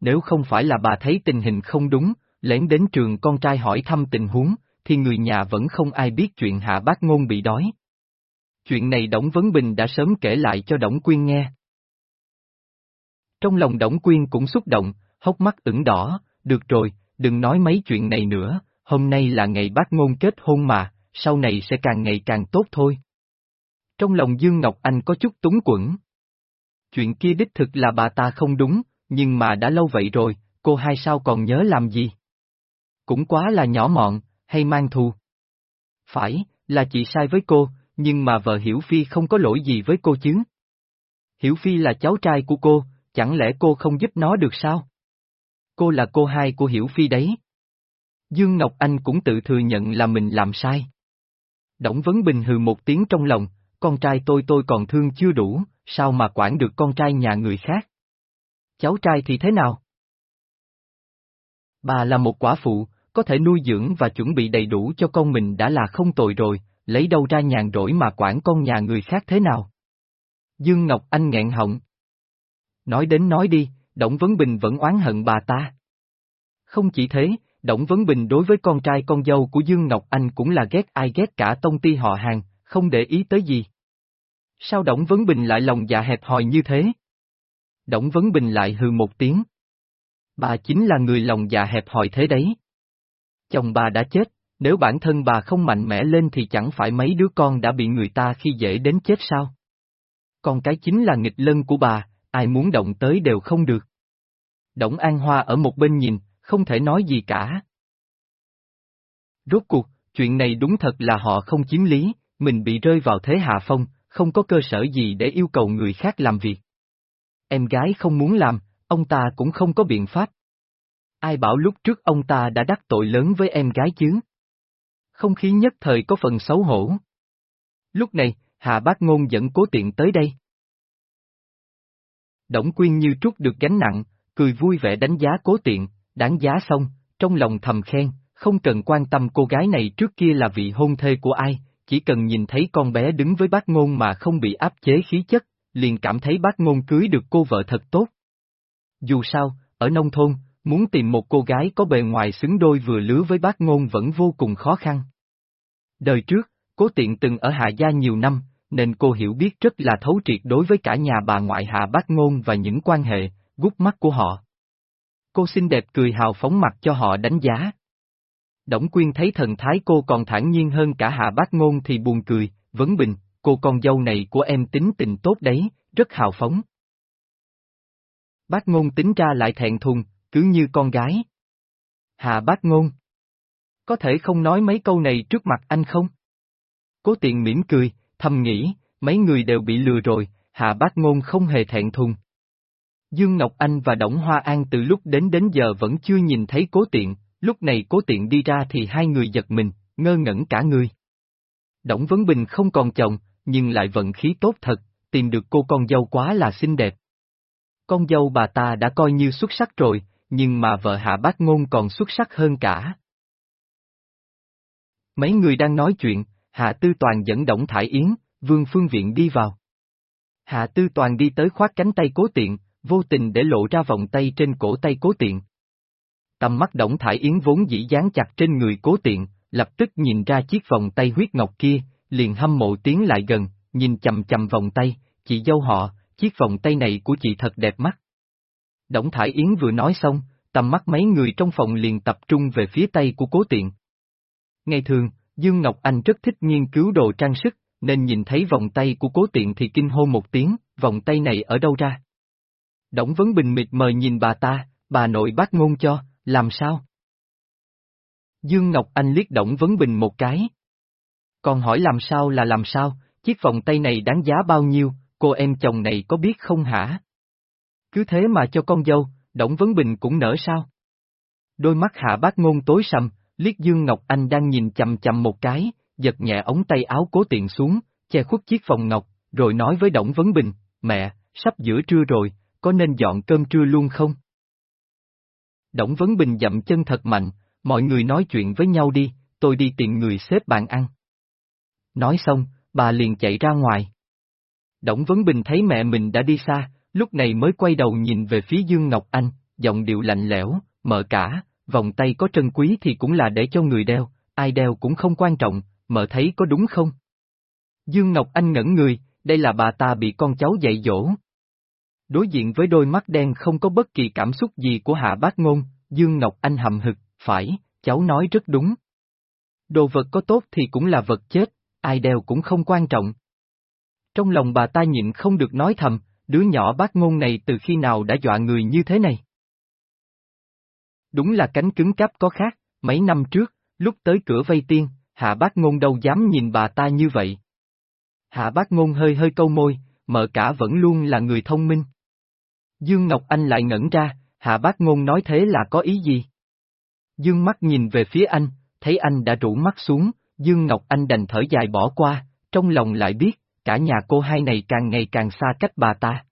Nếu không phải là bà thấy tình hình không đúng, lén đến trường con trai hỏi thăm tình huống, thì người nhà vẫn không ai biết chuyện hạ bác ngôn bị đói. Chuyện này Đổng Vấn Bình đã sớm kể lại cho Đổng Quyên nghe. Trong lòng Đổng Quyên cũng xúc động, hốc mắt ửng đỏ, được rồi, đừng nói mấy chuyện này nữa, hôm nay là ngày bác ngôn kết hôn mà, sau này sẽ càng ngày càng tốt thôi. Trong lòng Dương Ngọc Anh có chút túng quẩn. Chuyện kia đích thực là bà ta không đúng, nhưng mà đã lâu vậy rồi, cô hai sao còn nhớ làm gì? Cũng quá là nhỏ mọn, hay mang thù. Phải, là chị sai với cô, nhưng mà vợ Hiểu Phi không có lỗi gì với cô chứ. Hiểu Phi là cháu trai của cô, chẳng lẽ cô không giúp nó được sao? Cô là cô hai của Hiểu Phi đấy. Dương Ngọc Anh cũng tự thừa nhận là mình làm sai. Đổng Vấn Bình hừ một tiếng trong lòng, con trai tôi tôi còn thương chưa đủ, sao mà quản được con trai nhà người khác? Cháu trai thì thế nào? Bà là một quả phụ, có thể nuôi dưỡng và chuẩn bị đầy đủ cho con mình đã là không tồi rồi, lấy đâu ra nhàn rỗi mà quản con nhà người khác thế nào? Dương Ngọc Anh nghẹn họng. Nói đến nói đi, Đổng Vấn Bình vẫn oán hận bà ta. Không chỉ thế, Đổng Vấn Bình đối với con trai con dâu của Dương Ngọc Anh cũng là ghét ai ghét cả tông ty họ hàng, không để ý tới gì. Sao Đổng Vấn Bình lại lòng dạ hẹp hòi như thế? Đổng Vấn Bình lại hừ một tiếng. Bà chính là người lòng dạ hẹp hòi thế đấy. Chồng bà đã chết, nếu bản thân bà không mạnh mẽ lên thì chẳng phải mấy đứa con đã bị người ta khi dễ đến chết sao? Con cái chính là nghịch lân của bà, ai muốn động tới đều không được. Đổng An Hoa ở một bên nhìn, không thể nói gì cả. Rốt cuộc, chuyện này đúng thật là họ không chiếm lý, mình bị rơi vào thế hạ phong, không có cơ sở gì để yêu cầu người khác làm việc. Em gái không muốn làm, ông ta cũng không có biện pháp. Ai bảo lúc trước ông ta đã đắc tội lớn với em gái chứ? Không khí nhất thời có phần xấu hổ. Lúc này, Hà Bác Ngôn dẫn cố tiện tới đây. Đổng Quyên như trút được gánh nặng, cười vui vẻ đánh giá cố tiện, đáng giá xong, trong lòng thầm khen, không cần quan tâm cô gái này trước kia là vị hôn thê của ai, chỉ cần nhìn thấy con bé đứng với bác ngôn mà không bị áp chế khí chất, liền cảm thấy bác ngôn cưới được cô vợ thật tốt. Dù sao, ở nông thôn, muốn tìm một cô gái có bề ngoài xứng đôi vừa lứa với bác ngôn vẫn vô cùng khó khăn. Đời trước, cố tiện từng ở Hạ Gia nhiều năm, nên cô hiểu biết rất là thấu triệt đối với cả nhà bà ngoại Hạ Bác Ngôn và những quan hệ, gút mắt của họ. Cô xinh đẹp cười hào phóng mặt cho họ đánh giá. Đổng Quyên thấy thần thái cô còn thản nhiên hơn cả Hạ Bác Ngôn thì buồn cười, vấn bình, cô con dâu này của em tính tình tốt đấy, rất hào phóng. Bác Ngôn tính ra lại thẹn thùng, cứ như con gái. Hạ Bác Ngôn. Có thể không nói mấy câu này trước mặt anh không? Cố tiện mỉm cười, thầm nghĩ, mấy người đều bị lừa rồi, Hạ Bác Ngôn không hề thẹn thùng. Dương Ngọc Anh và Đổng Hoa An từ lúc đến đến giờ vẫn chưa nhìn thấy cố tiện, lúc này cố tiện đi ra thì hai người giật mình, ngơ ngẩn cả người. Đổng Vấn Bình không còn chồng, nhưng lại vận khí tốt thật, tìm được cô con dâu quá là xinh đẹp. Con dâu bà ta đã coi như xuất sắc rồi, nhưng mà vợ Hạ Bác Ngôn còn xuất sắc hơn cả. Mấy người đang nói chuyện, Hạ Tư Toàn dẫn Đổng Thải Yến, Vương Phương Viện đi vào. Hạ Tư Toàn đi tới khoát cánh tay cố tiện, vô tình để lộ ra vòng tay trên cổ tay cố tiện. Tầm mắt Đổng Thải Yến vốn dĩ dán chặt trên người cố tiện, lập tức nhìn ra chiếc vòng tay huyết ngọc kia, liền hâm mộ tiến lại gần, nhìn chầm chầm vòng tay, chị dâu họ, chiếc vòng tay này của chị thật đẹp mắt. Đổng Thải Yến vừa nói xong, tầm mắt mấy người trong phòng liền tập trung về phía tay của cố tiện. Ngày thường, Dương Ngọc Anh rất thích nghiên cứu đồ trang sức, nên nhìn thấy vòng tay của cố tiện thì kinh hô một tiếng, vòng tay này ở đâu ra? Đổng Vấn Bình mịt mời nhìn bà ta, bà nội bác ngôn cho, làm sao? Dương Ngọc Anh liếc Đổng Vấn Bình một cái. Còn hỏi làm sao là làm sao, chiếc vòng tay này đáng giá bao nhiêu, cô em chồng này có biết không hả? Cứ thế mà cho con dâu, Đổng Vấn Bình cũng nở sao? Đôi mắt hạ bác ngôn tối sầm, liếc Dương Ngọc Anh đang nhìn chầm chầm một cái, giật nhẹ ống tay áo cố tiện xuống, che khuất chiếc vòng ngọc, rồi nói với Đổng Vấn Bình, mẹ, sắp giữa trưa rồi, có nên dọn cơm trưa luôn không? Đổng Vấn Bình dậm chân thật mạnh, mọi người nói chuyện với nhau đi, tôi đi tìm người xếp bàn ăn. Nói xong, bà liền chạy ra ngoài. Đổng Vấn Bình thấy mẹ mình đã đi xa, lúc này mới quay đầu nhìn về phía Dương Ngọc Anh, giọng điệu lạnh lẽo, mở cả, vòng tay có trân quý thì cũng là để cho người đeo, ai đeo cũng không quan trọng, mở thấy có đúng không? Dương Ngọc Anh ngẩn người, đây là bà ta bị con cháu dạy dỗ. Đối diện với đôi mắt đen không có bất kỳ cảm xúc gì của Hạ Bác Ngôn, Dương Ngọc Anh hầm hực, phải, cháu nói rất đúng. Đồ vật có tốt thì cũng là vật chết, ai đeo cũng không quan trọng. Trong lòng bà ta nhịn không được nói thầm, đứa nhỏ bác ngôn này từ khi nào đã dọa người như thế này. Đúng là cánh cứng cáp có khác, mấy năm trước, lúc tới cửa vây tiên, hạ bác ngôn đâu dám nhìn bà ta như vậy. Hạ bác ngôn hơi hơi câu môi, mợ cả vẫn luôn là người thông minh. Dương Ngọc Anh lại ngẩn ra, hạ bác ngôn nói thế là có ý gì? Dương mắt nhìn về phía anh, thấy anh đã rủ mắt xuống, Dương Ngọc Anh đành thở dài bỏ qua, trong lòng lại biết, cả nhà cô hai này càng ngày càng xa cách bà ta.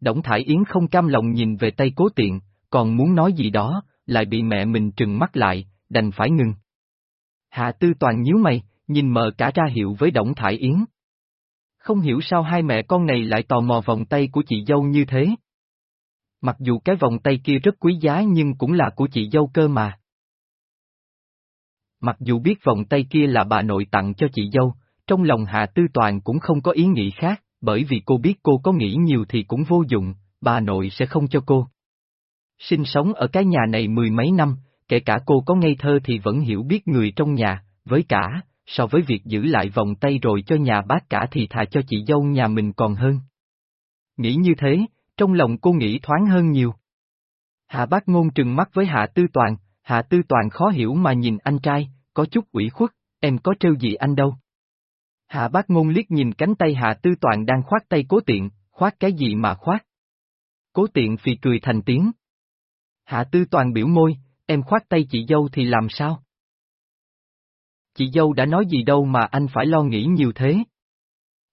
Đổng Thải Yến không cam lòng nhìn về tay cố tiện, còn muốn nói gì đó, lại bị mẹ mình trừng mắt lại, đành phải ngừng. Hạ Tư Toàn nhíu mày, nhìn mờ cả ra hiệu với Đổng Thải Yến. Không hiểu sao hai mẹ con này lại tò mò vòng tay của chị dâu như thế. Mặc dù cái vòng tay kia rất quý giá nhưng cũng là của chị dâu cơ mà. Mặc dù biết vòng tay kia là bà nội tặng cho chị dâu, trong lòng Hạ Tư Toàn cũng không có ý nghĩ khác, bởi vì cô biết cô có nghĩ nhiều thì cũng vô dụng, bà nội sẽ không cho cô. Sinh sống ở cái nhà này mười mấy năm, kể cả cô có ngây thơ thì vẫn hiểu biết người trong nhà, với cả, so với việc giữ lại vòng tay rồi cho nhà bác cả thì thà cho chị dâu nhà mình còn hơn. Nghĩ như thế, trong lòng cô nghĩ thoáng hơn nhiều. Hạ bác ngôn trừng mắt với Hạ Tư Toàn, Hạ Tư Toàn khó hiểu mà nhìn anh trai, có chút ủy khuất, em có trêu gì anh đâu. Hạ bác ngôn liếc nhìn cánh tay Hạ Tư Toàn đang khoát tay cố tiện, khoát cái gì mà khoát. Cố tiện phì cười thành tiếng. Hạ Tư Toàn biểu môi, em khoát tay chị dâu thì làm sao? Chị dâu đã nói gì đâu mà anh phải lo nghĩ nhiều thế.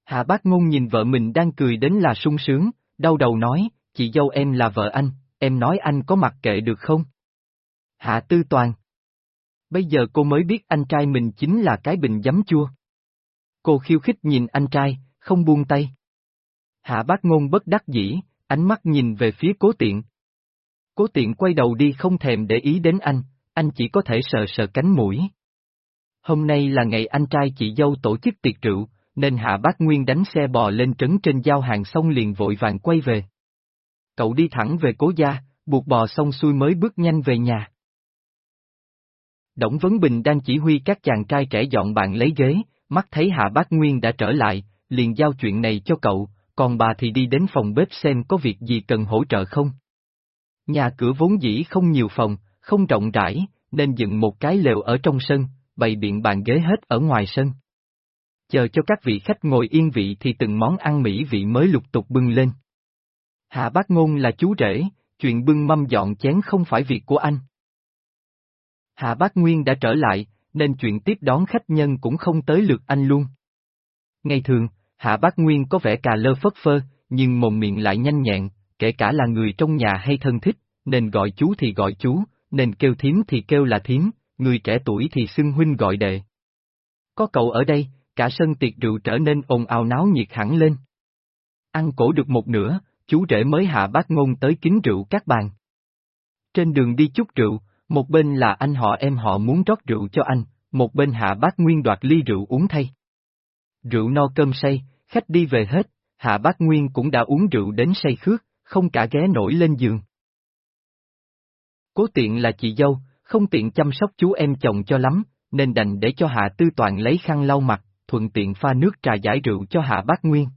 Hạ bác ngôn nhìn vợ mình đang cười đến là sung sướng, đau đầu nói, chị dâu em là vợ anh, em nói anh có mặc kệ được không? Hạ Tư Toàn. Bây giờ cô mới biết anh trai mình chính là cái bình giấm chua. Cô khiêu khích nhìn anh trai, không buông tay. Hạ bác ngôn bất đắc dĩ, ánh mắt nhìn về phía cố tiện. Cố tiện quay đầu đi không thèm để ý đến anh, anh chỉ có thể sờ sờ cánh mũi. Hôm nay là ngày anh trai chị dâu tổ chức tiệc rượu, nên Hạ Bác Nguyên đánh xe bò lên trấn trên giao hàng xong liền vội vàng quay về. Cậu đi thẳng về cố gia, buộc bò xong xuôi mới bước nhanh về nhà. Đổng Vấn Bình đang chỉ huy các chàng trai trẻ dọn bàn lấy ghế, mắt thấy Hạ Bác Nguyên đã trở lại, liền giao chuyện này cho cậu, còn bà thì đi đến phòng bếp xem có việc gì cần hỗ trợ không. Nhà cửa vốn dĩ không nhiều phòng, không rộng rãi, nên dựng một cái lều ở trong sân, bày biện bàn ghế hết ở ngoài sân. Chờ cho các vị khách ngồi yên vị thì từng món ăn mỹ vị mới lục tục bưng lên. Hạ bác ngôn là chú rể, chuyện bưng mâm dọn chén không phải việc của anh. Hạ bác Nguyên đã trở lại, nên chuyện tiếp đón khách nhân cũng không tới lượt anh luôn. Ngày thường, Hạ bác Nguyên có vẻ cà lơ phất phơ, nhưng mồm miệng lại nhanh nhẹn, kể cả là người trong nhà hay thân thích, nên gọi chú thì gọi chú, nên kêu thím thì kêu là thím, người trẻ tuổi thì xưng huynh gọi đệ. Có cậu ở đây, cả sân tiệc rượu trở nên ồn ào náo nhiệt hẳn lên. Ăn cổ được một nửa, chú rể mới hạ bác ngôn tới kính rượu các bàn. Trên đường đi chút rượu, một bên là anh họ em họ muốn rót rượu cho anh, một bên hạ bác nguyên đoạt ly rượu uống thay. Rượu no cơm say, khách đi về hết, hạ bác nguyên cũng đã uống rượu đến say khước, không cả ghé nổi lên giường. Cố tiện là chị dâu, không tiện chăm sóc chú em chồng cho lắm, nên đành để cho Hạ Tư Toàn lấy khăn lau mặt, thuận tiện pha nước trà giải rượu cho Hạ Bác Nguyên.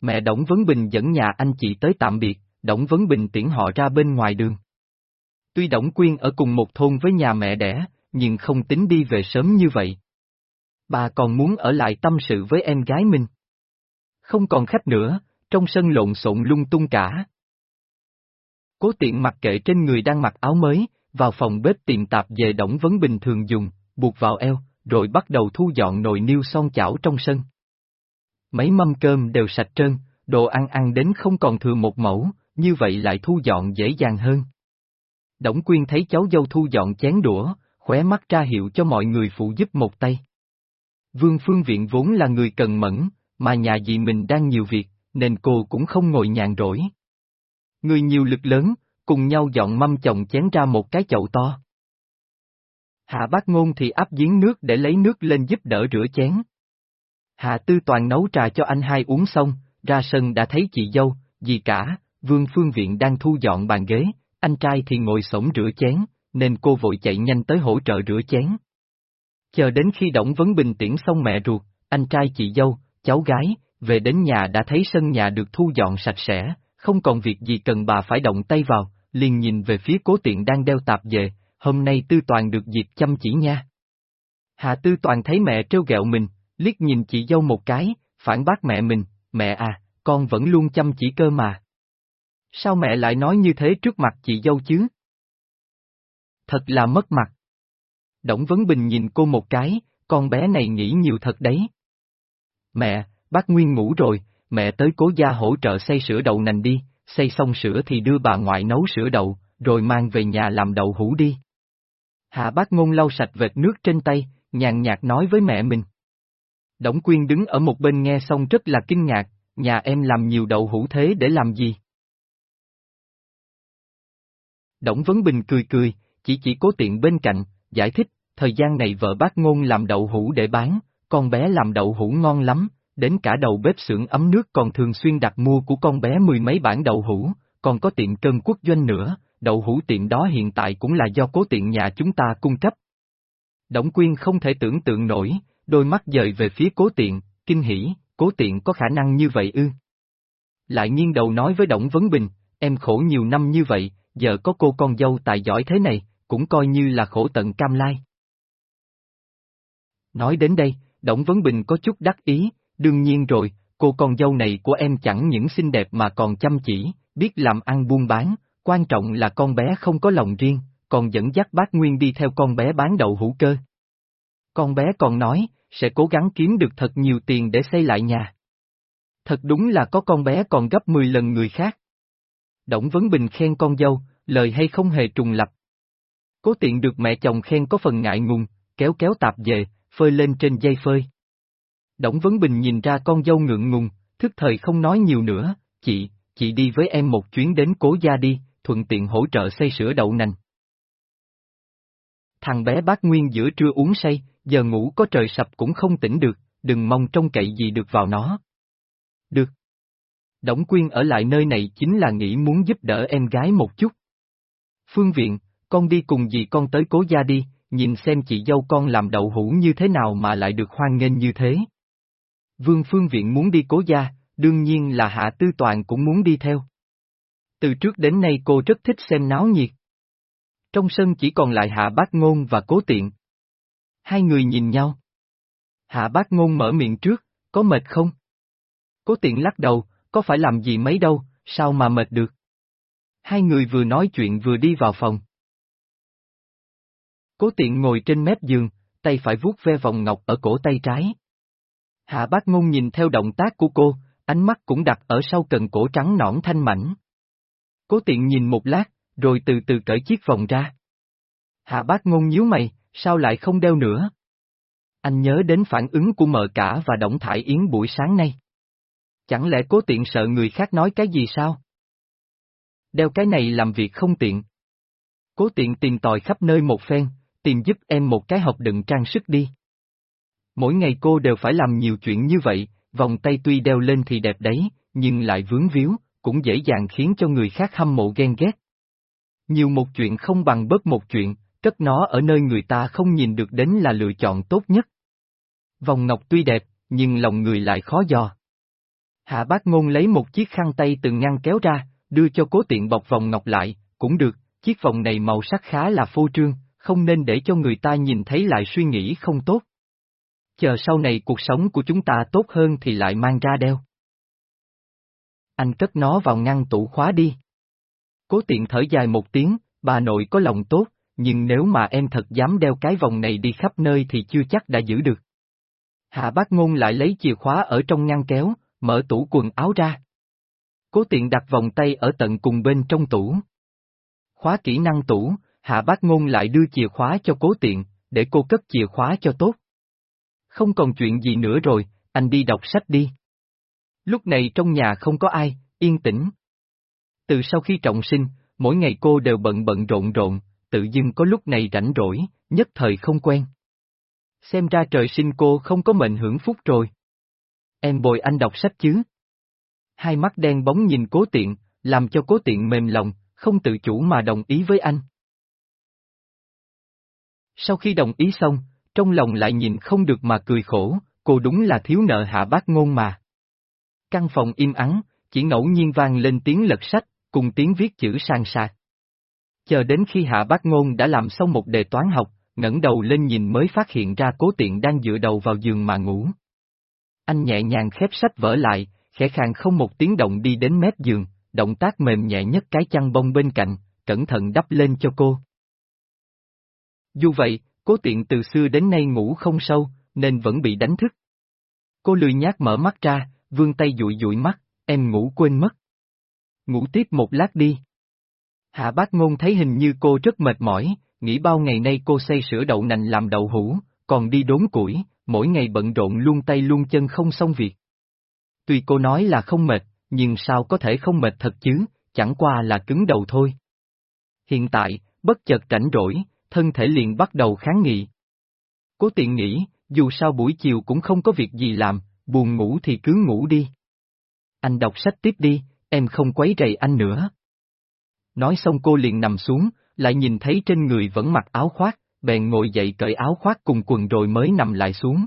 Mẹ Đổng Vấn Bình dẫn nhà anh chị tới tạm biệt, Đổng Vấn Bình tiễn họ ra bên ngoài đường. Tuy Đổng Quyên ở cùng một thôn với nhà mẹ đẻ, nhưng không tính đi về sớm như vậy. Bà còn muốn ở lại tâm sự với em gái mình. Không còn khách nữa, trong sân lộn xộn lung tung cả. Cố tiện mặc kệ trên người đang mặc áo mới, vào phòng bếp tìm tạp về Đổng Vấn bình thường dùng, buộc vào eo, rồi bắt đầu thu dọn nồi niêu son chảo trong sân. Mấy mâm cơm đều sạch trơn, đồ ăn ăn đến không còn thừa một mẫu, như vậy lại thu dọn dễ dàng hơn. Đổng Quyên thấy cháu dâu thu dọn chén đũa, khóe mắt ra hiệu cho mọi người phụ giúp một tay. Vương Phương Viện vốn là người cần mẫn, mà nhà dì mình đang nhiều việc, nên cô cũng không ngồi nhàn rỗi. Người nhiều lực lớn, cùng nhau dọn mâm chồng chén ra một cái chậu to. Hạ bác ngôn thì áp giếng nước để lấy nước lên giúp đỡ rửa chén. Hạ tư toàn nấu trà cho anh hai uống xong, ra sân đã thấy chị dâu, dì cả, vương phương viện đang thu dọn bàn ghế, anh trai thì ngồi sổng rửa chén, nên cô vội chạy nhanh tới hỗ trợ rửa chén. Chờ đến khi Đổng Vấn Bình tiễn xong mẹ ruột, anh trai chị dâu, cháu gái, về đến nhà đã thấy sân nhà được thu dọn sạch sẽ, không còn việc gì cần bà phải động tay vào, liền nhìn về phía cố tiện đang đeo tạp về, hôm nay Tư Toàn được dịp chăm chỉ nha. Hà Tư Toàn thấy mẹ trêu ghẹo mình, liếc nhìn chị dâu một cái, phản bác mẹ mình, mẹ à, con vẫn luôn chăm chỉ cơ mà. Sao mẹ lại nói như thế trước mặt chị dâu chứ? Thật là mất mặt. Đổng Vấn Bình nhìn cô một cái, con bé này nghĩ nhiều thật đấy. Mẹ, bác Nguyên ngủ rồi, mẹ tới cố gia hỗ trợ xây sữa đậu nành đi, xây xong sữa thì đưa bà ngoại nấu sữa đậu, rồi mang về nhà làm đậu hũ đi. Hạ bác ngôn lau sạch vệt nước trên tay, nhàn nhạt nói với mẹ mình. Đổng Quyên đứng ở một bên nghe xong rất là kinh ngạc, nhà em làm nhiều đậu hũ thế để làm gì? Đổng Vấn Bình cười cười, chỉ chỉ cố tiện bên cạnh, giải thích, thời gian này vợ bác ngôn làm đậu hũ để bán, con bé làm đậu hũ ngon lắm, đến cả đầu bếp xưởng ấm nước còn thường xuyên đặt mua của con bé mười mấy bản đậu hũ, còn có tiệm cơm quốc doanh nữa, đậu hũ tiệm đó hiện tại cũng là do cố tiện nhà chúng ta cung cấp. Đổng Quyên không thể tưởng tượng nổi, đôi mắt dời về phía cố tiện, kinh hỉ, cố tiện có khả năng như vậy ư. Lại nghiêng đầu nói với Đổng Vấn Bình, em khổ nhiều năm như vậy, giờ có cô con dâu tài giỏi thế này, cũng coi như là khổ tận cam lai. Nói đến đây, Đổng Vấn Bình có chút đắc ý, đương nhiên rồi, cô con dâu này của em chẳng những xinh đẹp mà còn chăm chỉ, biết làm ăn buôn bán, quan trọng là con bé không có lòng riêng, còn dẫn dắt bác Nguyên đi theo con bé bán đậu hữu cơ. Con bé còn nói, sẽ cố gắng kiếm được thật nhiều tiền để xây lại nhà. Thật đúng là có con bé còn gấp 10 lần người khác. Đổng Vấn Bình khen con dâu, lời hay không hề trùng lập. Cố tiện được mẹ chồng khen có phần ngại ngùng, kéo kéo tạp về, phơi lên trên dây phơi. Đổng Vấn Bình nhìn ra con dâu ngượng ngùng, thức thời không nói nhiều nữa, chị, chị đi với em một chuyến đến cố gia đi, thuận tiện hỗ trợ xây sữa đậu nành. Thằng bé bác Nguyên giữa trưa uống say, giờ ngủ có trời sập cũng không tỉnh được, đừng mong trông cậy gì được vào nó. Được. Đổng Quyên ở lại nơi này chính là nghĩ muốn giúp đỡ em gái một chút. Phương Viện, con đi cùng dì con tới cố gia đi, nhìn xem chị dâu con làm đậu hũ như thế nào mà lại được hoan nghênh như thế. Vương Phương Viện muốn đi cố gia, đương nhiên là Hạ Tư Toàn cũng muốn đi theo. Từ trước đến nay cô rất thích xem náo nhiệt. Trong sân chỉ còn lại Hạ Bác Ngôn và Cố Tiện. Hai người nhìn nhau. Hạ Bác Ngôn mở miệng trước, có mệt không? Cố Tiện lắc đầu, có phải làm gì mấy đâu, sao mà mệt được? Hai người vừa nói chuyện vừa đi vào phòng. Cố Tiện ngồi trên mép giường, tay phải vuốt ve vòng ngọc ở cổ tay trái. Hạ Bác Ngôn nhìn theo động tác của cô, ánh mắt cũng đặt ở sau cần cổ trắng nõn thanh mảnh. Cố tiện nhìn một lát, rồi từ từ cởi chiếc vòng ra. Hạ bác ngôn nhíu mày, sao lại không đeo nữa? Anh nhớ đến phản ứng của mợ cả và Đổng Thải Yến buổi sáng nay. Chẳng lẽ cố tiện sợ người khác nói cái gì sao? Đeo cái này làm việc không tiện. Cố tiện tìm tòi khắp nơi một phen, tìm giúp em một cái hộp đựng trang sức đi. Mỗi ngày cô đều phải làm nhiều chuyện như vậy, vòng tay tuy đeo lên thì đẹp đấy, nhưng lại vướng víu, cũng dễ dàng khiến cho người khác hâm mộ ghen ghét. Nhiều một chuyện không bằng bớt một chuyện, cất nó ở nơi người ta không nhìn được đến là lựa chọn tốt nhất. Vòng ngọc tuy đẹp, nhưng lòng người lại khó dò. Hạ bác ngôn lấy một chiếc khăn tay từ ngăn kéo ra, đưa cho cố tiện bọc vòng ngọc lại, cũng được, chiếc vòng này màu sắc khá là phô trương, không nên để cho người ta nhìn thấy lại suy nghĩ không tốt. Chờ sau này cuộc sống của chúng ta tốt hơn thì lại mang ra đeo anh cất nó vào ngăn tủ khóa đi. Cố tiện thở dài một tiếng, bà nội có lòng tốt, nhưng nếu mà em thật dám đeo cái vòng này đi khắp nơi thì chưa chắc đã giữ được. Hạ bác ngôn lại lấy chìa khóa ở trong ngăn kéo, mở tủ quần áo ra. Cố tiện đặt vòng tay ở tận cùng bên trong tủ. Khóa kỹ năng tủ, hạ bác ngôn lại đưa chìa khóa cho cố tiện, để cô cất chìa khóa cho tốt. Không còn chuyện gì nữa rồi, anh đi đọc sách đi. Lúc này trong nhà không có ai, yên tĩnh. Từ sau khi trọng sinh, mỗi ngày cô đều bận bận rộn rộn, tự dưng có lúc này rảnh rỗi, nhất thời không quen. Xem ra trời sinh cô không có mệnh hưởng phúc rồi. Em bồi anh đọc sách chứ? Hai mắt đen bóng nhìn cố tiện, làm cho cố tiện mềm lòng, không tự chủ mà đồng ý với anh. Sau khi đồng ý xong, trong lòng lại nhìn không được mà cười khổ, cô đúng là thiếu nợ hạ bác ngôn mà. Căn phòng im ắng, chỉ ngẫu nhiên vang lên tiếng lật sách, cùng tiếng viết chữ sang sạc. Chờ đến khi hạ bác ngôn đã làm xong một đề toán học, ngẩng đầu lên nhìn mới phát hiện ra cố tiện đang dựa đầu vào giường mà ngủ. Anh nhẹ nhàng khép sách vở lại, khẽ khàng không một tiếng động đi đến mép giường, động tác mềm nhẹ nhất cái chăn bông bên cạnh, cẩn thận đắp lên cho cô. Dù vậy, cố tiện từ xưa đến nay ngủ không sâu, nên vẫn bị đánh thức. Cô lười nhát mở mắt ra, vươn tay dụi dụi mắt, em ngủ quên mất. Ngủ tiếp một lát đi. Hạ bác ngôn thấy hình như cô rất mệt mỏi, nghĩ bao ngày nay cô xây sữa đậu nành làm đậu hũ, còn đi đốn củi, mỗi ngày bận rộn luôn tay luôn chân không xong việc. Tuy cô nói là không mệt, nhưng sao có thể không mệt thật chứ, chẳng qua là cứng đầu thôi. Hiện tại, bất chợt rảnh rỗi, thân thể liền bắt đầu kháng nghị. Cố tiện nghĩ, dù sao buổi chiều cũng không có việc gì làm, buồn ngủ thì cứ ngủ đi. Anh đọc sách tiếp đi, em không quấy rầy anh nữa. Nói xong cô liền nằm xuống, lại nhìn thấy trên người vẫn mặc áo khoác, bèn ngồi dậy cởi áo khoác cùng quần rồi mới nằm lại xuống.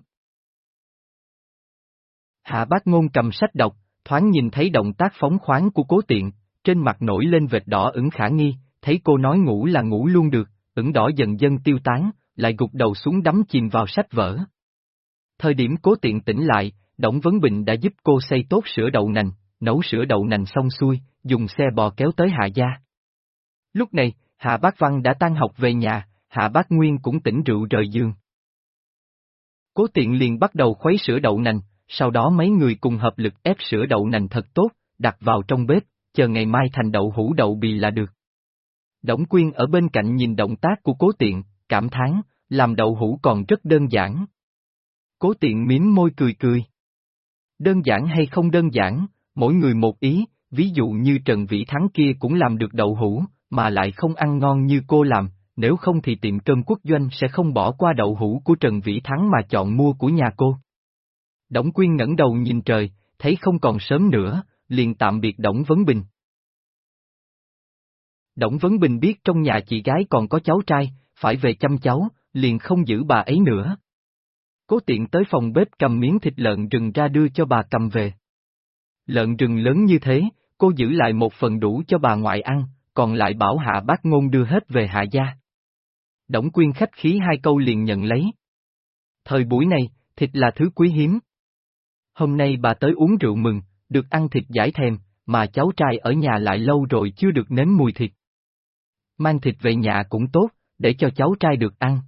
Hạ bác ngôn cầm sách đọc, thoáng nhìn thấy động tác phóng khoáng của cố tiện, trên mặt nổi lên vệt đỏ ửng khả nghi, thấy cô nói ngủ là ngủ luôn được, ửng đỏ dần dần tiêu tán, lại gục đầu xuống đắm chìm vào sách vở. Thời điểm cố tiện tỉnh lại, Đổng Vấn Bình đã giúp cô xây tốt sữa đậu nành, nấu sữa đậu nành xong xuôi, dùng xe bò kéo tới Hạ Gia. Lúc này, Hạ Bác Văn đã tan học về nhà, Hạ Bác Nguyên cũng tỉnh rượu rời giường. Cố tiện liền bắt đầu khuấy sữa đậu nành, sau đó mấy người cùng hợp lực ép sữa đậu nành thật tốt, đặt vào trong bếp, chờ ngày mai thành đậu hũ đậu bì là được. Đổng Quyên ở bên cạnh nhìn động tác của cố tiện, cảm thán, làm đậu hũ còn rất đơn giản. Cố tiện miếm môi cười cười. Đơn giản hay không đơn giản, mỗi người một ý, ví dụ như Trần Vĩ Thắng kia cũng làm được đậu hũ, mà lại không ăn ngon như cô làm, nếu không thì tiệm cơm quốc doanh sẽ không bỏ qua đậu hũ của Trần Vĩ Thắng mà chọn mua của nhà cô. Đổng Quyên ngẩng đầu nhìn trời, thấy không còn sớm nữa, liền tạm biệt Đổng Vấn Bình. Đổng Vấn Bình biết trong nhà chị gái còn có cháu trai, phải về chăm cháu, liền không giữ bà ấy nữa. Cố tiện tới phòng bếp cầm miếng thịt lợn rừng ra đưa cho bà cầm về. Lợn rừng lớn như thế, cô giữ lại một phần đủ cho bà ngoại ăn, còn lại bảo hạ bác ngôn đưa hết về hạ gia. Đổng Quyên khách khí hai câu liền nhận lấy. Thời buổi này, thịt là thứ quý hiếm. Hôm nay bà tới uống rượu mừng, được ăn thịt giải thèm, mà cháu trai ở nhà lại lâu rồi chưa được nếm mùi thịt. Mang thịt về nhà cũng tốt, để cho cháu trai được ăn.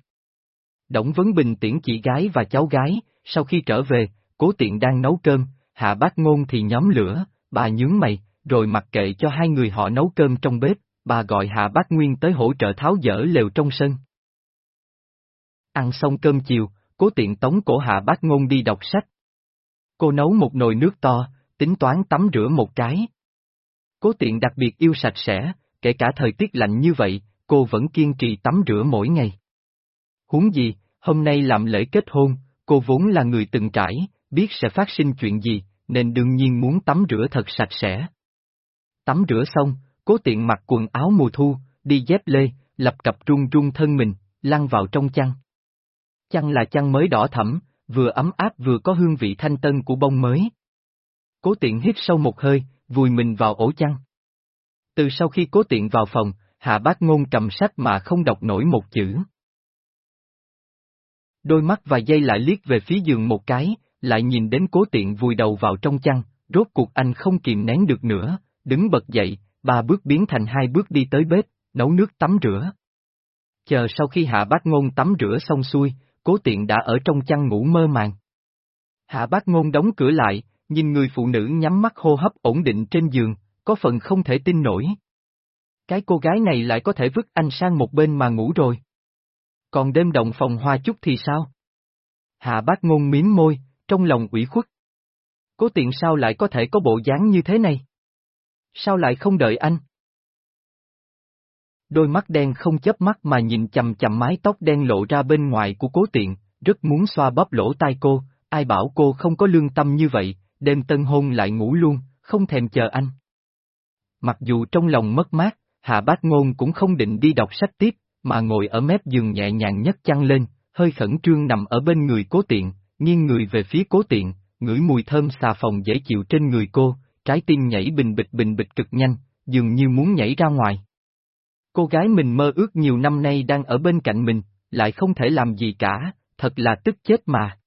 Đổng Vấn Bình tiễn chị gái và cháu gái, sau khi trở về, cố tiện đang nấu cơm, hạ bác ngôn thì nhóm lửa, bà nhướng mày, rồi mặc kệ cho hai người họ nấu cơm trong bếp, bà gọi hạ bác Nguyên tới hỗ trợ tháo dỡ lều trong sân. Ăn xong cơm chiều, cố tiện tống cổ hạ bác ngôn đi đọc sách. Cô nấu một nồi nước to, tính toán tắm rửa một cái. Cố tiện đặc biệt yêu sạch sẽ, kể cả thời tiết lạnh như vậy, cô vẫn kiên trì tắm rửa mỗi ngày. Huống gì, hôm nay làm lễ kết hôn, cô vốn là người từng trải, biết sẽ phát sinh chuyện gì, nên đương nhiên muốn tắm rửa thật sạch sẽ. Tắm rửa xong, cố tiện mặc quần áo mùa thu, đi dép lê, lập cặp run run thân mình, lăn vào trong chăn. Chăn là chăn mới đỏ thẫm, vừa ấm áp vừa có hương vị thanh tân của bông mới. Cố tiện hít sâu một hơi, vùi mình vào ổ chăn. Từ sau khi cố tiện vào phòng, hạ bác ngôn cầm sách mà không đọc nổi một chữ. Đôi mắt và dây lại liếc về phía giường một cái, lại nhìn đến cố tiện vùi đầu vào trong chăn, rốt cuộc anh không kìm nén được nữa, đứng bật dậy, ba bước biến thành hai bước đi tới bếp, nấu nước tắm rửa. Chờ sau khi hạ bác ngôn tắm rửa xong xuôi, cố tiện đã ở trong chăn ngủ mơ màng. Hạ bác ngôn đóng cửa lại, nhìn người phụ nữ nhắm mắt hô hấp ổn định trên giường, có phần không thể tin nổi. Cái cô gái này lại có thể vứt anh sang một bên mà ngủ rồi. Còn đêm động phòng hoa chút thì sao? Hạ bác ngôn miếm môi, trong lòng ủy khuất. Cố tiện sao lại có thể có bộ dáng như thế này? Sao lại không đợi anh? Đôi mắt đen không chớp mắt mà nhìn chầm chầm mái tóc đen lộ ra bên ngoài của cố tiện, rất muốn xoa bóp lỗ tai cô, ai bảo cô không có lương tâm như vậy, đêm tân hôn lại ngủ luôn, không thèm chờ anh. Mặc dù trong lòng mất mát, Hạ Bác Ngôn cũng không định đi đọc sách tiếp, mà ngồi ở mép giường nhẹ nhàng nhấc chăn lên, hơi khẩn trương nằm ở bên người cố tiện, nghiêng người về phía cố tiện, ngửi mùi thơm xà phòng dễ chịu trên người cô, trái tim nhảy bình bịch bình bịch cực nhanh, dường như muốn nhảy ra ngoài. Cô gái mình mơ ước nhiều năm nay đang ở bên cạnh mình, lại không thể làm gì cả, thật là tức chết mà.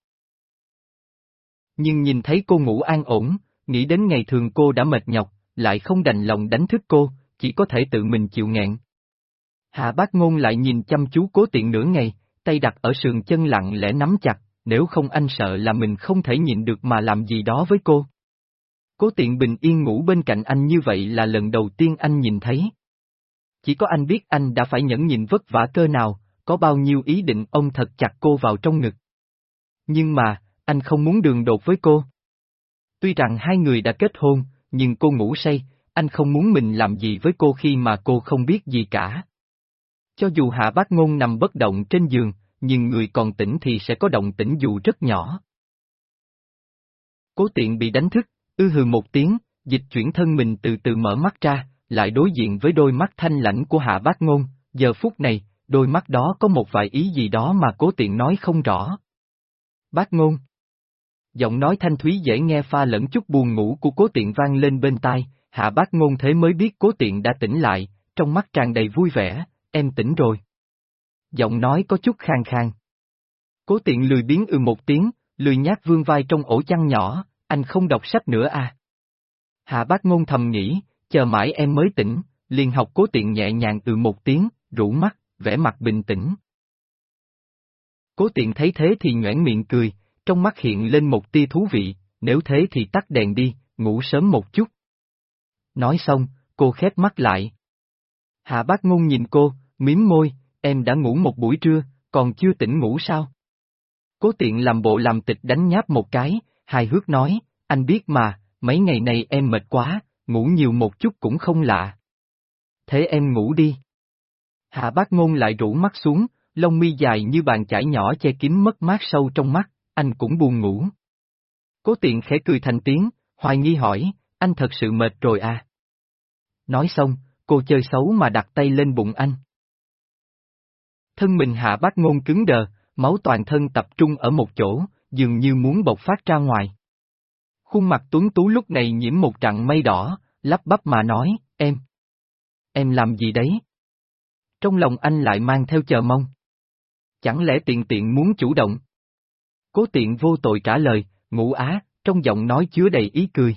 Nhưng nhìn thấy cô ngủ an ổn, nghĩ đến ngày thường cô đã mệt nhọc, lại không đành lòng đánh thức cô, chỉ có thể tự mình chịu nghẹn. Hạ bác ngôn lại nhìn chăm chú cố tiện nửa ngày, tay đặt ở sườn chân lặng lẽ nắm chặt, nếu không anh sợ là mình không thể nhịn được mà làm gì đó với cô. Cố tiện bình yên ngủ bên cạnh anh như vậy là lần đầu tiên anh nhìn thấy. Chỉ có anh biết anh đã phải nhẫn nhịn vất vả cơ nào, có bao nhiêu ý định ông thật chặt cô vào trong ngực. Nhưng mà, anh không muốn đường đột với cô. Tuy rằng hai người đã kết hôn, nhưng cô ngủ say, anh không muốn mình làm gì với cô khi mà cô không biết gì cả. Cho dù hạ bác ngôn nằm bất động trên giường, nhưng người còn tỉnh thì sẽ có động tĩnh dù rất nhỏ. Cố tiện bị đánh thức, ư hừ một tiếng, dịch chuyển thân mình từ từ mở mắt ra, lại đối diện với đôi mắt thanh lãnh của hạ bác ngôn, giờ phút này, đôi mắt đó có một vài ý gì đó mà cố tiện nói không rõ. Bác ngôn Giọng nói thanh thúy dễ nghe pha lẫn chút buồn ngủ của cố tiện vang lên bên tai, hạ bác ngôn thế mới biết cố tiện đã tỉnh lại, trong mắt tràn đầy vui vẻ, em tỉnh rồi. Giọng nói có chút khang khang. Cố tiện lười biến ư ừ một tiếng, lười nhát vương vai trong ổ chăn nhỏ, anh không đọc sách nữa à. Hạ bác ngôn thầm nghĩ, chờ mãi em mới tỉnh, liền học cố tiện nhẹ nhàng từ một tiếng, rủ mắt, vẻ mặt bình tĩnh. Cố tiện thấy thế thì nhoảng miệng cười, trong mắt hiện lên một tia thú vị, nếu thế thì tắt đèn đi, ngủ sớm một chút. Nói xong, cô khép mắt lại. Hạ bác ngôn nhìn cô, miếm môi, em đã ngủ một buổi trưa, còn chưa tỉnh ngủ sao? Cố tiện làm bộ làm tịch đánh nháp một cái, hài hước nói, anh biết mà, mấy ngày này em mệt quá, ngủ nhiều một chút cũng không lạ. Thế em ngủ đi. Hạ bác ngôn lại rủ mắt xuống, lông mi dài như bàn chải nhỏ che kín mất mát sâu trong mắt, anh cũng buồn ngủ. Cố tiện khẽ cười thành tiếng, hoài nghi hỏi, anh thật sự mệt rồi à? Nói xong, cô chơi xấu mà đặt tay lên bụng anh. Thân mình hạ bác ngôn cứng đờ, máu toàn thân tập trung ở một chỗ, dường như muốn bộc phát ra ngoài. Khuôn mặt tuấn tú lúc này nhiễm một trận mây đỏ, lắp bắp mà nói, em. Em làm gì đấy? Trong lòng anh lại mang theo chờ mong. Chẳng lẽ tiện tiện muốn chủ động? Cố tiện vô tội trả lời, ngủ á, trong giọng nói chứa đầy ý cười.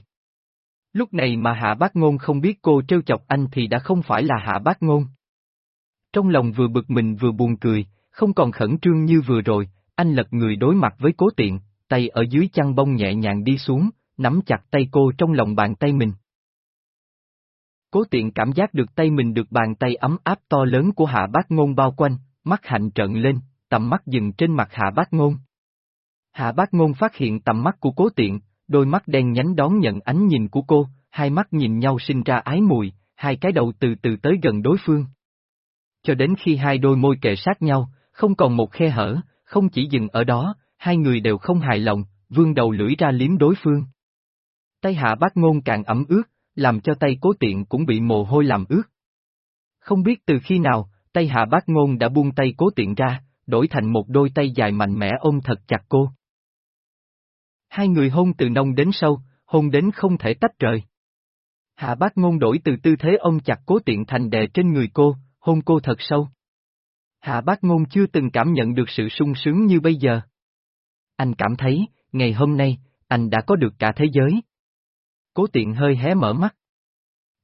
Lúc này mà hạ bác ngôn không biết cô trêu chọc anh thì đã không phải là hạ bác ngôn. Trong lòng vừa bực mình vừa buồn cười, không còn khẩn trương như vừa rồi, anh lật người đối mặt với cố tiện, tay ở dưới chăn bông nhẹ nhàng đi xuống, nắm chặt tay cô trong lòng bàn tay mình. Cố tiện cảm giác được tay mình được bàn tay ấm áp to lớn của hạ bác ngôn bao quanh, mắt hạnh trợn lên, tầm mắt dừng trên mặt hạ bác ngôn. Hạ bác ngôn phát hiện tầm mắt của cố tiện, đôi mắt đen nhánh đón nhận ánh nhìn của cô, hai mắt nhìn nhau sinh ra ái mùi, hai cái đầu từ từ tới gần đối phương. Cho đến khi hai đôi môi kề sát nhau, không còn một khe hở, không chỉ dừng ở đó, hai người đều không hài lòng, vương đầu lưỡi ra liếm đối phương. Tay hạ bác ngôn càng ẩm ướt, làm cho tay cố tiện cũng bị mồ hôi làm ướt. Không biết từ khi nào, tay hạ bác ngôn đã buông tay cố tiện ra, đổi thành một đôi tay dài mạnh mẽ ôm thật chặt cô. Hai người hôn từ nông đến sâu, hôn đến không thể tách rời. Hạ bác ngôn đổi từ tư thế ôm chặt cố tiện thành đè trên người cô, hôn cô thật sâu. Hạ bác ngôn chưa từng cảm nhận được sự sung sướng như bây giờ. Anh cảm thấy, ngày hôm nay, anh đã có được cả thế giới. Cố tiện hơi hé mở mắt.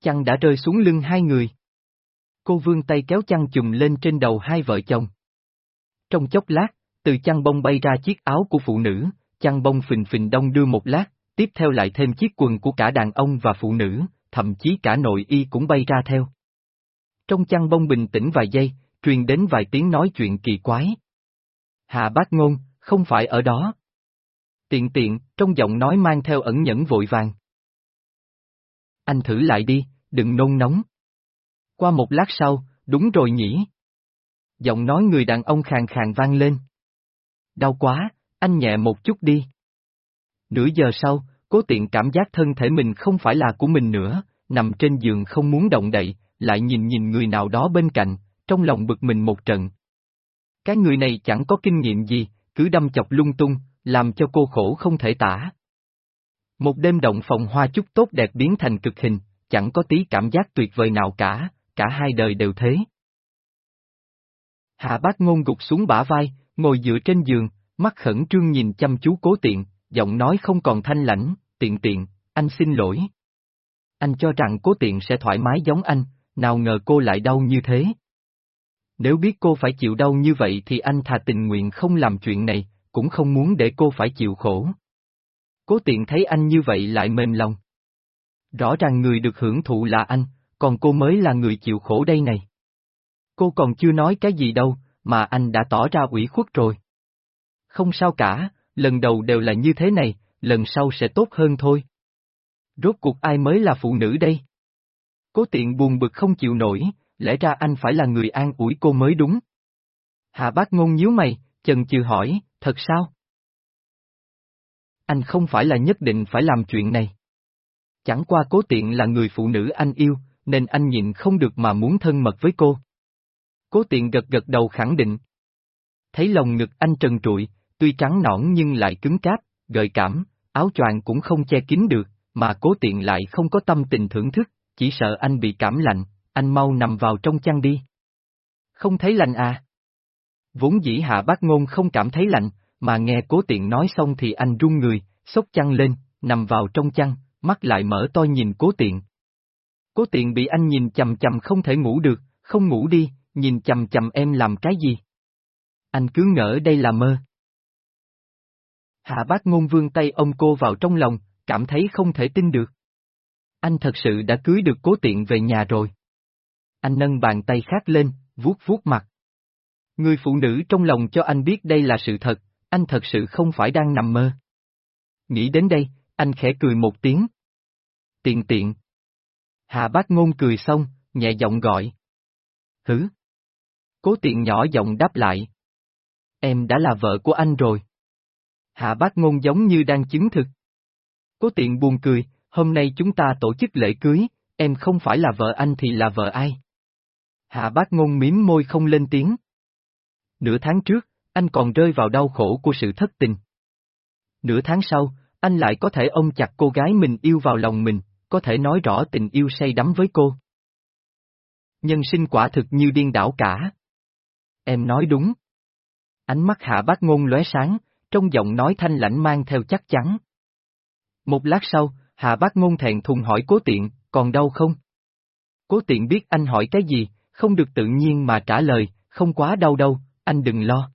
Chăn đã rơi xuống lưng hai người. Cô vươn tay kéo chăn chùm lên trên đầu hai vợ chồng. Trong chốc lát, từ chăn bông bay ra chiếc áo của phụ nữ, chăn bông phình phình đông đưa một lát, tiếp theo lại thêm chiếc quần của cả đàn ông và phụ nữ, thậm chí cả nội y cũng bay ra theo. Trong chăn bông bình tĩnh vài giây, truyền đến vài tiếng nói chuyện kỳ quái. Hạ bác ngôn, không phải ở đó. Tiện tiện, trong giọng nói mang theo ẩn nhẫn vội vàng. Anh thử lại đi, đừng nôn nóng. Qua một lát sau, đúng rồi nhỉ. Giọng nói người đàn ông khàn khàn vang lên. Đau quá, anh nhẹ một chút đi. Nửa giờ sau, cố tiện cảm giác thân thể mình không phải là của mình nữa, nằm trên giường không muốn động đậy, lại nhìn nhìn người nào đó bên cạnh, trong lòng bực mình một trận. Cái người này chẳng có kinh nghiệm gì, cứ đâm chọc lung tung, làm cho cô khổ không thể tả. Một đêm động phòng hoa chúc tốt đẹp biến thành cực hình, chẳng có tí cảm giác tuyệt vời nào cả, cả hai đời đều thế. Hạ bác ngôn gục xuống bả vai, ngồi dựa trên giường, mắt khẩn trương nhìn chăm chú cố tiện, giọng nói không còn thanh lãnh, tiện tiện, anh xin lỗi. Anh cho rằng cố tiện sẽ thoải mái giống anh, nào ngờ cô lại đau như thế. Nếu biết cô phải chịu đau như vậy thì anh thà tình nguyện không làm chuyện này, cũng không muốn để cô phải chịu khổ. Cố tiện thấy anh như vậy lại mềm lòng. Rõ ràng người được hưởng thụ là anh, còn cô mới là người chịu khổ đây này. Cô còn chưa nói cái gì đâu, mà anh đã tỏ ra ủy khuất rồi. Không sao cả, lần đầu đều là như thế này, lần sau sẽ tốt hơn thôi. Rốt cuộc ai mới là phụ nữ đây? Cố tiện buồn bực không chịu nổi, lẽ ra anh phải là người an ủi cô mới đúng. Hạ bác ngôn nhíu mày, chần chừ hỏi, thật sao? Anh không phải là nhất định phải làm chuyện này. Chẳng qua cố tiện là người phụ nữ anh yêu, nên anh nhịn không được mà muốn thân mật với cô. Cố tiện gật gật đầu khẳng định. Thấy lòng ngực anh trần trụi, tuy trắng nõn nhưng lại cứng cáp, gợi cảm, áo choàng cũng không che kín được, mà cố tiện lại không có tâm tình thưởng thức, chỉ sợ anh bị cảm lạnh, anh mau nằm vào trong chăn đi. Không thấy lạnh à? Vốn dĩ hạ bác ngôn không cảm thấy lạnh, mà nghe cố tiện nói xong thì anh run người, sốc chăn lên, nằm vào trong chăn, mắt lại mở to nhìn cố tiện. Cố tiện bị anh nhìn chầm chầm không thể ngủ được, không ngủ đi, nhìn chầm chầm em làm cái gì? Anh cứ ngỡ đây là mơ. Hạ bác ngôn vương tay ông cô vào trong lòng, cảm thấy không thể tin được. Anh thật sự đã cưới được cố tiện về nhà rồi. Anh nâng bàn tay khác lên, vuốt vuốt mặt. Người phụ nữ trong lòng cho anh biết đây là sự thật, anh thật sự không phải đang nằm mơ. Nghĩ đến đây, anh khẽ cười một tiếng. Tiện tiện. hà bác ngôn cười xong, nhẹ giọng gọi. Hứ. Cố tiện nhỏ giọng đáp lại. Em đã là vợ của anh rồi. Hạ bác ngôn giống như đang chứng thực. Cố tiện buồn cười, hôm nay chúng ta tổ chức lễ cưới, em không phải là vợ anh thì là vợ ai? Hạ bác ngôn miếm môi không lên tiếng. Nửa tháng trước, anh còn rơi vào đau khổ của sự thất tình. Nửa tháng sau, anh lại có thể ôm chặt cô gái mình yêu vào lòng mình, có thể nói rõ tình yêu say đắm với cô. Nhân sinh quả thực như điên đảo cả. Em nói đúng. Ánh mắt hạ bác ngôn lóe sáng, trong giọng nói thanh lãnh mang theo chắc chắn. Một lát sau, hạ bác ngôn thẹn thùng hỏi cố tiện, còn đau không? Cố tiện biết anh hỏi cái gì, không được tự nhiên mà trả lời, không quá đau đâu, anh đừng lo.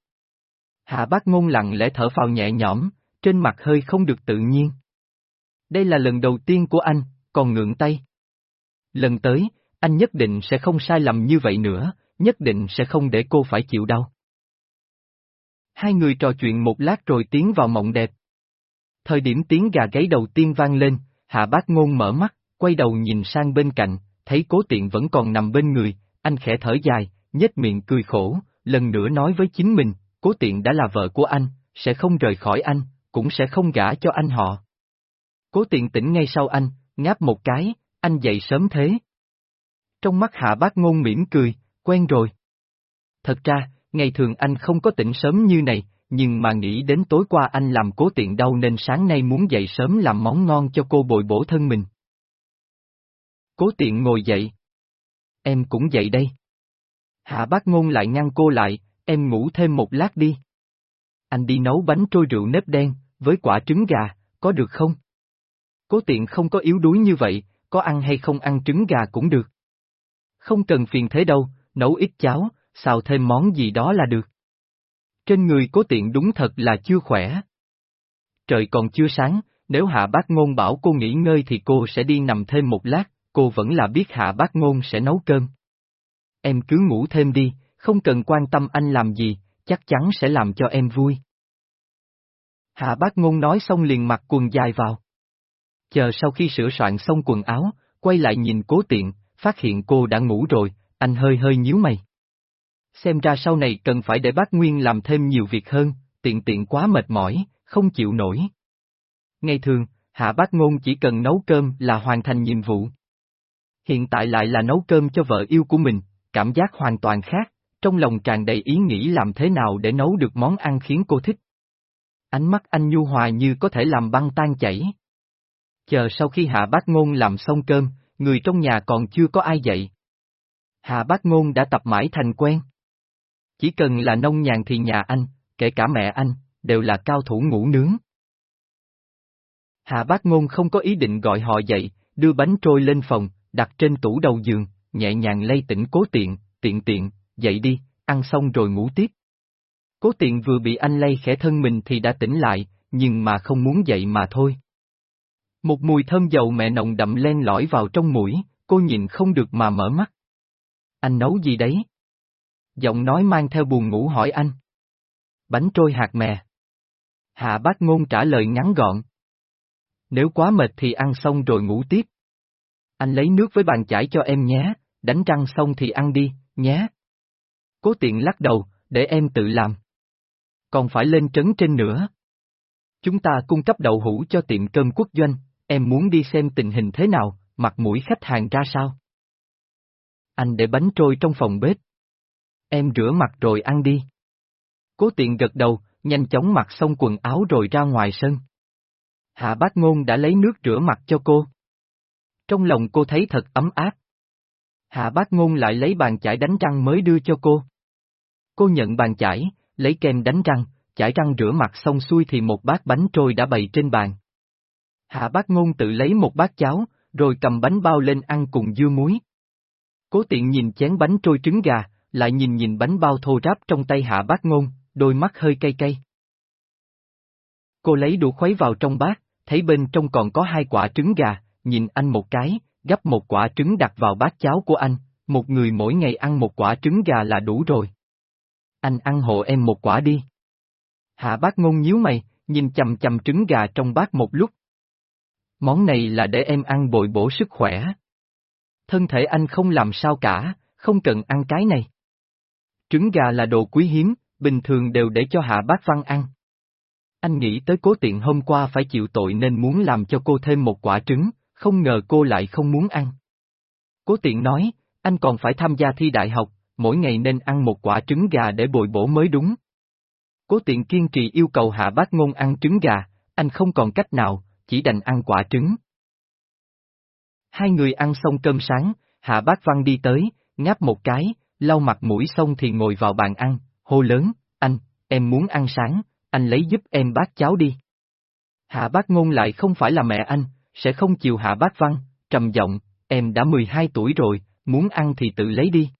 Hạ bác ngôn lặng lẽ thở phào nhẹ nhõm, trên mặt hơi không được tự nhiên. Đây là lần đầu tiên của anh, còn ngượng tay. Lần tới, anh nhất định sẽ không sai lầm như vậy nữa, nhất định sẽ không để cô phải chịu đau. Hai người trò chuyện một lát rồi tiến vào mộng đẹp. Thời điểm tiếng gà gáy đầu tiên vang lên, hạ bác ngôn mở mắt, quay đầu nhìn sang bên cạnh, thấy cố tiện vẫn còn nằm bên người, anh khẽ thở dài, nhếch miệng cười khổ, lần nữa nói với chính mình, cố tiện đã là vợ của anh, sẽ không rời khỏi anh, cũng sẽ không gả cho anh họ. Cố tiện tỉnh ngay sau anh, ngáp một cái, anh dậy sớm thế. Trong mắt hạ bác ngôn mỉm cười, quen rồi. Thật ra, ngày thường anh không có tỉnh sớm như này, nhưng mà nghĩ đến tối qua anh làm cố tiện đau nên sáng nay muốn dậy sớm làm món ngon cho cô bồi bổ thân mình. Cố tiện ngồi dậy. Em cũng dậy đây. Hạ bác ngôn lại ngăn cô lại, em ngủ thêm một lát đi. Anh đi nấu bánh trôi rượu nếp đen, với quả trứng gà, có được không? Cố tiện không có yếu đuối như vậy, có ăn hay không ăn trứng gà cũng được. Không cần phiền thế đâu, nấu ít cháo, xào thêm món gì đó là được. Trên người cố tiện đúng thật là chưa khỏe. Trời còn chưa sáng, nếu hạ bác ngôn bảo cô nghỉ ngơi thì cô sẽ đi nằm thêm một lát, cô vẫn là biết hạ bác ngôn sẽ nấu cơm. Em cứ ngủ thêm đi, không cần quan tâm anh làm gì, chắc chắn sẽ làm cho em vui. Hạ bác ngôn nói xong liền mặc quần dài vào. Chờ sau khi sửa soạn xong quần áo, quay lại nhìn cố tiện, phát hiện cô đã ngủ rồi, anh hơi hơi nhíu mày. Xem ra sau này cần phải để bác Nguyên làm thêm nhiều việc hơn, tiện tiện quá mệt mỏi, không chịu nổi. Ngày thường, hạ bác ngôn chỉ cần nấu cơm là hoàn thành nhiệm vụ. Hiện tại lại là nấu cơm cho vợ yêu của mình, cảm giác hoàn toàn khác, trong lòng tràn đầy ý nghĩ làm thế nào để nấu được món ăn khiến cô thích. Ánh mắt anh nhu hòa như có thể làm băng tan chảy. Chờ sau khi hạ bác ngôn làm xong cơm, người trong nhà còn chưa có ai dậy. Hạ bác ngôn đã tập mãi thành quen. Chỉ cần là nông nhàn thì nhà anh, kể cả mẹ anh, đều là cao thủ ngủ nướng. Hạ bác ngôn không có ý định gọi họ dậy, đưa bánh trôi lên phòng, đặt trên tủ đầu giường, nhẹ nhàng lay tỉnh cố tiện, tiện tiện, dậy đi, ăn xong rồi ngủ tiếp. Cố tiện vừa bị anh lay khẽ thân mình thì đã tỉnh lại, nhưng mà không muốn dậy mà thôi. Một mùi thơm dầu mẹ nồng đậm len lỏi vào trong mũi, cô nhìn không được mà mở mắt. Anh nấu gì đấy? Giọng nói mang theo buồn ngủ hỏi anh. Bánh trôi hạt mè. Hạ bác ngôn trả lời ngắn gọn. Nếu quá mệt thì ăn xong rồi ngủ tiếp. Anh lấy nước với bàn chải cho em nhé, đánh răng xong thì ăn đi, nhé. Cố tiện lắc đầu, để em tự làm. Còn phải lên trấn trên nữa. Chúng ta cung cấp đậu hũ cho tiệm cơm quốc doanh, em muốn đi xem tình hình thế nào, mặt mũi khách hàng ra sao. Anh để bánh trôi trong phòng bếp. Em rửa mặt rồi ăn đi. Cố tiện gật đầu, nhanh chóng mặc xong quần áo rồi ra ngoài sân. Hạ bác ngôn đã lấy nước rửa mặt cho cô. Trong lòng cô thấy thật ấm áp. Hạ bác ngôn lại lấy bàn chải đánh răng mới đưa cho cô. Cô nhận bàn chải, lấy kem đánh răng, chải răng rửa mặt xong xuôi thì một bát bánh trôi đã bày trên bàn. Hạ bác ngôn tự lấy một bát cháo, rồi cầm bánh bao lên ăn cùng dưa muối. Cố tiện nhìn chén bánh trôi trứng gà, lại nhìn nhìn bánh bao thô ráp trong tay hạ bác ngôn, đôi mắt hơi cay cay. Cô lấy đũa khuấy vào trong bát, thấy bên trong còn có hai quả trứng gà, nhìn anh một cái, gấp một quả trứng đặt vào bát cháo của anh, một người mỗi ngày ăn một quả trứng gà là đủ rồi. Anh ăn hộ em một quả đi. Hạ bác ngôn nhíu mày, nhìn chầm chầm trứng gà trong bát một lúc. Món này là để em ăn bồi bổ sức khỏe. Thân thể anh không làm sao cả, không cần ăn cái này. Trứng gà là đồ quý hiếm, bình thường đều để cho hạ bác văn ăn. Anh nghĩ tới cố tiện hôm qua phải chịu tội nên muốn làm cho cô thêm một quả trứng, không ngờ cô lại không muốn ăn. Cố tiện nói, anh còn phải tham gia thi đại học, mỗi ngày nên ăn một quả trứng gà để bồi bổ mới đúng. Cố tiện kiên trì yêu cầu hạ bác ngôn ăn trứng gà, anh không còn cách nào, chỉ đành ăn quả trứng. Hai người ăn xong cơm sáng, hạ bác văn đi tới, ngáp một cái, lau mặt mũi xong thì ngồi vào bàn ăn, hô lớn, anh, em muốn ăn sáng, anh lấy giúp em bát cháo đi. Hạ bác ngôn lại không phải là mẹ anh, sẽ không chiều hạ bác văn, trầm giọng, em đã 12 tuổi rồi, muốn ăn thì tự lấy đi.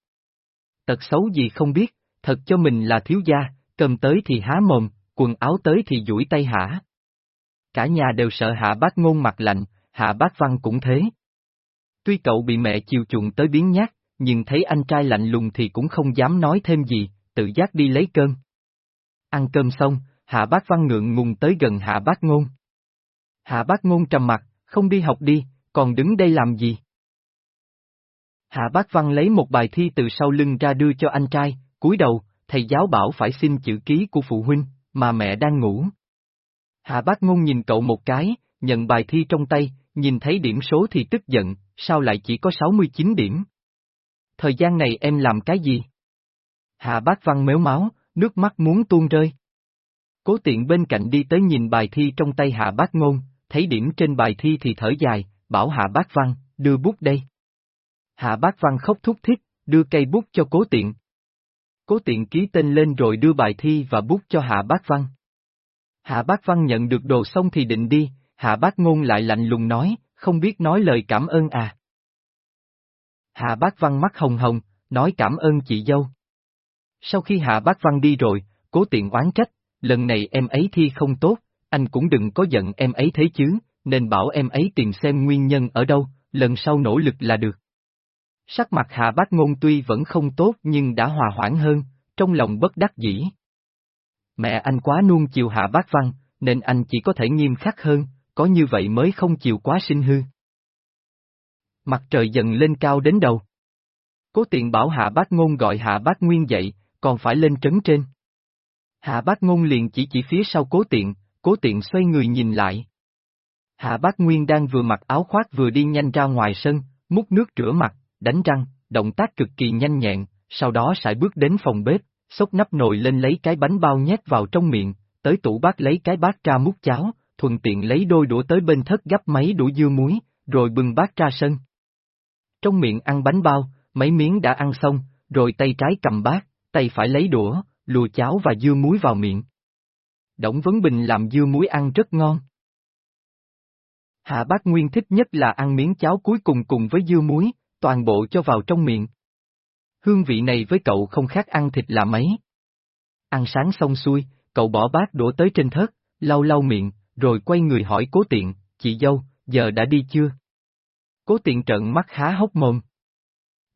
Tật xấu gì không biết, thật cho mình là thiếu gia, cầm tới thì há mồm, quần áo tới thì duỗi tay hả. Cả nhà đều sợ hạ bác ngôn mặt lạnh, hạ bác văn cũng thế. Tuy cậu bị mẹ chiều chuộng tới biến nhát, nhưng thấy anh trai lạnh lùng thì cũng không dám nói thêm gì, tự giác đi lấy cơm. Ăn cơm xong, hạ bác văn ngượng ngùng tới gần hạ bác ngôn. Hạ bác ngôn trầm mặt, không đi học đi, còn đứng đây làm gì? Hạ bác văn lấy một bài thi từ sau lưng ra đưa cho anh trai, cúi đầu, thầy giáo bảo phải xin chữ ký của phụ huynh, mà mẹ đang ngủ. Hạ bác ngôn nhìn cậu một cái, nhận bài thi trong tay, nhìn thấy điểm số thì tức giận, sao lại chỉ có 69 điểm? Thời gian này em làm cái gì? Hạ bác văn méo máu, nước mắt muốn tuôn rơi. Cố tiện bên cạnh đi tới nhìn bài thi trong tay hạ bác ngôn, thấy điểm trên bài thi thì thở dài, bảo hạ bác văn, đưa bút đây. Hạ bác văn khóc thúc thích, đưa cây bút cho cố tiện. Cố tiện ký tên lên rồi đưa bài thi và bút cho hạ bác văn. Hạ bác văn nhận được đồ xong thì định đi, hạ bác ngôn lại lạnh lùng nói, không biết nói lời cảm ơn à. Hạ bác văn mắt hồng hồng, nói cảm ơn chị dâu. Sau khi hạ bác văn đi rồi, cố tiện oán trách, lần này em ấy thi không tốt, anh cũng đừng có giận em ấy thế chứ, nên bảo em ấy tìm xem nguyên nhân ở đâu, lần sau nỗ lực là được. Sắc mặt hạ bác ngôn tuy vẫn không tốt nhưng đã hòa hoãn hơn, trong lòng bất đắc dĩ. Mẹ anh quá nuông chiều hạ bác văn, nên anh chỉ có thể nghiêm khắc hơn, có như vậy mới không chiều quá sinh hư. Mặt trời dần lên cao đến đầu. Cố tiện bảo hạ bác ngôn gọi hạ bác nguyên dậy, còn phải lên trấn trên. Hạ bác ngôn liền chỉ chỉ phía sau cố tiện, cố tiện xoay người nhìn lại. Hạ bác nguyên đang vừa mặc áo khoác vừa đi nhanh ra ngoài sân, múc nước rửa mặt, đánh răng, động tác cực kỳ nhanh nhẹn, sau đó sải bước đến phòng bếp, xốc nắp nồi lên lấy cái bánh bao nhét vào trong miệng, tới tủ bát lấy cái bát ra múc cháo, thuận tiện lấy đôi đũa tới bên thất gấp mấy đũa dưa muối, rồi bưng bát ra sân. Trong miệng ăn bánh bao, mấy miếng đã ăn xong, rồi tay trái cầm bát, tay phải lấy đũa, lùa cháo và dưa muối vào miệng. Đổng Vấn Bình làm dưa muối ăn rất ngon. Hạ bác Nguyên thích nhất là ăn miếng cháo cuối cùng cùng với dưa muối, toàn bộ cho vào trong miệng. Hương vị này với cậu không khác ăn thịt là mấy. Ăn sáng xong xuôi, cậu bỏ bát đổ tới trên thớt, lau lau miệng, rồi quay người hỏi cố tiện, chị dâu, giờ đã đi chưa? Cố tiện trợn mắt há hốc mồm.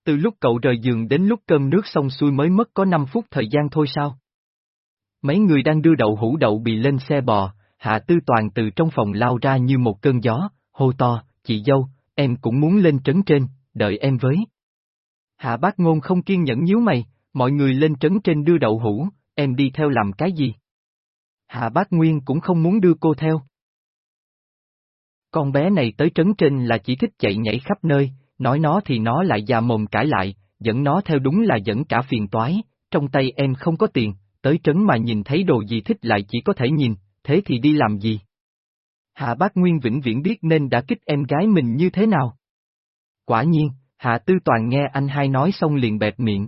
Từ lúc cậu rời giường đến lúc cơm nước xong xuôi mới mất có 5 phút thời gian thôi sao? Mấy người đang đưa đậu hũ đậu bị lên xe bò, Hạ Tư Toàn từ trong phòng lao ra như một cơn gió, hô to, chị dâu, em cũng muốn lên trấn trên, đợi em với. Hạ bác ngôn không kiên nhẫn nhíu mày, mọi người lên trấn trên đưa đậu hũ, em đi theo làm cái gì? Hạ bác Nguyên cũng không muốn đưa cô theo. Con bé này tới trấn trên là chỉ thích chạy nhảy khắp nơi, nói nó thì nó lại già mồm cãi lại, dẫn nó theo đúng là dẫn cả phiền toái, trong tay em không có tiền, tới trấn mà nhìn thấy đồ gì thích lại chỉ có thể nhìn, thế thì đi làm gì? Hạ bác Nguyên vĩnh viễn biết nên đã kích em gái mình như thế nào. Quả nhiên, Hạ Tư Toàn nghe anh hai nói xong liền bẹp miệng.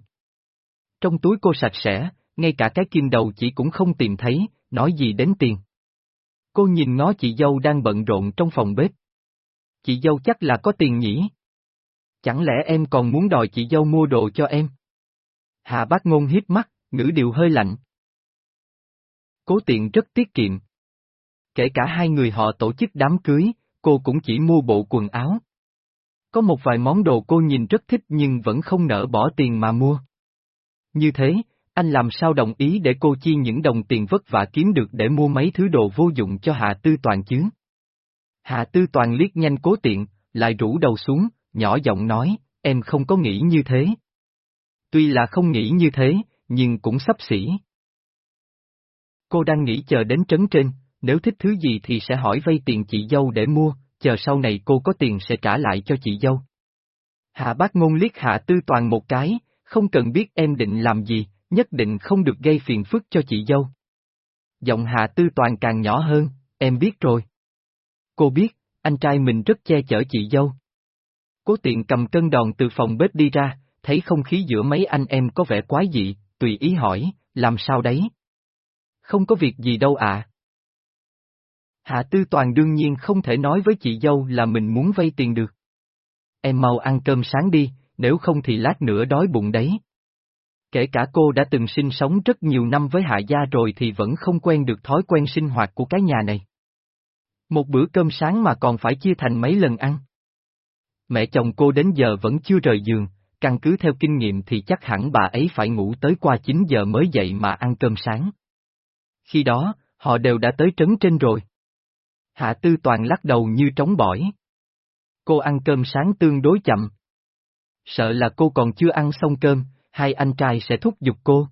Trong túi cô sạch sẽ, ngay cả cái kim đầu chỉ cũng không tìm thấy, nói gì đến tiền. Cô nhìn ngó chị dâu đang bận rộn trong phòng bếp. Chị dâu chắc là có tiền nhỉ? Chẳng lẽ em còn muốn đòi chị dâu mua đồ cho em? Hạ bác ngôn hiếp mắt, ngữ điệu hơi lạnh. Cố tiện rất tiết kiệm. Kể cả hai người họ tổ chức đám cưới, cô cũng chỉ mua bộ quần áo. Có một vài món đồ cô nhìn rất thích nhưng vẫn không nỡ bỏ tiền mà mua. Như thế, anh làm sao đồng ý để cô chi những đồng tiền vất vả kiếm được để mua mấy thứ đồ vô dụng cho Hạ Tư Toàn chứ? Hạ Tư Toàn liếc nhanh cố tiện, lại rủ đầu xuống, nhỏ giọng nói, em không có nghĩ như thế. Tuy là không nghĩ như thế, nhưng cũng sắp xỉ. Cô đang nghĩ chờ đến trấn trên, nếu thích thứ gì thì sẽ hỏi vay tiền chị dâu để mua, chờ sau này cô có tiền sẽ trả lại cho chị dâu. Hạ bác ngôn liếc hạ tư toàn một cái, không cần biết em định làm gì, nhất định không được gây phiền phức cho chị dâu. Giọng hạ tư toàn càng nhỏ hơn, em biết rồi. Cô biết, anh trai mình rất che chở chị dâu. Cố tiện cầm cân đòn từ phòng bếp đi ra, thấy không khí giữa mấy anh em có vẻ quái dị, tùy ý hỏi, làm sao đấy? Không có việc gì đâu ạ. Hạ Tư Toàn đương nhiên không thể nói với chị dâu là mình muốn vay tiền được. Em mau ăn cơm sáng đi, nếu không thì lát nữa đói bụng đấy. Kể cả cô đã từng sinh sống rất nhiều năm với Hạ Gia rồi thì vẫn không quen được thói quen sinh hoạt của cái nhà này. Một bữa cơm sáng mà còn phải chia thành mấy lần ăn. Mẹ chồng cô đến giờ vẫn chưa rời giường, căn cứ theo kinh nghiệm thì chắc hẳn bà ấy phải ngủ tới qua 9 giờ mới dậy mà ăn cơm sáng. Khi đó, họ đều đã tới trấn trên rồi. Hạ Tư Toàn lắc đầu như trống bỏi. Cô ăn cơm sáng tương đối chậm. Sợ là cô còn chưa ăn xong cơm, hai anh trai sẽ thúc giục cô.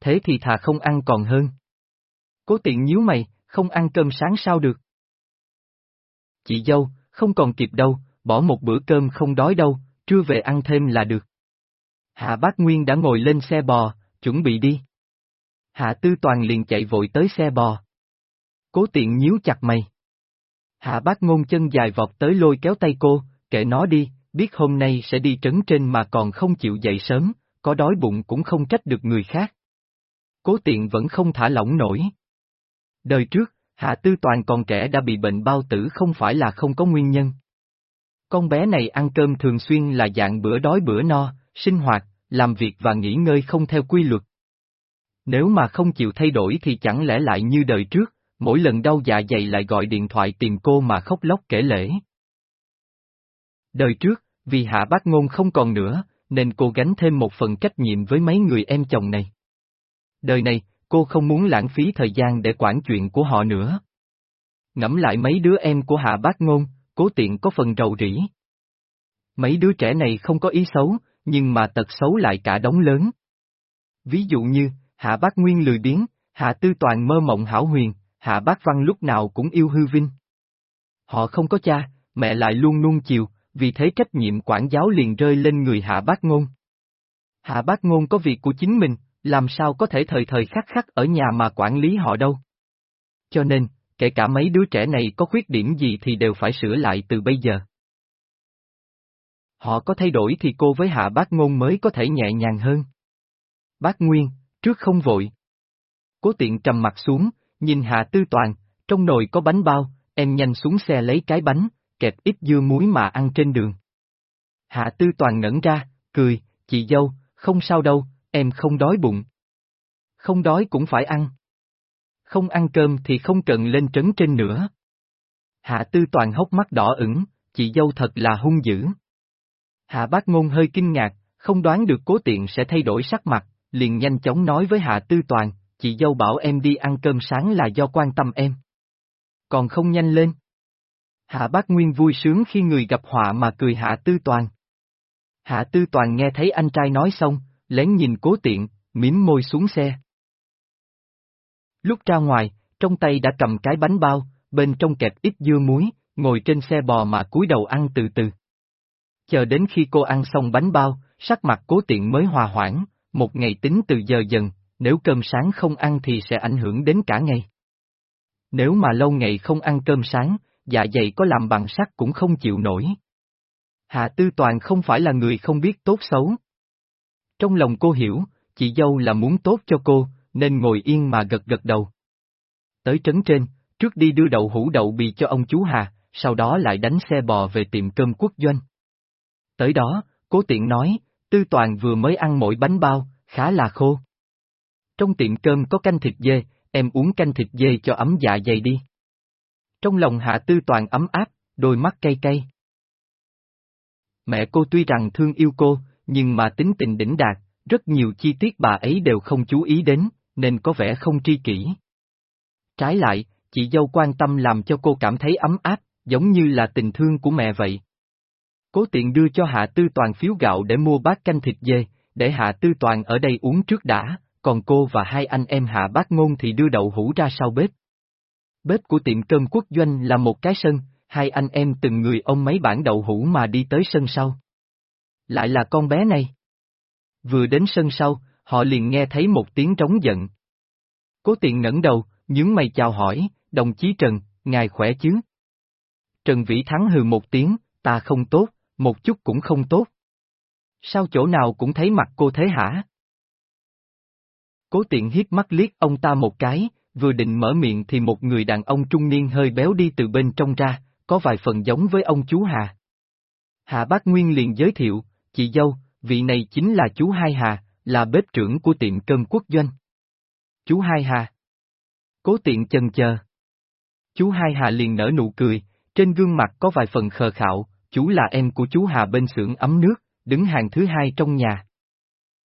Thế thì thà không ăn còn hơn. Cố tiện nhíu mày, không ăn cơm sáng sao được. Chị dâu, không còn kịp đâu, bỏ một bữa cơm không đói đâu, trưa về ăn thêm là được. Hạ Bác Nguyên đã ngồi lên xe bò, chuẩn bị đi. Hạ Tư Toàn liền chạy vội tới xe bò. Cố tiện nhíu chặt mày. Hạ bác ngôn chân dài vọt tới lôi kéo tay cô, kệ nó đi, biết hôm nay sẽ đi trấn trên mà còn không chịu dậy sớm, có đói bụng cũng không trách được người khác. Cố tiện vẫn không thả lỏng nổi. Đời trước, Hạ Tư Toàn còn trẻ đã bị bệnh bao tử không phải là không có nguyên nhân. Con bé này ăn cơm thường xuyên là dạng bữa đói bữa no, sinh hoạt, làm việc và nghỉ ngơi không theo quy luật. Nếu mà không chịu thay đổi thì chẳng lẽ lại như đời trước, mỗi lần đau dạ dày lại gọi điện thoại tìm cô mà khóc lóc kể lễ. Đời trước, vì hạ bác ngôn không còn nữa, nên cô gánh thêm một phần trách nhiệm với mấy người em chồng này. Đời này, cô không muốn lãng phí thời gian để quản chuyện của họ nữa. Ngẫm lại mấy đứa em của hạ bác ngôn, cố tiện có phần rầu rĩ. Mấy đứa trẻ này không có ý xấu, nhưng mà tật xấu lại cả đống lớn. Ví dụ như, hạ bác nguyên lười biếng, hạ tư toàn mơ mộng hảo huyền, hạ bác văn lúc nào cũng yêu hư vinh. Họ không có cha, mẹ lại luôn nuông chiều, vì thế trách nhiệm quản giáo liền rơi lên người hạ bác ngôn. Hạ bác ngôn có việc của chính mình, làm sao có thể thời thời khắc khắc ở nhà mà quản lý họ đâu. Cho nên, kể cả mấy đứa trẻ này có khuyết điểm gì thì đều phải sửa lại từ bây giờ. Họ có thay đổi thì cô với hạ bác ngôn mới có thể nhẹ nhàng hơn. Bác Nguyên, trước không vội. Cố tiện trầm mặt xuống, nhìn hạ tư toàn, trong nồi có bánh bao, em nhanh xuống xe lấy cái bánh, kẹp ít dưa muối mà ăn trên đường. Hạ tư toàn ngẩn ra, cười, chị dâu, không sao đâu, em không đói bụng. Không đói cũng phải ăn. Không ăn cơm thì không cần lên trấn trên nữa. Hạ tư toàn hốc mắt đỏ ửng, chị dâu thật là hung dữ. Hạ bác ngôn hơi kinh ngạc, không đoán được cố tiện sẽ thay đổi sắc mặt, liền nhanh chóng nói với Hạ tư toàn, chị dâu bảo em đi ăn cơm sáng là do quan tâm em. Còn không nhanh lên. Hạ bác Nguyên vui sướng khi người gặp họa mà cười Hạ Tư Toàn. Hạ Tư Toàn nghe thấy anh trai nói xong, lén nhìn cố tiện, mím môi xuống xe. Lúc ra ngoài, trong tay đã cầm cái bánh bao, bên trong kẹp ít dưa muối, ngồi trên xe bò mà cúi đầu ăn từ từ. Chờ đến khi cô ăn xong bánh bao, sắc mặt cố tiện mới hòa hoãn, một ngày tính từ giờ dần, nếu cơm sáng không ăn thì sẽ ảnh hưởng đến cả ngày. Nếu mà lâu ngày không ăn cơm sáng, dạ dày có làm bằng sắt cũng không chịu nổi. Hạ Tư Toàn không phải là người không biết tốt xấu. Trong lòng cô hiểu, chị dâu là muốn tốt cho cô, nên ngồi yên mà gật gật đầu. Tới trấn trên, trước đi đưa đậu hũ đậu bì cho ông chú Hà, sau đó lại đánh xe bò về tiệm cơm quốc doanh. Tới đó, cố tiện nói, Tư Toàn vừa mới ăn mỗi bánh bao, khá là khô. Trong tiệm cơm có canh thịt dê, em uống canh thịt dê cho ấm dạ dày đi. Trong lòng hạ tư toàn ấm áp, đôi mắt cay cay. Mẹ cô tuy rằng thương yêu cô, nhưng mà tính tình đỉnh đạt, rất nhiều chi tiết bà ấy đều không chú ý đến, nên có vẻ không tri kỷ. Trái lại, chị dâu quan tâm làm cho cô cảm thấy ấm áp, giống như là tình thương của mẹ vậy. Cố tiện đưa cho Hạ Tư Toàn phiếu gạo để mua bát canh thịt dê, để Hạ Tư Toàn ở đây uống trước đã, còn cô và hai anh em Hạ Bác Ngôn thì đưa đậu hũ ra sau bếp. Bếp của tiệm cơm quốc doanh là một cái sân, hai anh em từng người ông mấy bản đậu hũ mà đi tới sân sau. Lại là con bé này. Vừa đến sân sau, họ liền nghe thấy một tiếng trống giận. Cố tiện ngẩng đầu, nhướng mày chào hỏi, đồng chí Trần, ngài khỏe chứ? Trần Vĩ Thắng hừ một tiếng, ta không tốt, một chút cũng không tốt. Sao chỗ nào cũng thấy mặt cô thế hả? Cố tiện hiếp mắt liếc ông ta một cái, vừa định mở miệng thì một người đàn ông trung niên hơi béo đi từ bên trong ra, có vài phần giống với ông chú Hà. Hà Bác Nguyên liền giới thiệu, chị dâu, vị này chính là chú Hai Hà, là bếp trưởng của tiệm cơm quốc doanh. Chú Hai Hà. Cố tiện chần chờ. Chú Hai Hà liền nở nụ cười, trên gương mặt có vài phần khờ khạo, chú là em của chú Hà bên xưởng ấm nước, đứng hàng thứ hai trong nhà.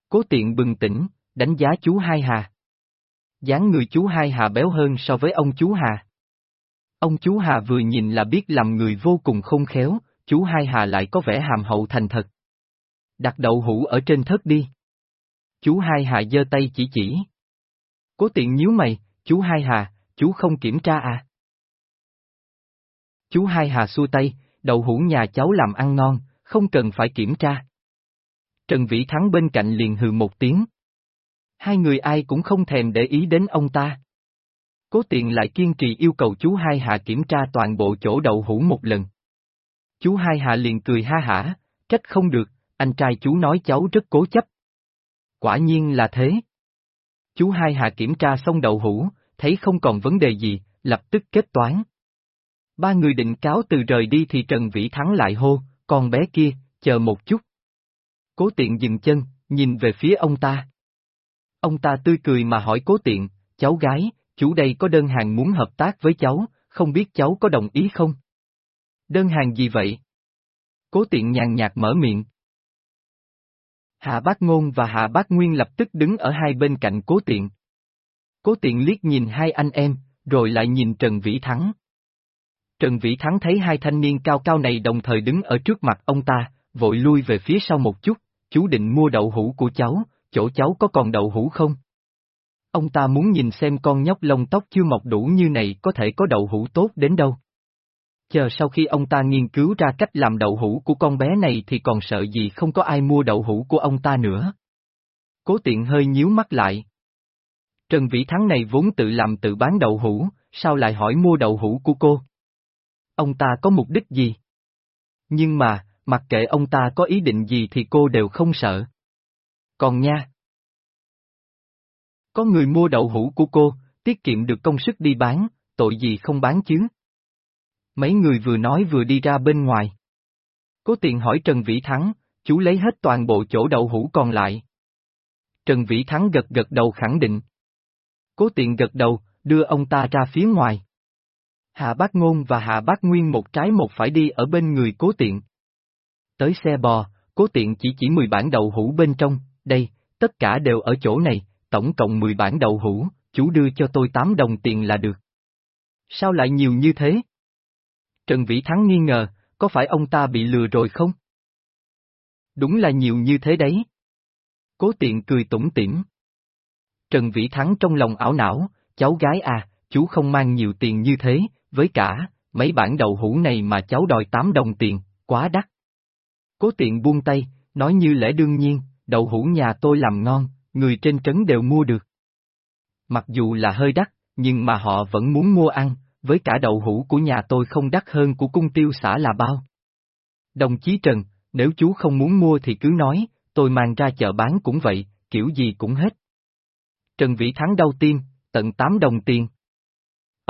Cố tiện bừng tỉnh, đánh giá chú Hai Hà dáng người chú Hai Hà béo hơn so với ông chú Hà. Ông chú Hà vừa nhìn là biết làm người vô cùng không khéo, chú Hai Hà lại có vẻ hàm hậu thành thật. Đặt đậu hũ ở trên thớt đi. Chú Hai Hà giơ tay chỉ chỉ. Cố tiện nhíu mày, chú Hai Hà, chú không kiểm tra à? Chú Hai Hà xua tay, đậu hũ nhà cháu làm ăn ngon, không cần phải kiểm tra. Trần Vĩ Thắng bên cạnh liền hừ một tiếng. Hai người ai cũng không thèm để ý đến ông ta. Cố tiện lại kiên trì yêu cầu chú Hai Hạ kiểm tra toàn bộ chỗ đậu hũ một lần. Chú Hai Hạ liền cười ha hả, trách không được, anh trai chú nói cháu rất cố chấp. Quả nhiên là thế. Chú Hai Hạ kiểm tra xong đậu hũ, thấy không còn vấn đề gì, lập tức kết toán. Ba người định cáo từ rời đi thì Trần Vĩ Thắng lại hô, con bé kia, chờ một chút. Cố tiện dừng chân, nhìn về phía ông ta. Ông ta tươi cười mà hỏi cố tiện, cháu gái, chủ đây có đơn hàng muốn hợp tác với cháu, không biết cháu có đồng ý không? Đơn hàng gì vậy? Cố tiện nhàn nhạt mở miệng. Hạ Bác Ngôn và Hạ Bác Nguyên lập tức đứng ở hai bên cạnh cố tiện. Cố tiện liếc nhìn hai anh em, rồi lại nhìn Trần Vĩ Thắng. Trần Vĩ Thắng thấy hai thanh niên cao cao này đồng thời đứng ở trước mặt ông ta, vội lui về phía sau một chút, chú định mua đậu hũ của cháu, chỗ cháu có còn đậu hũ không? Ông ta muốn nhìn xem con nhóc lông tóc chưa mọc đủ như này có thể có đậu hũ tốt đến đâu. Chờ sau khi ông ta nghiên cứu ra cách làm đậu hũ của con bé này thì còn sợ gì không có ai mua đậu hũ của ông ta nữa. Cố tiện hơi nhíu mắt lại. Trần Vĩ Thắng này vốn tự làm tự bán đậu hũ, sao lại hỏi mua đậu hũ của cô? Ông ta có mục đích gì? Nhưng mà, mặc kệ ông ta có ý định gì thì cô đều không sợ. Còn nha. Có người mua đậu hũ của cô, tiết kiệm được công sức đi bán, tội gì không bán chứ? Mấy người vừa nói vừa đi ra bên ngoài. Cố tiện hỏi Trần Vĩ Thắng, chú lấy hết toàn bộ chỗ đậu hũ còn lại. Trần Vĩ Thắng gật gật đầu khẳng định. Cố tiện gật đầu, đưa ông ta ra phía ngoài. Hạ Bác Ngôn và Hạ Bác Nguyên một trái một phải đi ở bên người cố tiện. Tới xe bò, cố tiện chỉ chỉ 10 bản đậu hũ bên trong, đây, tất cả đều ở chỗ này, tổng cộng 10 bản đậu hũ, chú đưa cho tôi 8 đồng tiền là được. Sao lại nhiều như thế? Trần Vĩ Thắng nghi ngờ, có phải ông ta bị lừa rồi không? Đúng là nhiều như thế đấy. Cố tiện cười tủm tỉm. Trần Vĩ Thắng trong lòng ảo não, cháu gái à, chú không mang nhiều tiền như thế, với cả, mấy bản đậu hũ này mà cháu đòi 8 đồng tiền, quá đắt. Cố tiện buông tay, nói như lẽ đương nhiên, đậu hũ nhà tôi làm ngon, người trên trấn đều mua được. Mặc dù là hơi đắt, nhưng mà họ vẫn muốn mua ăn, với cả đậu hũ của nhà tôi không đắt hơn của cung tiêu xã là bao. Đồng chí Trần, nếu chú không muốn mua thì cứ nói, tôi mang ra chợ bán cũng vậy, kiểu gì cũng hết. Trần Vĩ Thắng đau tim, tận 8 đồng tiền.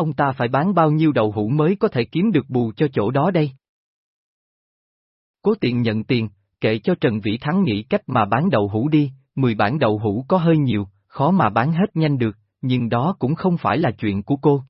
Ông ta phải bán bao nhiêu đậu hũ mới có thể kiếm được bù cho chỗ đó đây? Cố tiện nhận tiền, kệ cho Trần Vĩ Thắng nghĩ cách mà bán đậu hũ đi, 10 bản đậu hũ có hơi nhiều, khó mà bán hết nhanh được, nhưng đó cũng không phải là chuyện của cô.